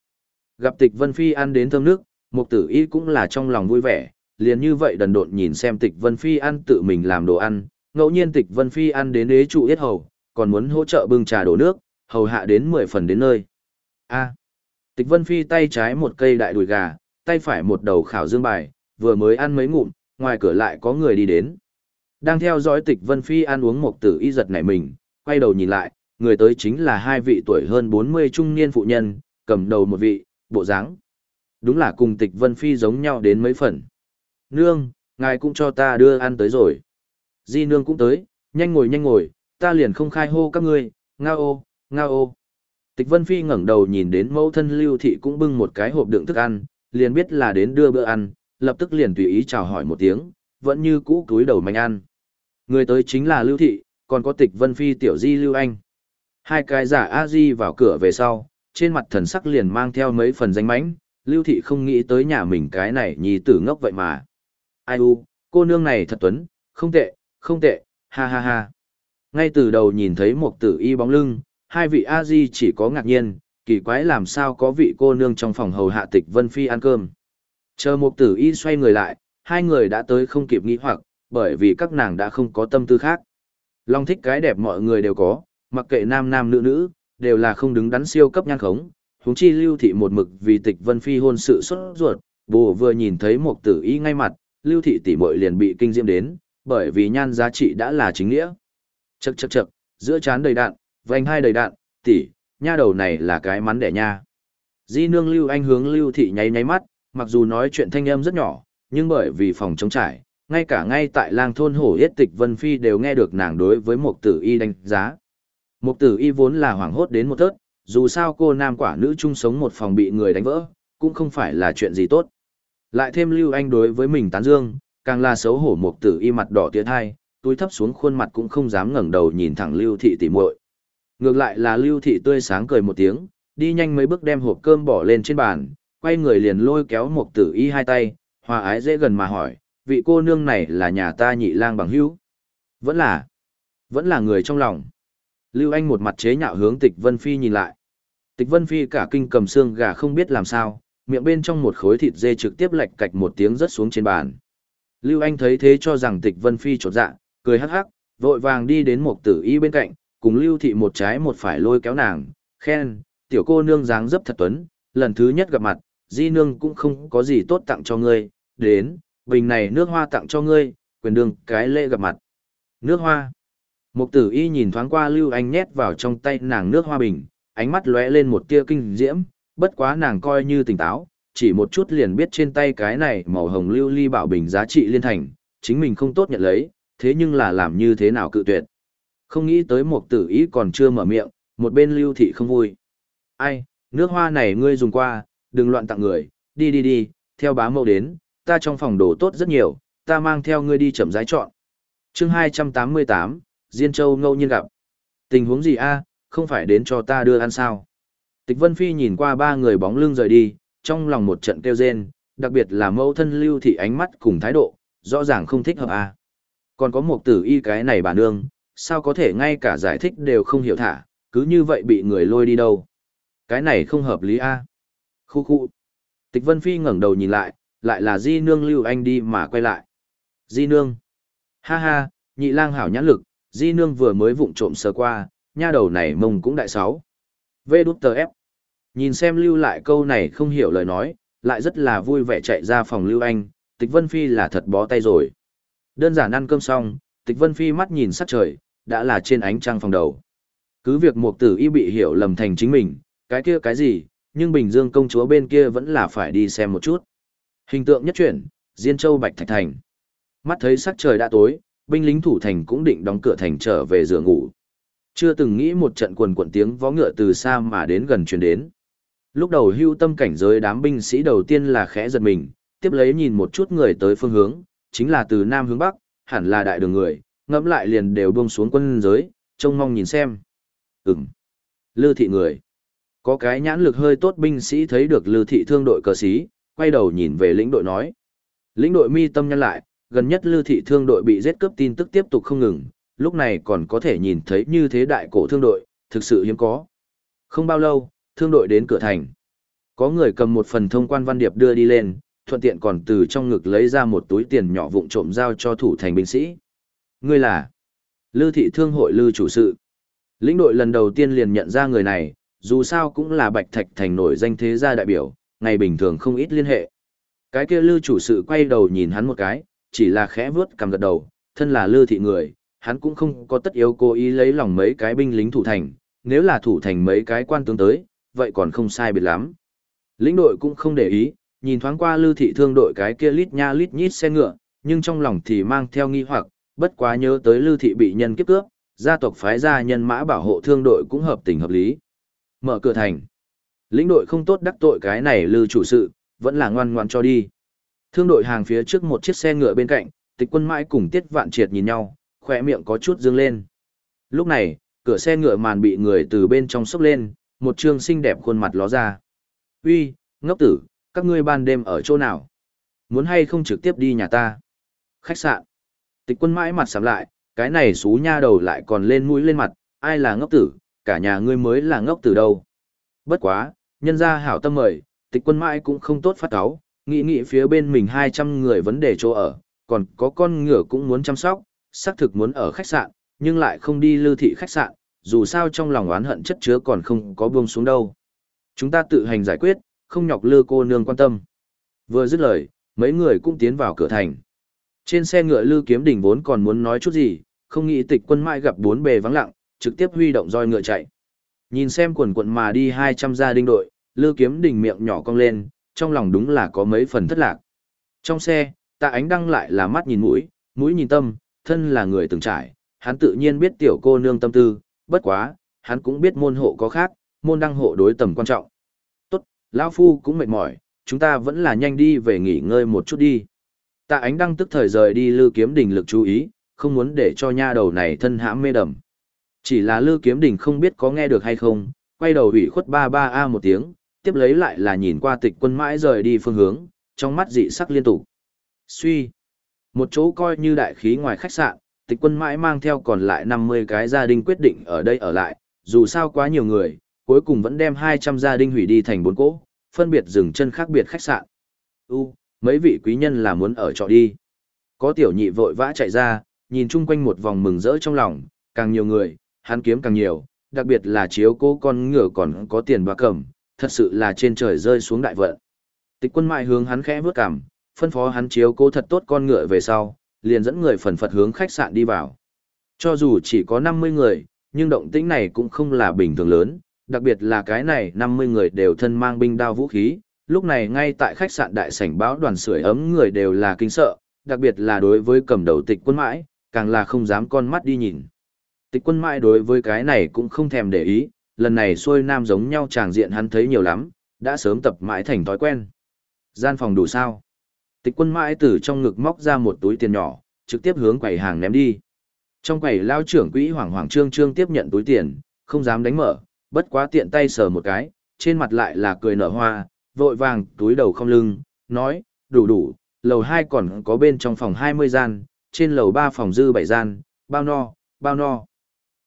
Gặp Tịch Vân Phi ăn đến thơm nước, Mục Tử Y cũng là trong lòng vui vẻ, liền như vậy đần độn nhìn xem Tịch Vân Phi ăn tự mình làm đồ ăn, ngẫu nhiên Tịch Vân Phi ăn đến đế trụ yết hầu, còn muốn hỗ trợ bưng trà đổ nước, hầu hạ đến 10 phần đến nơi. A. Tịch Vân Phi tay trái một cây đại đùi gà, tay phải một đầu khảo dương bài, vừa mới ăn mấy ngụm, ngoài cửa lại có người đi đến. Đang theo dõi Tịch Vân Phi ăn uống một tử y giật nảy mình, quay đầu nhìn lại, người tới chính là hai vị tuổi hơn 40 trung niên phụ nhân, cầm đầu một vị, bộ dáng. Đúng là cùng Tịch Vân Phi giống nhau đến mấy phần. Nương, ngài cũng cho ta đưa ăn tới rồi. Di nương cũng tới, nhanh ngồi nhanh ngồi, ta liền không khai hô các ngươi, nga ô, nga ô. Tịch Vân Phi ngẩng đầu nhìn đến mẫu thân Lưu Thị cũng bưng một cái hộp đựng thức ăn, liền biết là đến đưa bữa ăn, lập tức liền tùy ý chào hỏi một tiếng, vẫn như cũ cúi đầu manh ăn. Người tới chính là Lưu Thị, còn có Tịch Vân Phi tiểu di Lưu Anh. Hai cái giả a di vào cửa về sau, trên mặt thần sắc liền mang theo mấy phần danh mánh. Lưu Thị không nghĩ tới nhà mình cái này nhì tử ngốc vậy mà. Ai u, cô nương này thật tuấn, không tệ, không tệ, ha ha ha. Ngay từ đầu nhìn thấy một tử y bóng lưng, hai vị a di chỉ có ngạc nhiên, kỳ quái làm sao có vị cô nương trong phòng hầu hạ tịch Vân Phi ăn cơm. Chờ một tử y xoay người lại, hai người đã tới không kịp nghĩ hoặc, bởi vì các nàng đã không có tâm tư khác. Long thích cái đẹp mọi người đều có, mặc kệ nam nam nữ nữ, đều là không đứng đắn siêu cấp nhan khống. Huống chi lưu thị một mực vì tịch Vân Phi hôn sự xuất ruột, bồ vừa nhìn thấy một tử y ngay mặt, lưu thị tỷ muội liền bị kinh diễm đến, bởi vì nhan giá trị đã là chính nghĩa. Chậc chậc chậc, giữa chán đầy đạn, vành hai đầy đạn, tỷ, nha đầu này là cái mắn đẻ nha. Di nương lưu anh hướng lưu thị nháy nháy mắt, mặc dù nói chuyện thanh âm rất nhỏ, nhưng bởi vì phòng chống trải, ngay cả ngay tại lang thôn hổ yết tịch Vân Phi đều nghe được nàng đối với một tử y đánh giá. Một tử y vốn là hoảng hốt đến một tớt, dù sao cô nam quả nữ chung sống một phòng bị người đánh vỡ, cũng không phải là chuyện gì tốt. Lại thêm lưu anh đối với mình tán dương, càng là xấu hổ một tử y mặt đỏ tiết hai, túi thấp xuống khuôn mặt cũng không dám ngẩng đầu nhìn thẳng lưu thị tỉ muội Ngược lại là lưu thị tươi sáng cười một tiếng, đi nhanh mấy bước đem hộp cơm bỏ lên trên bàn, quay người liền lôi kéo một tử y hai tay, hòa ái dễ gần mà hỏi, vị cô nương này là nhà ta nhị lang bằng hữu. Vẫn là, vẫn là người trong lòng. Lưu Anh một mặt chế nhạo hướng Tịch Vân Phi nhìn lại. Tịch Vân Phi cả kinh cầm xương gà không biết làm sao, miệng bên trong một khối thịt dê trực tiếp lệch cạch một tiếng rớt xuống trên bàn. Lưu Anh thấy thế cho rằng Tịch Vân Phi chột dạ, cười hắc hắc, vội vàng đi đến một tử y bên cạnh, cùng lưu thị một trái một phải lôi kéo nàng, khen, tiểu cô nương dáng dấp thật tuấn, lần thứ nhất gặp mặt, di nương cũng không có gì tốt tặng cho ngươi, đến, bình này nước hoa tặng cho ngươi, quyền đương cái lễ gặp mặt. Nước hoa. Mục tử y nhìn thoáng qua lưu anh nhét vào trong tay nàng nước hoa bình, ánh mắt lóe lên một tia kinh diễm, bất quá nàng coi như tỉnh táo, chỉ một chút liền biết trên tay cái này màu hồng lưu ly bảo bình giá trị liên thành, chính mình không tốt nhận lấy, thế nhưng là làm như thế nào cự tuyệt. Không nghĩ tới một tử ý còn chưa mở miệng, một bên lưu thị không vui. Ai, nước hoa này ngươi dùng qua, đừng loạn tặng người, đi đi đi, theo bá mẫu đến, ta trong phòng đồ tốt rất nhiều, ta mang theo ngươi đi chậm rãi chọn. chương 288, Diên Châu ngẫu nhiên gặp. Tình huống gì a không phải đến cho ta đưa ăn sao. Tịch Vân Phi nhìn qua ba người bóng lưng rời đi, trong lòng một trận kêu rên, đặc biệt là mẫu thân lưu thị ánh mắt cùng thái độ, rõ ràng không thích hợp a Còn có một tử y cái này bà nương, sao có thể ngay cả giải thích đều không hiểu thả, cứ như vậy bị người lôi đi đâu. Cái này không hợp lý a. Khu khu. Tịch Vân Phi ngẩng đầu nhìn lại, lại là Di Nương lưu anh đi mà quay lại. Di Nương. Ha ha, nhị lang hảo nhãn lực, Di Nương vừa mới vụng trộm sờ qua, nha đầu này mông cũng đại sáu. Vê đút tờ ép. Nhìn xem lưu lại câu này không hiểu lời nói, lại rất là vui vẻ chạy ra phòng lưu anh, tịch Vân Phi là thật bó tay rồi. Đơn giản ăn cơm xong, tịch Vân Phi mắt nhìn sắc trời, đã là trên ánh trăng phòng đầu. Cứ việc mục tử y bị hiểu lầm thành chính mình, cái kia cái gì, nhưng Bình Dương công chúa bên kia vẫn là phải đi xem một chút. Hình tượng nhất chuyển, Diên Châu Bạch Thạch Thành. Mắt thấy sắc trời đã tối, binh lính thủ thành cũng định đóng cửa thành trở về giường ngủ. Chưa từng nghĩ một trận quần quần tiếng vó ngựa từ xa mà đến gần truyền đến. Lúc đầu hưu tâm cảnh giới đám binh sĩ đầu tiên là khẽ giật mình, tiếp lấy nhìn một chút người tới phương hướng, chính là từ nam hướng bắc, hẳn là đại đường người, ngẫm lại liền đều buông xuống quân giới, trông mong nhìn xem. Ừm. Lư thị người. Có cái nhãn lực hơi tốt binh sĩ thấy được Lư thị thương đội cờ sĩ, quay đầu nhìn về lĩnh đội nói. Lĩnh đội mi tâm nhăn lại, gần nhất Lư thị thương đội bị giết cướp tin tức tiếp tục không ngừng, lúc này còn có thể nhìn thấy như thế đại cổ thương đội, thực sự hiếm có. Không bao lâu, thương đội đến cửa thành. Có người cầm một phần thông quan văn điệp đưa đi lên, thuận tiện còn từ trong ngực lấy ra một túi tiền nhỏ vụn trộm giao cho thủ thành binh sĩ. Ngươi là Lư thị thương hội Lư chủ sự. Lĩnh đội lần đầu tiên liền nhận ra người này, dù sao cũng là Bạch Thạch thành nổi danh thế gia đại biểu, ngày bình thường không ít liên hệ. Cái kia Lư chủ sự quay đầu nhìn hắn một cái, chỉ là khẽ vướt cầm gật đầu, thân là Lư thị người, hắn cũng không có tất yếu cố ý lấy lòng mấy cái binh lính thủ thành, nếu là thủ thành mấy cái quan tướng tới, vậy còn không sai biệt lắm. Lĩnh đội cũng không để ý, nhìn thoáng qua Lư thị thương đội cái kia lít nha lít nhít xe ngựa, nhưng trong lòng thì mang theo nghi hoặc, bất quá nhớ tới Lư thị bị nhân kiếp cướp, gia tộc phái gia nhân mã bảo hộ thương đội cũng hợp tình hợp lý. Mở cửa thành. Lĩnh đội không tốt đắc tội cái này Lư chủ sự, vẫn là ngoan ngoan cho đi. Thương đội hàng phía trước một chiếc xe ngựa bên cạnh, tịch quân mãi cùng tiết vạn triệt nhìn nhau, khỏe miệng có chút dương lên. Lúc này, cửa xe ngựa màn bị người từ bên trong sốc lên, một trương xinh đẹp khuôn mặt ló ra. Uy, ngốc tử, các ngươi ban đêm ở chỗ nào? Muốn hay không trực tiếp đi nhà ta? Khách sạn. Tịch quân mãi mặt sắm lại, cái này xú nha đầu lại còn lên mũi lên mặt, ai là ngốc tử, cả nhà ngươi mới là ngốc từ đâu. Bất quá, nhân gia hảo tâm mời, tịch quân mãi cũng không tốt phát áo, nghĩ nghĩ phía bên mình 200 người vấn đề chỗ ở, còn có con ngựa cũng muốn chăm sóc, xác thực muốn ở khách sạn, nhưng lại không đi lưu thị khách sạn, dù sao trong lòng oán hận chất chứa còn không có buông xuống đâu. Chúng ta tự hành giải quyết, không nhọc lư cô nương quan tâm. Vừa dứt lời, mấy người cũng tiến vào cửa thành. Trên xe ngựa lư kiếm đỉnh vốn còn muốn nói chút gì, không nghĩ tịch quân mãi gặp bốn bề vắng lặng, trực tiếp huy động roi ngựa chạy. Nhìn xem quần quận mà đi 200 gia đình đội, lư kiếm đỉnh miệng nhỏ cong lên, trong lòng đúng là có mấy phần thất lạc. Trong xe, tạ ánh đăng lại là mắt nhìn mũi, mũi nhìn tâm, thân là người từng trải, hắn tự nhiên biết tiểu cô nương tâm tư, bất quá, hắn cũng biết môn hộ có khác, môn đăng hộ đối tầm quan trọng. Tốt, lão Phu cũng mệt mỏi, chúng ta vẫn là nhanh đi về nghỉ ngơi một chút đi. Tạ ánh đăng tức thời rời đi lư kiếm đỉnh lực chú ý, không muốn để cho nha đầu này thân hãm mê đầm. Chỉ là lư kiếm đình không biết có nghe được hay không, quay đầu ủy khuất ba ba a một tiếng, tiếp lấy lại là nhìn qua tịch quân mãi rời đi phương hướng, trong mắt dị sắc liên tục. Suy. Một chỗ coi như đại khí ngoài khách sạn, tịch quân mãi mang theo còn lại 50 cái gia đình quyết định ở đây ở lại, dù sao quá nhiều người, cuối cùng vẫn đem 200 gia đình hủy đi thành bốn cỗ, phân biệt dừng chân khác biệt khách sạn. U, mấy vị quý nhân là muốn ở trọ đi. Có tiểu nhị vội vã chạy ra, nhìn chung quanh một vòng mừng rỡ trong lòng, càng nhiều người, hắn kiếm càng nhiều, đặc biệt là chiếu cố con ngựa còn có tiền bạc cầm, thật sự là trên trời rơi xuống đại vận. Tịch quân mại hướng hắn khẽ bước cảm, phân phó hắn chiếu cố thật tốt con ngựa về sau, liền dẫn người phần phật hướng khách sạn đi vào. Cho dù chỉ có 50 người, nhưng động tĩnh này cũng không là bình thường lớn, đặc biệt là cái này 50 người đều thân mang binh đao vũ khí, lúc này ngay tại khách sạn đại sảnh báo đoàn sưởi ấm người đều là kinh sợ, đặc biệt là đối với cầm đầu tịch quân mãi, càng là không dám con mắt đi nhìn. Tịch quân mãi đối với cái này cũng không thèm để ý, lần này xuôi nam giống nhau tràng diện hắn thấy nhiều lắm, đã sớm tập mãi thành thói quen. Gian phòng đủ sao? Tịch quân mãi từ trong ngực móc ra một túi tiền nhỏ, trực tiếp hướng quầy hàng ném đi. Trong quầy lao trưởng quỹ hoảng hoảng trương trương tiếp nhận túi tiền, không dám đánh mở, bất quá tiện tay sờ một cái, trên mặt lại là cười nở hoa, vội vàng túi đầu không lưng, nói, đủ đủ, lầu 2 còn có bên trong phòng 20 gian, trên lầu 3 phòng dư 7 gian, bao no, bao no.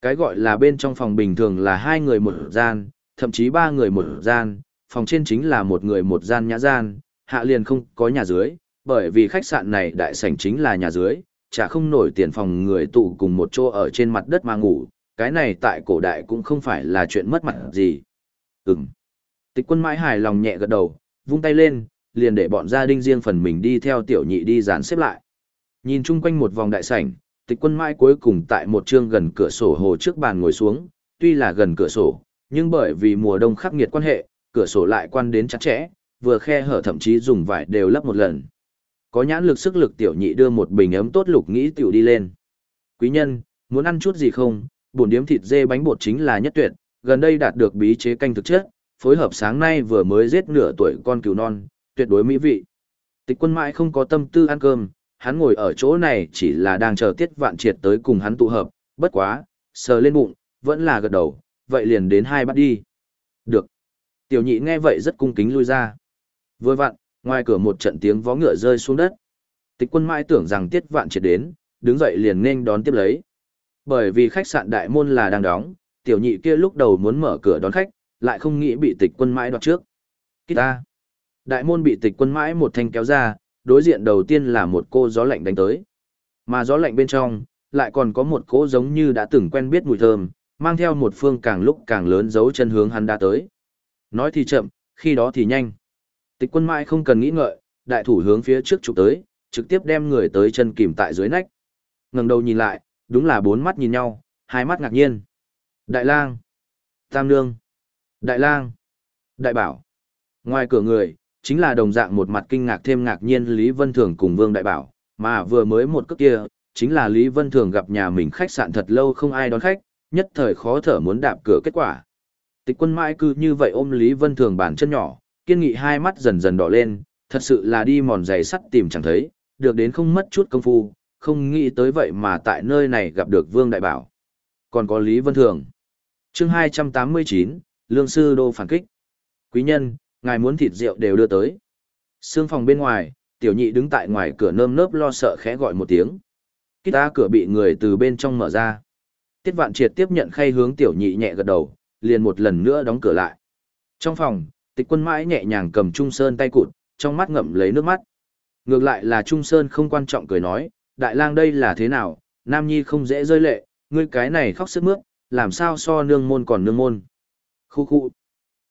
Cái gọi là bên trong phòng bình thường là hai người một gian, thậm chí ba người một gian, phòng trên chính là một người một gian nhã gian, hạ liền không có nhà dưới, bởi vì khách sạn này đại sảnh chính là nhà dưới, chả không nổi tiền phòng người tụ cùng một chỗ ở trên mặt đất mà ngủ, cái này tại cổ đại cũng không phải là chuyện mất mặt gì. Ừm. Tịch quân mãi hài lòng nhẹ gật đầu, vung tay lên, liền để bọn gia đình riêng phần mình đi theo tiểu nhị đi dàn xếp lại. Nhìn chung quanh một vòng đại sảnh, tịch quân mãi cuối cùng tại một chương gần cửa sổ hồ trước bàn ngồi xuống, tuy là gần cửa sổ, nhưng bởi vì mùa đông khắc nghiệt quan hệ, cửa sổ lại quan đến chặt chẽ, vừa khe hở thậm chí dùng vải đều lấp một lần. Có nhãn lực sức lực tiểu nhị đưa một bình ấm tốt lục nghĩ tiểu đi lên. Quý nhân, muốn ăn chút gì không? Bổn điếm thịt dê bánh bột chính là nhất tuyệt, gần đây đạt được bí chế canh thực chất, phối hợp sáng nay vừa mới giết nửa tuổi con cừu non, tuyệt đối mỹ vị. Tịch quân mãi không có tâm tư ăn cơm, hắn ngồi ở chỗ này chỉ là đang chờ tiết vạn triệt tới cùng hắn tụ hợp, bất quá, sờ lên bụng, vẫn là gật đầu, vậy liền đến hai bắt đi. Được. Tiểu nhị nghe vậy rất cung kính lui ra. Vừa vặn, ngoài cửa một trận tiếng vó ngựa rơi xuống đất. Tịch quân mãi tưởng rằng tiết vạn triệt đến, đứng dậy liền nên đón tiếp lấy. Bởi vì khách sạn đại môn là đang đóng, tiểu nhị kia lúc đầu muốn mở cửa đón khách, lại không nghĩ bị tịch quân mãi đoạt trước. Kít ta. Đại môn bị tịch quân mãi một thanh kéo ra, đối diện đầu tiên là một cô gió lạnh đánh tới. Mà gió lạnh bên trong, lại còn có một cỗ giống như đã từng quen biết mùi thơm, mang theo một phương càng lúc càng lớn dấu chân hướng hắn đã tới. Nói thì chậm, khi đó thì nhanh. Tịch quân mãi không cần nghĩ ngợi, đại thủ hướng phía trước chụp tới, trực tiếp đem người tới chân kìm tại dưới nách. ngẩng đầu nhìn lại, đúng là bốn mắt nhìn nhau, hai mắt ngạc nhiên. Đại lang, Tam Nương, Đại lang, Đại Bảo. Ngoài cửa người, chính là đồng dạng một mặt kinh ngạc thêm ngạc nhiên Lý Vân Thường cùng Vương Đại Bảo, mà vừa mới một cước kia, chính là Lý Vân Thường gặp nhà mình khách sạn thật lâu không ai đón khách, nhất thời khó thở muốn đạp cửa kết quả. Tịch quân mãi cứ như vậy ôm Lý Vân Thường bàn chân nhỏ, kiên nghị hai mắt dần dần đỏ lên, thật sự là đi mòn giày sắt tìm chẳng thấy, được đến không mất chút công phu, không nghĩ tới vậy mà tại nơi này gặp được Vương Đại Bảo. Còn có Lý Vân Thường. chương 289, Lương Sư Đô phản kích. Quý nhân, ngài muốn thịt rượu đều đưa tới. Sương phòng bên ngoài, tiểu nhị đứng tại ngoài cửa nơm nớp lo sợ khẽ gọi một tiếng. Kít ta cửa bị người từ bên trong mở ra. Tiết vạn triệt tiếp nhận khay hướng tiểu nhị nhẹ gật đầu, liền một lần nữa đóng cửa lại. Trong phòng, tịch quân mãi nhẹ nhàng cầm Trung Sơn tay cụt, trong mắt ngậm lấy nước mắt. Ngược lại là Trung Sơn không quan trọng cười nói, đại lang đây là thế nào, Nam Nhi không dễ rơi lệ, ngươi cái này khóc sức mướt, làm sao so nương môn còn nương môn. Khu khu.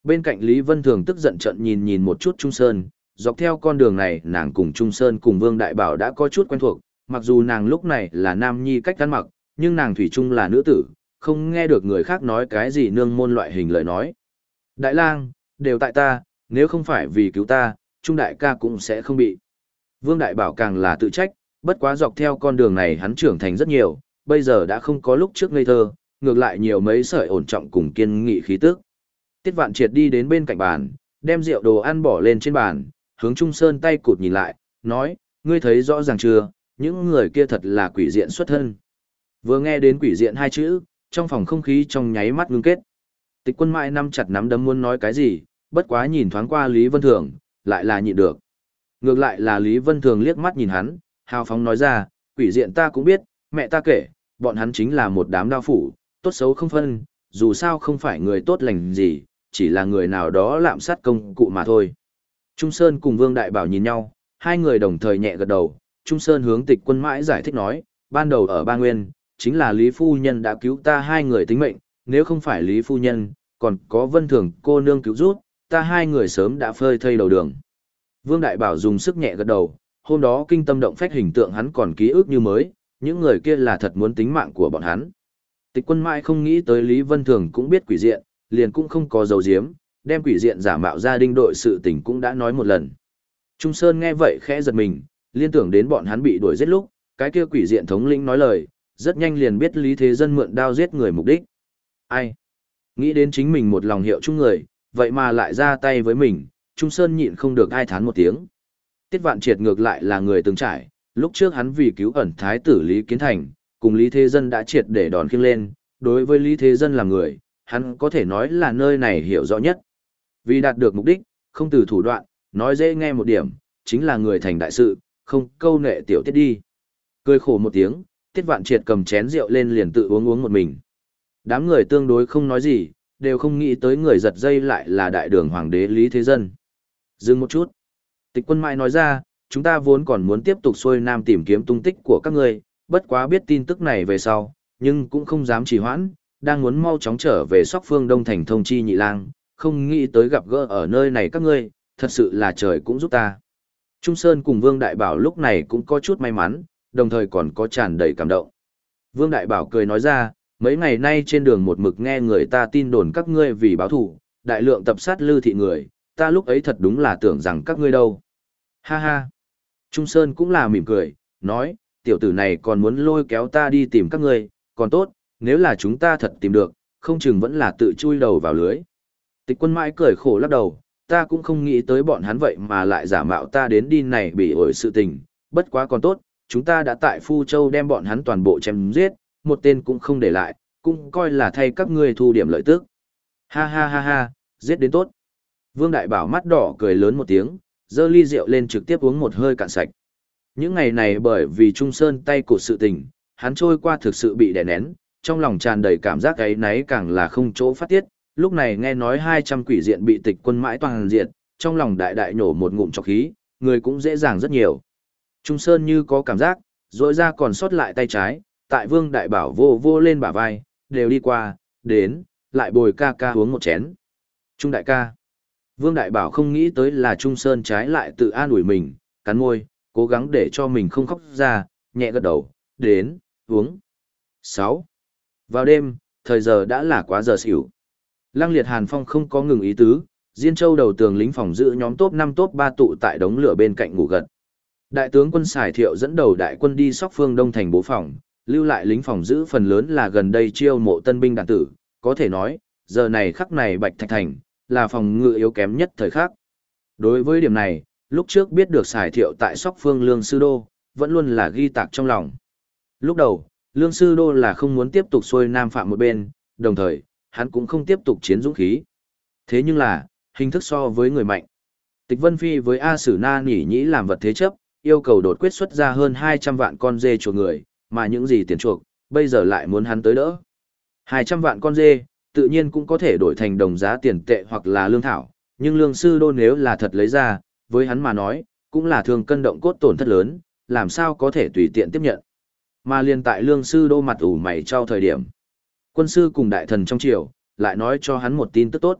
Bên cạnh Lý Vân Thường tức giận trận nhìn nhìn một chút Trung Sơn, dọc theo con đường này nàng cùng Trung Sơn cùng Vương Đại Bảo đã có chút quen thuộc, mặc dù nàng lúc này là Nam Nhi cách ăn mặc, nhưng nàng Thủy Trung là nữ tử, không nghe được người khác nói cái gì nương môn loại hình lời nói. Đại lang, đều tại ta, nếu không phải vì cứu ta, Trung Đại ca cũng sẽ không bị. Vương Đại Bảo càng là tự trách, bất quá dọc theo con đường này hắn trưởng thành rất nhiều, bây giờ đã không có lúc trước ngây thơ, ngược lại nhiều mấy sợi ổn trọng cùng kiên nghị khí tức. Tiết Vạn Triệt đi đến bên cạnh bàn, đem rượu đồ ăn bỏ lên trên bàn, hướng Trung Sơn tay cụt nhìn lại, nói, ngươi thấy rõ ràng chưa, những người kia thật là quỷ diện xuất thân. Vừa nghe đến quỷ diện hai chữ, trong phòng không khí trong nháy mắt ngưng kết. Tịch quân mãi nắm chặt nắm đấm muốn nói cái gì, bất quá nhìn thoáng qua Lý Vân Thường, lại là nhịn được. Ngược lại là Lý Vân Thường liếc mắt nhìn hắn, hào phóng nói ra, quỷ diện ta cũng biết, mẹ ta kể, bọn hắn chính là một đám đao phủ, tốt xấu không phân, dù sao không phải người tốt lành gì, chỉ là người nào đó lạm sát công cụ mà thôi. Trung Sơn cùng Vương Đại Bảo nhìn nhau, hai người đồng thời nhẹ gật đầu, Trung Sơn hướng tịch quân mãi giải thích nói, ban đầu ở ba nguyên, chính là Lý Phu Nhân đã cứu ta hai người tính mệnh, nếu không phải Lý Phu Nhân, còn có vân thường cô nương cứu rút, ta hai người sớm đã phơi thây đầu đường. Vương Đại Bảo dùng sức nhẹ gật đầu, hôm đó kinh tâm động phách hình tượng hắn còn ký ức như mới, những người kia là thật muốn tính mạng của bọn hắn. Tịch quân mãi không nghĩ tới Lý Vân Thường cũng biết quỷ diện, liền cũng không có dấu diếm, đem quỷ diện giả mạo gia đình đội sự tình cũng đã nói một lần. Trung Sơn nghe vậy khẽ giật mình, liên tưởng đến bọn hắn bị đuổi giết lúc, cái kia quỷ diện thống lĩnh nói lời, rất nhanh liền biết Lý Thế Dân mượn đao giết người mục đích. Ai? Nghĩ đến chính mình một lòng hiệu chung người, vậy mà lại ra tay với mình, Trung Sơn nhịn không được ai thán một tiếng. Tiết Vạn Triệt ngược lại là người từng trải, lúc trước hắn vì cứu ẩn thái tử Lý Kiến Thành, cùng Lý Thế Dân đã triệt để đòn khiêng lên, đối với Lý Thế Dân là người, hắn có thể nói là nơi này hiểu rõ nhất. Vì đạt được mục đích, không từ thủ đoạn, nói dễ nghe một điểm, chính là người thành đại sự, không câu nệ tiểu tiết đi. Cười khổ một tiếng, Tiết Vạn Triệt cầm chén rượu lên liền tự uống uống một mình. Đám người tương đối không nói gì, đều không nghĩ tới người giật dây lại là đại đường hoàng đế Lý Thế Dân. Dừng một chút. Tịch quân mãi nói ra, chúng ta vốn còn muốn tiếp tục xuôi nam tìm kiếm tung tích của các ngươi, bất quá biết tin tức này về sau, nhưng cũng không dám trì hoãn, đang muốn mau chóng trở về sóc phương đông thành thông chi nhị lang, không nghĩ tới gặp gỡ ở nơi này các ngươi, thật sự là trời cũng giúp ta. Trung Sơn cùng Vương Đại Bảo lúc này cũng có chút may mắn, đồng thời còn có tràn đầy cảm động. Vương Đại Bảo cười nói ra, mấy ngày nay trên đường một mực nghe người ta tin đồn các ngươi vì báo thù, đại lượng tập sát lư thị người, ta lúc ấy thật đúng là tưởng rằng các ngươi đâu. Ha ha. Trung Sơn cũng là mỉm cười, nói, tiểu tử này còn muốn lôi kéo ta đi tìm các ngươi, còn tốt, nếu là chúng ta thật tìm được, không chừng vẫn là tự chui đầu vào lưới. Tịch quân mãi cười khổ lắc đầu, ta cũng không nghĩ tới bọn hắn vậy mà lại giả mạo ta đến đi này bị ổi sự tình, bất quá còn tốt, chúng ta đã tại Phu Châu đem bọn hắn toàn bộ chém giết, một tên cũng không để lại, cũng coi là thay các ngươi thu điểm lợi tức. Ha ha ha ha, giết đến tốt. Vương Đại Bảo mắt đỏ cười lớn một tiếng, dơ ly rượu lên trực tiếp uống một hơi cạn sạch. Những ngày này bởi vì Trung Sơn tay của sự tình, hắn trôi qua thực sự bị đè nén, trong lòng tràn đầy cảm giác ấy náy càng là không chỗ phát tiết, lúc này nghe nói 200 quỷ diện bị tịch quân mãi toàn diện, trong lòng đại đại nổ một ngụm chọc khí, người cũng dễ dàng rất nhiều. Trung Sơn như có cảm giác, rồi ra còn sót lại tay trái, tại Vương Đại Bảo vô vô lên bả vai, đều đi qua, đến, lại bồi ca ca uống một chén. Trung đại ca. Vương Đại Bảo không nghĩ tới là Trung Sơn trái lại tự an ủi mình, cắn môi, cố gắng để cho mình không khóc ra, nhẹ gật đầu, đến, uống. 6. Vào đêm, thời giờ đã là quá giờ xỉu. Lăng liệt Hàn Phong không có ngừng ý tứ, Diên Châu đầu tường lính phòng giữ nhóm top 5 top 3 tụ tại đống lửa bên cạnh ngủ gật. Đại tướng quân Sài Thiệu dẫn đầu đại quân đi sóc phương đông thành bố phòng, lưu lại lính phòng giữ phần lớn là gần đây chiêu mộ tân binh đàn tử, có thể nói, giờ này khắc này Bạch Thạch Thành, là phòng ngự yếu kém nhất thời khắc. Đối với điểm này, lúc trước biết được Sài Thiệu tại sóc phương Lương Sư Đô, vẫn luôn là ghi tạc trong lòng. Lúc đầu, Lương Sư Đô là không muốn tiếp tục xuôi nam phạm một bên, đồng thời, hắn cũng không tiếp tục chiến dũng khí. Thế nhưng là, hình thức so với người mạnh. Tịch Vân Phi với A Sử Na nỉ nhĩ làm vật thế chấp, yêu cầu đột quyết xuất ra hơn 200 vạn con dê chuộc người, mà những gì tiền chuộc, bây giờ lại muốn hắn tới đỡ. 200 vạn con dê, tự nhiên cũng có thể đổi thành đồng giá tiền tệ hoặc là lương thảo, nhưng lương sư đô nếu là thật lấy ra, với hắn mà nói, cũng là thường cân động cốt tổn thất lớn, làm sao có thể tùy tiện tiếp nhận. Mà liền tại lương sư đô mặt ủ mày trao thời điểm. Quân sư cùng đại thần trong triều, lại nói cho hắn một tin tức tốt.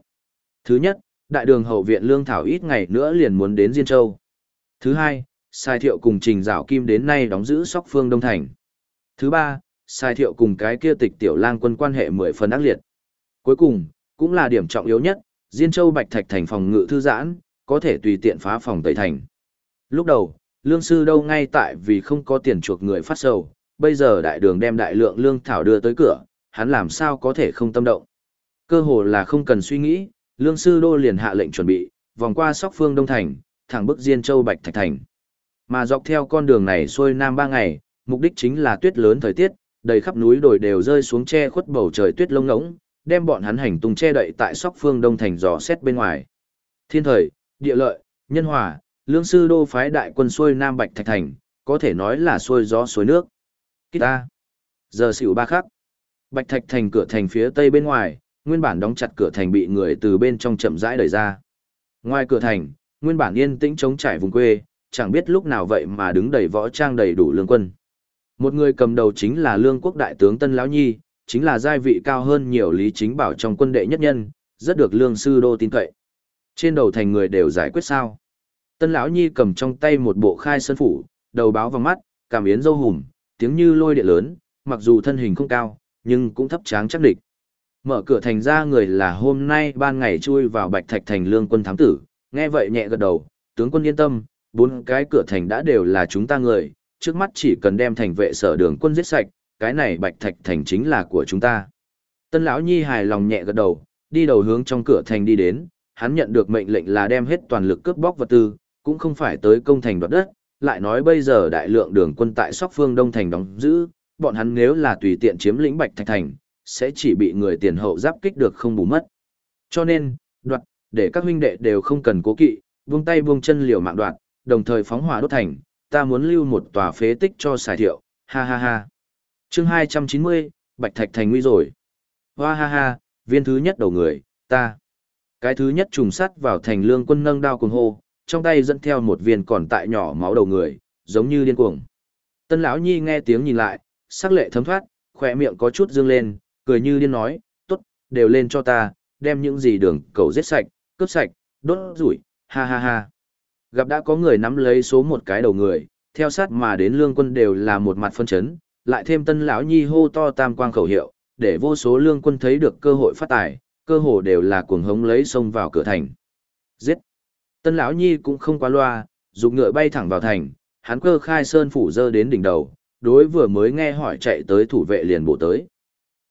Thứ nhất, đại đường hậu viện lương thảo ít ngày nữa liền muốn đến Diên Châu. Thứ hai, Sai Thiệu cùng Trình Dạo Kim đến nay đóng giữ sóc phương Đông Thành. Thứ ba, Sai Thiệu cùng cái kia tịch tiểu lang quân quan hệ mười phần ác liệt. Cuối cùng, cũng là điểm trọng yếu nhất, Diên Châu Bạch Thạch thành phòng ngự thư giãn, có thể tùy tiện phá phòng tẩy thành. Lúc đầu, lương sư đâu ngay tại vì không có tiền chuộc người phát sầu, bây giờ đại đường đem đại lượng lương thảo đưa tới cửa, hắn làm sao có thể không tâm động. Cơ hồ là không cần suy nghĩ, lương sư đô liền hạ lệnh chuẩn bị, vòng qua sóc phương Đông Thành, thẳng bức Diên Châu Bạch Thạch Thành. Mà dọc theo con đường này xuôi nam ba ngày, mục đích chính là tuyết lớn thời tiết, đầy khắp núi đồi đều rơi xuống che khuất bầu trời tuyết lông ngỗng, đem bọn hắn hành tung che đậy tại sóc phương Đông Thành dò xét bên ngoài. Thiên thời, địa lợi, nhân hòa, lương sư đô phái đại quân xuôi nam Bạch Thạch Thành, có thể nói là xuôi gió xuôi nước. Kita. Giờ xỉu ba khắc. Bạch Thạch Thành cửa thành phía tây bên ngoài, nguyên bản đóng chặt cửa thành bị người từ bên trong chậm rãi đẩy ra. Ngoài cửa thành, nguyên bản yên tĩnh chống trải vùng quê, chẳng biết lúc nào vậy mà đứng đầy võ trang đầy đủ lương quân. Một người cầm đầu chính là lương quốc đại tướng Tân Lão Nhi, chính là giai vị cao hơn nhiều lý chính bảo trong quân đệ nhất nhân, rất được lương sư đô tin cậy. Trên đầu thành người đều giải quyết sao. Tân Lão Nhi cầm trong tay một bộ khai sơn phủ, đầu báo vào mắt, cảm yến dâu hùm, tiếng như lôi điện lớn, mặc dù thân hình không cao, nhưng cũng thấp tráng chắc địch. Mở cửa thành ra người là hôm nay ban ngày chui vào Bạch Thạch thành lương quân thám tử, nghe vậy nhẹ gật đầu, tướng quân yên tâm, bốn cái cửa thành đã đều là chúng ta người, trước mắt chỉ cần đem thành vệ sở đường quân giết sạch, cái này Bạch Thạch thành chính là của chúng ta. Tân lão nhi hài lòng nhẹ gật đầu, đi đầu hướng trong cửa thành đi đến, hắn nhận được mệnh lệnh là đem hết toàn lực cướp bóc vật tư, cũng không phải tới công thành đoạt đất, lại nói bây giờ đại lượng đường quân tại Sóc Phương Đông thành đóng giữ, bọn hắn nếu là tùy tiện chiếm lĩnh Bạch Thạch thành, sẽ chỉ bị người tiền hậu giáp kích được không bù mất. Cho nên, đoạt, để các huynh đệ đều không cần cố kỵ, buông tay buông chân liều mạng đoạt, đồng thời phóng hỏa đốt thành, ta muốn lưu một tòa phế tích cho xài thiệu, ha ha ha. chương 290, Bạch Thạch thành nguy rồi. Hoa ha ha, viên thứ nhất đầu người, ta. Cái thứ nhất trùng sắt vào thành lương quân nâng đao cùng hô, trong tay dẫn theo một viên còn tại nhỏ máu đầu người, giống như điên cuồng. Tân lão nhi nghe tiếng nhìn lại, sắc lệ thấm thoát, khỏe miệng có chút dương lên, cười như điên nói, tốt, đều lên cho ta, đem những gì đường cầu giết sạch, cướp sạch, đốt rủi, ha ha ha. Gặp đã có người nắm lấy số một cái đầu người, theo sát mà đến lương quân đều là một mặt phân chấn, lại thêm tân lão nhi hô to tam quang khẩu hiệu, để vô số lương quân thấy được cơ hội phát tài, cơ hồ đều là cuồng hống lấy xông vào cửa thành. Giết! Tân lão nhi cũng không quá loa, dục ngựa bay thẳng vào thành, hắn cơ khai sơn phủ dơ đến đỉnh đầu, đối vừa mới nghe hỏi chạy tới thủ vệ liền bộ tới.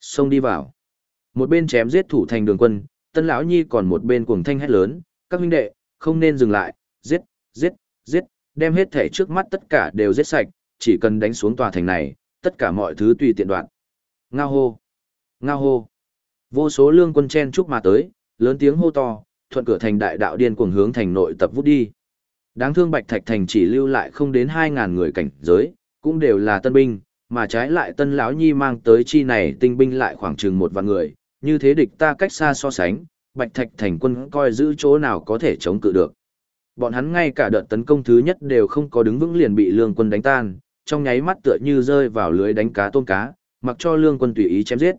Xông đi vào. Một bên chém giết thủ thành đường quân, tân lão nhi còn một bên cuồng thanh hét lớn, các huynh đệ, không nên dừng lại, giết, giết, giết, đem hết thể trước mắt tất cả đều giết sạch, chỉ cần đánh xuống tòa thành này, tất cả mọi thứ tùy tiện đoạn. Ngao hô, ngao hô. Vô số lương quân chen chúc mà tới, lớn tiếng hô to, thuận cửa thành đại đạo điên cuồng hướng thành nội tập vút đi. Đáng thương Bạch Thạch thành chỉ lưu lại không đến 2000 người cảnh giới, cũng đều là tân binh, mà trái lại Tân lão nhi mang tới chi này tinh binh lại khoảng chừng một vạn người, như thế địch ta cách xa so sánh, Bạch Thạch thành quân coi giữ chỗ nào có thể chống cự được. Bọn hắn ngay cả đợt tấn công thứ nhất đều không có đứng vững liền bị lương quân đánh tan, trong nháy mắt tựa như rơi vào lưới đánh cá tôm cá, mặc cho lương quân tùy ý chém giết.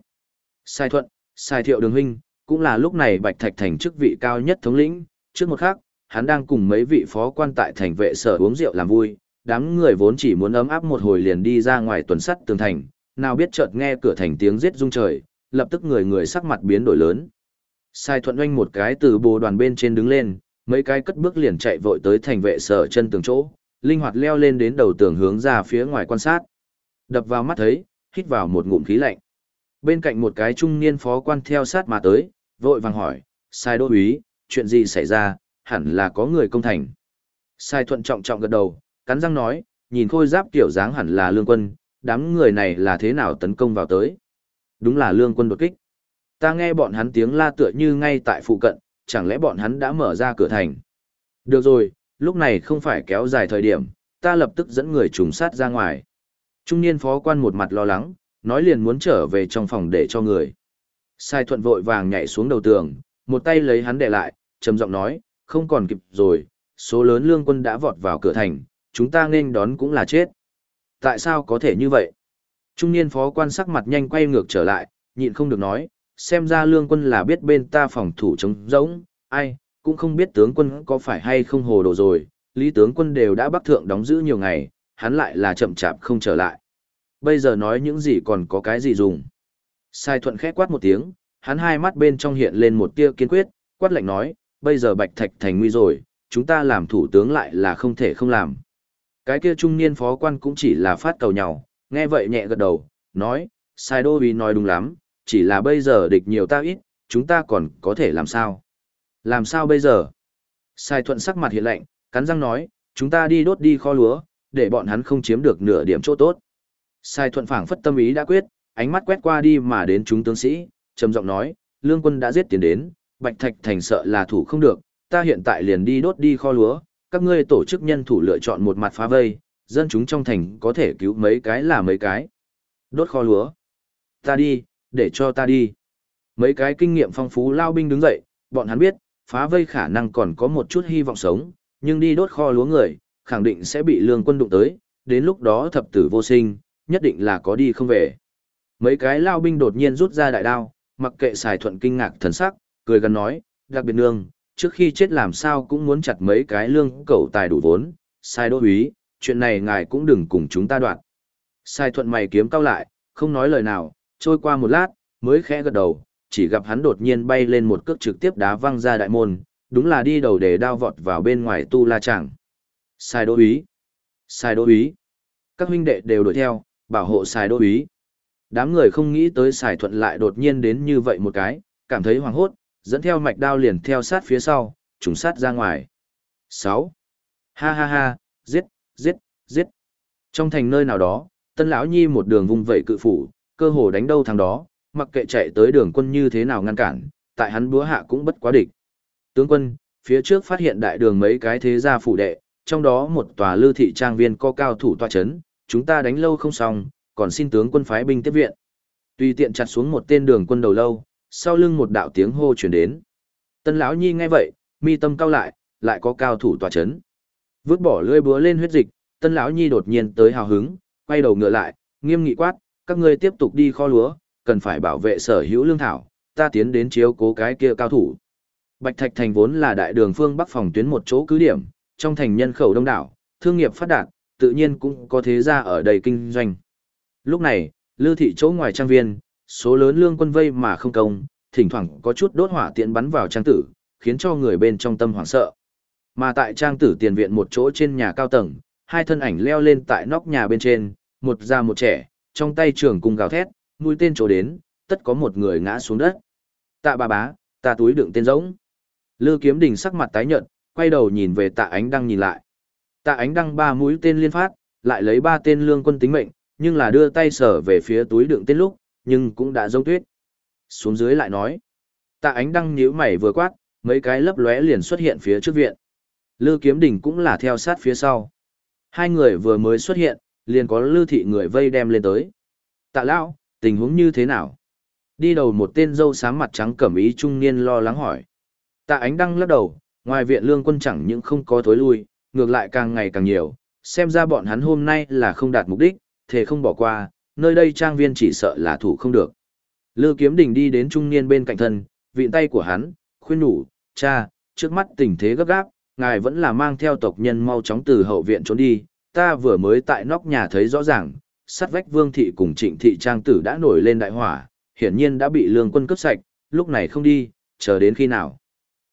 Sai thuận, sai thiệu đường huynh, cũng là lúc này Bạch Thạch thành chức vị cao nhất thống lĩnh, trước một khắc, hắn đang cùng mấy vị phó quan tại thành vệ sở uống rượu làm vui, đám người vốn chỉ muốn ấm áp một hồi liền đi ra ngoài tuần sắt tường thành, nào biết chợt nghe cửa thành tiếng giết rung trời, lập tức người người sắc mặt biến đổi lớn. Sai thuận oanh một cái từ bồ đoàn bên trên đứng lên, mấy cái cất bước liền chạy vội tới thành vệ sở chân tường chỗ, linh hoạt leo lên đến đầu tường hướng ra phía ngoài quan sát. Đập vào mắt thấy, hít vào một ngụm khí lạnh. Bên cạnh một cái trung niên phó quan theo sát mà tới, vội vàng hỏi, sai đô úy, chuyện gì xảy ra, hẳn là có người công thành. Sai thuận trọng trọng gật đầu, cắn răng nói, nhìn khôi giáp kiểu dáng hẳn là lương quân, đám người này là thế nào tấn công vào tới. Đúng là lương quân đột kích. Ta nghe bọn hắn tiếng la tựa như ngay tại phụ cận, chẳng lẽ bọn hắn đã mở ra cửa thành. Được rồi, lúc này không phải kéo dài thời điểm, ta lập tức dẫn người trùng sát ra ngoài. Trung niên phó quan một mặt lo lắng, nói liền muốn trở về trong phòng để cho người. Sai thuận vội vàng nhảy xuống đầu tường, một tay lấy hắn để lại, trầm giọng nói, không còn kịp rồi, số lớn lương quân đã vọt vào cửa thành, chúng ta nên đón cũng là chết. Tại sao có thể như vậy? Trung niên phó quan sắc mặt nhanh quay ngược trở lại, nhịn không được nói, xem ra lương quân là biết bên ta phòng thủ chống rỗng, ai, cũng không biết tướng quân có phải hay không hồ đồ rồi, lý tướng quân đều đã bắc thượng đóng giữ nhiều ngày, hắn lại là chậm chạp không trở lại. Bây giờ nói những gì còn có cái gì dùng. Sai thuận khẽ quát một tiếng, hắn hai mắt bên trong hiện lên một tia kiên quyết, quát lạnh nói, bây giờ bạch thạch thành nguy rồi, chúng ta làm thủ tướng lại là không thể không làm. Cái kia trung niên phó quan cũng chỉ là phát cầu nhau, nghe vậy nhẹ gật đầu, nói, sai đô vì nói đúng lắm, chỉ là bây giờ địch nhiều ta ít, chúng ta còn có thể làm sao? Làm sao bây giờ? Sai thuận sắc mặt hiện lạnh, cắn răng nói, chúng ta đi đốt đi kho lúa, để bọn hắn không chiếm được nửa điểm chỗ tốt. Sai thuận phảng phất tâm ý đã quyết, ánh mắt quét qua đi mà đến chúng tướng sĩ, trầm giọng nói, lương quân đã giết tiền đến, bạch thạch thành sợ là thủ không được, ta hiện tại liền đi đốt đi kho lúa, các ngươi tổ chức nhân thủ lựa chọn một mặt phá vây, dân chúng trong thành có thể cứu mấy cái là mấy cái. Đốt kho lúa. Ta đi, để cho ta đi. Mấy cái kinh nghiệm phong phú lao binh đứng dậy, bọn hắn biết, phá vây khả năng còn có một chút hy vọng sống, nhưng đi đốt kho lúa người, khẳng định sẽ bị lương quân đụng tới, đến lúc đó thập tử vô sinh, nhất định là có đi không về. Mấy cái lao binh đột nhiên rút ra đại đao, mặc kệ xài thuận kinh ngạc thần sắc, cười gần nói, đặc biệt nương, trước khi chết làm sao cũng muốn chặt mấy cái lương cầu tài đủ vốn, sai đô úy, chuyện này ngài cũng đừng cùng chúng ta đoạn. Sai thuận mày kiếm cao lại, không nói lời nào, trôi qua một lát, mới khẽ gật đầu, chỉ gặp hắn đột nhiên bay lên một cước trực tiếp đá văng ra đại môn, đúng là đi đầu để đao vọt vào bên ngoài tu la chẳng. Sai đô úy, sai đô úy. Các huynh đệ đều đuổi theo, bảo hộ sai đô úy. Đám người không nghĩ tới xài thuận lại đột nhiên đến như vậy một cái, cảm thấy hoảng hốt, dẫn theo mạch đao liền theo sát phía sau, trùng sát ra ngoài. 6. Ha ha ha, giết, giết, giết. Trong thành nơi nào đó, tân lão nhi một đường vùng vẩy cự phủ, cơ hồ đánh đâu thằng đó, mặc kệ chạy tới đường quân như thế nào ngăn cản, tại hắn búa hạ cũng bất quá địch. Tướng quân, phía trước phát hiện đại đường mấy cái thế gia phủ đệ, trong đó một tòa lư thị trang viên có cao thủ tọa chấn, chúng ta đánh lâu không xong, còn xin tướng quân phái binh tiếp viện. Tùy tiện chặt xuống một tên đường quân đầu lâu, sau lưng một đạo tiếng hô truyền đến. Tân lão nhi nghe vậy, mi tâm cao lại, lại có cao thủ tòa chấn. Vứt bỏ lưỡi búa lên huyết dịch, tân lão nhi đột nhiên tới hào hứng, quay đầu ngựa lại, nghiêm nghị quát, các ngươi tiếp tục đi kho lúa, cần phải bảo vệ sở hữu lương thảo, ta tiến đến chiếu cố cái kia cao thủ. Bạch Thạch thành vốn là đại đường phương bắc phòng tuyến một chỗ cứ điểm, trong thành nhân khẩu đông đảo, thương nghiệp phát đạt, tự nhiên cũng có thế gia ở đây kinh doanh. Lúc này, lưu thị chỗ ngoài trang viên, số lớn lương quân vây mà không công, thỉnh thoảng có chút đốt hỏa tiện bắn vào trang tử, khiến cho người bên trong tâm hoảng sợ. Mà tại trang tử tiền viện một chỗ trên nhà cao tầng, hai thân ảnh leo lên tại nóc nhà bên trên, một già một trẻ, trong tay trường cùng gào thét, mũi tên chỗ đến, tất có một người ngã xuống đất. Tạ bà bá, ta túi đựng tên giống. Lư kiếm đình sắc mặt tái nhợt, quay đầu nhìn về tạ ánh đăng nhìn lại. Tạ ánh đăng ba mũi tên liên phát, lại lấy ba tên lương quân tính mệnh, nhưng là đưa tay sở về phía túi đựng tên lúc, nhưng cũng đã giống tuyết. Xuống dưới lại nói. Tạ ánh đăng nhíu mày vừa quát, mấy cái lấp lóe liền xuất hiện phía trước viện. Lư Kiếm Đình cũng là theo sát phía sau. Hai người vừa mới xuất hiện, liền có Lư thị người vây đem lên tới. Tạ lão, tình huống như thế nào? Đi đầu một tên dâu sáng mặt trắng cẩm ý trung niên lo lắng hỏi. Tạ ánh đăng lắc đầu, ngoài viện lương quân chẳng những không có thối lui, ngược lại càng ngày càng nhiều, xem ra bọn hắn hôm nay là không đạt mục đích, thề không bỏ qua, nơi đây trang viên chỉ sợ là thủ không được. Lư kiếm đình đi đến trung niên bên cạnh thân, vịn tay của hắn, khuyên nhủ, cha, trước mắt tình thế gấp gáp, ngài vẫn là mang theo tộc nhân mau chóng từ hậu viện trốn đi, ta vừa mới tại nóc nhà thấy rõ ràng, sát vách vương thị cùng trịnh thị trang tử đã nổi lên đại hỏa, hiển nhiên đã bị lương quân cướp sạch, lúc này không đi, chờ đến khi nào.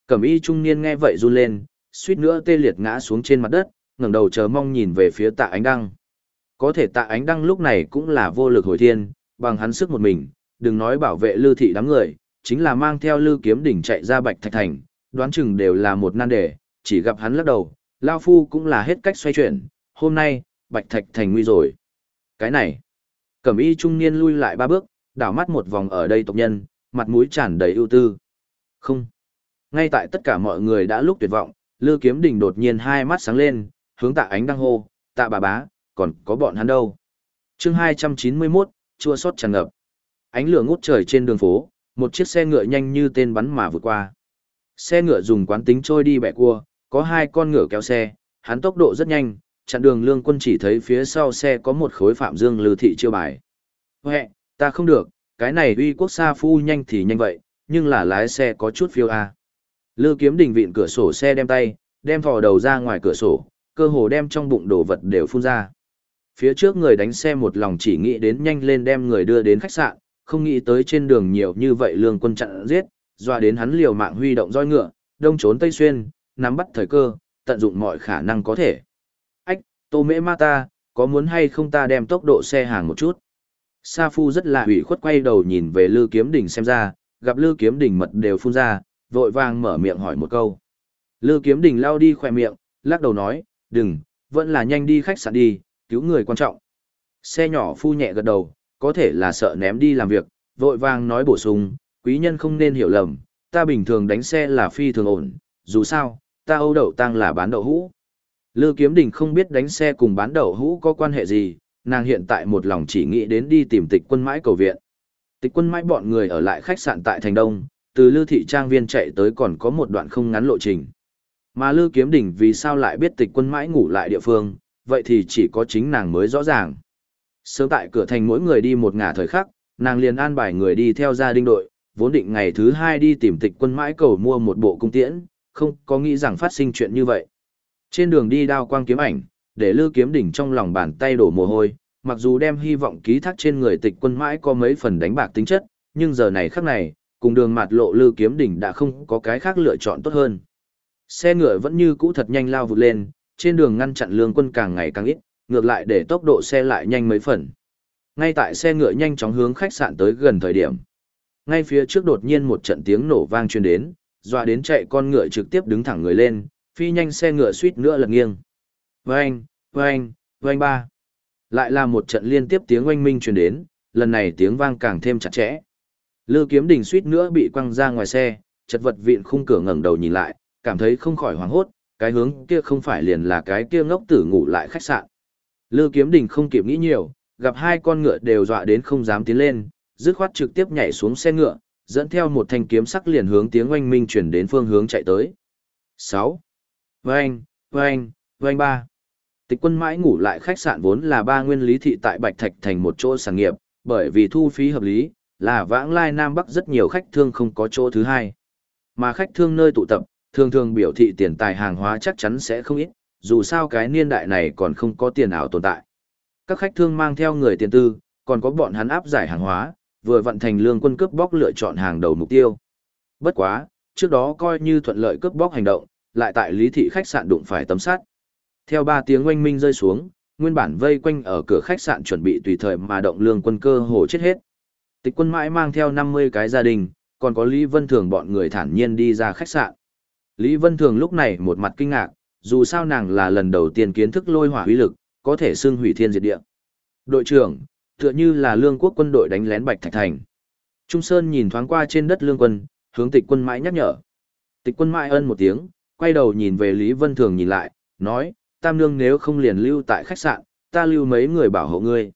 Cẩm y trung niên nghe vậy run lên, suýt nữa tê liệt ngã xuống trên mặt đất, ngẩng đầu chờ mong nhìn về phía tạ ánh đăng. Có thể tạ ánh đăng lúc này cũng là vô lực hồi thiên, bằng hắn sức một mình, đừng nói bảo vệ lư thị đám người, chính là mang theo lư kiếm đỉnh chạy ra bạch thạch thành, đoán chừng đều là một nan đề, chỉ gặp hắn lắc đầu, Lao Phu cũng là hết cách xoay chuyển, hôm nay, bạch thạch thành nguy rồi. Cái này, cẩm y trung niên lui lại ba bước, đảo mắt một vòng ở đây tộc nhân, mặt mũi tràn đầy ưu tư. Không. Ngay tại tất cả mọi người đã lúc tuyệt vọng, Lư Kiếm Đình đột nhiên hai mắt sáng lên, hướng tạ ánh đăng hô, tạ bà bá, còn có bọn hắn đâu. chương 291, chua sót tràn ngập. Ánh lửa ngút trời trên đường phố, một chiếc xe ngựa nhanh như tên bắn mà vượt qua. Xe ngựa dùng quán tính trôi đi bẻ cua, có hai con ngựa kéo xe, hắn tốc độ rất nhanh, chặn đường lương quân chỉ thấy phía sau xe có một khối phạm dương lư thị chiêu bài. Huệ, ta không được, cái này uy quốc xa phu nhanh thì nhanh vậy, nhưng là lái xe có chút phiêu a. Lư kiếm đình vịn cửa sổ xe đem tay, đem thò đầu ra ngoài cửa sổ, cơ hồ đem trong bụng đồ vật đều phun ra. Phía trước người đánh xe một lòng chỉ nghĩ đến nhanh lên đem người đưa đến khách sạn, không nghĩ tới trên đường nhiều như vậy lương quân chặn giết, dọa đến hắn liều mạng huy động roi ngựa, đông trốn tây xuyên, nắm bắt thời cơ, tận dụng mọi khả năng có thể. Ách, tô mễ ma ta, có muốn hay không ta đem tốc độ xe hàng một chút? Sa Phu rất là ủy khuất quay đầu nhìn về Lư Kiếm Đình xem ra, gặp Lư Kiếm Đình mật đều phun ra, vội vàng mở miệng hỏi một câu. Lư Kiếm Đình lao đi khỏe miệng, lắc đầu nói, đừng, vẫn là nhanh đi khách sạn đi, cứu người quan trọng. Xe nhỏ Phu nhẹ gật đầu, có thể là sợ ném đi làm việc, vội vàng nói bổ sung, quý nhân không nên hiểu lầm, ta bình thường đánh xe là phi thường ổn, dù sao, ta âu đậu tăng là bán đậu hũ. Lư Kiếm Đình không biết đánh xe cùng bán đậu hũ có quan hệ gì, nàng hiện tại một lòng chỉ nghĩ đến đi tìm tịch quân mãi cầu viện. Tịch quân mãi bọn người ở lại khách sạn tại Thành Đông, từ Lư Thị Trang Viên chạy tới còn có một đoạn không ngắn lộ trình. Mà Lư Kiếm Đình vì sao lại biết tịch quân mãi ngủ lại địa phương, vậy thì chỉ có chính nàng mới rõ ràng. Sớm tại cửa thành mỗi người đi một ngả thời khắc, nàng liền an bài người đi theo gia đình đội, vốn định ngày thứ hai đi tìm tịch quân mãi cầu mua một bộ cung tiễn, không có nghĩ rằng phát sinh chuyện như vậy. Trên đường đi đao quang kiếm ảnh, để Lư Kiếm Đỉnh trong lòng bàn tay đổ mồ hôi, mặc dù đem hy vọng ký thác trên người tịch quân mãi có mấy phần đánh bạc tính chất, nhưng giờ này khắc này, cùng đường mặt lộ Lư Kiếm Đỉnh đã không có cái khác lựa chọn tốt hơn. Xe ngựa vẫn như cũ thật nhanh lao vụt lên, trên đường ngăn chặn lương quân càng ngày càng ít, ngược lại để tốc độ xe lại nhanh mấy phần. Ngay tại xe ngựa nhanh chóng hướng khách sạn tới gần thời điểm. Ngay phía trước đột nhiên một trận tiếng nổ vang truyền đến, dọa đến chạy con ngựa trực tiếp đứng thẳng người lên, phi nhanh xe ngựa suýt nữa lật nghiêng. Vâng, vâng, vâng ba. Lại là một trận liên tiếp tiếng oanh minh truyền đến, lần này tiếng vang càng thêm chặt chẽ. Lư kiếm đình suýt nữa bị quăng ra ngoài xe, chật vật vịn khung cửa ngẩng đầu nhìn lại, cảm thấy không khỏi hoảng hốt, cái hướng kia không phải liền là cái kia ngốc tử ngủ lại khách sạn. Lư kiếm đình không kịp nghĩ nhiều, gặp hai con ngựa đều dọa đến không dám tiến lên, dứt khoát trực tiếp nhảy xuống xe ngựa, dẫn theo một thanh kiếm sắc liền hướng tiếng oanh minh chuyển đến phương hướng chạy tới. 6. Oanh, oanh, oanh ba. Tịch quân mãi ngủ lại khách sạn vốn là ba nguyên lý thị tại Bạch Thạch thành một chỗ sản nghiệp, bởi vì thu phí hợp lý, là vãng lai Nam Bắc rất nhiều khách thương không có chỗ thứ hai. Mà khách thương nơi tụ tập, thường thường biểu thị tiền tài hàng hóa chắc chắn sẽ không ít, dù sao cái niên đại này còn không có tiền ảo tồn tại. Các khách thương mang theo người tiền tư, còn có bọn hắn áp giải hàng hóa, vừa vận thành lương quân cướp bóc lựa chọn hàng đầu mục tiêu. Bất quá, trước đó coi như thuận lợi cướp bóc hành động, lại tại lý thị khách sạn đụng phải tấm sắt. Theo ba tiếng oanh minh rơi xuống, nguyên bản vây quanh ở cửa khách sạn chuẩn bị tùy thời mà động lương quân cơ hồ chết hết. Tịch quân mãi mang theo 50 cái gia đình, còn có Lý Vân Thường bọn người thản nhiên đi ra khách sạn. Lý Vân Thường lúc này một mặt kinh ngạc, dù sao nàng là lần đầu tiên kiến thức lôi hỏa uy lực, có thể xưng hủy thiên diệt địa. Đội trưởng, tựa như là lương quốc quân đội đánh lén Bạch Thạch Thành. Trung Sơn nhìn thoáng qua trên đất lương quân, hướng tịch quân mãi nhắc nhở. Tịch quân mãi ân một tiếng, quay đầu nhìn về Lý Vân Thường nhìn lại, nói, tam nương nếu không liền lưu tại khách sạn, ta lưu mấy người bảo hộ ngươi.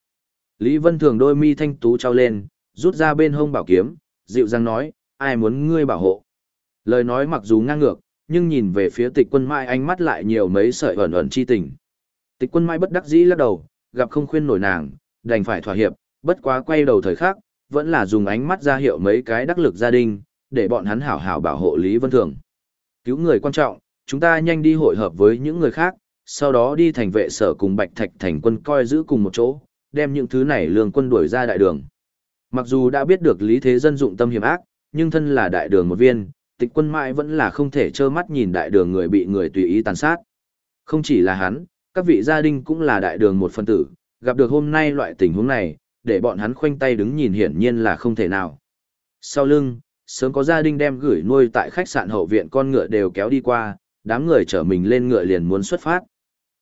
Lý Vân Thường đôi mi thanh tú trao lên, rút ra bên hông bảo kiếm, dịu dàng nói, ai muốn ngươi bảo hộ. Lời nói mặc dù ngang ngược, nhưng nhìn về phía tịch quân Mai, ánh mắt lại nhiều mấy sợi ẩn ẩn chi tình. Tịch quân Mai bất đắc dĩ lắc đầu, gặp không khuyên nổi nàng, đành phải thỏa hiệp, bất quá quay đầu thời khắc, vẫn là dùng ánh mắt ra hiệu mấy cái đắc lực gia đình, để bọn hắn hảo hảo bảo hộ Lý Vân Thường. Cứu người quan trọng, chúng ta nhanh đi hội hợp với những người khác, sau đó đi thành vệ sở cùng Bạch Thạch thành quân coi giữ cùng một chỗ, đem những thứ này lương quân đuổi ra đại đường. Mặc dù đã biết được Lý Thế Dân dụng tâm hiểm ác, nhưng thân là đại đường một viên, tịch quân mãi vẫn là không thể trơ mắt nhìn đại đường người bị người tùy ý tàn sát. Không chỉ là hắn, các vị gia đình cũng là đại đường một phân tử, gặp được hôm nay loại tình huống này, để bọn hắn khoanh tay đứng nhìn hiển nhiên là không thể nào. Sau lưng, sớm có gia đình đem gửi nuôi tại khách sạn hậu viện con ngựa đều kéo đi qua, đám người chở mình lên ngựa liền muốn xuất phát.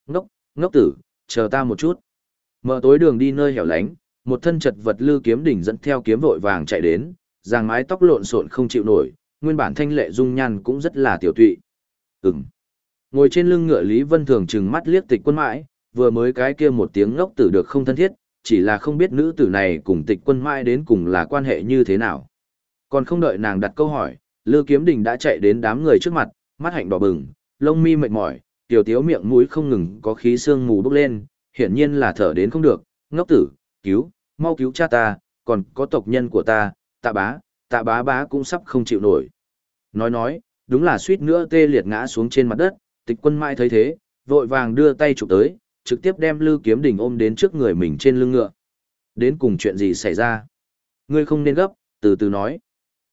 Ngốc, ngốc tử, chờ ta một chút. Mở tối đường đi nơi hẻo lánh, một thân chật vật lư kiếm đỉnh dẫn theo kiếm vội vàng chạy đến, giang mái tóc lộn xộn không chịu nổi, nguyên bản thanh lệ dung nhan cũng rất là tiểu tụy. Ừm. Ngồi trên lưng ngựa Lý Vân Thường trừng mắt liếc tịch quân mãi, vừa mới cái kia một tiếng ngốc tử được không thân thiết, chỉ là không biết nữ tử này cùng tịch quân mãi đến cùng là quan hệ như thế nào. Còn không đợi nàng đặt câu hỏi, Lư Kiếm Đình đã chạy đến đám người trước mặt, mắt hạnh đỏ bừng, lông mi mệt mỏi, tiểu tiếu miệng mũi không ngừng có khí sương mù bốc lên, hiển nhiên là thở đến không được, ngốc tử, cứu, mau cứu cha ta, còn có tộc nhân của ta, tạ bá, tạ bá bá cũng sắp không chịu nổi. Nói nói, đúng là suýt nữa tê liệt ngã xuống trên mặt đất, tịch quân mai thấy thế, vội vàng đưa tay chụp tới, trực tiếp đem Lư Kiếm Đình ôm đến trước người mình trên lưng ngựa. Đến cùng chuyện gì xảy ra? Ngươi không nên gấp, từ từ nói.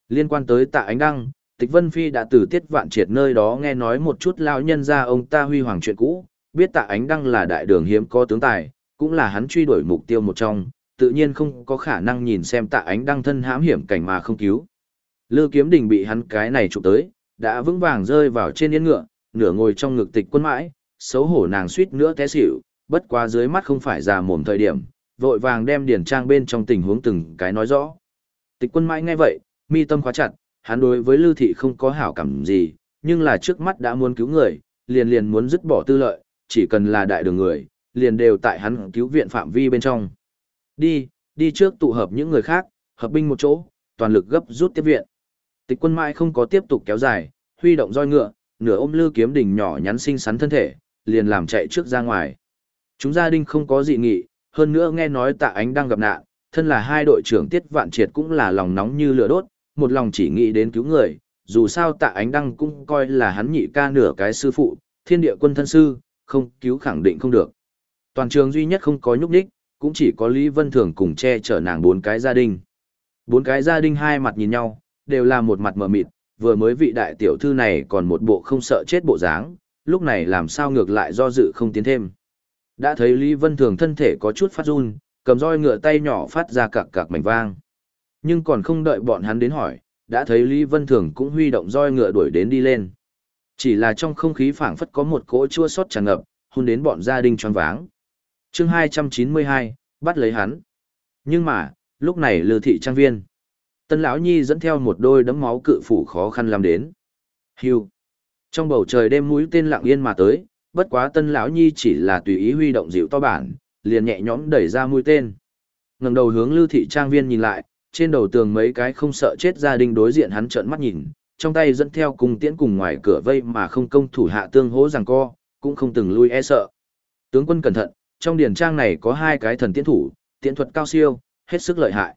Liên quan tới tạ ánh đăng, Tịch Vân Phi đã từ tiết vạn triệt nơi đó nghe nói một chút lao nhân ra ông ta huy hoàng chuyện cũ, biết tạ ánh đăng là đại đường hiếm có tướng tài, cũng là hắn truy đuổi mục tiêu một trong, tự nhiên không có khả năng nhìn xem tạ ánh đăng thân hãm hiểm cảnh mà không cứu. Lư kiếm đình bị hắn cái này chụp tới, đã vững vàng rơi vào trên yên ngựa, nửa ngồi trong ngực tịch quân mãi, xấu hổ nàng suýt nữa té xỉu, bất quá dưới mắt không phải già mồm thời điểm, vội vàng đem điển trang bên trong tình huống từng cái nói rõ. Tịch quân mãi nghe vậy, mi tâm khóa chặt, hắn đối với Lưu Thị không có hảo cảm gì, nhưng là trước mắt đã muốn cứu người, liền liền muốn dứt bỏ tư lợi, chỉ cần là đại đường người, liền đều tại hắn cứu viện phạm vi bên trong. Đi, đi trước tụ hợp những người khác, hợp binh một chỗ, toàn lực gấp rút tiếp viện. Tịch quân mãi không có tiếp tục kéo dài, huy động roi ngựa, nửa ôm lư kiếm đỉnh nhỏ nhắn xinh xắn thân thể, liền làm chạy trước ra ngoài. Chúng gia đình không có dị nghị, hơn nữa nghe nói tạ ánh đang gặp nạn, thân là hai đội trưởng tiết vạn triệt cũng là lòng nóng như lửa đốt, một lòng chỉ nghĩ đến cứu người, dù sao tạ ánh đăng cũng coi là hắn nhị ca nửa cái sư phụ, thiên địa quân thân sư, không cứu khẳng định không được. Toàn trường duy nhất không có nhúc nhích, cũng chỉ có Lý Vân Thường cùng che chở nàng bốn cái gia đình. Bốn cái gia đình hai mặt nhìn nhau, đều là một mặt mờ mịt, vừa mới vị đại tiểu thư này còn một bộ không sợ chết bộ dáng, lúc này làm sao ngược lại do dự không tiến thêm. Đã thấy Lý Vân Thường thân thể có chút phát run, cầm roi ngựa tay nhỏ phát ra cạc cạc mảnh vang. Nhưng còn không đợi bọn hắn đến hỏi, đã thấy Lý Vân Thường cũng huy động roi ngựa đuổi đến đi lên. Chỉ là trong không khí phảng phất có một cỗ chua xót tràn ngập, hôn đến bọn gia đình choáng váng. Chương 292, bắt lấy hắn. Nhưng mà, lúc này Lư thị trang viên, Tân lão nhi dẫn theo một đôi đấm máu cự phủ khó khăn làm đến. Hưu. Trong bầu trời đêm mũi tên lặng yên mà tới, bất quá Tân lão nhi chỉ là tùy ý huy động dịu to bản, liền nhẹ nhõm đẩy ra mũi tên. Ngẩng đầu hướng Lư thị trang viên nhìn lại, trên đầu tường mấy cái không sợ chết gia đình đối diện hắn trợn mắt nhìn, trong tay dẫn theo cùng tiễn cùng ngoài cửa vây mà không công thủ hạ tương hỗ rằng co, cũng không từng lui e sợ. Tướng quân cẩn thận, trong điển trang này có hai cái thần tiễn thủ, tiễn thuật cao siêu, hết sức lợi hại.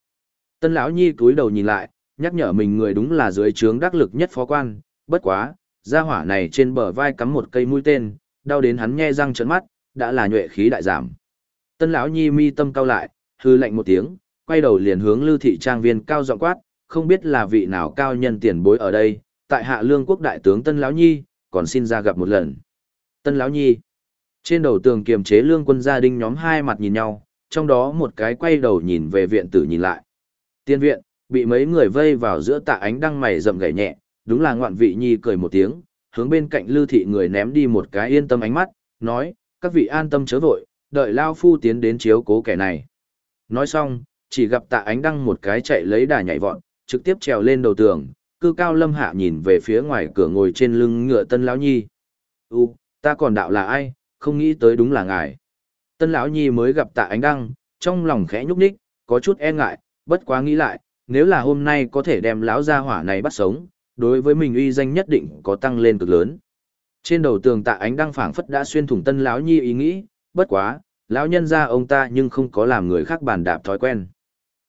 Tân lão nhi cúi đầu nhìn lại, nhắc nhở mình người đúng là dưới trướng đắc lực nhất phó quan, bất quá, gia hỏa này trên bờ vai cắm một cây mũi tên, đau đến hắn nhe răng trợn mắt, đã là nhuệ khí đại giảm. Tân lão nhi mi tâm cao lại, hư lạnh một tiếng, quay đầu liền hướng Lưu thị trang viên cao giọng quát, không biết là vị nào cao nhân tiền bối ở đây, tại hạ lương quốc đại tướng Tân lão nhi, còn xin ra gặp một lần. Tân lão nhi. Trên đầu tường kiềm chế lương quân gia đình nhóm hai mặt nhìn nhau, trong đó một cái quay đầu nhìn về viện tử nhìn lại. Tiên viện, bị mấy người vây vào giữa tạ ánh đăng mày rậm gảy nhẹ, đúng là ngoạn vị nhi cười một tiếng, hướng bên cạnh lưu thị người ném đi một cái yên tâm ánh mắt, nói, các vị an tâm chớ vội, đợi Lao Phu tiến đến chiếu cố kẻ này. Nói xong, chỉ gặp tạ ánh đăng một cái chạy lấy đà nhảy vọt, trực tiếp trèo lên đầu tường, cư cao lâm hạ nhìn về phía ngoài cửa ngồi trên lưng ngựa tân lão nhi. U, ta còn đạo là ai, không nghĩ tới đúng là ngài. Tân lão nhi mới gặp tạ ánh đăng, trong lòng khẽ nhúc nhích, có chút e ngại, bất quá nghĩ lại, nếu là hôm nay có thể đem lão gia hỏa này bắt sống, đối với mình uy danh nhất định có tăng lên cực lớn. Trên đầu tường tạ ánh đăng phảng phất đã xuyên thủng tân lão nhi ý nghĩ, bất quá, lão nhân gia ông ta nhưng không có làm người khác bàn đạp thói quen.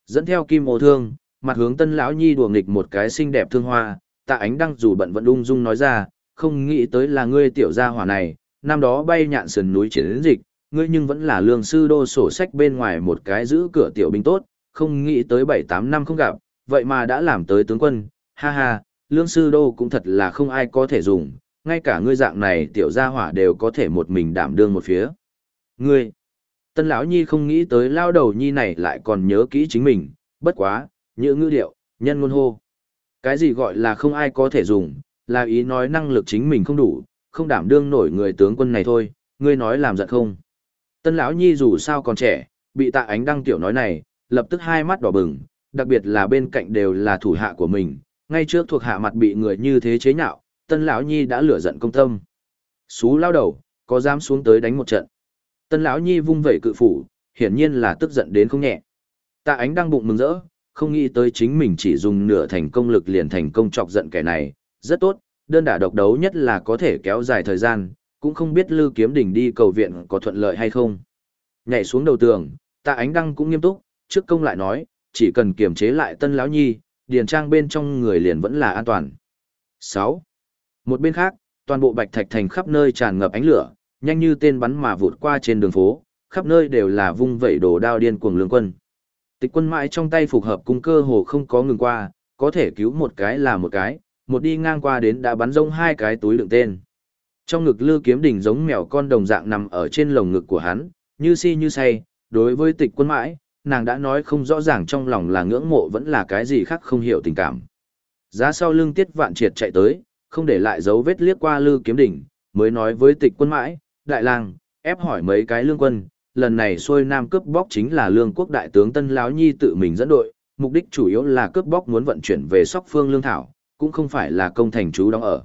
Dẫn theo kim ô thương, mặt hướng tân lão nhi đùa nghịch một cái xinh đẹp thương hoa, tạ ánh đăng dù bận vẫn ung dung nói ra, không nghĩ tới là ngươi tiểu gia hỏa này, năm đó bay nhạn sườn núi chiến dịch, ngươi nhưng vẫn là lương sư đô sổ sách bên ngoài một cái giữ cửa tiểu binh tốt, không nghĩ tới 7-8 năm không gặp, vậy mà đã làm tới tướng quân, ha ha, lương sư đô cũng thật là không ai có thể dùng, ngay cả ngươi dạng này tiểu gia hỏa đều có thể một mình đảm đương một phía. Ngươi, tân lão nhi không nghĩ tới lao đầu nhi này lại còn nhớ kỹ chính mình, bất quá, như ngữ điệu, nhân ngôn hô. Cái gì gọi là không ai có thể dùng, là ý nói năng lực chính mình không đủ, không đảm đương nổi người tướng quân này thôi, ngươi nói làm giận không. Tân lão nhi dù sao còn trẻ, bị tạ ánh đăng tiểu nói này, lập tức hai mắt đỏ bừng, đặc biệt là bên cạnh đều là thủ hạ của mình, ngay trước thuộc hạ mặt bị người như thế chế nhạo, tân lão nhi đã lửa giận công tâm. Xú lao đầu, có dám xuống tới đánh một trận. Tân lão nhi vung vẩy cự phủ, hiển nhiên là tức giận đến không nhẹ. Tạ ánh đang bụng mừng rỡ, không nghĩ tới chính mình chỉ dùng nửa thành công lực liền thành công chọc giận kẻ này, rất tốt, đơn đả độc đấu nhất là có thể kéo dài thời gian, cũng không biết Lư Kiếm Đình đi cầu viện có thuận lợi hay không. Nhảy xuống đầu tường, Tạ Ánh Đăng cũng nghiêm túc, trước công lại nói, chỉ cần kiềm chế lại Tân lão nhi, điền trang bên trong người liền vẫn là an toàn. 6. Một bên khác, toàn bộ Bạch Thạch thành khắp nơi tràn ngập ánh lửa, nhanh như tên bắn mà vụt qua trên đường phố, khắp nơi đều là vung vẩy đồ đao điên cuồng lương quân. Tịch quân mãi trong tay phục hợp cung cơ hồ không có ngừng qua, có thể cứu một cái là một cái, một đi ngang qua đến đã bắn rông hai cái túi đựng tên. Trong ngực lư kiếm đỉnh giống mèo con đồng dạng nằm ở trên lồng ngực của hắn, như si như say, đối với tịch quân mãi, nàng đã nói không rõ ràng trong lòng là ngưỡng mộ vẫn là cái gì khác không hiểu tình cảm. Giá sau lưng tiết vạn triệt chạy tới, không để lại dấu vết liếc qua lư kiếm đỉnh, mới nói với tịch quân mãi, đại lang, ép hỏi mấy cái lương quân, lần này xuôi nam cướp bóc chính là lương quốc đại tướng Tân Láo Nhi tự mình dẫn đội, mục đích chủ yếu là cướp bóc muốn vận chuyển về sóc phương lương thảo, cũng không phải là công thành chú đóng ở.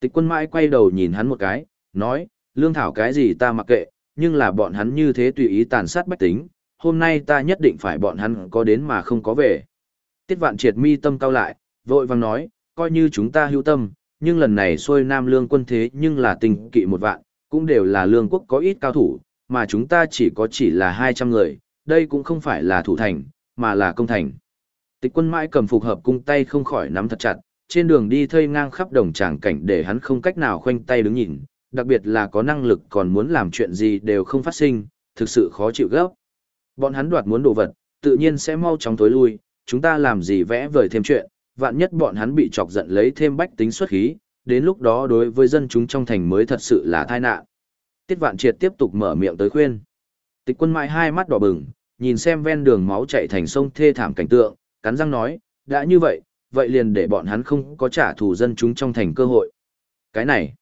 Tịch quân mãi quay đầu nhìn hắn một cái, nói, lương thảo cái gì ta mặc kệ, nhưng là bọn hắn như thế tùy ý tàn sát bách tính, hôm nay ta nhất định phải bọn hắn có đến mà không có về. Tiết vạn triệt mi tâm cao lại, vội vàng nói, coi như chúng ta hữu tâm, nhưng lần này xuôi nam lương quân thế nhưng là tình kỵ một vạn, cũng đều là lương quốc có ít cao thủ, mà chúng ta chỉ có chỉ là 200 người, đây cũng không phải là thủ thành, mà là công thành. Tịch quân mãi cầm phục hợp cung tay không khỏi nắm thật chặt, trên đường đi thây ngang khắp đồng tràng cảnh để hắn không cách nào khoanh tay đứng nhìn, đặc biệt là có năng lực còn muốn làm chuyện gì đều không phát sinh, thực sự khó chịu gấp. Bọn hắn đoạt muốn đồ vật, tự nhiên sẽ mau chóng tối lui, chúng ta làm gì vẽ vời thêm chuyện, vạn nhất bọn hắn bị chọc giận lấy thêm bách tính xuất khí, đến lúc đó đối với dân chúng trong thành mới thật sự là tai nạn. Tiết Vạn Triệt tiếp tục mở miệng tới khuyên. Tịch quân mãi hai mắt đỏ bừng, nhìn xem ven đường máu chảy thành sông thê thảm cảnh tượng, cắn răng nói, đã như vậy, vậy liền để bọn hắn không có trả thù dân chúng trong thành cơ hội. Cái này,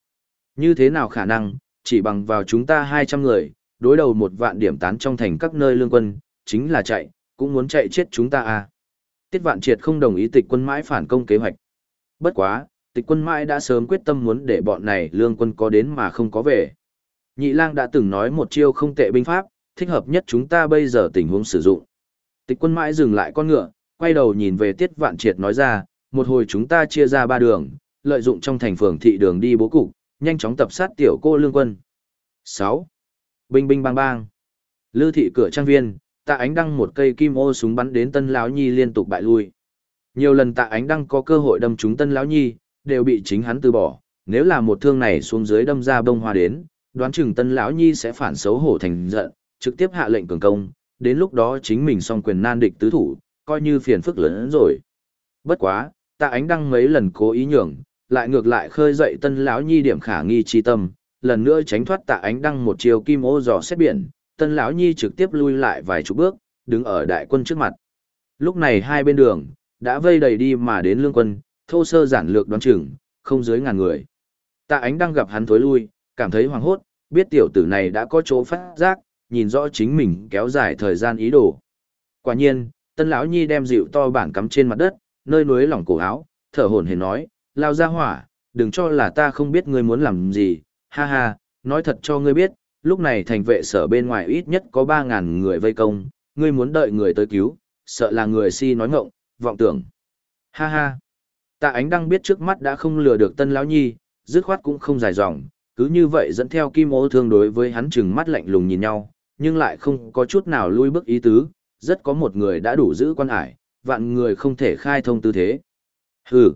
như thế nào khả năng, chỉ bằng vào chúng ta 200 người, đối đầu một vạn điểm tán trong thành các nơi lương quân, chính là chạy, cũng muốn chạy chết chúng ta à. Tiết Vạn Triệt không đồng ý tịch quân mãi phản công kế hoạch. Bất quá, tịch quân mãi đã sớm quyết tâm muốn để bọn này lương quân có đến mà không có về. Nhị lang đã từng nói một chiêu không tệ binh pháp, thích hợp nhất chúng ta bây giờ tình huống sử dụng. Tịch quân mãi dừng lại con ngựa, quay đầu nhìn về tiết vạn triệt nói ra, một hồi chúng ta chia ra ba đường, lợi dụng trong thành phường thị đường đi bố cục, nhanh chóng tập sát tiểu cô lương quân. 6. Binh binh bang bang. Lư thị cửa trang viên, tạ ánh đăng một cây kim ô súng bắn đến tân lão nhi liên tục bại lui. Nhiều lần tạ ánh đăng có cơ hội đâm trúng tân lão nhi, đều bị chính hắn từ bỏ, nếu là một thương này xuống dưới đâm ra bông hoa đến, đoán chừng tân lão nhi sẽ phản xấu hổ thành giận, trực tiếp hạ lệnh cường công, đến lúc đó chính mình song quyền nan địch tứ thủ, coi như phiền phức lớn hơn rồi. Bất quá, tạ ánh đăng mấy lần cố ý nhường, lại ngược lại khơi dậy tân lão nhi điểm khả nghi chi tâm, lần nữa tránh thoát tạ ánh đăng một chiều kim ô dò xét biển, tân lão nhi trực tiếp lui lại vài chục bước, đứng ở đại quân trước mặt. Lúc này hai bên đường, đã vây đầy đi mà đến lương quân, thô sơ giản lược đoán chừng, không dưới ngàn người. Tạ ánh đăng gặp hắn thối lui, cảm thấy hoảng hốt, biết tiểu tử này đã có chỗ phát giác, nhìn rõ chính mình kéo dài thời gian ý đồ. Quả nhiên, tân lão nhi đem dịu to bản cắm trên mặt đất, nơi núi lỏng cổ áo, thở hổn hển nói, lao ra hỏa, đừng cho là ta không biết ngươi muốn làm gì, ha ha, nói thật cho ngươi biết, lúc này thành vệ sở bên ngoài ít nhất có 3.000 người vây công, ngươi muốn đợi người tới cứu, sợ là người si nói ngọng, vọng tưởng. Ha ha. Tạ ánh đăng biết trước mắt đã không lừa được tân lão nhi, dứt khoát cũng không dài dòng, cứ như vậy dẫn theo kim ô thương đối với hắn chừng mắt lạnh lùng nhìn nhau, nhưng lại không có chút nào lui bước ý tứ, rất có một người đã đủ giữ quan ải, vạn người không thể khai thông tư thế. Hừ.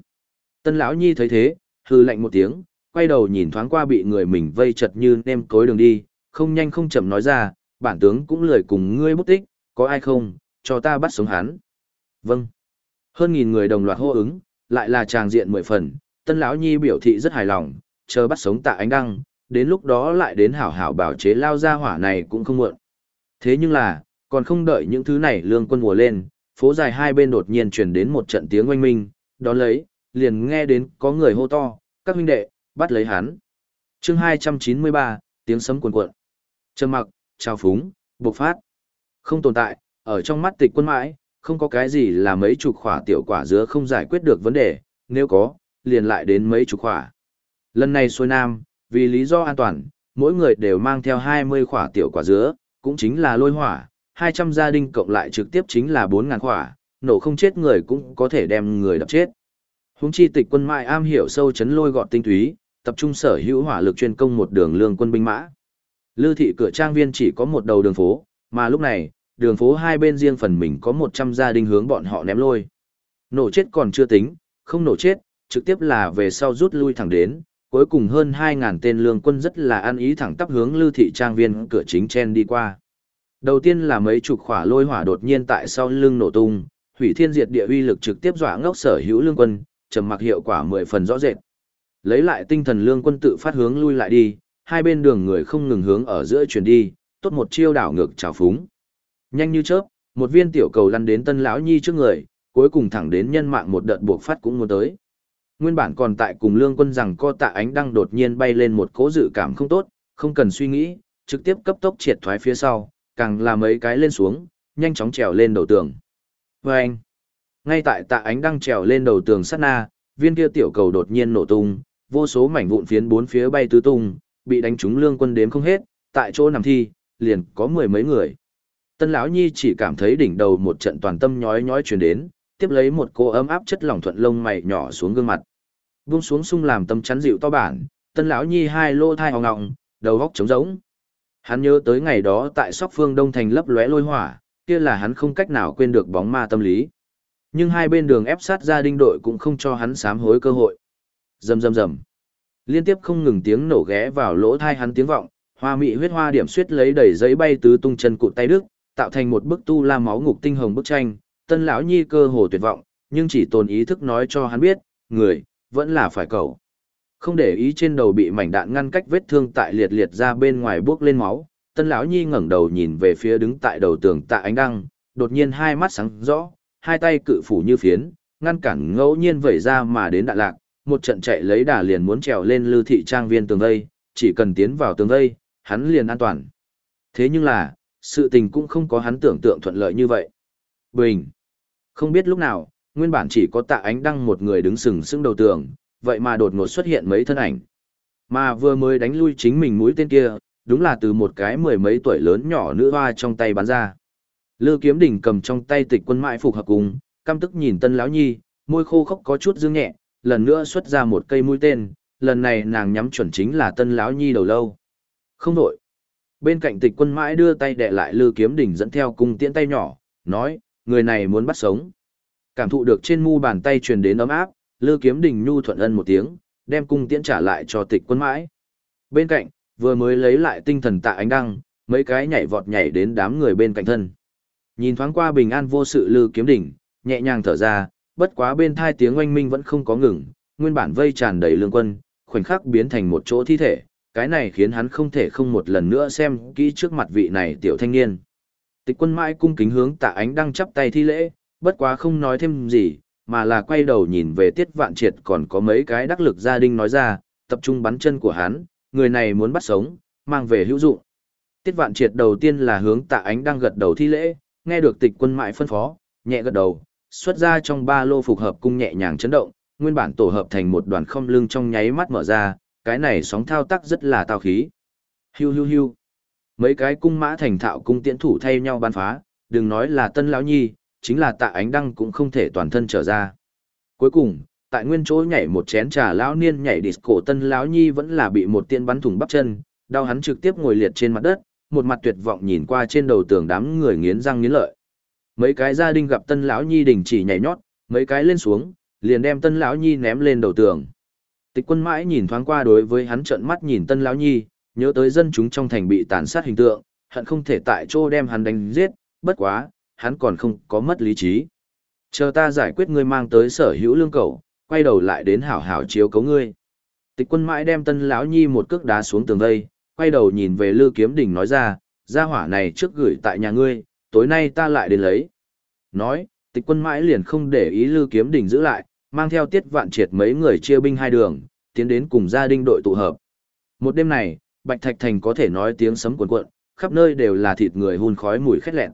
Tân lão nhi thấy thế, hừ lạnh một tiếng, quay đầu nhìn thoáng qua bị người mình vây chật như nêm cối đường đi, không nhanh không chậm nói ra, bản tướng cũng lười cùng ngươi bút tích, có ai không, cho ta bắt sống hắn. Vâng. Hơn nghìn người đồng loạt hô ứng, lại là tràng diện mười phần, tân lão nhi biểu thị rất hài lòng, chờ bắt sống tạ ánh đăng, đến lúc đó lại đến hảo hảo bảo chế lao ra hỏa này cũng không muộn. Thế nhưng là, còn không đợi những thứ này lương quân mùa lên, phố dài hai bên đột nhiên truyền đến một trận tiếng oanh minh, đón lấy, liền nghe đến có người hô to, các huynh đệ, bắt lấy hắn. chương 293, tiếng sấm cuồn cuộn. Trầm mặc, trao phúng, bộc phát. Không tồn tại, ở trong mắt tịch quân mãi, không có cái gì là mấy chục khỏa tiểu quả dứa không giải quyết được vấn đề, nếu có, liền lại đến mấy chục khỏa. Lần này xuôi nam, vì lý do an toàn, mỗi người đều mang theo 20 khỏa tiểu quả dứa, cũng chính là lôi hỏa, 200 gia đình cộng lại trực tiếp chính là 4.000 khỏa, nổ không chết người cũng có thể đem người đập chết. Húng chi tịch quân mại am hiểu sâu chấn lôi gọt tinh túy, tập trung sở hữu hỏa lực chuyên công một đường lương quân binh mã. Lư thị cửa trang viên chỉ có một đầu đường phố, mà lúc này, đường phố hai bên riêng phần mình có 100 gia đình hướng bọn họ ném lôi. Nổ chết còn chưa tính, không nổ chết, trực tiếp là về sau rút lui thẳng đến, cuối cùng hơn 2.000 tên lương quân rất là ăn ý thẳng tắp hướng lưu thị trang viên cửa chính chen đi qua. Đầu tiên là mấy chục khỏa lôi hỏa đột nhiên tại sau lưng nổ tung, hủy thiên diệt địa uy lực trực tiếp dọa ngốc sở hữu lương quân, trầm mặc hiệu quả 10 phần rõ rệt. Lấy lại tinh thần lương quân tự phát hướng lui lại đi, hai bên đường người không ngừng hướng ở giữa chuyển đi, tốt một chiêu đảo ngược trào phúng. Nhanh như chớp, một viên tiểu cầu lăn đến tân lão nhi trước người, cuối cùng thẳng đến nhân mạng một đợt buộc phát cũng muốn tới. Nguyên bản còn tại cùng lương quân rằng co tạ ánh đăng đột nhiên bay lên một cố dự cảm không tốt, không cần suy nghĩ, trực tiếp cấp tốc triệt thoái phía sau, càng là mấy cái lên xuống, nhanh chóng trèo lên đầu tường. Và anh, ngay tại tạ ánh đăng trèo lên đầu tường sát na, viên kia tiểu cầu đột nhiên nổ tung, vô số mảnh vụn phiến bốn phía bay tứ tung, bị đánh trúng lương quân đếm không hết, tại chỗ nằm thi, liền có mười mấy người. Tân lão nhi chỉ cảm thấy đỉnh đầu một trận toàn tâm nhói nhói truyền đến, tiếp lấy một cô ấm áp chất lỏng thuận lông mày nhỏ xuống gương mặt. Buông xuống sung làm tâm chắn dịu to bản, tân lão nhi hai lô thai hòng ngọng, đầu góc trống rỗng. Hắn nhớ tới ngày đó tại sóc phương đông thành lấp lóe lôi hỏa, kia là hắn không cách nào quên được bóng ma tâm lý. Nhưng hai bên đường ép sát gia đinh đội cũng không cho hắn sám hối cơ hội. Rầm rầm rầm. Liên tiếp không ngừng tiếng nổ ghé vào lỗ thai hắn tiếng vọng, hoa mị huyết hoa điểm suýt lấy đầy giấy bay tứ tung chân cụt tay đức, tạo thành một bức tu la máu ngục tinh hồng bức tranh, tân lão nhi cơ hồ tuyệt vọng, nhưng chỉ tồn ý thức nói cho hắn biết, người, vẫn là phải cầu. Không để ý trên đầu bị mảnh đạn ngăn cách vết thương tại liệt liệt ra bên ngoài bước lên máu, tân lão nhi ngẩng đầu nhìn về phía đứng tại đầu tường tạ ánh đăng, đột nhiên hai mắt sáng rõ, hai tay cự phủ như phiến, ngăn cản ngẫu nhiên vẩy ra mà đến đạn lạc, một trận chạy lấy đà liền muốn trèo lên lưu thị trang viên tường vây, chỉ cần tiến vào tường vây, hắn liền an toàn. Thế nhưng là, sự tình cũng không có hắn tưởng tượng thuận lợi như vậy. Bình. Không biết lúc nào, nguyên bản chỉ có tạ ánh đăng một người đứng sừng sững đầu tường, vậy mà đột ngột xuất hiện mấy thân ảnh. Mà vừa mới đánh lui chính mình mũi tên kia, đúng là từ một cái mười mấy tuổi lớn nhỏ nữ hoa trong tay bắn ra. Lư kiếm đỉnh cầm trong tay tịch quân mại phục hợp cùng, căm tức nhìn tân lão nhi, môi khô khốc có chút dương nhẹ, lần nữa xuất ra một cây mũi tên, lần này nàng nhắm chuẩn chính là tân lão nhi đầu lâu. Không đổi. Bên cạnh tịch quân mãi đưa tay đè lại lư kiếm đỉnh dẫn theo cung tiễn tay nhỏ, nói, người này muốn bắt sống. Cảm thụ được trên mu bàn tay truyền đến ấm áp, lư kiếm đỉnh nhu thuận ân một tiếng, đem cung tiễn trả lại cho tịch quân mãi. Bên cạnh, vừa mới lấy lại tinh thần tạ ánh đăng, mấy cái nhảy vọt nhảy đến đám người bên cạnh thân. Nhìn thoáng qua bình an vô sự lư kiếm đỉnh, nhẹ nhàng thở ra, bất quá bên thai tiếng oanh minh vẫn không có ngừng, nguyên bản vây tràn đầy lương quân, khoảnh khắc biến thành một chỗ thi thể, cái này khiến hắn không thể không một lần nữa xem kỹ trước mặt vị này tiểu thanh niên. Tịch quân mãi cung kính hướng tạ ánh đang chắp tay thi lễ, bất quá không nói thêm gì, mà là quay đầu nhìn về tiết vạn triệt còn có mấy cái đắc lực gia đình nói ra, tập trung bắn chân của hắn, người này muốn bắt sống, mang về hữu dụng. Tiết vạn triệt đầu tiên là hướng tạ ánh đang gật đầu thi lễ, nghe được tịch quân mãi phân phó, nhẹ gật đầu, xuất ra trong ba lô phục hợp cung nhẹ nhàng chấn động, nguyên bản tổ hợp thành một đoàn không lưng trong nháy mắt mở ra, cái này sóng thao tác rất là tao khí. Hiu hiu hiu. Mấy cái cung mã thành thạo cung tiễn thủ thay nhau ban phá, đừng nói là tân lão nhi, chính là tạ ánh đăng cũng không thể toàn thân trở ra. Cuối cùng, tại nguyên chỗ nhảy một chén trà lão niên nhảy disco tân lão nhi vẫn là bị một tiên bắn thủng bắp chân, đau hắn trực tiếp ngồi liệt trên mặt đất, một mặt tuyệt vọng nhìn qua trên đầu tường đám người nghiến răng nghiến lợi. Mấy cái gia đình gặp tân lão nhi đình chỉ nhảy nhót, mấy cái lên xuống, liền đem tân lão nhi ném lên đầu tường. Tịch quân mãi nhìn thoáng qua đối với hắn trợn mắt nhìn tân lão nhi, nhớ tới dân chúng trong thành bị tàn sát hình tượng, hận không thể tại chỗ đem hắn đánh giết, bất quá, hắn còn không có mất lý trí. Chờ ta giải quyết ngươi mang tới sở hữu lương cầu, quay đầu lại đến hảo hảo chiếu cấu ngươi. Tịch quân mãi đem tân lão nhi một cước đá xuống tường vây, quay đầu nhìn về lư kiếm đỉnh nói ra, gia hỏa này trước gửi tại nhà ngươi, tối nay ta lại đến lấy. Nói, tịch quân mãi liền không để ý lư kiếm đỉnh giữ lại, mang theo tiết vạn triệt mấy người chia binh hai đường, tiến đến cùng gia đình đội tụ hợp. Một đêm này, Bạch Thạch Thành có thể nói tiếng sấm cuồn cuộn, khắp nơi đều là thịt người hun khói mùi khét lẹn.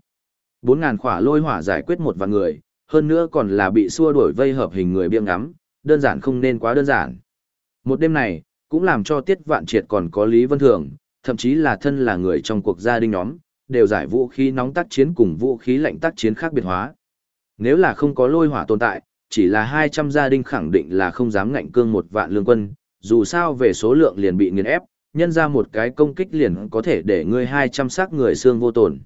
Bốn ngàn khỏa lôi hỏa giải quyết một vạn người, hơn nữa còn là bị xua đuổi vây hợp hình người biếng ngắm, đơn giản không nên quá đơn giản. Một đêm này, cũng làm cho Tiết Vạn Triệt còn có Lý Vân Thường, thậm chí là thân là người trong cuộc gia đình nhóm, đều giải vũ khí nóng tác chiến cùng vũ khí lạnh tác chiến khác biệt hóa. Nếu là không có lôi hỏa tồn tại, chỉ là 200 gia đình khẳng định là không dám ngạnh cương một vạn lương quân, dù sao về số lượng liền bị nghiền ép, nhân ra một cái công kích liền có thể để ngươi 200 xác người xương vô tổn.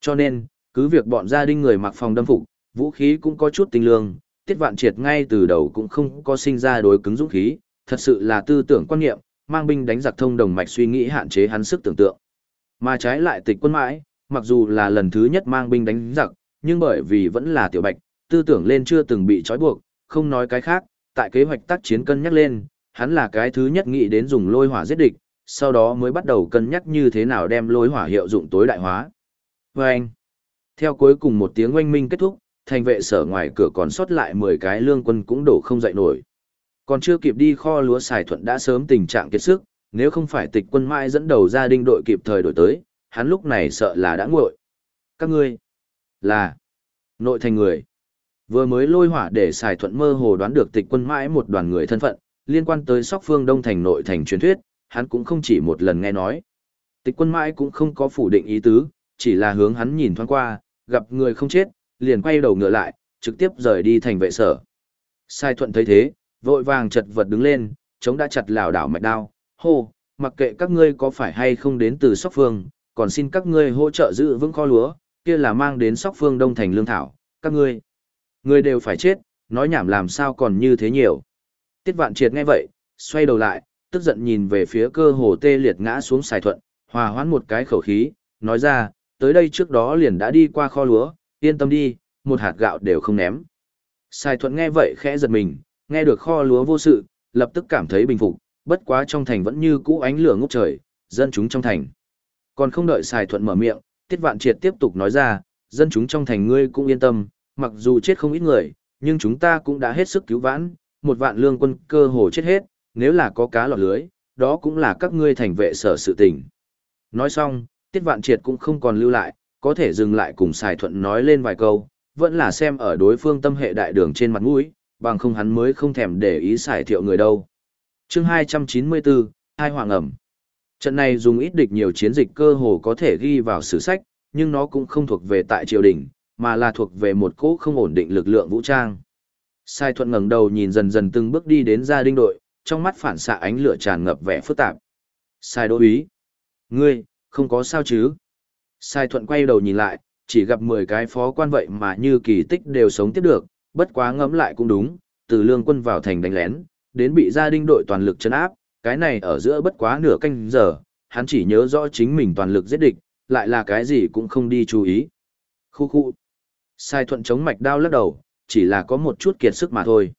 Cho nên, cứ việc bọn gia đình người mặc phòng đâm phục, vũ khí cũng có chút tinh lương, tiết vạn triệt ngay từ đầu cũng không có sinh ra đối cứng dũng khí, thật sự là tư tưởng quan niệm, mang binh đánh giặc thông đồng mạch suy nghĩ hạn chế hắn sức tưởng tượng. Mà trái lại tịch quân mãi, mặc dù là lần thứ nhất mang binh đánh giặc, nhưng bởi vì vẫn là tiểu bạch, tư tưởng lên chưa từng bị trói buộc, không nói cái khác, tại kế hoạch tác chiến cân nhắc lên, hắn là cái thứ nhất nghĩ đến dùng lôi hỏa giết địch, sau đó mới bắt đầu cân nhắc như thế nào đem lôi hỏa hiệu dụng tối đại hóa. Và anh, theo cuối cùng một tiếng oanh minh kết thúc, thành vệ sở ngoài cửa còn sót lại 10 cái lương quân cũng đổ không dậy nổi. Còn chưa kịp đi kho lúa xài thuận đã sớm tình trạng kiệt sức, nếu không phải tịch quân mãi dẫn đầu gia đình đội kịp thời đổi tới, hắn lúc này sợ là đã nguội. Các ngươi là nội thành người. Vừa mới lôi hỏa để xài thuận mơ hồ đoán được tịch quân mãi một đoàn người thân phận, liên quan tới sóc phương đông thành nội thành truyền thuyết, hắn cũng không chỉ một lần nghe nói. Tịch quân mãi cũng không có phủ định ý tứ, chỉ là hướng hắn nhìn thoáng qua, gặp người không chết, liền quay đầu ngựa lại, trực tiếp rời đi thành vệ sở. Sai thuận thấy thế, vội vàng chật vật đứng lên, chống đã chặt lảo đảo mạch đao, hô, mặc kệ các ngươi có phải hay không đến từ sóc phương, còn xin các ngươi hỗ trợ giữ vững kho lúa, kia là mang đến sóc phương đông thành lương thảo, các ngươi. Ngươi đều phải chết, nói nhảm làm sao còn như thế nhiều. Tiết vạn triệt nghe vậy, xoay đầu lại, tức giận nhìn về phía cơ hồ tê liệt ngã xuống xài thuận, hòa hoãn một cái khẩu khí, nói ra, tới đây trước đó liền đã đi qua kho lúa, yên tâm đi, một hạt gạo đều không ném. Xài thuận nghe vậy khẽ giật mình, nghe được kho lúa vô sự, lập tức cảm thấy bình phục, bất quá trong thành vẫn như cũ ánh lửa ngút trời, dân chúng trong thành. Còn không đợi xài thuận mở miệng, tiết vạn triệt tiếp tục nói ra, dân chúng trong thành ngươi cũng yên tâm, mặc dù chết không ít người, nhưng chúng ta cũng đã hết sức cứu vãn, một vạn lương quân cơ hồ chết hết, nếu là có cá lọt lưới, đó cũng là các ngươi thành vệ sở sự tình. Nói xong, tiết vạn triệt cũng không còn lưu lại, có thể dừng lại cùng xài thuận nói lên vài câu, vẫn là xem ở đối phương tâm hệ đại đường trên mặt mũi, bằng không hắn mới không thèm để ý xài thiệu người đâu chương 294, hai hoàng ẩm. Trận này dùng ít địch nhiều chiến dịch cơ hồ có thể ghi vào sử sách, nhưng nó cũng không thuộc về tại triều đình, mà là thuộc về một cỗ không ổn định lực lượng vũ trang. Sai thuận ngẩng đầu nhìn dần dần từng bước đi đến gia đình đội, trong mắt phản xạ ánh lửa tràn ngập vẻ phức tạp. Sai đô ý. Ngươi, không có sao chứ? Sai thuận quay đầu nhìn lại, chỉ gặp 10 cái phó quan vậy mà như kỳ tích đều sống tiếp được, bất quá ngẫm lại cũng đúng, từ lương quân vào thành đánh lén, đến bị gia đình đội toàn lực chấn áp, cái này ở giữa bất quá nửa canh giờ, hắn chỉ nhớ rõ chính mình toàn lực giết địch, lại là cái gì cũng không đi chú ý. Khu khu. Sai thuận chống mạch đao lắc đầu, chỉ là có một chút kiệt sức mà thôi.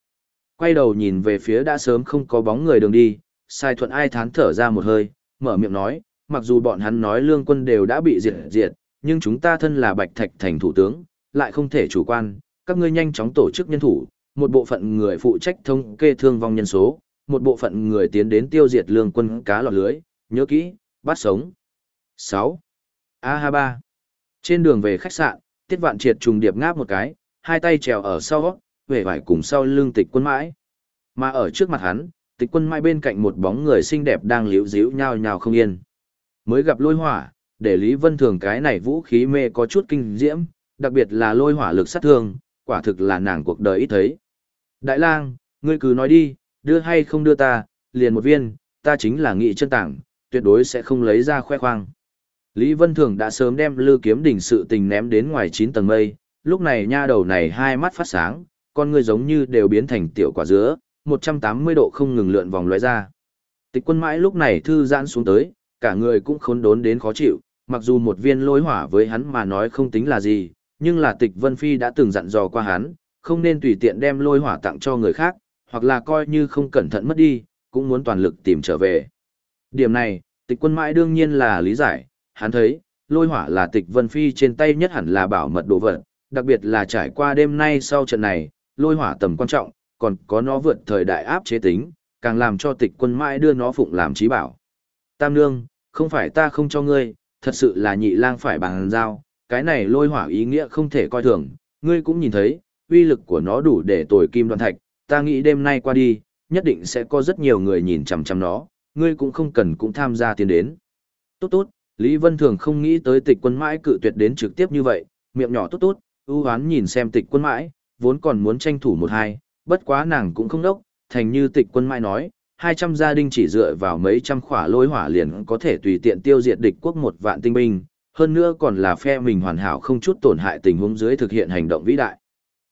Quay đầu nhìn về phía đã sớm không có bóng người đường đi, sai thuận ai thán thở ra một hơi, mở miệng nói, mặc dù bọn hắn nói lương quân đều đã bị diệt diệt, nhưng chúng ta thân là Bạch Thạch thành thủ tướng, lại không thể chủ quan, các ngươi nhanh chóng tổ chức nhân thủ, một bộ phận người phụ trách thống kê thương vong nhân số, một bộ phận người tiến đến tiêu diệt lương quân cá lọt lưới, nhớ kỹ, bắt sống. 6. A23 Trên đường về khách sạn, Tiết Vạn Triệt trùng điệp ngáp một cái, hai tay trèo ở sau, vẻ vải cùng sau lưng tịch quân mãi. Mà ở trước mặt hắn, tịch quân mãi bên cạnh một bóng người xinh đẹp đang liễu díu nhao nhao không yên. Mới gặp lôi hỏa, để Lý Vân Thường cái này vũ khí mê có chút kinh diễm, đặc biệt là lôi hỏa lực sát thương, quả thực là nàng cuộc đời ít thấy. Đại lang, ngươi cứ nói đi, đưa hay không đưa ta, liền một viên, ta chính là nghị chân tảng, tuyệt đối sẽ không lấy ra khoe khoang. Lý Vân Thường đã sớm đem lư kiếm đỉnh sự tình ném đến ngoài 9 tầng mây, lúc này nha đầu này hai mắt phát sáng, con ngươi giống như đều biến thành tiểu quả dứa, 180 độ không ngừng lượn vòng lóe ra. Tịch quân mãi lúc này thư giãn xuống tới, cả người cũng khốn đốn đến khó chịu, mặc dù một viên lôi hỏa với hắn mà nói không tính là gì, nhưng là tịch Vân Phi đã từng dặn dò qua hắn, không nên tùy tiện đem lôi hỏa tặng cho người khác, hoặc là coi như không cẩn thận mất đi, cũng muốn toàn lực tìm trở về. Điểm này, tịch quân mãi đương nhiên là lý giải, hắn thấy, lôi hỏa là tịch Vân Phi trên tay nhất hẳn là bảo mật đồ vật, đặc biệt là trải qua đêm nay sau trận này, lôi hỏa tầm quan trọng, còn có nó vượt thời đại áp chế tính, càng làm cho tịch quân mãi đưa nó phụng làm trí bảo. Tam nương, không phải ta không cho ngươi, thật sự là nhị lang phải bằng giao, cái này lôi hỏa ý nghĩa không thể coi thường, ngươi cũng nhìn thấy, uy lực của nó đủ để tồi kim đoan thạch, ta nghĩ đêm nay qua đi, nhất định sẽ có rất nhiều người nhìn chằm chằm nó, ngươi cũng không cần cũng tham gia tiến đến. Tốt tốt, Lý Vân Thường không nghĩ tới tịch quân mãi cự tuyệt đến trực tiếp như vậy, miệng nhỏ tốt tốt, ưu hoán nhìn xem tịch quân mãi, vốn còn muốn tranh thủ một hai, bất quá nàng cũng không đốc, thành như tịch quân mãi nói, 200 gia đình chỉ dựa vào mấy trăm khỏa lôi hỏa liền có thể tùy tiện tiêu diệt địch quốc một vạn tinh binh, hơn nữa còn là phe mình hoàn hảo không chút tổn hại tình huống dưới thực hiện hành động vĩ đại.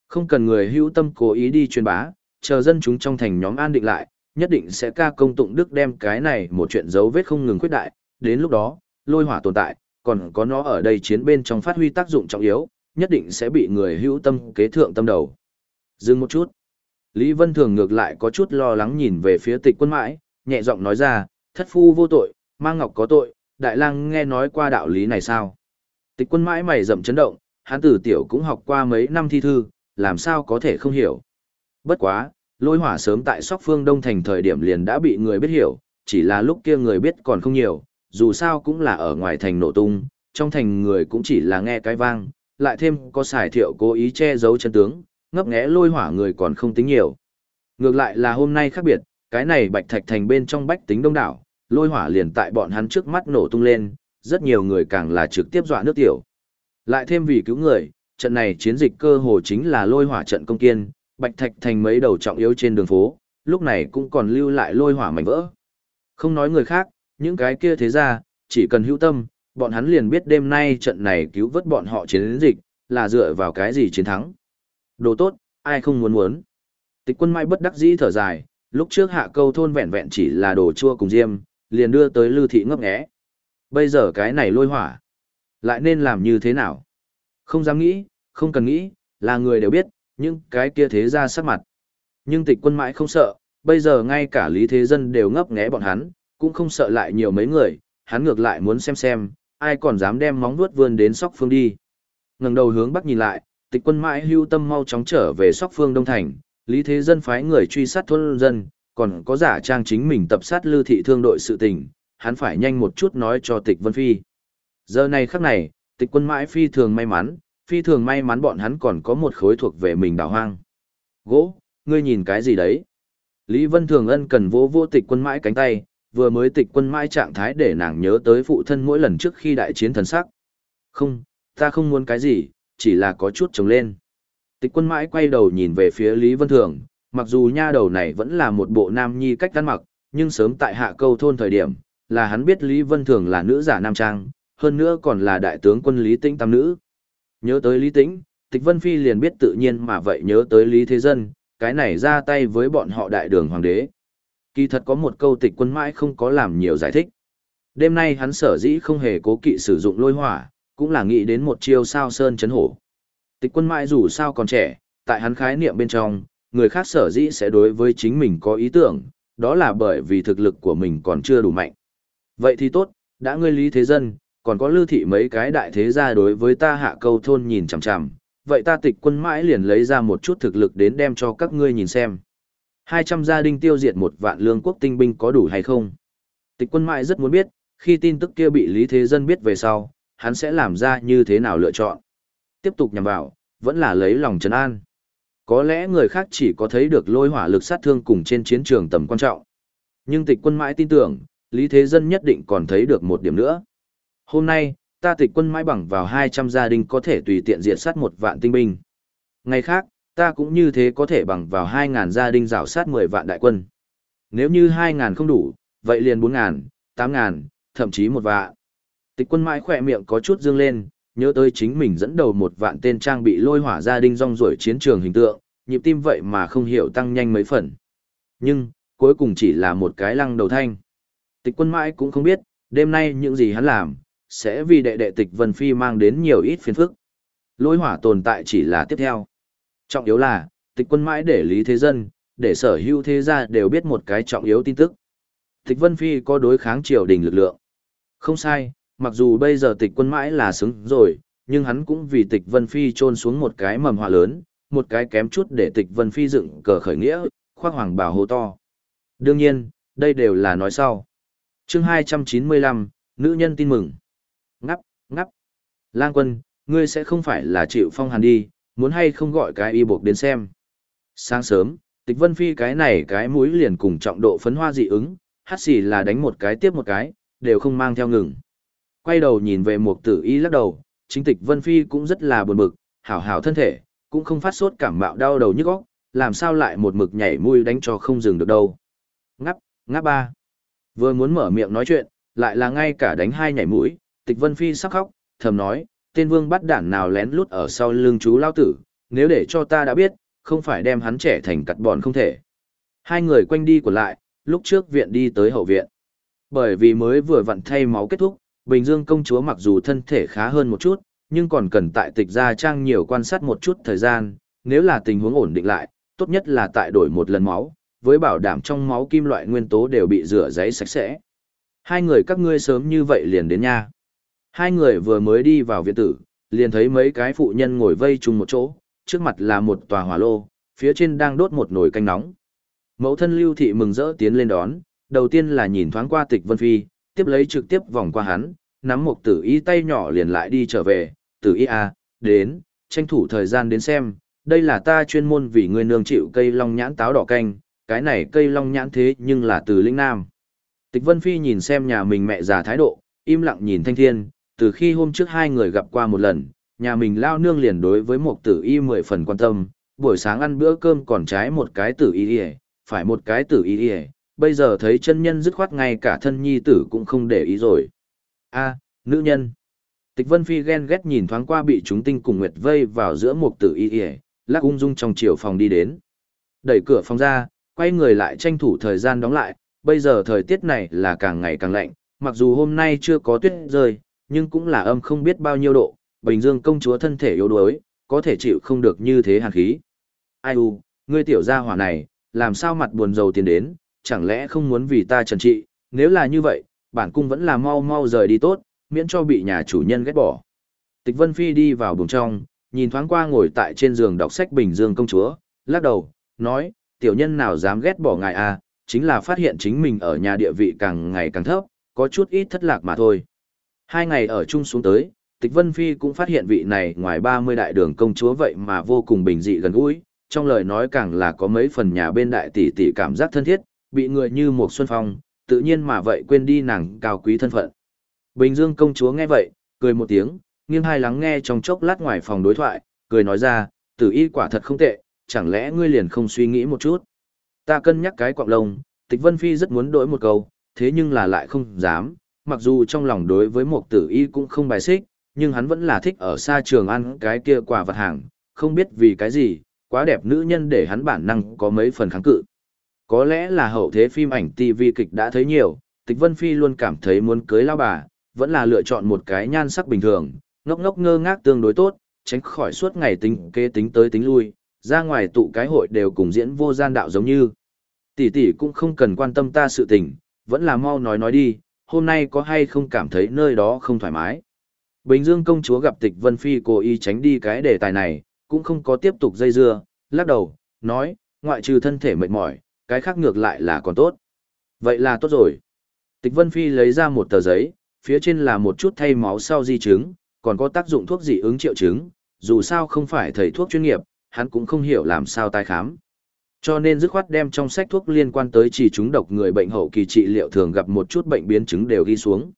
Không cần người hữu tâm cố ý đi truyền bá, chờ dân chúng trong thành nhóm an định lại, nhất định sẽ ca công tụng đức đem cái này một chuyện dấu vết không ngừng khuyết đại, đến lúc đó, lôi hỏa tồn tại, còn có nó ở đây chiến bên trong phát huy tác dụng trọng yếu, nhất định sẽ bị người hữu tâm kế thượng tâm đầu. Dừng một chút. Lý Vân Thường ngược lại có chút lo lắng nhìn về phía tịch quân mãi, nhẹ giọng nói ra, thất phu vô tội, mang ngọc có tội, đại lang nghe nói qua đạo lý này sao? Tịch quân mãi mày rậm chấn động, hắn tử tiểu cũng học qua mấy năm thi thư, làm sao có thể không hiểu. Bất quá, lôi hỏa sớm tại sóc phương đông thành thời điểm liền đã bị người biết hiểu, chỉ là lúc kia người biết còn không nhiều, dù sao cũng là ở ngoài thành nổ tung, trong thành người cũng chỉ là nghe cái vang, lại thêm có xài thiệu cố ý che giấu chân tướng, ngấp nghé lôi hỏa người còn không tính nhiều. Ngược lại là hôm nay khác biệt, cái này bạch thạch thành bên trong bách tính đông đảo, lôi hỏa liền tại bọn hắn trước mắt nổ tung lên, rất nhiều người càng là trực tiếp dọa nước tiểu. Lại thêm vì cứu người, trận này chiến dịch cơ hồ chính là lôi hỏa trận công kiên, bạch thạch thành mấy đầu trọng yếu trên đường phố, lúc này cũng còn lưu lại lôi hỏa mảnh vỡ. Không nói người khác, những cái kia thế ra, chỉ cần hữu tâm, bọn hắn liền biết đêm nay trận này cứu vớt bọn họ chiến dịch, là dựa vào cái gì chiến thắng. Đồ tốt, ai không muốn muốn. Tịch quân mai bất đắc dĩ thở dài, lúc trước hạ câu thôn vẹn vẹn chỉ là đồ chua cùng diêm, liền đưa tới lưu thị ngấp nghé. Bây giờ cái này lôi hỏa. Lại nên làm như thế nào? Không dám nghĩ, không cần nghĩ, là người đều biết, nhưng cái kia thế ra sắc mặt. Nhưng tịch quân mãi không sợ, bây giờ ngay cả lý thế dân đều ngấp nghé bọn hắn, cũng không sợ lại nhiều mấy người, hắn ngược lại muốn xem xem, ai còn dám đem móng vuốt vươn đến sóc phương đi. ngẩng đầu hướng bắc nhìn lại, tịch quân mãi hưu tâm mau chóng trở về sóc phương đông thành, lý thế dân phái người truy sát thôn dân, còn có giả trang chính mình tập sát lưu thị thương đội sự tình, hắn phải nhanh một chút nói cho tịch vân phi. Giờ này khắc này, tịch quân mãi phi thường may mắn, phi thường may mắn bọn hắn còn có một khối thuộc về mình đào hoang. Gỗ, ngươi nhìn cái gì đấy? Lý Vân Thường Ân cần vô vô tịch quân mãi cánh tay, vừa mới tịch quân mãi trạng thái để nàng nhớ tới phụ thân mỗi lần trước khi đại chiến thần sắc. Không, ta không muốn cái gì, chỉ là có chút trồng lên. Tịch quân mãi quay đầu nhìn về phía Lý Vân Thường, mặc dù nha đầu này vẫn là một bộ nam nhi cách ăn mặc, nhưng sớm tại hạ câu thôn thời điểm, là hắn biết Lý Vân Thường là nữ giả nam trang, hơn nữa còn là đại tướng quân Lý Tĩnh tam nữ. Nhớ tới Lý Tĩnh, Tịch Vân Phi liền biết tự nhiên mà vậy nhớ tới Lý Thế Dân, cái này ra tay với bọn họ đại đường hoàng đế. Kỳ thật có một câu tịch quân mãi không có làm nhiều giải thích. Đêm nay hắn sở dĩ không hề cố kỵ sử dụng lôi hỏa, cũng là nghĩ đến một chiêu sao sơn chấn hổ. Tịch quân mãi dù sao còn trẻ, tại hắn khái niệm bên trong, người khác sở dĩ sẽ đối với chính mình có ý tưởng, đó là bởi vì thực lực của mình còn chưa đủ mạnh. Vậy thì tốt, đã ngươi lý thế dân, còn có lưu thị mấy cái đại thế gia đối với ta hạ câu thôn nhìn chằm chằm, vậy ta tịch quân mãi liền lấy ra một chút thực lực đến đem cho các ngươi nhìn xem. 200 gia đình tiêu diệt một vạn lương quốc tinh binh có đủ hay không? Tịch quân mãi rất muốn biết, khi tin tức kia bị Lý Thế Dân biết về sau, hắn sẽ làm ra như thế nào lựa chọn. Tiếp tục nhằm vào, vẫn là lấy lòng trấn an. Có lẽ người khác chỉ có thấy được lôi hỏa lực sát thương cùng trên chiến trường tầm quan trọng. Nhưng tịch quân mãi tin tưởng, Lý Thế Dân nhất định còn thấy được một điểm nữa. Hôm nay, ta tịch quân mãi bằng vào 200 gia đình có thể tùy tiện diệt sát một vạn tinh binh. Ngày khác, ta cũng như thế có thể bằng vào 2.000 gia đình rào sát 10 vạn đại quân. Nếu như 2.000 không đủ, vậy liền 4.000, 8.000, thậm chí một vạn. Tịch quân mãi khỏe miệng có chút dương lên, nhớ tới chính mình dẫn đầu một vạn tên trang bị lôi hỏa gia đình rong ruổi chiến trường hình tượng, nhịp tim vậy mà không hiểu tăng nhanh mấy phần. Nhưng, cuối cùng chỉ là một cái lăng đầu thanh. Tịch quân mãi cũng không biết, đêm nay những gì hắn làm, sẽ vì đệ đệ tịch Vân Phi mang đến nhiều ít phiền phức. Lôi hỏa tồn tại chỉ là tiếp theo. Trọng yếu là, tịch quân mãi để lý thế dân, để sở hữu thế gia đều biết một cái trọng yếu tin tức. Tịch Vân Phi có đối kháng triều đình lực lượng. Không sai, mặc dù bây giờ tịch quân mãi là xứng rồi, nhưng hắn cũng vì tịch Vân Phi trôn xuống một cái mầm họa lớn, một cái kém chút để tịch Vân Phi dựng cờ khởi nghĩa, khoác hoàng bào hô to. Đương nhiên, đây đều là nói sau. chương 295, nữ nhân tin mừng. Ngắp, ngắp. Lang quân, ngươi sẽ không phải là chịu phong hàn đi, muốn hay không gọi cái y buộc đến xem. Sáng sớm, tịch Vân Phi cái này cái mũi liền cùng trọng độ phấn hoa dị ứng, hát xì là đánh một cái tiếp một cái, đều không mang theo ngừng. Quay đầu nhìn về một tử y lắc đầu, chính tịch Vân Phi cũng rất là buồn bực, hảo hảo thân thể, cũng không phát sốt cảm mạo đau đầu nhức óc, làm sao lại một mực nhảy mũi đánh cho không dừng được đâu. Ngắp, ngắp ba. Vừa muốn mở miệng nói chuyện, lại là ngay cả đánh hai nhảy mũi, tịch Vân Phi sắc khóc, thầm nói, tên vương bắt đản nào lén lút ở sau lưng chú lao tử, nếu để cho ta đã biết, không phải đem hắn trẻ thành cặt bọn không thể. Hai người quanh đi của lại, lúc trước viện đi tới hậu viện. Bởi vì mới vừa vặn thay máu kết thúc, Bình Dương công chúa mặc dù thân thể khá hơn một chút, nhưng còn cần tại tịch gia trang nhiều quan sát một chút thời gian, nếu là tình huống ổn định lại, tốt nhất là tại đổi một lần máu, với bảo đảm trong máu kim loại nguyên tố đều bị rửa giấy sạch sẽ. Hai người các ngươi sớm như vậy liền đến nha. Hai người vừa mới đi vào viện tử, liền thấy mấy cái phụ nhân ngồi vây chung một chỗ, trước mặt là một tòa hỏa lô, phía trên đang đốt một nồi canh nóng. Mẫu thân lưu thị mừng rỡ tiến lên đón, đầu tiên là nhìn thoáng qua tịch vân phi, tiếp lấy trực tiếp vòng qua hắn, nắm một tử y tay nhỏ liền lại đi trở về, tử y à, đến, tranh thủ thời gian đến xem, đây là ta chuyên môn vì ngươi nương chịu cây long nhãn táo đỏ canh, cái này cây long nhãn thế nhưng là từ linh nam. Tịch Vân Phi nhìn xem nhà mình mẹ già thái độ, im lặng nhìn Thanh Thiên, từ khi hôm trước hai người gặp qua một lần, nhà mình lao nương liền đối với một tử y mười phần quan tâm, buổi sáng ăn bữa cơm còn trái một cái tử y y, phải một cái tử y y, bây giờ thấy chân nhân dứt khoát ngay cả thân nhi tử cũng không để ý rồi. a nữ nhân. Tịch Vân Phi ghen ghét nhìn thoáng qua bị chúng tinh cùng nguyệt vây vào giữa một tử y y, lắc ung dung trong chiều phòng đi đến. Đẩy cửa phòng ra, quay người lại tranh thủ thời gian đóng lại, bây giờ thời tiết này là càng ngày càng lạnh, mặc dù hôm nay chưa có tuyết rơi, nhưng cũng là âm không biết bao nhiêu độ, Bình Dương công chúa thân thể yếu đuối, có thể chịu không được như thế hàn khí. Ai u, ngươi tiểu gia hỏa này, làm sao mặt buồn rầu tiến đến, chẳng lẽ không muốn vì ta trần trị, nếu là như vậy, bản cung vẫn là mau mau rời đi tốt, miễn cho bị nhà chủ nhân ghét bỏ. Tịch Vân Phi đi vào buồng trong, nhìn thoáng qua ngồi tại trên giường đọc sách Bình Dương công chúa, lắc đầu, nói, tiểu nhân nào dám ghét bỏ ngài à, chính là phát hiện chính mình ở nhà địa vị càng ngày càng thấp, có chút ít thất lạc mà thôi. Hai ngày ở chung xuống tới, Tịch Vân Phi cũng phát hiện vị này ngoài 30 đại đường công chúa vậy mà vô cùng bình dị gần gũi, trong lời nói càng là có mấy phần nhà bên đại tỷ tỷ cảm giác thân thiết, bị người như một xuân phong, tự nhiên mà vậy quên đi nàng cao quý thân phận. Bình Dương công chúa nghe vậy, cười một tiếng, nghiêng hai lắng nghe trong chốc lát ngoài phòng đối thoại, cười nói ra, tử y quả thật không tệ, chẳng lẽ ngươi liền không suy nghĩ một chút. Ta cân nhắc cái quạng lông, tịch vân phi rất muốn đổi một câu, thế nhưng là lại không dám, mặc dù trong lòng đối với một tử y cũng không bài xích, nhưng hắn vẫn là thích ở xa trường ăn cái kia quả vật hàng, không biết vì cái gì, quá đẹp nữ nhân để hắn bản năng có mấy phần kháng cự. Có lẽ là hậu thế phim ảnh TV kịch đã thấy nhiều, Tịch Vân Phi luôn cảm thấy muốn cưới lao bà, vẫn là lựa chọn một cái nhan sắc bình thường, ngốc ngốc ngơ ngác tương đối tốt, tránh khỏi suốt ngày tính kế tính tới tính lui, ra ngoài tụ cái hội đều cùng diễn vô gian đạo giống như. Tỷ tỷ cũng không cần quan tâm ta sự tình, vẫn là mau nói nói đi, hôm nay có hay không cảm thấy nơi đó không thoải mái. Bình Dương công chúa gặp tịch Vân Phi cố ý tránh đi cái đề tài này, cũng không có tiếp tục dây dưa, lắc đầu, nói, ngoại trừ thân thể mệt mỏi, cái khác ngược lại là còn tốt. Vậy là tốt rồi. Tịch Vân Phi lấy ra một tờ giấy, phía trên là một chút thay máu sau di chứng, còn có tác dụng thuốc dị ứng triệu chứng, dù sao không phải thầy thuốc chuyên nghiệp, hắn cũng không hiểu làm sao tái khám. Cho nên dứt khoát đem trong sách thuốc liên quan tới chỉ chúng độc người bệnh hậu kỳ trị liệu thường gặp một chút bệnh biến chứng đều ghi xuống.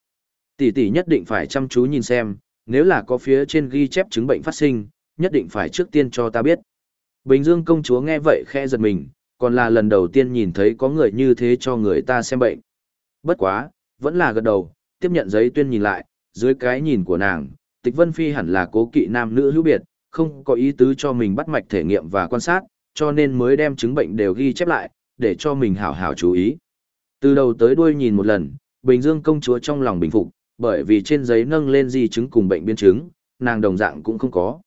Tỷ tỷ nhất định phải chăm chú nhìn xem, nếu là có phía trên ghi chép chứng bệnh phát sinh, nhất định phải trước tiên cho ta biết. Bình Dương công chúa nghe vậy khẽ giật mình, còn là lần đầu tiên nhìn thấy có người như thế cho người ta xem bệnh. Bất quá, vẫn là gật đầu, tiếp nhận giấy tuyên nhìn lại, dưới cái nhìn của nàng, Tịch Vân Phi hẳn là cố kỵ nam nữ hữu biệt, không có ý tứ cho mình bắt mạch thể nghiệm và quan sát, cho nên mới đem chứng bệnh đều ghi chép lại, để cho mình hảo hảo chú ý. Từ đầu tới đuôi nhìn một lần, Bình Dương công chúa trong lòng bình phục, bởi vì trên giấy nâng lên di chứng cùng bệnh biến chứng, nàng đồng dạng cũng không có.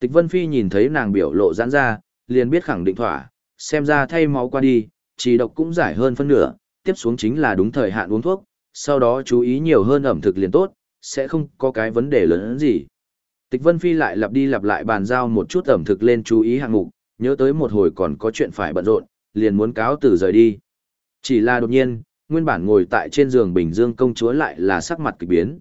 Tịch Vân Phi nhìn thấy nàng biểu lộ giãn ra, liền biết khẳng định thỏa, xem ra thay máu qua đi, chỉ độc cũng giải hơn phân nửa, tiếp xuống chính là đúng thời hạn uống thuốc, sau đó chú ý nhiều hơn ẩm thực liền tốt, sẽ không có cái vấn đề lớn gì. Tịch Vân Phi lại lặp đi lặp lại bàn giao một chút ẩm thực lên chú ý hạng mục, nhớ tới một hồi còn có chuyện phải bận rộn, liền muốn cáo từ rời đi. Chỉ là đột nhiên, nguyên bản ngồi tại trên giường Bình Dương công chúa lại là sắc mặt kỳ biến.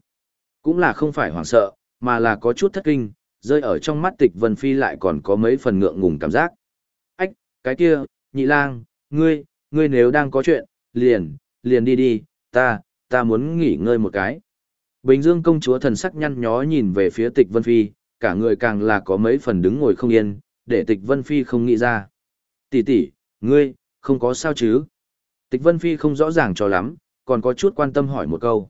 Cũng là không phải hoảng sợ, mà là có chút thất kinh, rơi ở trong mắt tịch Vân Phi lại còn có mấy phần ngượng ngùng cảm giác. Cái kia, nhị lang, ngươi, ngươi nếu đang có chuyện, liền, liền đi đi, ta, ta muốn nghỉ ngơi một cái. Bình Dương công chúa thần sắc nhăn nhó nhìn về phía tịch Vân Phi, cả người càng là có mấy phần đứng ngồi không yên, để tịch Vân Phi không nghĩ ra. Tỷ tỷ, ngươi, không có sao chứ? Tịch Vân Phi không rõ ràng cho lắm, còn có chút quan tâm hỏi một câu.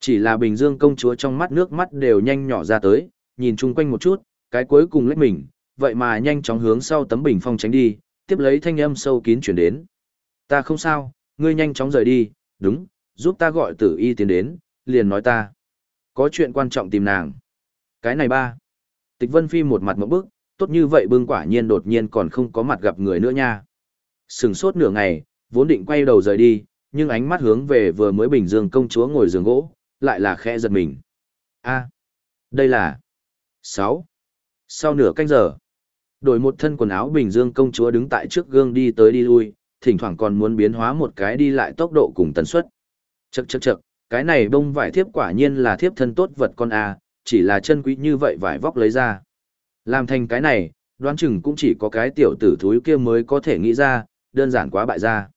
Chỉ là Bình Dương công chúa trong mắt nước mắt đều nhanh nhỏ ra tới, nhìn chung quanh một chút, cái cuối cùng lách mình, vậy mà nhanh chóng hướng sau tấm bình phong tránh đi, tiếp lấy thanh âm sâu kín chuyển đến. Ta không sao, ngươi nhanh chóng rời đi, đúng, giúp ta gọi tử y tiến đến, liền nói ta. Có chuyện quan trọng tìm nàng. Cái này ba. Tịch Vân Phi một mặt một bước, tốt như vậy bưng quả nhiên đột nhiên còn không có mặt gặp người nữa nha. Sừng sốt nửa ngày, vốn định quay đầu rời đi, nhưng ánh mắt hướng về vừa mới bình dương công chúa ngồi giường gỗ, lại là khẽ giật mình. a đây là... sáu Sau nửa canh giờ, đổi một thân quần áo bình dương công chúa đứng tại trước gương đi tới đi lui, thỉnh thoảng còn muốn biến hóa một cái đi lại tốc độ cùng tần suất. Chậc chậc chậc, cái này bông vải thiếp quả nhiên là thiếp thân tốt vật con a, chỉ là chân quý như vậy vải vóc lấy ra. Làm thành cái này, đoán chừng cũng chỉ có cái tiểu tử thúi kia mới có thể nghĩ ra, đơn giản quá bại ra.